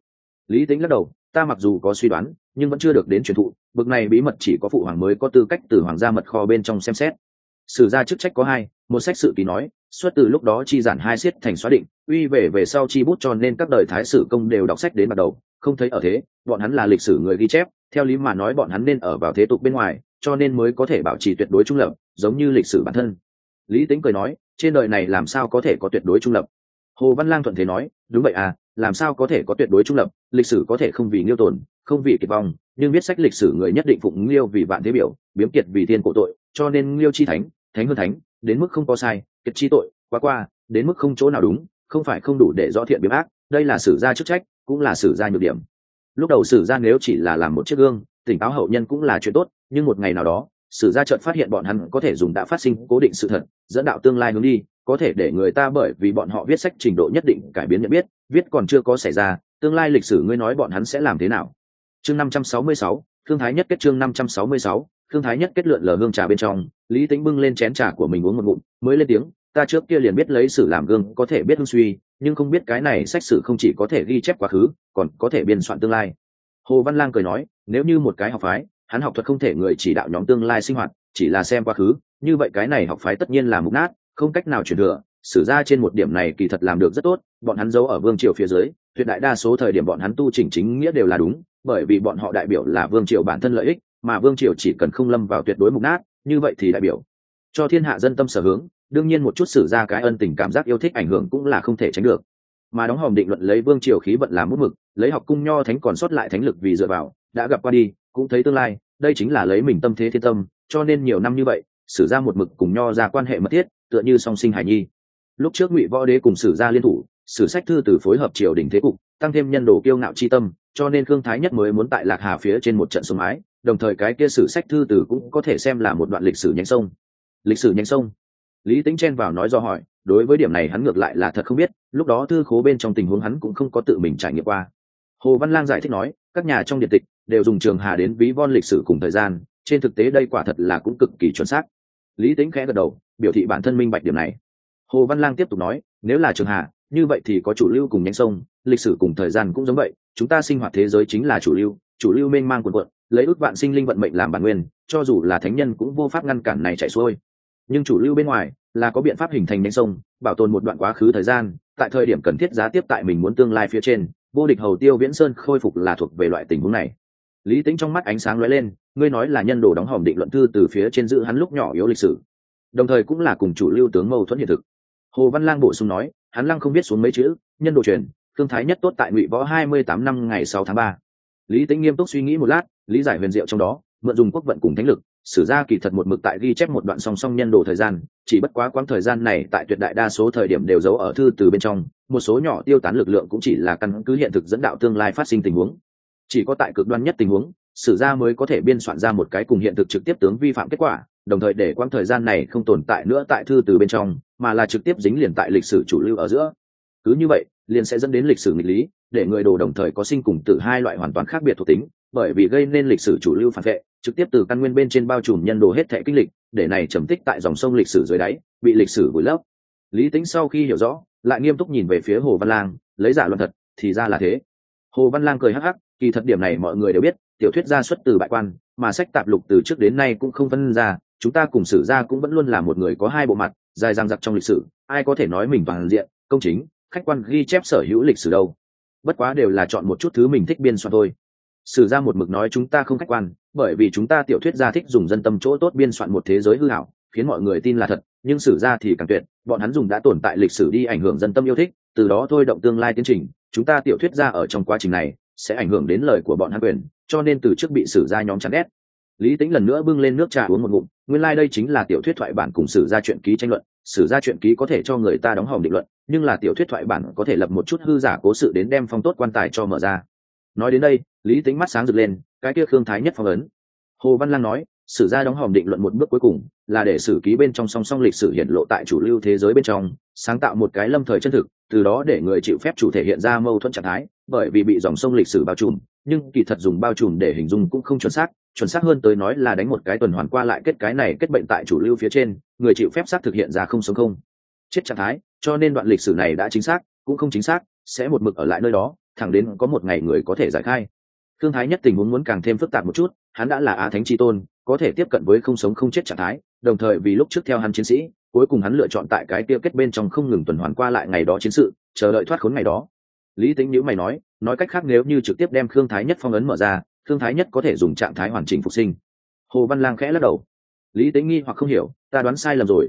Lý tính lắc đầu, ta mặc dù có suy đoán, nhưng vẫn chưa được đến truyền thụ, bực này bí mật chỉ có phụ hoàng mới có tư cách từ hoàng gia mật kho bên trong xem xét sử gia chức trách có hai, một sách sự ký nói, xuất từ lúc đó chi giản hai siết thành xóa định, uy về về sau chi bút cho nên các đời thái sử công đều đọc sách đến bắt đầu, không thấy ở thế, bọn hắn là lịch sử người ghi chép, theo lý mà nói bọn hắn nên ở vào thế tục bên ngoài, cho nên mới có thể bảo trì tuyệt đối trung lập, giống như lịch sử bản thân. Lý tính cười nói, trên đời này làm sao có thể có tuyệt đối trung lập? Hồ văn lang thuận thế nói, đúng vậy à làm sao có thể có tuyệt đối trung lập, lịch sử có thể không vì nghiêu tồn không vì kiệt vong, nhưng viết sách lịch sử người nhất định phụng nghiêu vì vạn thế biểu, biếm kiệt vì thiên cổ tội cho nên liêu chi thánh thánh hơn thánh, đến mức không có sai, kiệt chi tội, quá qua, đến mức không chỗ nào đúng, không phải không đủ để rõ thiện biếm ác, đây là sử gia chức trách, cũng là sử gia nhược điểm. Lúc đầu sử gia nếu chỉ là làm một chiếc gương, tỉnh táo hậu nhân cũng là chuyện tốt, nhưng một ngày nào đó, sử gia chợt phát hiện bọn hắn có thể dùng đã phát sinh cố định sự thật, dẫn đạo tương lai hướng đi, có thể để người ta bởi vì bọn họ viết sách trình độ nhất định cải biến nhận biết, viết còn chưa có xảy ra, tương lai lịch sử ngươi nói bọn hắn sẽ làm thế nào? Chương năm trăm sáu mươi sáu, thương thái nhất kết chương năm trăm sáu mươi sáu thương thái nhất kết lượn lờ hương trà bên trong, lý tính bưng lên chén trà của mình uống một ngụm, mới lên tiếng, ta trước kia liền biết lấy sử làm gương có thể biết hương suy, nhưng không biết cái này sách sử không chỉ có thể ghi chép quá khứ, còn có thể biên soạn tương lai. Hồ văn lang cười nói, nếu như một cái học phái, hắn học thuật không thể người chỉ đạo nhóm tương lai sinh hoạt, chỉ là xem quá khứ, như vậy cái này học phái tất nhiên là mục nát, không cách nào chuyển thừa, sử ra trên một điểm này kỳ thật làm được rất tốt, bọn hắn giấu ở vương triều phía dưới, tuyệt đại đa số thời điểm bọn hắn tu chỉnh chính nghĩa đều là đúng, bởi vì bọn họ đại biểu là vương triều bản thân lợi ích mà vương triều chỉ cần không lâm vào tuyệt đối mục nát, như vậy thì đại biểu cho thiên hạ dân tâm sở hướng, đương nhiên một chút sử ra cái ân tình cảm giác yêu thích ảnh hưởng cũng là không thể tránh được. Mà đóng hòm định luận lấy vương triều khí vận làm bút mực, lấy học cung nho thánh còn sót lại thánh lực vì dựa vào, đã gặp qua đi, cũng thấy tương lai, đây chính là lấy mình tâm thế thiên tâm, cho nên nhiều năm như vậy sử ra một mực cùng nho ra quan hệ mật thiết, tựa như song sinh hải nhi. Lúc trước ngụy võ đế cùng sử gia liên thủ, sử sách thư từ phối hợp triều đình thế cục, tăng thêm nhân đồ kiêu ngạo chi tâm, cho nên khương thái nhất mới muốn tại lạc hà phía trên một trận sông ái đồng thời cái kia sử sách thư từ cũng có thể xem là một đoạn lịch sử nhánh sông. Lịch sử nhánh sông. Lý tính chen vào nói do hỏi, đối với điểm này hắn ngược lại là thật không biết, lúc đó thư khố bên trong tình huống hắn cũng không có tự mình trải nghiệm qua. Hồ văn lang giải thích nói, các nhà trong điện tịch đều dùng trường hà đến ví von lịch sử cùng thời gian, trên thực tế đây quả thật là cũng cực kỳ chuẩn xác. Lý tính khẽ gật đầu, biểu thị bản thân minh bạch điểm này. Hồ văn lang tiếp tục nói, nếu là trường hà, như vậy thì có chủ lưu cùng nhánh sông, lịch sử cùng thời gian cũng giống vậy, chúng ta sinh hoạt thế giới chính là chủ lưu chủ lưu mênh mang quần quận lấy ước vạn sinh linh vận mệnh làm bản nguyên, cho dù là thánh nhân cũng vô pháp ngăn cản này chạy xuôi. Nhưng chủ lưu bên ngoài là có biện pháp hình thành nhanh sông, bảo tồn một đoạn quá khứ thời gian, tại thời điểm cần thiết giá tiếp tại mình muốn tương lai phía trên, vô địch hầu tiêu viễn sơn khôi phục là thuộc về loại tình huống này. Lý tính trong mắt ánh sáng lóe lên, ngươi nói là nhân đồ đóng hòm định luận thư từ phía trên giữ hắn lúc nhỏ yếu lịch sử. Đồng thời cũng là cùng chủ lưu tướng mâu thuẫn hiện thực. Hồ văn lang bổ sung nói, hắn lăng không biết xuống mấy chữ, nhân đồ truyền, thương thái nhất tốt tại ngụy võ hai mươi tám năm ngày sáu tháng ba lý tính nghiêm túc suy nghĩ một lát, lý giải huyền diệu trong đó, mượn dùng quốc vận cùng thánh lực, sử gia kỳ thật một mực tại ghi chép một đoạn song song nhân đồ thời gian, chỉ bất quá quãng thời gian này tại tuyệt đại đa số thời điểm đều giấu ở thư từ bên trong, một số nhỏ tiêu tán lực lượng cũng chỉ là căn cứ hiện thực dẫn đạo tương lai phát sinh tình huống. Chỉ có tại cực đoan nhất tình huống, sử gia mới có thể biên soạn ra một cái cùng hiện thực trực tiếp tướng vi phạm kết quả, đồng thời để quãng thời gian này không tồn tại nữa tại thư từ bên trong, mà là trực tiếp dính liền tại lịch sử chủ lưu ở giữa. Cứ như vậy, liền sẽ dẫn đến lịch sử nghịch lý để người đồ đồng thời có sinh cùng tử hai loại hoàn toàn khác biệt thuộc tính, bởi vì gây nên lịch sử chủ lưu phản vệ, trực tiếp từ căn nguyên bên trên bao trùm nhân đồ hết thệ kinh lịch, để này trầm tích tại dòng sông lịch sử dưới đáy, bị lịch sử vùi lấp. Lý tính sau khi hiểu rõ, lại nghiêm túc nhìn về phía hồ văn lang, lấy giả luận thật, thì ra là thế. Hồ văn lang cười hắc hắc, kỳ thật điểm này mọi người đều biết, tiểu thuyết ra xuất từ bại quan, mà sách tạp lục từ trước đến nay cũng không phân ra, chúng ta cùng sử gia cũng vẫn luôn là một người có hai bộ mặt, dài dang dặc trong lịch sử, ai có thể nói mình toàn diện, công chính, khách quan ghi chép sở hữu lịch sử đâu bất quá đều là chọn một chút thứ mình thích biên soạn thôi. Sử gia một mực nói chúng ta không khách quan, bởi vì chúng ta tiểu thuyết gia thích dùng dân tâm chỗ tốt biên soạn một thế giới hư hảo, khiến mọi người tin là thật, nhưng sử gia thì càng tuyệt, bọn hắn dùng đã tồn tại lịch sử đi ảnh hưởng dân tâm yêu thích, từ đó thôi động tương lai tiến trình, chúng ta tiểu thuyết gia ở trong quá trình này sẽ ảnh hưởng đến lời của bọn hắn quyền, cho nên từ trước bị sử gia nhóm chán ghét. Lý tính lần nữa bưng lên nước trà uống một ngụm, nguyên lai đây chính là tiểu thuyết thoại bản cùng sử gia chuyện ký tranh luận, sử gia chuyện ký có thể cho người ta đóng hòm định luận nhưng là tiểu thuyết thoại bản có thể lập một chút hư giả cố sự đến đem phong tốt quan tài cho mở ra. Nói đến đây, lý tính mắt sáng rực lên, cái kia khương thái nhất phong ấn. Hồ văn lang nói, sử gia đóng hòm định luận một bước cuối cùng, là để sử ký bên trong song song lịch sử hiện lộ tại chủ lưu thế giới bên trong, sáng tạo một cái lâm thời chân thực, từ đó để người chịu phép chủ thể hiện ra mâu thuẫn trạng thái, bởi vì bị dòng sông lịch sử bao trùm, nhưng kỳ thật dùng bao trùm để hình dung cũng không chuẩn xác chuẩn xác hơn tới nói là đánh một cái tuần hoàn qua lại kết cái này kết bệnh tại chủ lưu phía trên, người chịu phép xác thực hiện ra không sống không. Chết trạng thái cho nên đoạn lịch sử này đã chính xác, cũng không chính xác, sẽ một mực ở lại nơi đó, thẳng đến có một ngày người có thể giải khai. Thương thái nhất tình huống muốn càng thêm phức tạp một chút, hắn đã là á thánh tri tôn, có thể tiếp cận với không sống không chết trạng thái, đồng thời vì lúc trước theo hắn chiến sĩ, cuối cùng hắn lựa chọn tại cái tiêu kết bên trong không ngừng tuần hoàn qua lại ngày đó chiến sự, chờ đợi thoát khốn ngày đó. Lý tính nhữ mày nói nói cách khác nếu như trực tiếp đem khương thái nhất phong ấn mở ra, khương thái nhất có thể dùng trạng thái hoàn chỉnh phục sinh. Hồ văn lang khẽ lắc đầu. Lý tính nghi hoặc không hiểu, ta đoán sai lầm rồi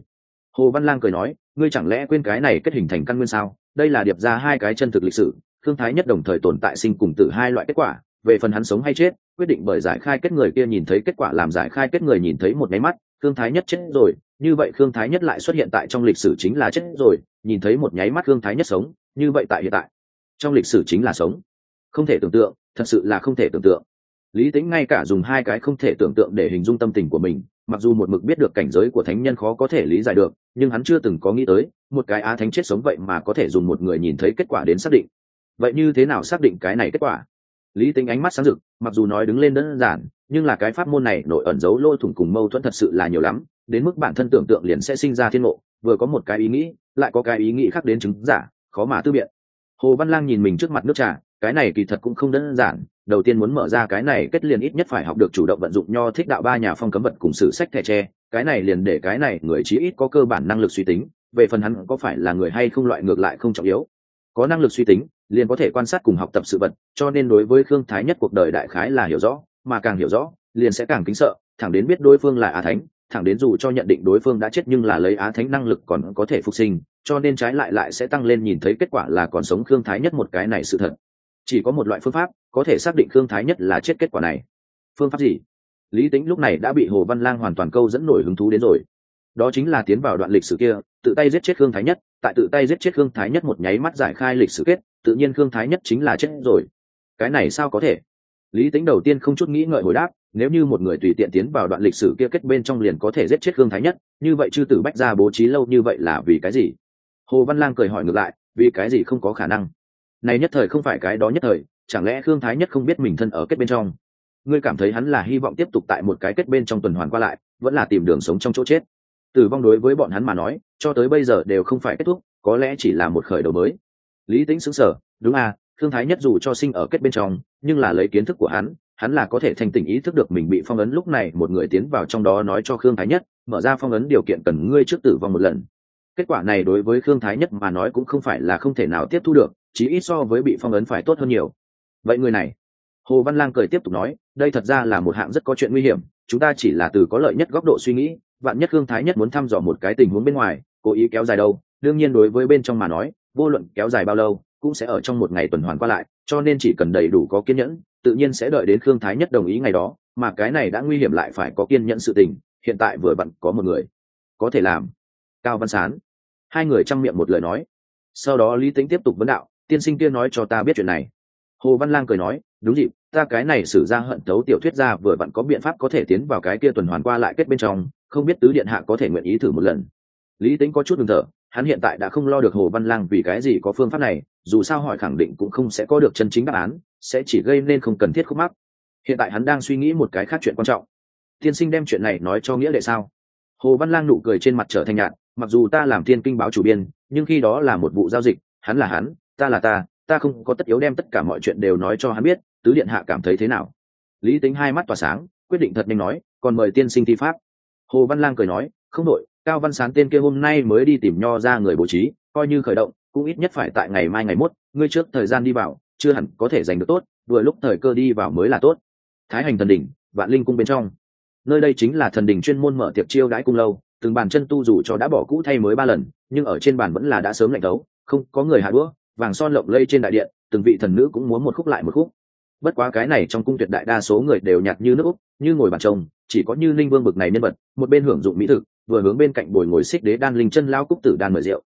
hồ văn lang cười nói, ngươi chẳng lẽ quên cái này kết hình thành căn nguyên sao? Đây là điệp ra hai cái chân thực lịch sử, Thương thái nhất đồng thời tồn tại sinh cùng tử hai loại kết quả, về phần hắn sống hay chết, quyết định bởi giải khai kết người kia nhìn thấy kết quả làm giải khai kết người nhìn thấy một máy mắt, Thương thái nhất chết rồi, như vậy Thương thái nhất lại xuất hiện tại trong lịch sử chính là chết rồi, nhìn thấy một nháy mắt Thương thái nhất sống, như vậy tại hiện tại, trong lịch sử chính là sống. Không thể tưởng tượng, thật sự là không thể tưởng tượng. Lý tính ngay cả dùng hai cái không thể tưởng tượng để hình dung tâm tình của mình mặc dù một mực biết được cảnh giới của thánh nhân khó có thể lý giải được, nhưng hắn chưa từng có nghĩ tới, một cái á thánh chết sống vậy mà có thể dùng một người nhìn thấy kết quả đến xác định. Vậy như thế nào xác định cái này kết quả? Lý tính ánh mắt sáng rực, mặc dù nói đứng lên đơn giản, nhưng là cái pháp môn này nội ẩn giấu lôi thủng cùng mâu thuẫn thật sự là nhiều lắm, đến mức bản thân tưởng tượng liền sẽ sinh ra thiên mộ vừa có một cái ý nghĩ, lại có cái ý nghĩ khác đến chứng giả, khó mà tư biện. Hồ văn lang nhìn mình trước mặt nước trà, cái này kỳ thật cũng không đơn giản đầu tiên muốn mở ra cái này kết liền ít nhất phải học được chủ động vận dụng nho thích đạo ba nhà phong cấm vật cùng sử sách thẻ tre. Cái này liền để cái này người chí ít có cơ bản năng lực suy tính, về phần hắn có phải là người hay không loại ngược lại không trọng yếu. Có năng lực suy tính, liền có thể quan sát cùng học tập sự vật, cho nên đối với khương thái nhất cuộc đời đại khái là hiểu rõ, mà càng hiểu rõ, liền sẽ càng kính sợ, thẳng đến biết đối phương là á thánh, thẳng đến dù cho nhận định đối phương đã chết nhưng là lấy á thánh năng lực còn có thể phục sinh, cho nên trái lại lại sẽ tăng lên nhìn thấy kết quả là còn sống khương thái nhất một cái này sự thật. Chỉ có một loại phương pháp có thể xác định khương thái nhất là chết kết quả này. Phương pháp gì? Lý tính lúc này đã bị hồ văn lang hoàn toàn câu dẫn nổi hứng thú đến rồi. Đó chính là tiến vào đoạn lịch sử kia, tự tay giết chết khương thái nhất, tại tự tay giết chết khương thái nhất một nháy mắt giải khai lịch sử kết, tự nhiên khương thái nhất chính là chết rồi. Cái này sao có thể? Lý tính đầu tiên không chút nghĩ ngợi hồi đáp, nếu như một người tùy tiện tiến vào đoạn lịch sử kia kết bên trong liền có thể giết chết khương thái nhất, như vậy chư tử bách ra bố trí lâu như vậy là vì cái gì? Hồ văn lang cười hỏi ngược lại, vì cái gì không có khả năng? Này nhất thời không phải cái đó nhất thời chẳng lẽ khương thái nhất không biết mình thân ở kết bên trong? Ngươi cảm thấy hắn là hy vọng tiếp tục tại một cái kết bên trong tuần hoàn qua lại, vẫn là tìm đường sống trong chỗ chết? Tử vong đối với bọn hắn mà nói, cho tới bây giờ đều không phải kết thúc, có lẽ chỉ là một khởi đầu mới. Lý tính xứng sở đúng à thương thái nhất dù cho sinh ở kết bên trong, nhưng là lấy kiến thức của hắn hắn là có thể thành tình ý thức được mình bị phong ấn lúc này một người tiến vào trong đó nói cho khương thái nhất, mở ra phong ấn điều kiện cần ngươi trước tử vong một lần. Kết quả này đối với khương thái nhất mà nói cũng không phải là không thể nào tiếp thu được, chí ít so với bị phong ấn phải tốt hơn nhiều vậy người này? Hồ văn lang cười tiếp tục nói, đây thật ra là một hạng rất có chuyện nguy hiểm, chúng ta chỉ là từ có lợi nhất góc độ suy nghĩ, vạn nhất hương thái nhất muốn thăm dò một cái tình huống bên ngoài, cố ý kéo dài đâu, đương nhiên đối với bên trong mà nói, vô luận kéo dài bao lâu, cũng sẽ ở trong một ngày tuần hoàn qua lại, cho nên chỉ cần đầy đủ có kiên nhẫn, tự nhiên sẽ đợi đến khương thái nhất đồng ý ngày đó, mà cái này đã nguy hiểm lại phải có kiên nhẫn sự tình, hiện tại vừa vặn có một người. Có thể làm. Cao văn sán. Hai người chăm miệng một lời nói. Sau đó lý tính tiếp tục vấn đạo, tiên sinh kia nói cho ta biết chuyện này hồ văn lang cười nói, đúng dịp, ta cái này xử ra hận tấu tiểu thuyết ra, vừa vặn có biện pháp có thể tiến vào cái kia tuần hoàn qua lại kết bên trong, không biết tứ điện hạ có thể nguyện ý thử một lần. Lý tính có chút ngừng thở, hắn hiện tại đã không lo được hồ văn lang vì cái gì có phương pháp này, dù sao hỏi khẳng định cũng không sẽ có được chân chính đáp án, sẽ chỉ gây nên không cần thiết khúc mắc. Hiện tại hắn đang suy nghĩ một cái khác chuyện quan trọng. Tiên sinh đem chuyện này nói cho nghĩa đệ sao? Hồ văn lang nụ cười trên mặt trở thành nhạt, mặc dù ta làm thiên kinh báo chủ biên, nhưng khi đó là một vụ giao dịch, hắn là hắn, ta là ta ta không có tất yếu đem tất cả mọi chuyện đều nói cho hắn biết, tứ điện hạ cảm thấy thế nào? Lý tính hai mắt tỏa sáng, quyết định thật nhanh nói, còn mời tiên sinh thi pháp. Hồ văn lang cười nói, không đội cao văn sán tên kia hôm nay mới đi tìm nho ra người bố trí, coi như khởi động, cũng ít nhất phải tại ngày mai ngày mốt, ngươi trước thời gian đi vào, chưa hẳn có thể giành được tốt, vừa lúc thời cơ đi vào mới là tốt. Thái hành thần đỉnh, vạn linh cung bên trong. Nơi đây chính là thần đỉnh chuyên môn mở tiệc chiêu đãi cung lâu, từng bàn chân tu dù cho đã bỏ cũ thay mới ba lần, nhưng ở trên bàn vẫn là đã sớm lạnh đấu không có người hạ đũa vàng son lộng lây trên đại điện, từng vị thần nữ cũng muốn một khúc lại một khúc. Bất quá cái này trong cung tuyệt đại đa số người đều nhạt như nước úc, như ngồi bàn trông, chỉ có như linh vương bực này nhân vật, một bên hưởng dụng mỹ thực, vừa hướng bên cạnh bồi ngồi xích đế đan linh chân lao cúc tử đan mời rượu.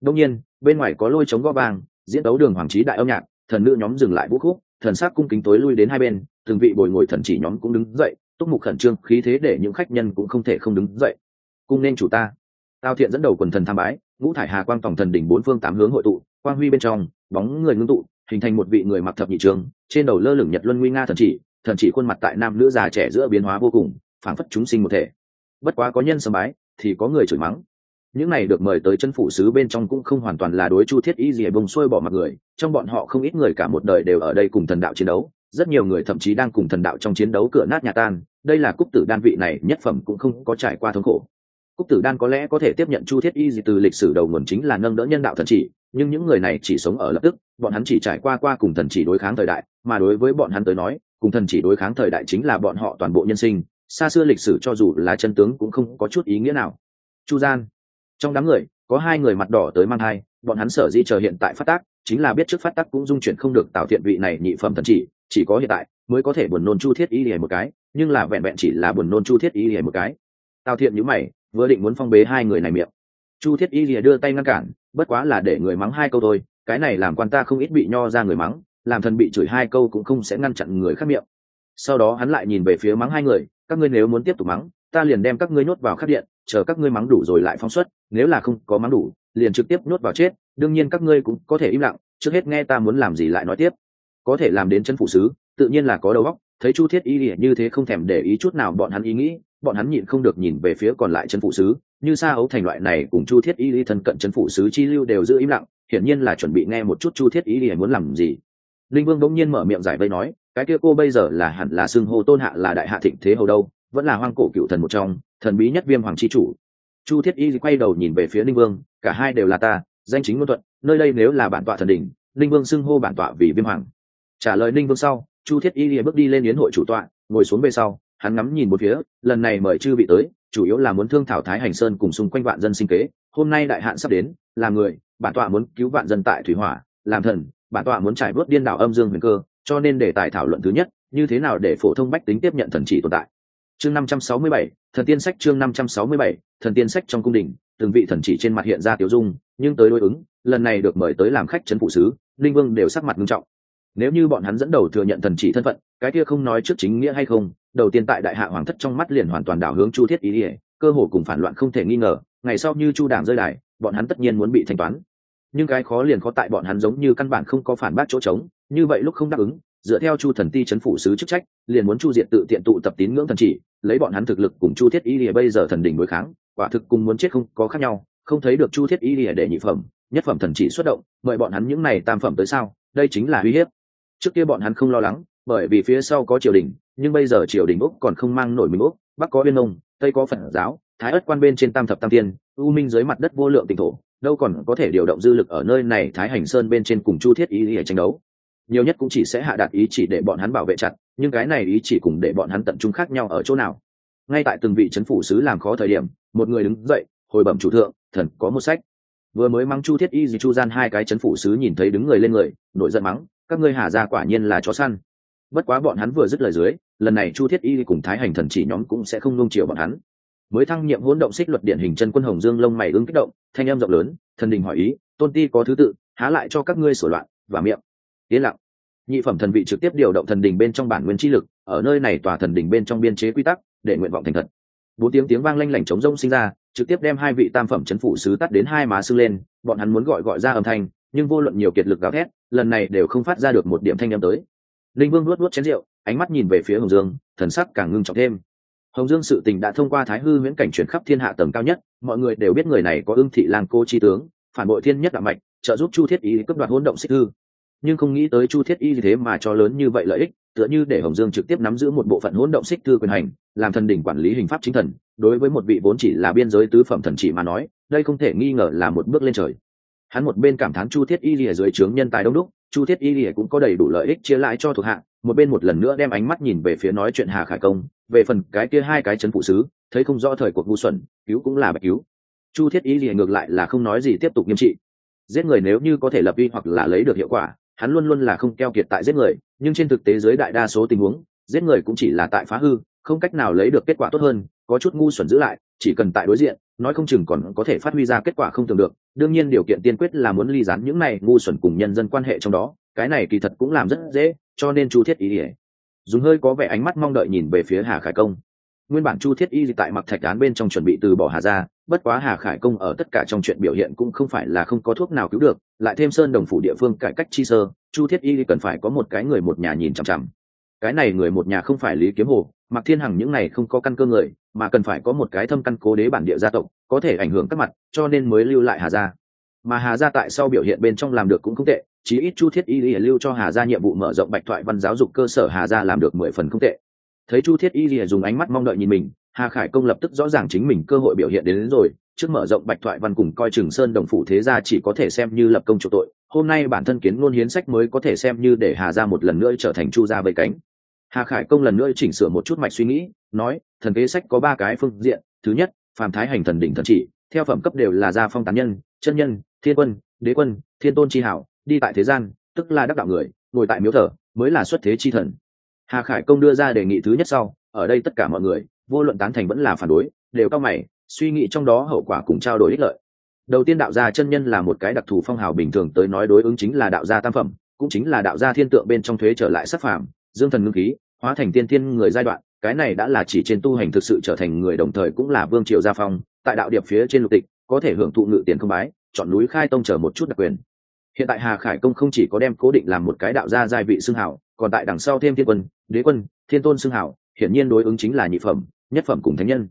Đông nhiên, bên ngoài có lôi chống gõ vàng diễn đấu đường hoàng trí đại âm nhạc, thần nữ nhóm dừng lại vũ khúc, thần sắc cung kính tối lui đến hai bên, từng vị bồi ngồi thần chỉ nhóm cũng đứng dậy, túc mục khẩn trương, khí thế để những khách nhân cũng không thể không đứng dậy. Cung nên chủ ta. Tao thiện dẫn đầu quần thần tham bái, ngũ thải hà quang tổng thần đỉnh bốn phương tám hướng hội tụ quang huy bên trong, bóng người ngưng tụ, hình thành một vị người mặc thập nhị trường, trên đầu lơ lửng nhật luân nguy nga thần chỉ thần chỉ khuôn mặt tại nam nữ già trẻ giữa biến hóa vô cùng, phảng phất chúng sinh một thể. Bất quá có nhân sớm bái, thì có người chửi mắng. Những này được mời tới chân phủ sứ bên trong cũng không hoàn toàn là đối chu thiết y gì bông xuôi bỏ mặt người, trong bọn họ không ít người cả một đời đều ở đây cùng thần đạo chiến đấu, rất nhiều người thậm chí đang cùng thần đạo trong chiến đấu cửa nát nhà tan, đây là cúc tử đan vị này nhất phẩm cũng không có trải qua thống khổ. Cúc tử đan có lẽ có thể tiếp nhận chu thiết y gì từ lịch sử đầu nguồn chính là nâng đỡ nhân đạo thần chỉ nhưng những người này chỉ sống ở lập tức, bọn hắn chỉ trải qua qua cùng thần chỉ đối kháng thời đại, mà đối với bọn hắn tới nói, cùng thần chỉ đối kháng thời đại chính là bọn họ toàn bộ nhân sinh, xa xưa lịch sử cho dù là chân tướng cũng không có chút ý nghĩa nào. Chu gian, trong đám người, có hai người mặt đỏ tới mang hai bọn hắn sở di chờ hiện tại phát tác, chính là biết trước phát tác cũng dung chuyển không được tạo thiện vị này nhị phẩm thần chỉ chỉ có hiện tại mới có thể buồn nôn chu thiết ý hề một cái, nhưng là vẹn vẹn chỉ là buồn nôn chu thiết ý hề một cái. Tào thiện nhữ mày, vừa định muốn phong bế hai người này miệng chu thiết y lìa đưa tay ngăn cản, bất quá là để người mắng hai câu thôi, cái này làm quan ta không ít bị nho ra người mắng, làm thần bị chửi hai câu cũng không sẽ ngăn chặn người khác miệng. Sau đó hắn lại nhìn về phía mắng hai người, các ngươi nếu muốn tiếp tục mắng, ta liền đem các ngươi nhốt vào khắc điện, chờ các ngươi mắng đủ rồi lại phóng xuất, nếu là không có mắng đủ, liền trực tiếp nhốt vào chết, đương nhiên các ngươi cũng có thể im lặng, trước hết nghe ta muốn làm gì lại nói tiếp. Có thể làm đến chân phụ sứ, tự nhiên là có đầu óc, thấy chu thiết y lìa như thế không thèm để ý chút nào bọn hắn ý nghĩ bọn hắn nhịn không được nhìn về phía còn lại chân phụ sứ, như sa ấu thành loại này cùng chu thiết y lý thân cận chân phụ sứ chi lưu đều giữ im lặng, hiển nhiên là chuẩn bị nghe một chút chu thiết y lý muốn làm gì. Linh vương bỗng nhiên mở miệng giải vây nói, cái kia cô bây giờ là hẳn là xưng hô tôn hạ là đại hạ thịnh thế hầu đâu, vẫn là hoang cổ cựu thần một trong, thần bí nhất viêm hoàng chi chủ. Chu thiết y quay đầu nhìn về phía linh vương, cả hai đều là ta, danh chính ngôn thuận, nơi đây nếu là bản tọa thần đình linh vương xưng hô bản tọa vì viêm hoàng. Trả lời linh vương sau, chu thiết y bước đi lên yến hội chủ tọa, ngồi xuống về sau hắn ngắm nhìn một phía, lần này mời chư vị tới, chủ yếu là muốn thương thảo thái hành sơn cùng xung quanh vạn dân sinh kế. Hôm nay đại hạn sắp đến làm người, bản tọa muốn cứu vạn dân tại thủy hỏa, làm thần, bản tọa muốn trải bớt điên đảo âm dương huyền cơ, cho nên để tài thảo luận thứ nhất, như thế nào để phổ thông bách tính tiếp nhận thần chỉ tồn tại. Chương năm trăm sáu mươi bảy, thần tiên sách chương năm trăm sáu mươi bảy, thần tiên sách trong cung đình, từng vị thần chỉ trên mặt hiện ra tiểu dung, nhưng tới đối ứng, lần này được mời tới làm khách trấn phụ sứ, linh vương đều sắc mặt nghiêm trọng. Nếu như bọn hắn dẫn đầu thừa nhận thần chỉ thân phận, cái kia không nói trước chính nghĩa hay không đầu tiên tại đại hạ hoàng thất trong mắt liền hoàn toàn đảo hướng chu thiết ý ỉa cơ hồ cùng phản loạn không thể nghi ngờ, ngày sau như chu đảng rơi đài, bọn hắn tất nhiên muốn bị thanh toán. Nhưng cái khó liền khó tại bọn hắn giống như căn bản không có phản bác chỗ trống, như vậy lúc không đáp ứng, dựa theo chu thần ti c h ấ n phủ sứ chức trách, liền muốn chu diện tự tiện tụ tập tín ngưỡng thần chỉ, lấy bọn hắn thực lực cùng chu thiết ý ỉa bây giờ thần đỉnh đối kháng, quả thực cùng muốn chết không có khác nhau, không thấy được chu thiết ý ỉa để nhị phẩm, nhất phẩm thần chỉ xuất động, mời bọn hắn những này tam phẩm tới sao, đây chính là uy hiếp. Trước kia bọn hắn không lo lắng bởi vì phía sau có triều đình, nhưng bây giờ triều đình úc còn không mang nổi mình úc, bắc có biên ông, tây có phật giáo, thái ất quan bên trên tam thập tam tiên, u minh dưới mặt đất vô lượng tỉnh thổ, đâu còn có thể điều động dư lực ở nơi này thái hành sơn bên trên cùng chu thiết ý để tranh đấu. Nhiều nhất cũng chỉ sẽ hạ đạt ý chỉ để bọn hắn bảo vệ chặt, nhưng cái này ý chỉ cùng để bọn hắn tận trung khác nhau ở chỗ nào? Ngay tại từng vị c h ấ n phủ sứ làm khó thời điểm, một người đứng dậy, hồi bẩm chủ thượng, thần có một sách. Vừa mới mắng chu thiết y gì chu gian hai cái c h ấ n phủ sứ nhìn thấy đứng người lên người nội giận mắng, các ngươi hà ra quả nhiên là chó săn bất quá bọn hắn vừa dứt lời dưới, lần này chu thiết y cùng thái hành thần chỉ nhóm cũng sẽ không nung chiều bọn hắn. Mới thăng nhiệm hỗn động xích luật điện hình chân quân hồng dương lông mày ứng kích động, thanh âm rộng lớn, thần đình hỏi ý, tôn ti có thứ tự, há lại cho các ngươi sửa loạn, và miệng. Yên lặng. Nhị phẩm thần vị trực tiếp điều động thần đình bên trong bản nguyên chi lực, ở nơi này tòa thần đình bên trong biên chế quy tắc, để nguyện vọng thành thật. Bốn tiếng tiếng vang lanh lảnh chống rông sinh ra, trực tiếp đem hai vị tam phẩm chấn phủ sứ tắt đến hai má sưng lên, bọn hắn muốn gọi gọi ra âm thanh, nhưng vô luận nhiều kiệt lực gào thét, lần này đều không phát ra được một điểm thanh âm tới linh vương luốt luốt chén rượu, ánh mắt nhìn về phía hồng dương, thần sắc càng ngưng trọng thêm. Hồng dương sự tình đã thông qua thái hư huyễn cảnh chuyển khắp thiên hạ tầng cao nhất, mọi người đều biết người này có ưng thị lang cô chi tướng, phản bội thiên nhất đạo mạch, trợ giúp chu thiết Y cướp đoạt hỗn động xích hư nhưng không nghĩ tới chu thiết y thế mà cho lớn như vậy lợi ích, tựa như để hồng dương trực tiếp nắm giữ một bộ phận hỗn động xích thư quyền hành, làm thần đỉnh quản lý hình pháp chính thần, đối với một vị vốn chỉ là biên giới tứ phẩm thần chỉ mà nói, đây không thể nghi ngờ là một bước lên trời. Hắn một bên cảm thán chu thiết y lìa dưới trướng nhân tài đông đúc chu thiết y lìa cũng có đầy đủ lợi ích chia lại cho thuộc hạ, một bên một lần nữa đem ánh mắt nhìn về phía nói chuyện hà khải công, về phần cái kia hai cái chấn phụ sứ, thấy không rõ thời cuộc ngu xuẩn, cứu cũng là bạch cứu. Chu thiết y lìa ngược lại là không nói gì tiếp tục nghiêm trị. Giết người nếu như có thể lập uy hoặc là lấy được hiệu quả, hắn luôn luôn là không keo kiệt tại giết người, nhưng trên thực tế dưới đại đa số tình huống, giết người cũng chỉ là tại phá hư, không cách nào lấy được kết quả tốt hơn, có chút ngu xuẩn giữ lại, chỉ cần tại đối diện nói không chừng còn có thể phát huy ra kết quả không tưởng được, đương nhiên điều kiện tiên quyết là muốn ly dán những này ngu xuẩn cùng nhân dân quan hệ trong đó, cái này kỳ thật cũng làm rất dễ, cho nên chu thiết Y ỉa dùng hơi có vẻ ánh mắt mong đợi nhìn về phía hà khải công. Nguyên bản chu thiết y tại mặc thạch án bên trong chuẩn bị từ bỏ hà ra, bất quá hà khải công ở tất cả trong chuyện biểu hiện cũng không phải là không có thuốc nào cứu được, lại thêm sơn đồng phủ địa phương cải cách chi sơ, chu thiết y cần phải có một cái người một nhà nhìn chằm chằm. Cái này người một nhà không phải lý kiếm hồ mặc thiên hằng những này không có căn cơ người mà cần phải có một cái thâm căn cố đế bản địa gia tộc có thể ảnh hưởng các mặt cho nên mới lưu lại hà gia. Mà hà gia tại sau biểu hiện bên trong làm được cũng không tệ chí ít chu thiết y lưu cho hà gia nhiệm vụ mở rộng bạch thoại văn giáo dục cơ sở hà gia làm được mười phần không tệ. Thấy chu thiết y lìa dùng ánh mắt mong đợi nhìn mình hà khải công lập tức rõ ràng chính mình cơ hội biểu hiện đến, đến rồi trước mở rộng bạch thoại văn cùng coi trường sơn đồng phủ thế gia chỉ có thể xem như lập công chủ tội hôm nay bản thân kiến ngôn hiến sách mới có thể xem như để hà ra một lần nữa trở thành chu gia vây cánh hà khải công lần nữa chỉnh sửa một chút mạch suy nghĩ, nói, thần kế sách có ba cái phương diện, thứ nhất, phàm thái hành thần đỉnh thần chỉ, theo phẩm cấp đều là gia phong tán nhân, chân nhân, thiên quân, đế quân, thiên tôn chi hảo, đi tại thế gian, tức là đắc đạo người, ngồi tại miếu thờ, mới là xuất thế chi thần. Hà khải công đưa ra đề nghị thứ nhất sau, ở đây tất cả mọi người, vô luận tán thành vẫn là phản đối, đều cao mày, suy nghĩ trong đó hậu quả cùng trao đổi ích lợi. Đầu tiên đạo gia chân nhân là một cái đặc thù phong hào bình thường, tới nói đối ứng chính là đạo gia tam phẩm, cũng chính là đạo gia thiên tượng bên trong thuế trở lại sắc phàm dương thần ngưng khí, hóa thành tiên thiên người giai đoạn, cái này đã là chỉ trên tu hành thực sự trở thành người đồng thời cũng là vương triều gia phong, tại đạo điệp phía trên lục tịch, có thể hưởng thụ ngự tiền không bái, chọn núi khai tông trở một chút đặc quyền. Hiện tại hà khải công không chỉ có đem cố định làm một cái đạo gia giai vị xưng hảo, còn tại đằng sau thêm thiên quân, đế quân, thiên tôn xưng hảo, hiển nhiên đối ứng chính là nhị phẩm, nhất phẩm cùng thánh nhân.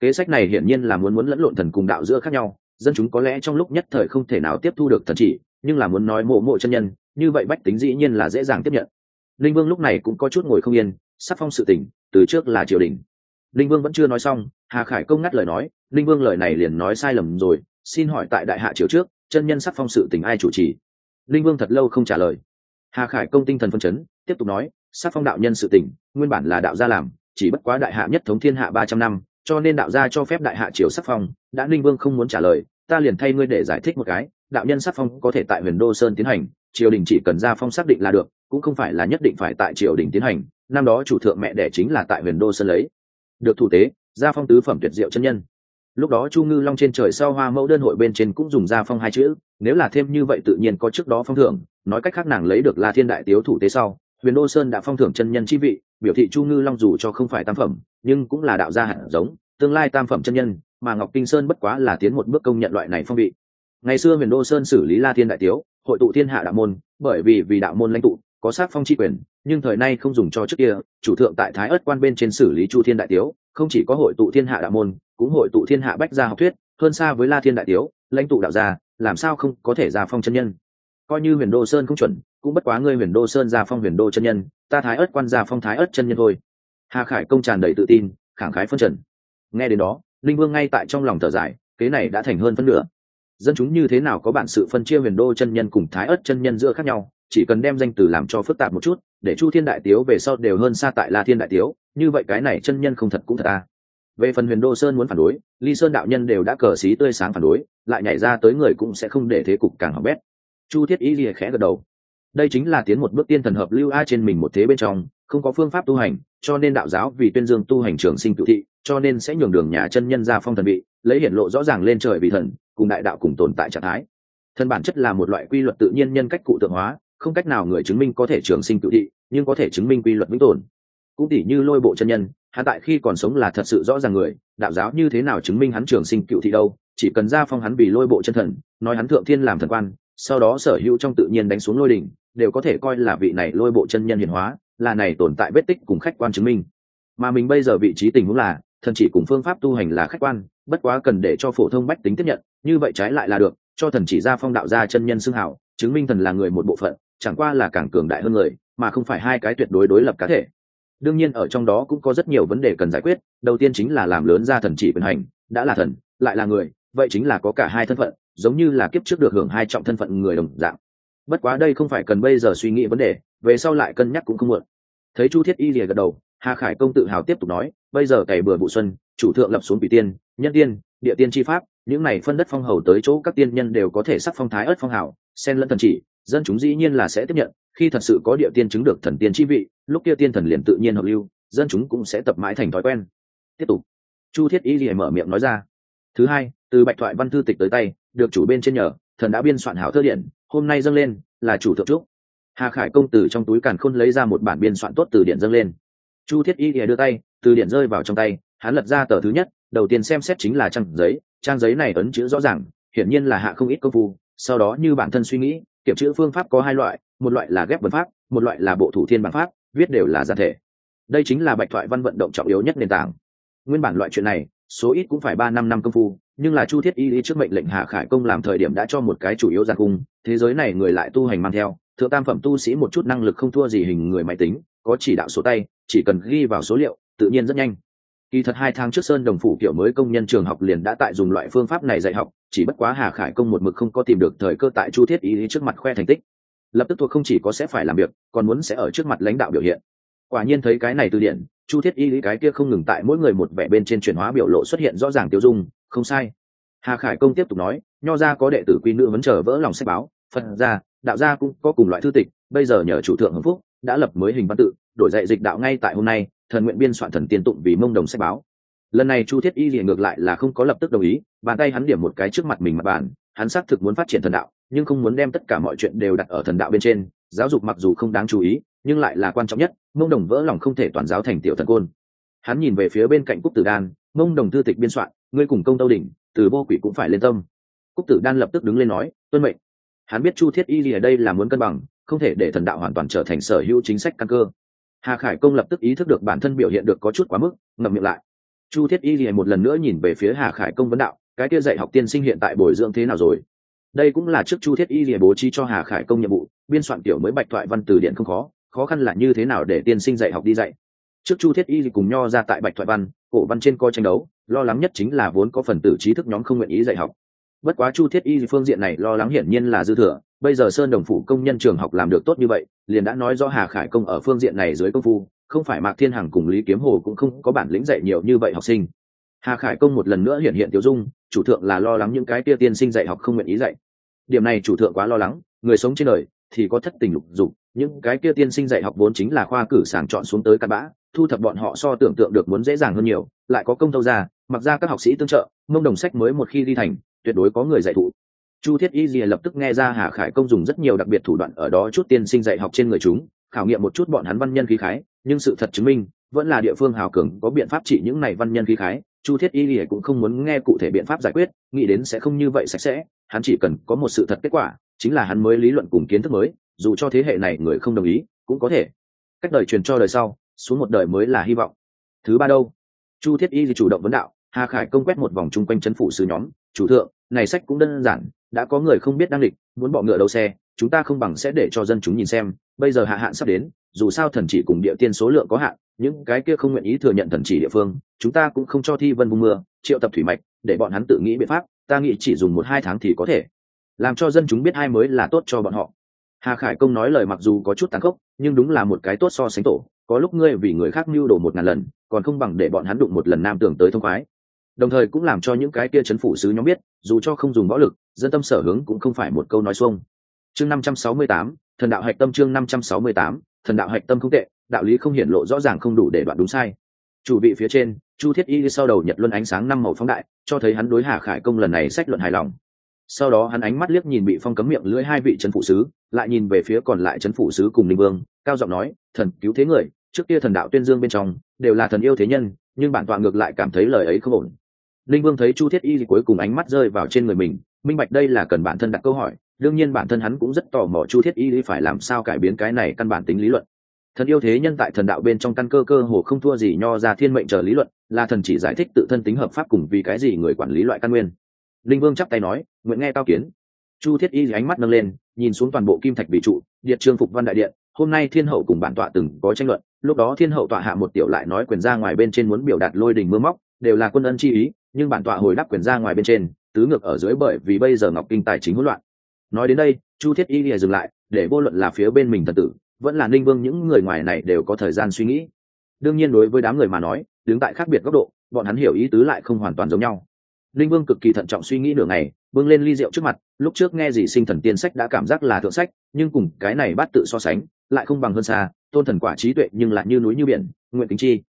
Kế sách này hiển nhiên là muốn muốn lẫn lộn thần cùng đạo giữa khác nhau, dân chúng có lẽ trong lúc nhất thời không thể nào tiếp thu được thần chỉ, nhưng là muốn nói mộ mộ chân nhân, như vậy bách tính dĩ nhiên là dễ dàng tiếp nhận linh vương lúc này cũng có chút ngồi không yên sắc phong sự tỉnh từ trước là triều đình. Linh vương vẫn chưa nói xong, hà khải công ngắt lời nói, linh vương lời này liền nói sai lầm rồi, xin hỏi tại đại hạ triều trước, chân nhân sắc phong sự tỉnh ai chủ trì? Linh vương thật lâu không trả lời. Hà khải công tinh thần phân chấn, tiếp tục nói sắc phong đạo nhân sự tỉnh nguyên bản là đạo gia làm, chỉ bất quá đại hạ nhất thống thiên hạ ba trăm năm, cho nên đạo gia cho phép đại hạ triều sắc phong, đã linh vương không muốn trả lời, ta liền thay ngươi để giải thích một cái, đạo nhân sắc phong có thể tại huyền đô sơn tiến hành, triều đình chỉ cần ra phong xác định là được cũng không phải là nhất định phải tại triều đình tiến hành, năm đó chủ thượng mẹ đẻ chính là tại huyền đô sơn lấy. Được thủ tế, gia phong tứ phẩm tuyệt diệu chân nhân. Lúc đó chu ngư long trên trời sau hoa mẫu đơn hội bên trên cũng dùng gia phong hai chữ, nếu là thêm như vậy tự nhiên có trước đó phong thưởng, nói cách khác nàng lấy được la thiên đại tiếu thủ tế sau, huyền đô sơn đã phong thưởng chân nhân chi vị, biểu thị chu ngư long dù cho không phải tam phẩm, nhưng cũng là đạo gia hạt giống, tương lai tam phẩm chân nhân, mà ngọc kinh sơn bất quá là tiến một bước công nhận loại này phong vị. Ngày xưa huyền đô sơn xử lý la thiên đại tiếu, hội tụ thiên hạ đạo môn, bởi vì vì đạo môn lãnh tụ có sát phong tri quyền, nhưng thời nay không dùng cho trước kia, chủ thượng tại thái ất quan bên trên xử lý chu thiên đại tiếu, không chỉ có hội tụ thiên hạ đạo môn, cũng hội tụ thiên hạ bách gia học thuyết, hơn xa với la thiên đại tiếu, lãnh tụ đạo gia, làm sao không có thể ra phong chân nhân? Coi như huyền đô sơn không chuẩn, cũng bất quá ngươi huyền đô sơn ra phong huyền đô chân nhân, ta thái ớt quan ra phong thái ớt chân nhân thôi. Hà khải công tràn đầy tự tin, khẳng khái phân trần. Nghe đến đó, linh vương ngay tại trong lòng thở dài, kế này đã thành hơn phân nửa. Dân chúng như thế nào có bản sự phân chia huyền đô chân nhân cùng thái ất chân nhân giữa khác nhau? Chỉ cần đem danh từ làm cho phức tạp một chút, để chu thiên đại tiếu về sau đều hơn xa tại la thiên đại tiếu, như vậy cái này chân nhân không thật cũng thật à. về phần huyền đô sơn muốn phản đối, ly sơn đạo nhân đều đã cờ xí tươi sáng phản đối, lại nhảy ra tới người cũng sẽ không để thế cục càng hỏng bét. Chu thiết ý lìa khẽ gật đầu. Đây chính là tiến một bước tiên thần hợp lưu a trên mình một thế bên trong, không có phương pháp tu hành, cho nên đạo giáo vì tuyên dương tu hành trường sinh cựu thị, cho nên sẽ nhường đường nhà chân nhân ra phong thần vị, lấy hiển lộ rõ ràng lên trời vì thần, cùng đại đạo cùng tồn tại trạng thái. Thần bản chất là một loại quy luật tự nhiên nhân cách cụ tượng hóa không cách nào người chứng minh có thể trường sinh cựu thị, nhưng có thể chứng minh quy luật vĩnh tồn. Cũng tỉ như lôi bộ chân nhân, hắn tại khi còn sống là thật sự rõ ràng người, đạo giáo như thế nào chứng minh hắn trường sinh cựu thị đâu, chỉ cần ra phong hắn vì lôi bộ chân thần, nói hắn thượng thiên làm thần quan, sau đó sở hữu trong tự nhiên đánh xuống lôi đỉnh, đều có thể coi là vị này lôi bộ chân nhân hiền hóa, là này tồn tại vết tích cùng khách quan chứng minh. Mà mình bây giờ vị trí tình huống là, thần chỉ cùng phương pháp tu hành là khách quan, bất quá cần để cho phổ thông bách tính tiếp nhận, như vậy trái lại là được, cho thần chỉ ra phong đạo ra chân nhân xưng hảo, chứng minh thần là người một bộ phận chẳng qua là càng cường đại hơn người, mà không phải hai cái tuyệt đối đối lập cá thể. Đương nhiên ở trong đó cũng có rất nhiều vấn đề cần giải quyết, đầu tiên chính là làm lớn ra thần chỉ vận hành, đã là thần, lại là người, vậy chính là có cả hai thân phận, giống như là kiếp trước được hưởng hai trọng thân phận người đồng dạng. Bất quá đây không phải cần bây giờ suy nghĩ vấn đề, về sau lại cân nhắc cũng không muộn. Thấy chu thiết y lìa gật đầu, hà khải công tự hào tiếp tục nói, bây giờ cày bừa vụ xuân, chủ thượng lập xuống vị tiên, nhân tiên, địa tiên tri pháp, những này phân đất phong hầu tới chỗ các tiên nhân đều có thể sắc phong thái ớt phong hào, xen lẫn thần chỉ dân chúng dĩ nhiên là sẽ tiếp nhận, khi thật sự có địa tiên chứng được thần tiên chi vị, lúc kia tiên thần liền tự nhiên hợp lưu, dân chúng cũng sẽ tập mãi thành thói quen. Tiếp tục. Chu thiết y lìa mở miệng nói ra. Thứ hai, từ bạch thoại văn thư tịch tới tay, được chủ bên trên nhờ, thần đã biên soạn hảo thơ điện hôm nay dâng lên, là chủ thượng trúc. Hà khải công tử trong túi càn khôn lấy ra một bản biên soạn tốt từ điện dâng lên. Chu thiết y lìa đưa tay, từ điện rơi vào trong tay, hắn lật ra tờ thứ nhất, đầu tiên xem xét chính là trang giấy trang giấy này ấn chữ rõ ràng, hiển nhiên là hạ không ít công phu, sau đó như bản thân suy nghĩ kiểm chữ phương pháp có hai loại, một loại là ghép 文 pháp, một loại là bộ thủ thiên bản pháp, viết đều là giản thể. Đây chính là bạch thoại văn vận động trọng yếu nhất nền tảng. Nguyên bản loại chuyện này, số ít cũng phải ba năm năm công phu, nhưng là chu thiết y lý trước mệnh lệnh hạ khải công làm thời điểm đã cho một cái chủ yếu giàn cung, thế giới này người lại tu hành mang theo, thượng tam phẩm tu sĩ một chút năng lực không thua gì hình người máy tính, có chỉ đạo số tay, chỉ cần ghi vào số liệu, tự nhiên rất nhanh kỳ thật hai tháng trước sơn đồng phủ kiểu mới công nhân trường học liền đã tại dùng loại phương pháp này dạy học, chỉ bất quá hà khải công một mực không có tìm được thời cơ tại chu thiết ý lý trước mặt khoe thành tích. Lập tức thuộc không chỉ có sẽ phải làm việc, còn muốn sẽ ở trước mặt lãnh đạo biểu hiện. Quả nhiên thấy cái này từ điển, chu thiết y lý cái kia không ngừng tại mỗi người một vẻ bên trên chuyển hóa biểu lộ xuất hiện rõ ràng tiêu dung, không sai. Hà khải công tiếp tục nói, nho ra có đệ tử quy nữ vẫn chờ vỡ lòng sách báo, phật ra đạo gia cũng có cùng loại thư tịch, bây giờ nhờ chủ thượng hưng phúc, đã lập mới hình văn tự, đổi dạy dịch đạo ngay tại hôm nay thần nguyện biên soạn thần tiên tụng vì mông đồng sách báo. Lần này chu thiết y liền ngược lại là không có lập tức đồng ý, bàn tay hắn điểm một cái trước mặt mình mặt bàn, hắn xác thực muốn phát triển thần đạo, nhưng không muốn đem tất cả mọi chuyện đều đặt ở thần đạo bên trên, giáo dục mặc dù không đáng chú ý, nhưng lại là quan trọng nhất, mông đồng vỡ lòng không thể toàn giáo thành tiểu thần côn. Hắn nhìn về phía bên cạnh cúc tử đan, mông đồng thư tịch biên soạn, ngươi cùng công tâu đỉnh, từ vô quỷ cũng phải lên tâm. Cúc tử đan lập tức đứng lên nói, tuân mệnh. Hắn biết chu thiết y gì ở đây là muốn cân bằng, không thể để thần đạo hoàn toàn trở thành sở hữu chính sách căn cơ hà khải công lập tức ý thức được bản thân biểu hiện được có chút quá mức, ngậm miệng lại. Chu thiết y liền một lần nữa nhìn về phía hà khải công vấn đạo, cái kia dạy học tiên sinh hiện tại bồi dưỡng thế nào rồi? Đây cũng là trước chu thiết y liền bố trí cho hà khải công nhiệm vụ, biên soạn tiểu mới bạch thoại văn từ điện không khó khó khăn là như thế nào để tiên sinh dạy học đi dạy? Trước chu thiết y cùng nho ra tại bạch thoại văn, cổ văn trên coi tranh đấu, lo lắng nhất chính là vốn có phần tử trí thức nhóm không nguyện ý dạy học bất quá chu thiết y phương diện này lo lắng hiển nhiên là dư thừa. Bây giờ sơn đồng phủ công nhân trường học làm được tốt như vậy, liền đã nói do hà khải công ở phương diện này dưới công phu, không phải mạc thiên hằng cùng lý kiếm hồ cũng không có bản lĩnh dạy nhiều như vậy học sinh. Hà khải công một lần nữa hiện hiện tiêu dung, chủ thượng là lo lắng những cái tia tiên sinh dạy học không nguyện ý dạy. Điểm này chủ thượng quá lo lắng, người sống trên đời thì có thất tình lục dục, những cái kia tiên sinh dạy học vốn chính là khoa cử sàng chọn xuống tới cặn bã, thu thập bọn họ so tưởng tượng được muốn dễ dàng hơn nhiều, lại có công thâu ra, mặc ra các học sĩ tương trợ, mông đồng sách mới một khi đi thành tuyệt đối có người dạy thụ. Chu thiết y lìa lập tức nghe ra hà khải công dùng rất nhiều đặc biệt thủ đoạn ở đó chút tiên sinh dạy học trên người chúng, khảo nghiệm một chút bọn hắn văn nhân khí khái, nhưng sự thật chứng minh, vẫn là địa phương hào cường, có biện pháp trị những này văn nhân khí khái. Chu thiết y lìa cũng không muốn nghe cụ thể biện pháp giải quyết, nghĩ đến sẽ không như vậy sạch sẽ, hắn chỉ cần có một sự thật kết quả, chính là hắn mới lý luận cùng kiến thức mới, dù cho thế hệ này người không đồng ý, cũng có thể. Cách đời truyền cho đời sau, xuống một đời mới là hy vọng. Thứ ba đâu? Chu thiết y chủ động vấn đạo, hà khải công quét một vòng chung quanh chân phủ sư nhóm chủ thượng, này sách cũng đơn giản, đã có người không biết đang địch muốn bọ ngựa đầu xe, chúng ta không bằng sẽ để cho dân chúng nhìn xem, bây giờ hạ hạn sắp đến, dù sao thần chỉ cùng địa tiên số lượng có hạn, những cái kia không nguyện ý thừa nhận thần chỉ địa phương, chúng ta cũng không cho thi vân vùng mưa, triệu tập thủy mạch, để bọn hắn tự nghĩ biện pháp, ta nghĩ chỉ dùng một hai tháng thì có thể. Làm cho dân chúng biết ai mới là tốt cho bọn họ. Hà khải công nói lời mặc dù có chút tàn khốc, nhưng đúng là một cái tốt so sánh tổ, có lúc ngươi vì người khác mưu đồ một ngàn lần, còn không bằng để bọn hắn đụng một lần nam tưởng tới thông khoái đồng thời cũng làm cho những cái kia chấn phủ sứ nhóm biết, dù cho không dùng võ lực, dân tâm sở hướng cũng không phải một câu nói xuông. Chương năm trăm sáu mươi tám, thần đạo hạch tâm chương năm trăm sáu mươi tám, thần đạo hạch tâm không tệ, đạo lý không hiển lộ rõ ràng không đủ để đoạn đúng sai. Chủ vị phía trên, chu thiết y sau đầu nhật luân ánh sáng năm màu phóng đại, cho thấy hắn đối hà khải công lần này sách luận hài lòng. Sau đó hắn ánh mắt liếc nhìn bị phong cấm miệng lưỡi hai vị trấn phụ sứ, lại nhìn về phía còn lại trấn phụ sứ cùng linh vương, cao giọng nói, thần, cứu thế người, trước kia thần đạo tuyên dương bên trong, đều là thần yêu thế nhân, nhưng bản tọa ngược lại cảm thấy lời ấy không ổn linh vương thấy chu thiết y cuối cùng ánh mắt rơi vào trên người mình, minh bạch đây là cần bản thân đặt câu hỏi, đương nhiên bản thân hắn cũng rất tò mò chu thiết y phải làm sao cải biến cái này căn bản tính lý luận. Thần yêu thế nhân tại thần đạo bên trong căn cơ cơ hồ không thua gì nho ra thiên mệnh chờ lý luận, là thần chỉ giải thích tự thân tính hợp pháp cùng vì cái gì người quản lý loại căn nguyên. Linh vương chắp tay nói, nguyện nghe cao kiến. Chu thiết y ánh mắt nâng lên, nhìn xuống toàn bộ kim thạch bị trụ, điện trương phục văn đại điện, hôm nay thiên hậu cùng bản tọa từng có tranh luận, lúc đó thiên hậu tọa hạ một tiểu lại nói quyền ra ngoài bên trên muốn biểu đạt lôi đình mưa móc, đều là quân ân chi ý nhưng bản tọa hồi đáp quyền ra ngoài bên trên, tứ ngược ở dưới bởi vì bây giờ ngọc kinh tài chính hỗn loạn. Nói đến đây, chu thiết y lìa dừng lại, để vô luận là phía bên mình thần tử, vẫn là ninh vương những người ngoài này đều có thời gian suy nghĩ. Đương nhiên đối với đám người mà nói, đứng tại khác biệt góc độ, bọn hắn hiểu ý tứ lại không hoàn toàn giống nhau. Linh vương cực kỳ thận trọng suy nghĩ nửa ngày, bưng lên ly rượu trước mặt, lúc trước nghe gì sinh thần tiên sách đã cảm giác là thượng sách, nhưng cùng cái này bắt tự so sánh, lại không bằng hơn xa, tôn thần quả trí tuệ nhưng lại như núi như biển, nguyện kính chi.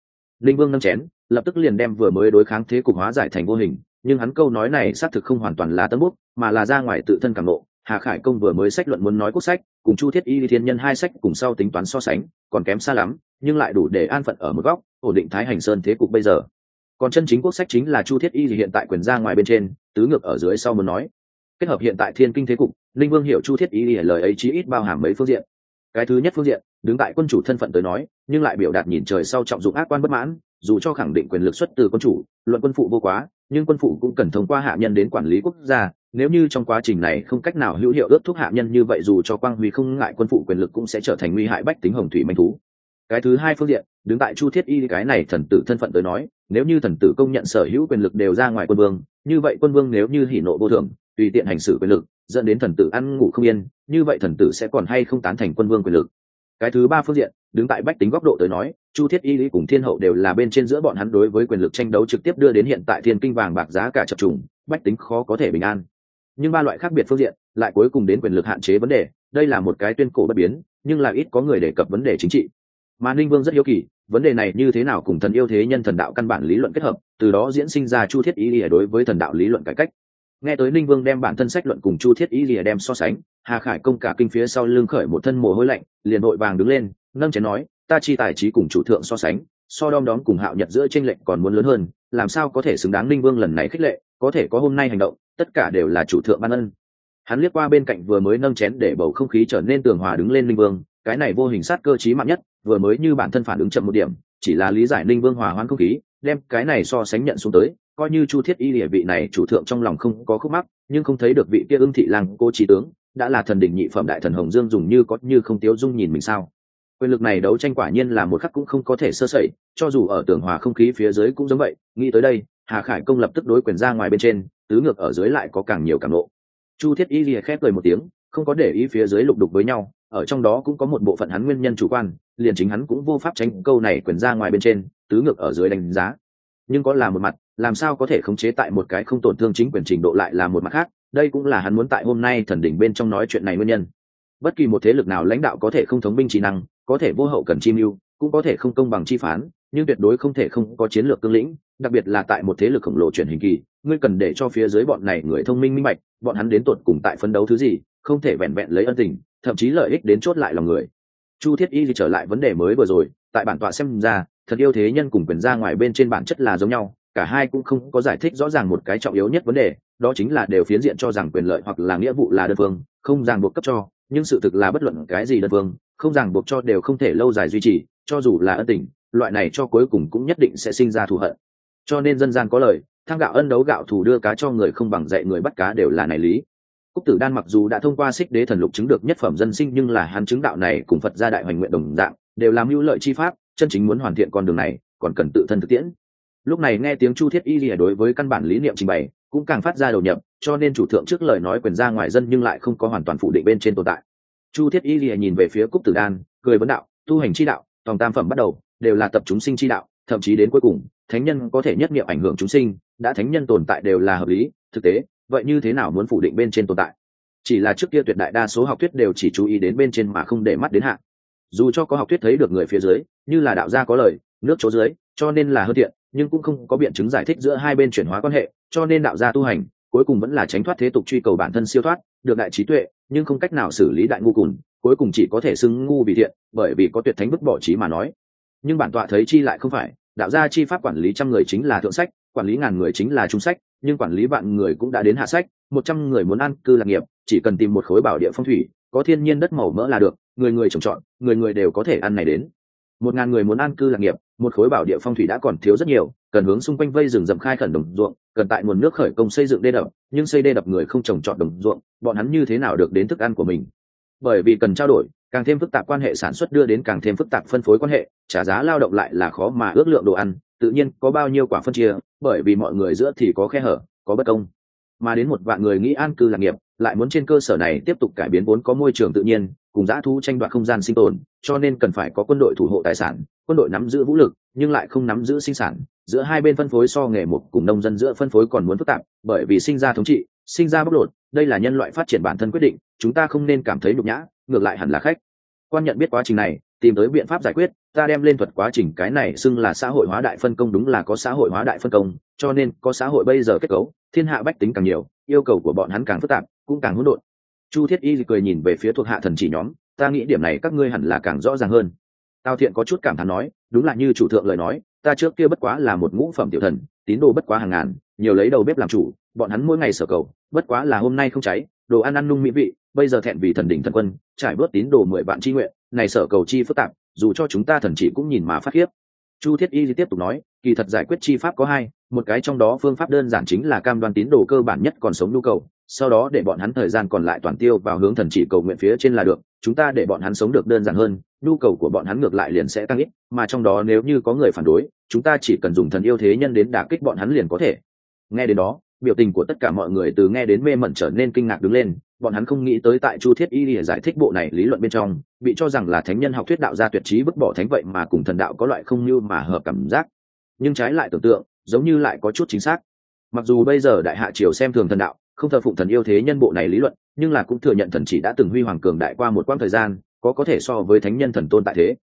Linh vương nâng chén lập tức liền đem vừa mới đối kháng thế cục hóa giải thành vô hình, nhưng hắn câu nói này xác thực không hoàn toàn là tân bút, mà là ra ngoài tự thân cảm nộ. Hà khải công vừa mới sách luận muốn nói quốc sách, cùng chu thiết y thiên nhân hai sách cùng sau tính toán so sánh, còn kém xa lắm, nhưng lại đủ để an phận ở một góc, ổn định thái hành sơn thế cục bây giờ. Còn chân chính quốc sách chính là chu thiết y hiện tại quyền ra ngoài bên trên, tứ ngược ở dưới sau muốn nói. Kết hợp hiện tại thiên kinh thế cục, linh vương hiểu chu thiết y lời ấy chí ít bao hàm mấy phương diện. Cái thứ nhất phương diện, đứng tại quân chủ thân phận tới nói, nhưng lại biểu đạt nhìn trời sau trọng dụng ác quan bất mãn dù cho khẳng định quyền lực xuất từ quân chủ, luận quân phụ vô quá, nhưng quân phụ cũng cần thông qua hạ nhân đến quản lý quốc gia. Nếu như trong quá trình này không cách nào hữu hiệu ước thúc hạ nhân như vậy dù cho quang huy không ngại, quân phụ quyền lực cũng sẽ trở thành nguy hại bách tính hồng thủy manh thú. Cái thứ hai phương diện, đứng tại chu thiết y, cái này thần tử thân phận tới nói, nếu như thần tử công nhận sở hữu quyền lực đều ra ngoài quân vương, như vậy quân vương nếu như hỉ nộ vô thường, tùy tiện hành xử quyền lực, dẫn đến thần tử ăn ngủ không yên, như vậy thần tử sẽ còn hay không tán thành quân vương quyền lực cái thứ ba phương diện, đứng tại bách tính góc độ tới nói, chu thiết y lý cùng thiên hậu đều là bên trên giữa bọn hắn đối với quyền lực tranh đấu trực tiếp đưa đến hiện tại thiên kinh vàng bạc giá cả chập trùng, bách tính khó có thể bình an. Nhưng ba loại khác biệt phương diện, lại cuối cùng đến quyền lực hạn chế vấn đề, đây là một cái tuyên cổ bất biến, nhưng là ít có người đề cập vấn đề chính trị. Mà ninh vương rất hiếu kỳ, vấn đề này như thế nào cùng thần yêu thế nhân thần đạo căn bản lý luận kết hợp, từ đó diễn sinh ra chu thiết ý lìa đối với thần đạo lý luận cải cách nghe tới ninh vương đem bản thân sách luận cùng chu thiết ý lìa đem so sánh, hà khải công cả kinh phía sau lưng khởi một thân mồ hôi lạnh, liền vội vàng đứng lên, nâng chén nói, ta chi tài trí cùng chủ thượng so sánh, so đom đóm cùng hạo nhật giữa tranh lệnh còn muốn lớn hơn, làm sao có thể xứng đáng ninh vương lần này khích lệ, có thể có hôm nay hành động, tất cả đều là chủ thượng ban ân. Hắn liếc qua bên cạnh vừa mới nâng chén để bầu không khí trở nên tường hòa đứng lên ninh vương, cái này vô hình sát cơ chí mạnh nhất, vừa mới như bản thân phản ứng chậm một điểm, chỉ là lý giải ninh vương hòa hoãn không khí đem cái này so sánh nhận xuống tới, coi như chu thiết y địa vị này chủ thượng trong lòng không có khúc mắc, nhưng không thấy được vị kia ưng thị làng cô trí tướng, đã là thần đỉnh nhị phẩm đại thần hồng dương dùng như có như không tiếu dung nhìn mình sao. Quyền lực này đấu tranh quả nhiên là một khắc cũng không có thể sơ sẩy, cho dù ở tường hòa không khí phía dưới cũng giống vậy, nghĩ tới đây, hà khải công lập tức đối quyền ra ngoài bên trên, tứ ngược ở dưới lại có càng nhiều càng lộ. Chu thiết y lìa khép cười một tiếng, không có để ý phía dưới lục đục với nhau ở trong đó cũng có một bộ phận hắn nguyên nhân chủ quan, liền chính hắn cũng vô pháp tránh câu này quyền ra ngoài bên trên, tứ ngược ở dưới đánh giá. Nhưng có là một mặt, làm sao có thể khống chế tại một cái không tổn thương chính quyền trình độ lại là một mặt khác, đây cũng là hắn muốn tại hôm nay thần đỉnh bên trong nói chuyện này nguyên nhân. Bất kỳ một thế lực nào lãnh đạo có thể không thống binh trí năng, có thể vô hậu cần chi mưu, cũng có thể không công bằng chi phán, nhưng tuyệt đối không thể không có chiến lược cương lĩnh, đặc biệt là tại một thế lực khổng lồ chuyển hình kỳ, ngươi cần để cho phía dưới bọn này người thông minh minh bạch, bọn hắn đến tột cùng tại phấn đấu thứ gì, không thể vẹn vẹn lấy ân tình thậm chí lợi ích đến chốt lại lòng người. Chu thiết y thì trở lại vấn đề mới vừa rồi, tại bản tọa xem ra, thật yêu thế nhân cùng quyền ra ngoài bên trên bản chất là giống nhau, cả hai cũng không có giải thích rõ ràng một cái trọng yếu nhất vấn đề, đó chính là đều phiến diện cho rằng quyền lợi hoặc là nghĩa vụ là đơn phương, không ràng buộc cấp cho, nhưng sự thực là bất luận cái gì đơn phương, không ràng buộc cho đều không thể lâu dài duy trì, cho dù là ân tình, loại này cho cuối cùng cũng nhất định sẽ sinh ra thù hận. Cho nên dân gian có lời thang gạo ân đấu gạo thù đưa cá cho người không bằng dạy người bắt cá đều là này lý. Cúc Tử Đan mặc dù đã thông qua xích đế thần lục chứng được nhất phẩm dân sinh nhưng là hắn chứng đạo này cùng Phật gia đại hoành nguyện đồng dạng, đều làm hữu lợi chi pháp, chân chính muốn hoàn thiện con đường này, còn cần tự thân thực tiễn. lúc này nghe tiếng chu thiết y lìa đối với căn bản lý niệm trình bày cũng càng phát ra đầu nhập cho nên chủ thượng trước lời nói quyền ra ngoài dân nhưng lại không có hoàn toàn phủ định bên trên tồn tại chu thiết y lìa nhìn về phía cúc tử đan cười vấn đạo tu hành chi đạo tòng tam phẩm bắt đầu đều là tập chúng sinh chi đạo thậm chí đến cuối cùng thánh nhân có thể nhất niệm ảnh hưởng chúng sinh đã thánh nhân tồn tại đều là hợp lý thực tế vậy như thế nào muốn phủ định bên trên tồn tại? Chỉ là trước kia tuyệt đại đa số học thuyết đều chỉ chú ý đến bên trên mà không để mắt đến hạ dù cho có học thuyết thấy được người phía dưới, như là đạo gia có lời, nước chỗ dưới, cho nên là hơn thiện, nhưng cũng không có biện chứng giải thích giữa hai bên chuyển hóa quan hệ, cho nên đạo gia tu hành, cuối cùng vẫn là tránh thoát thế tục truy cầu bản thân siêu thoát, được đại trí tuệ, nhưng không cách nào xử lý đại ngu cùn cuối cùng chỉ có thể xưng ngu vì thiện, bởi vì có tuyệt thánh bức bỏ trí mà nói. Nhưng bản tọa thấy chi lại không phải, đạo gia chi pháp quản lý trăm người chính là thượng sách, quản lý ngàn người chính là trung sách nhưng quản lý vạn người cũng đã đến hạ sách, một trăm người muốn ăn cư lạc nghiệp, chỉ cần tìm một khối bảo địa phong thủy, có thiên nhiên đất màu mỡ là được, người người trồng trọt, người người đều có thể ăn này đến. Một ngàn người muốn an cư lạc nghiệp, một khối bảo địa phong thủy đã còn thiếu rất nhiều, cần hướng xung quanh vây rừng rậm khai khẩn đồng ruộng, cần tại nguồn nước khởi công xây dựng đê đập, nhưng xây đê đập người không trồng trọt đồng ruộng, bọn hắn như thế nào được đến thức ăn của mình? Bởi vì cần trao đổi, càng thêm phức tạp quan hệ sản xuất đưa đến càng thêm phức tạp phân phối quan hệ, trả giá lao động lại là khó mà ước lượng đồ ăn tự nhiên có bao nhiêu quả phân chia, bởi vì mọi người giữa thì có khe hở, có bất công. Mà đến một vạn người nghĩ an cư lạc nghiệp, lại muốn trên cơ sở này tiếp tục cải biến vốn có môi trường tự nhiên, cùng giã thu tranh đoạt không gian sinh tồn, cho nên cần phải có quân đội thủ hộ tài sản, quân đội nắm giữ vũ lực, nhưng lại không nắm giữ sinh sản. Giữa hai bên phân phối so nghề một cùng nông dân giữa phân phối còn muốn phức tạp, bởi vì sinh ra thống trị, sinh ra bóc lột, đây là nhân loại phát triển bản thân quyết định, chúng ta không nên cảm thấy nhục nhã, ngược lại hẳn là khách. Quan nhận biết quá trình này, tìm tới biện pháp giải quyết ta đem lên thuật quá trình cái này xưng là xã hội hóa đại phân công đúng là có xã hội hóa đại phân công, cho nên có xã hội bây giờ kết cấu, thiên hạ bách tính càng nhiều, yêu cầu của bọn hắn càng phức tạp, cũng càng hỗn độn. Chu thiết y cười nhìn về phía thuộc hạ thần chỉ nhóm, ta nghĩ điểm này các ngươi hẳn là càng rõ ràng hơn. Tào thiện có chút cảm thán nói, đúng là như chủ thượng lời nói, ta trước kia bất quá là một ngũ phẩm tiểu thần, tín đồ bất quá hàng ngàn, nhiều lấy đầu bếp làm chủ, bọn hắn mỗi ngày sở cầu, bất quá là hôm nay không cháy, đồ ăn ăn nung mỹ vị, bây giờ thẹn vì thần đỉnh thần quân, trải bớt tín đồ mười vạn chi nguyện, này sở cầu chi phức tạp dù cho chúng ta thần chỉ cũng nhìn mà phát khiếp. Chu thiết y tiếp tục nói, kỳ thật giải quyết chi pháp có hai, một cái trong đó phương pháp đơn giản chính là cam đoan tín đồ cơ bản nhất còn sống nhu cầu, sau đó để bọn hắn thời gian còn lại toàn tiêu vào hướng thần chỉ cầu nguyện phía trên là được, chúng ta để bọn hắn sống được đơn giản hơn, nhu cầu của bọn hắn ngược lại liền sẽ tăng ít, mà trong đó nếu như có người phản đối, chúng ta chỉ cần dùng thần yêu thế nhân đến đả kích bọn hắn liền có thể. Nghe đến đó, biểu tình của tất cả mọi người từ nghe đến mê mẩn trở nên kinh ngạc đứng lên bọn hắn không nghĩ tới tại chu thiết y lìa giải thích bộ này lý luận bên trong, bị cho rằng là thánh nhân học thuyết đạo gia tuyệt trí vứt bỏ thánh vậy mà cùng thần đạo có loại không như mà hợp cảm giác. Nhưng trái lại tưởng tượng, giống như lại có chút chính xác. Mặc dù bây giờ đại hạ triều xem thường thần đạo, không thờ phụng thần yêu thế nhân bộ này lý luận, nhưng là cũng thừa nhận thần chỉ đã từng huy hoàng cường đại qua một quãng thời gian, có có thể so với thánh nhân thần tôn tại thế.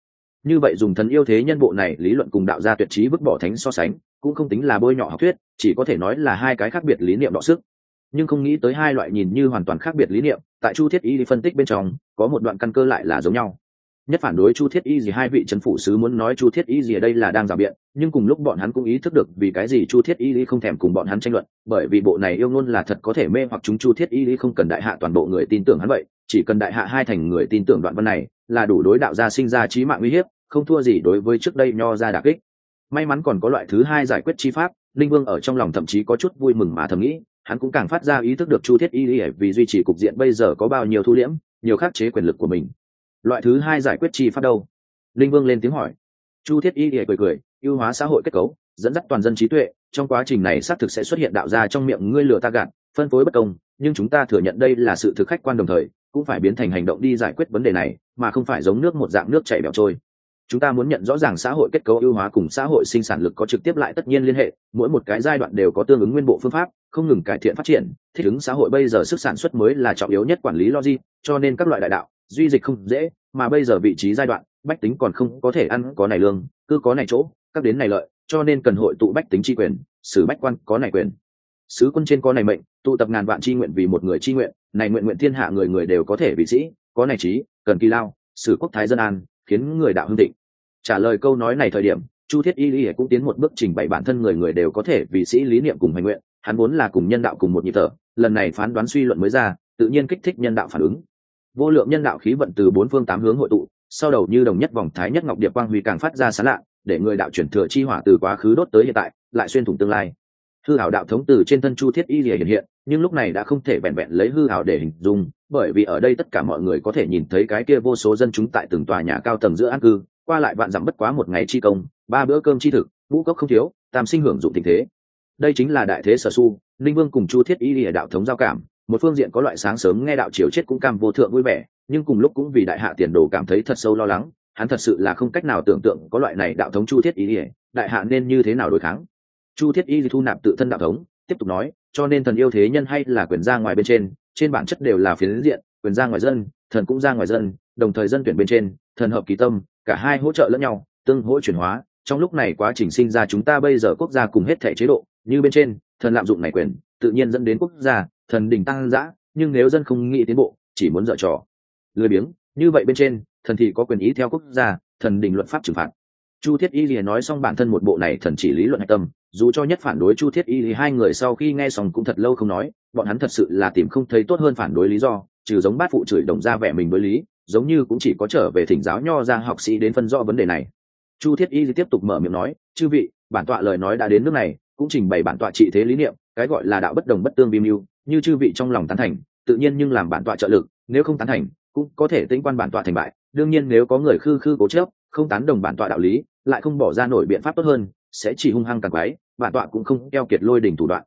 Như vậy dùng thần yêu thế nhân bộ này lý luận cùng đạo gia tuyệt trí vứt bỏ thánh so sánh, cũng không tính là bôi nhọ học thuyết, chỉ có thể nói là hai cái khác biệt lý niệm đọ sức nhưng không nghĩ tới hai loại nhìn như hoàn toàn khác biệt lý niệm, tại chu thiết y phân tích bên trong, có một đoạn căn cơ lại là giống nhau. Nhất phản đối chu thiết y gì hai vị c phủ sứ muốn nói chu thiết y gì ở đây là đang rào biện, nhưng cùng lúc bọn hắn cũng ý thức được vì cái gì chu thiết y lý không thèm cùng bọn hắn tranh luận, bởi vì bộ này yêu ngôn là thật có thể mê hoặc chúng chu thiết y lý không cần đại hạ toàn bộ người tin tưởng hắn vậy, chỉ cần đại hạ hai thành người tin tưởng đoạn văn này, là đủ đối đạo gia sinh ra trí mạng uy hiếp, không thua gì đối với trước đây nho ra đà kích. May mắn còn có loại thứ hai giải quyết chi pháp, linh vương ở trong lòng thậm chí có chút vui mừng mà thầm nghĩ hắn cũng càng phát ra ý thức được chu thiết y vì duy trì cục diện bây giờ có bao nhiêu thu liễm, nhiều khắc chế quyền lực của mình. Loại thứ hai giải quyết chi pháp đâu? Linh vương lên tiếng hỏi. Chu thiết y cười cười, ưu hóa xã hội kết cấu, dẫn dắt toàn dân trí tuệ, trong quá trình này xác thực sẽ xuất hiện đạo ra trong miệng ngươi lừa ta gạt, phân phối bất công, nhưng chúng ta thừa nhận đây là sự thực khách quan đồng thời, cũng phải biến thành hành động đi giải quyết vấn đề này, mà không phải giống nước một dạng nước chảy bẹo trôi chúng ta muốn nhận rõ ràng xã hội kết cấu ưu hóa cùng xã hội sinh sản lực có trực tiếp lại tất nhiên liên hệ, mỗi một cái giai đoạn đều có tương ứng nguyên bộ phương pháp, không ngừng cải thiện phát triển, thích ứng xã hội bây giờ sức sản xuất mới là trọng yếu nhất quản lý logic, cho nên các loại đại đạo, duy dịch không dễ, mà bây giờ vị trí giai đoạn, bách tính còn không có thể ăn có này lương, cứ có này chỗ, các đến này lợi, cho nên cần hội tụ bách tính tri quyền, sử bách quan có này quyền. Sứ quân trên có này mệnh, tụ tập ngàn vạn tri nguyện vì một người tri nguyện, này nguyện nguyện thiên hạ người người đều có thể vị sĩ, có này trí, cần kỳ lao, sử quốc thái dân an khiến người đạo hưng định trả lời câu nói này thời điểm, chu thiết y y cũng tiến một bước trình bày bản thân người người đều có thể vị sĩ lý niệm cùng hành nguyện, hắn vốn là cùng nhân đạo cùng một nhịp thở, lần này phán đoán suy luận mới ra, tự nhiên kích thích nhân đạo phản ứng. Vô lượng nhân đạo khí vận từ bốn phương tám hướng hội tụ, sau đầu như đồng nhất vòng thái nhất ngọc điệp quang huy càng phát ra sán lạ, để người đạo chuyển thừa chi hỏa từ quá khứ đốt tới hiện tại, lại xuyên thủng tương lai. Hư hảo đạo thống từ trên thân chu thiết y lìa hiện hiện nhưng lúc này đã không thể vẹn vẹn lấy hư hào để hình dung, bởi vì ở đây tất cả mọi người có thể nhìn thấy cái kia vô số dân chúng tại từng tòa nhà cao tầng giữa an cư, qua lại vạn dặm bất quá một ngày chi công, ba bữa cơm chi thực, ngũ cốc không thiếu, tam sinh hưởng dụng tình thế. Đây chính là đại thế sở su, linh vương cùng chu thiết y lìa đạo thống giao cảm, một phương diện có loại sáng sớm nghe đạo triều chết cũng cam vô thượng vui vẻ, nhưng cùng lúc cũng vì đại hạ tiền đồ cảm thấy thật sâu lo lắng, hắn thật sự là không cách nào tưởng tượng có loại này đạo thống chu thiết y lìa, đại hạ nên như thế nào đối kháng. Chu thiết y thu nạp tự thân đạo thống tiếp tục nói, cho nên thần yêu thế nhân hay là quyền ra ngoài bên trên trên bản chất đều là phiến diện, quyền ra ngoài dân, thần cũng ra ngoài dân, đồng thời dân tuyển bên trên, thần hợp kỳ tâm, cả hai hỗ trợ lẫn nhau, tương hỗ chuyển hóa. Trong lúc này quá trình sinh ra chúng ta bây giờ quốc gia cùng hết thể chế độ, như bên trên, thần lạm dụng này quyền, tự nhiên dẫn đến quốc gia, thần đình tăng dã, nhưng nếu dân không nghĩ tiến bộ, chỉ muốn dở trò. Lười biếng, như vậy bên trên, thần thì có quyền ý theo quốc gia, thần đình luật pháp trừng phạt. Chu thiết y lìa nói xong bản thân một bộ này thần chỉ lý luận hạch tâm dù cho nhất phản đối chu thiết y thì hai người sau khi nghe xong cũng thật lâu không nói, bọn hắn thật sự là tìm không thấy tốt hơn phản đối lý do, trừ giống bát phụ chửi đồng ra vẻ mình với lý, giống như cũng chỉ có trở về thỉnh giáo nho ra học sĩ đến phân rõ vấn đề này. Chu thiết y tiếp tục mở miệng nói, chư vị, bản tọa lời nói đã đến nước này, cũng trình bày bản tọa trị thế lý niệm, cái gọi là đạo bất đồng bất tương vi mưu, như chư vị trong lòng tán thành, tự nhiên nhưng làm bản tọa trợ lực, nếu không tán thành, cũng có thể tính quan bản tọa thành bại. Đương nhiên nếu có người khư khư cố chớp không tán đồng bản tọa đạo lý, lại không bỏ ra nổi biện pháp tốt hơn, sẽ chỉ hung hăng càng quái bản tọa cũng không keo kiệt lôi đỉnh thủ đoạn.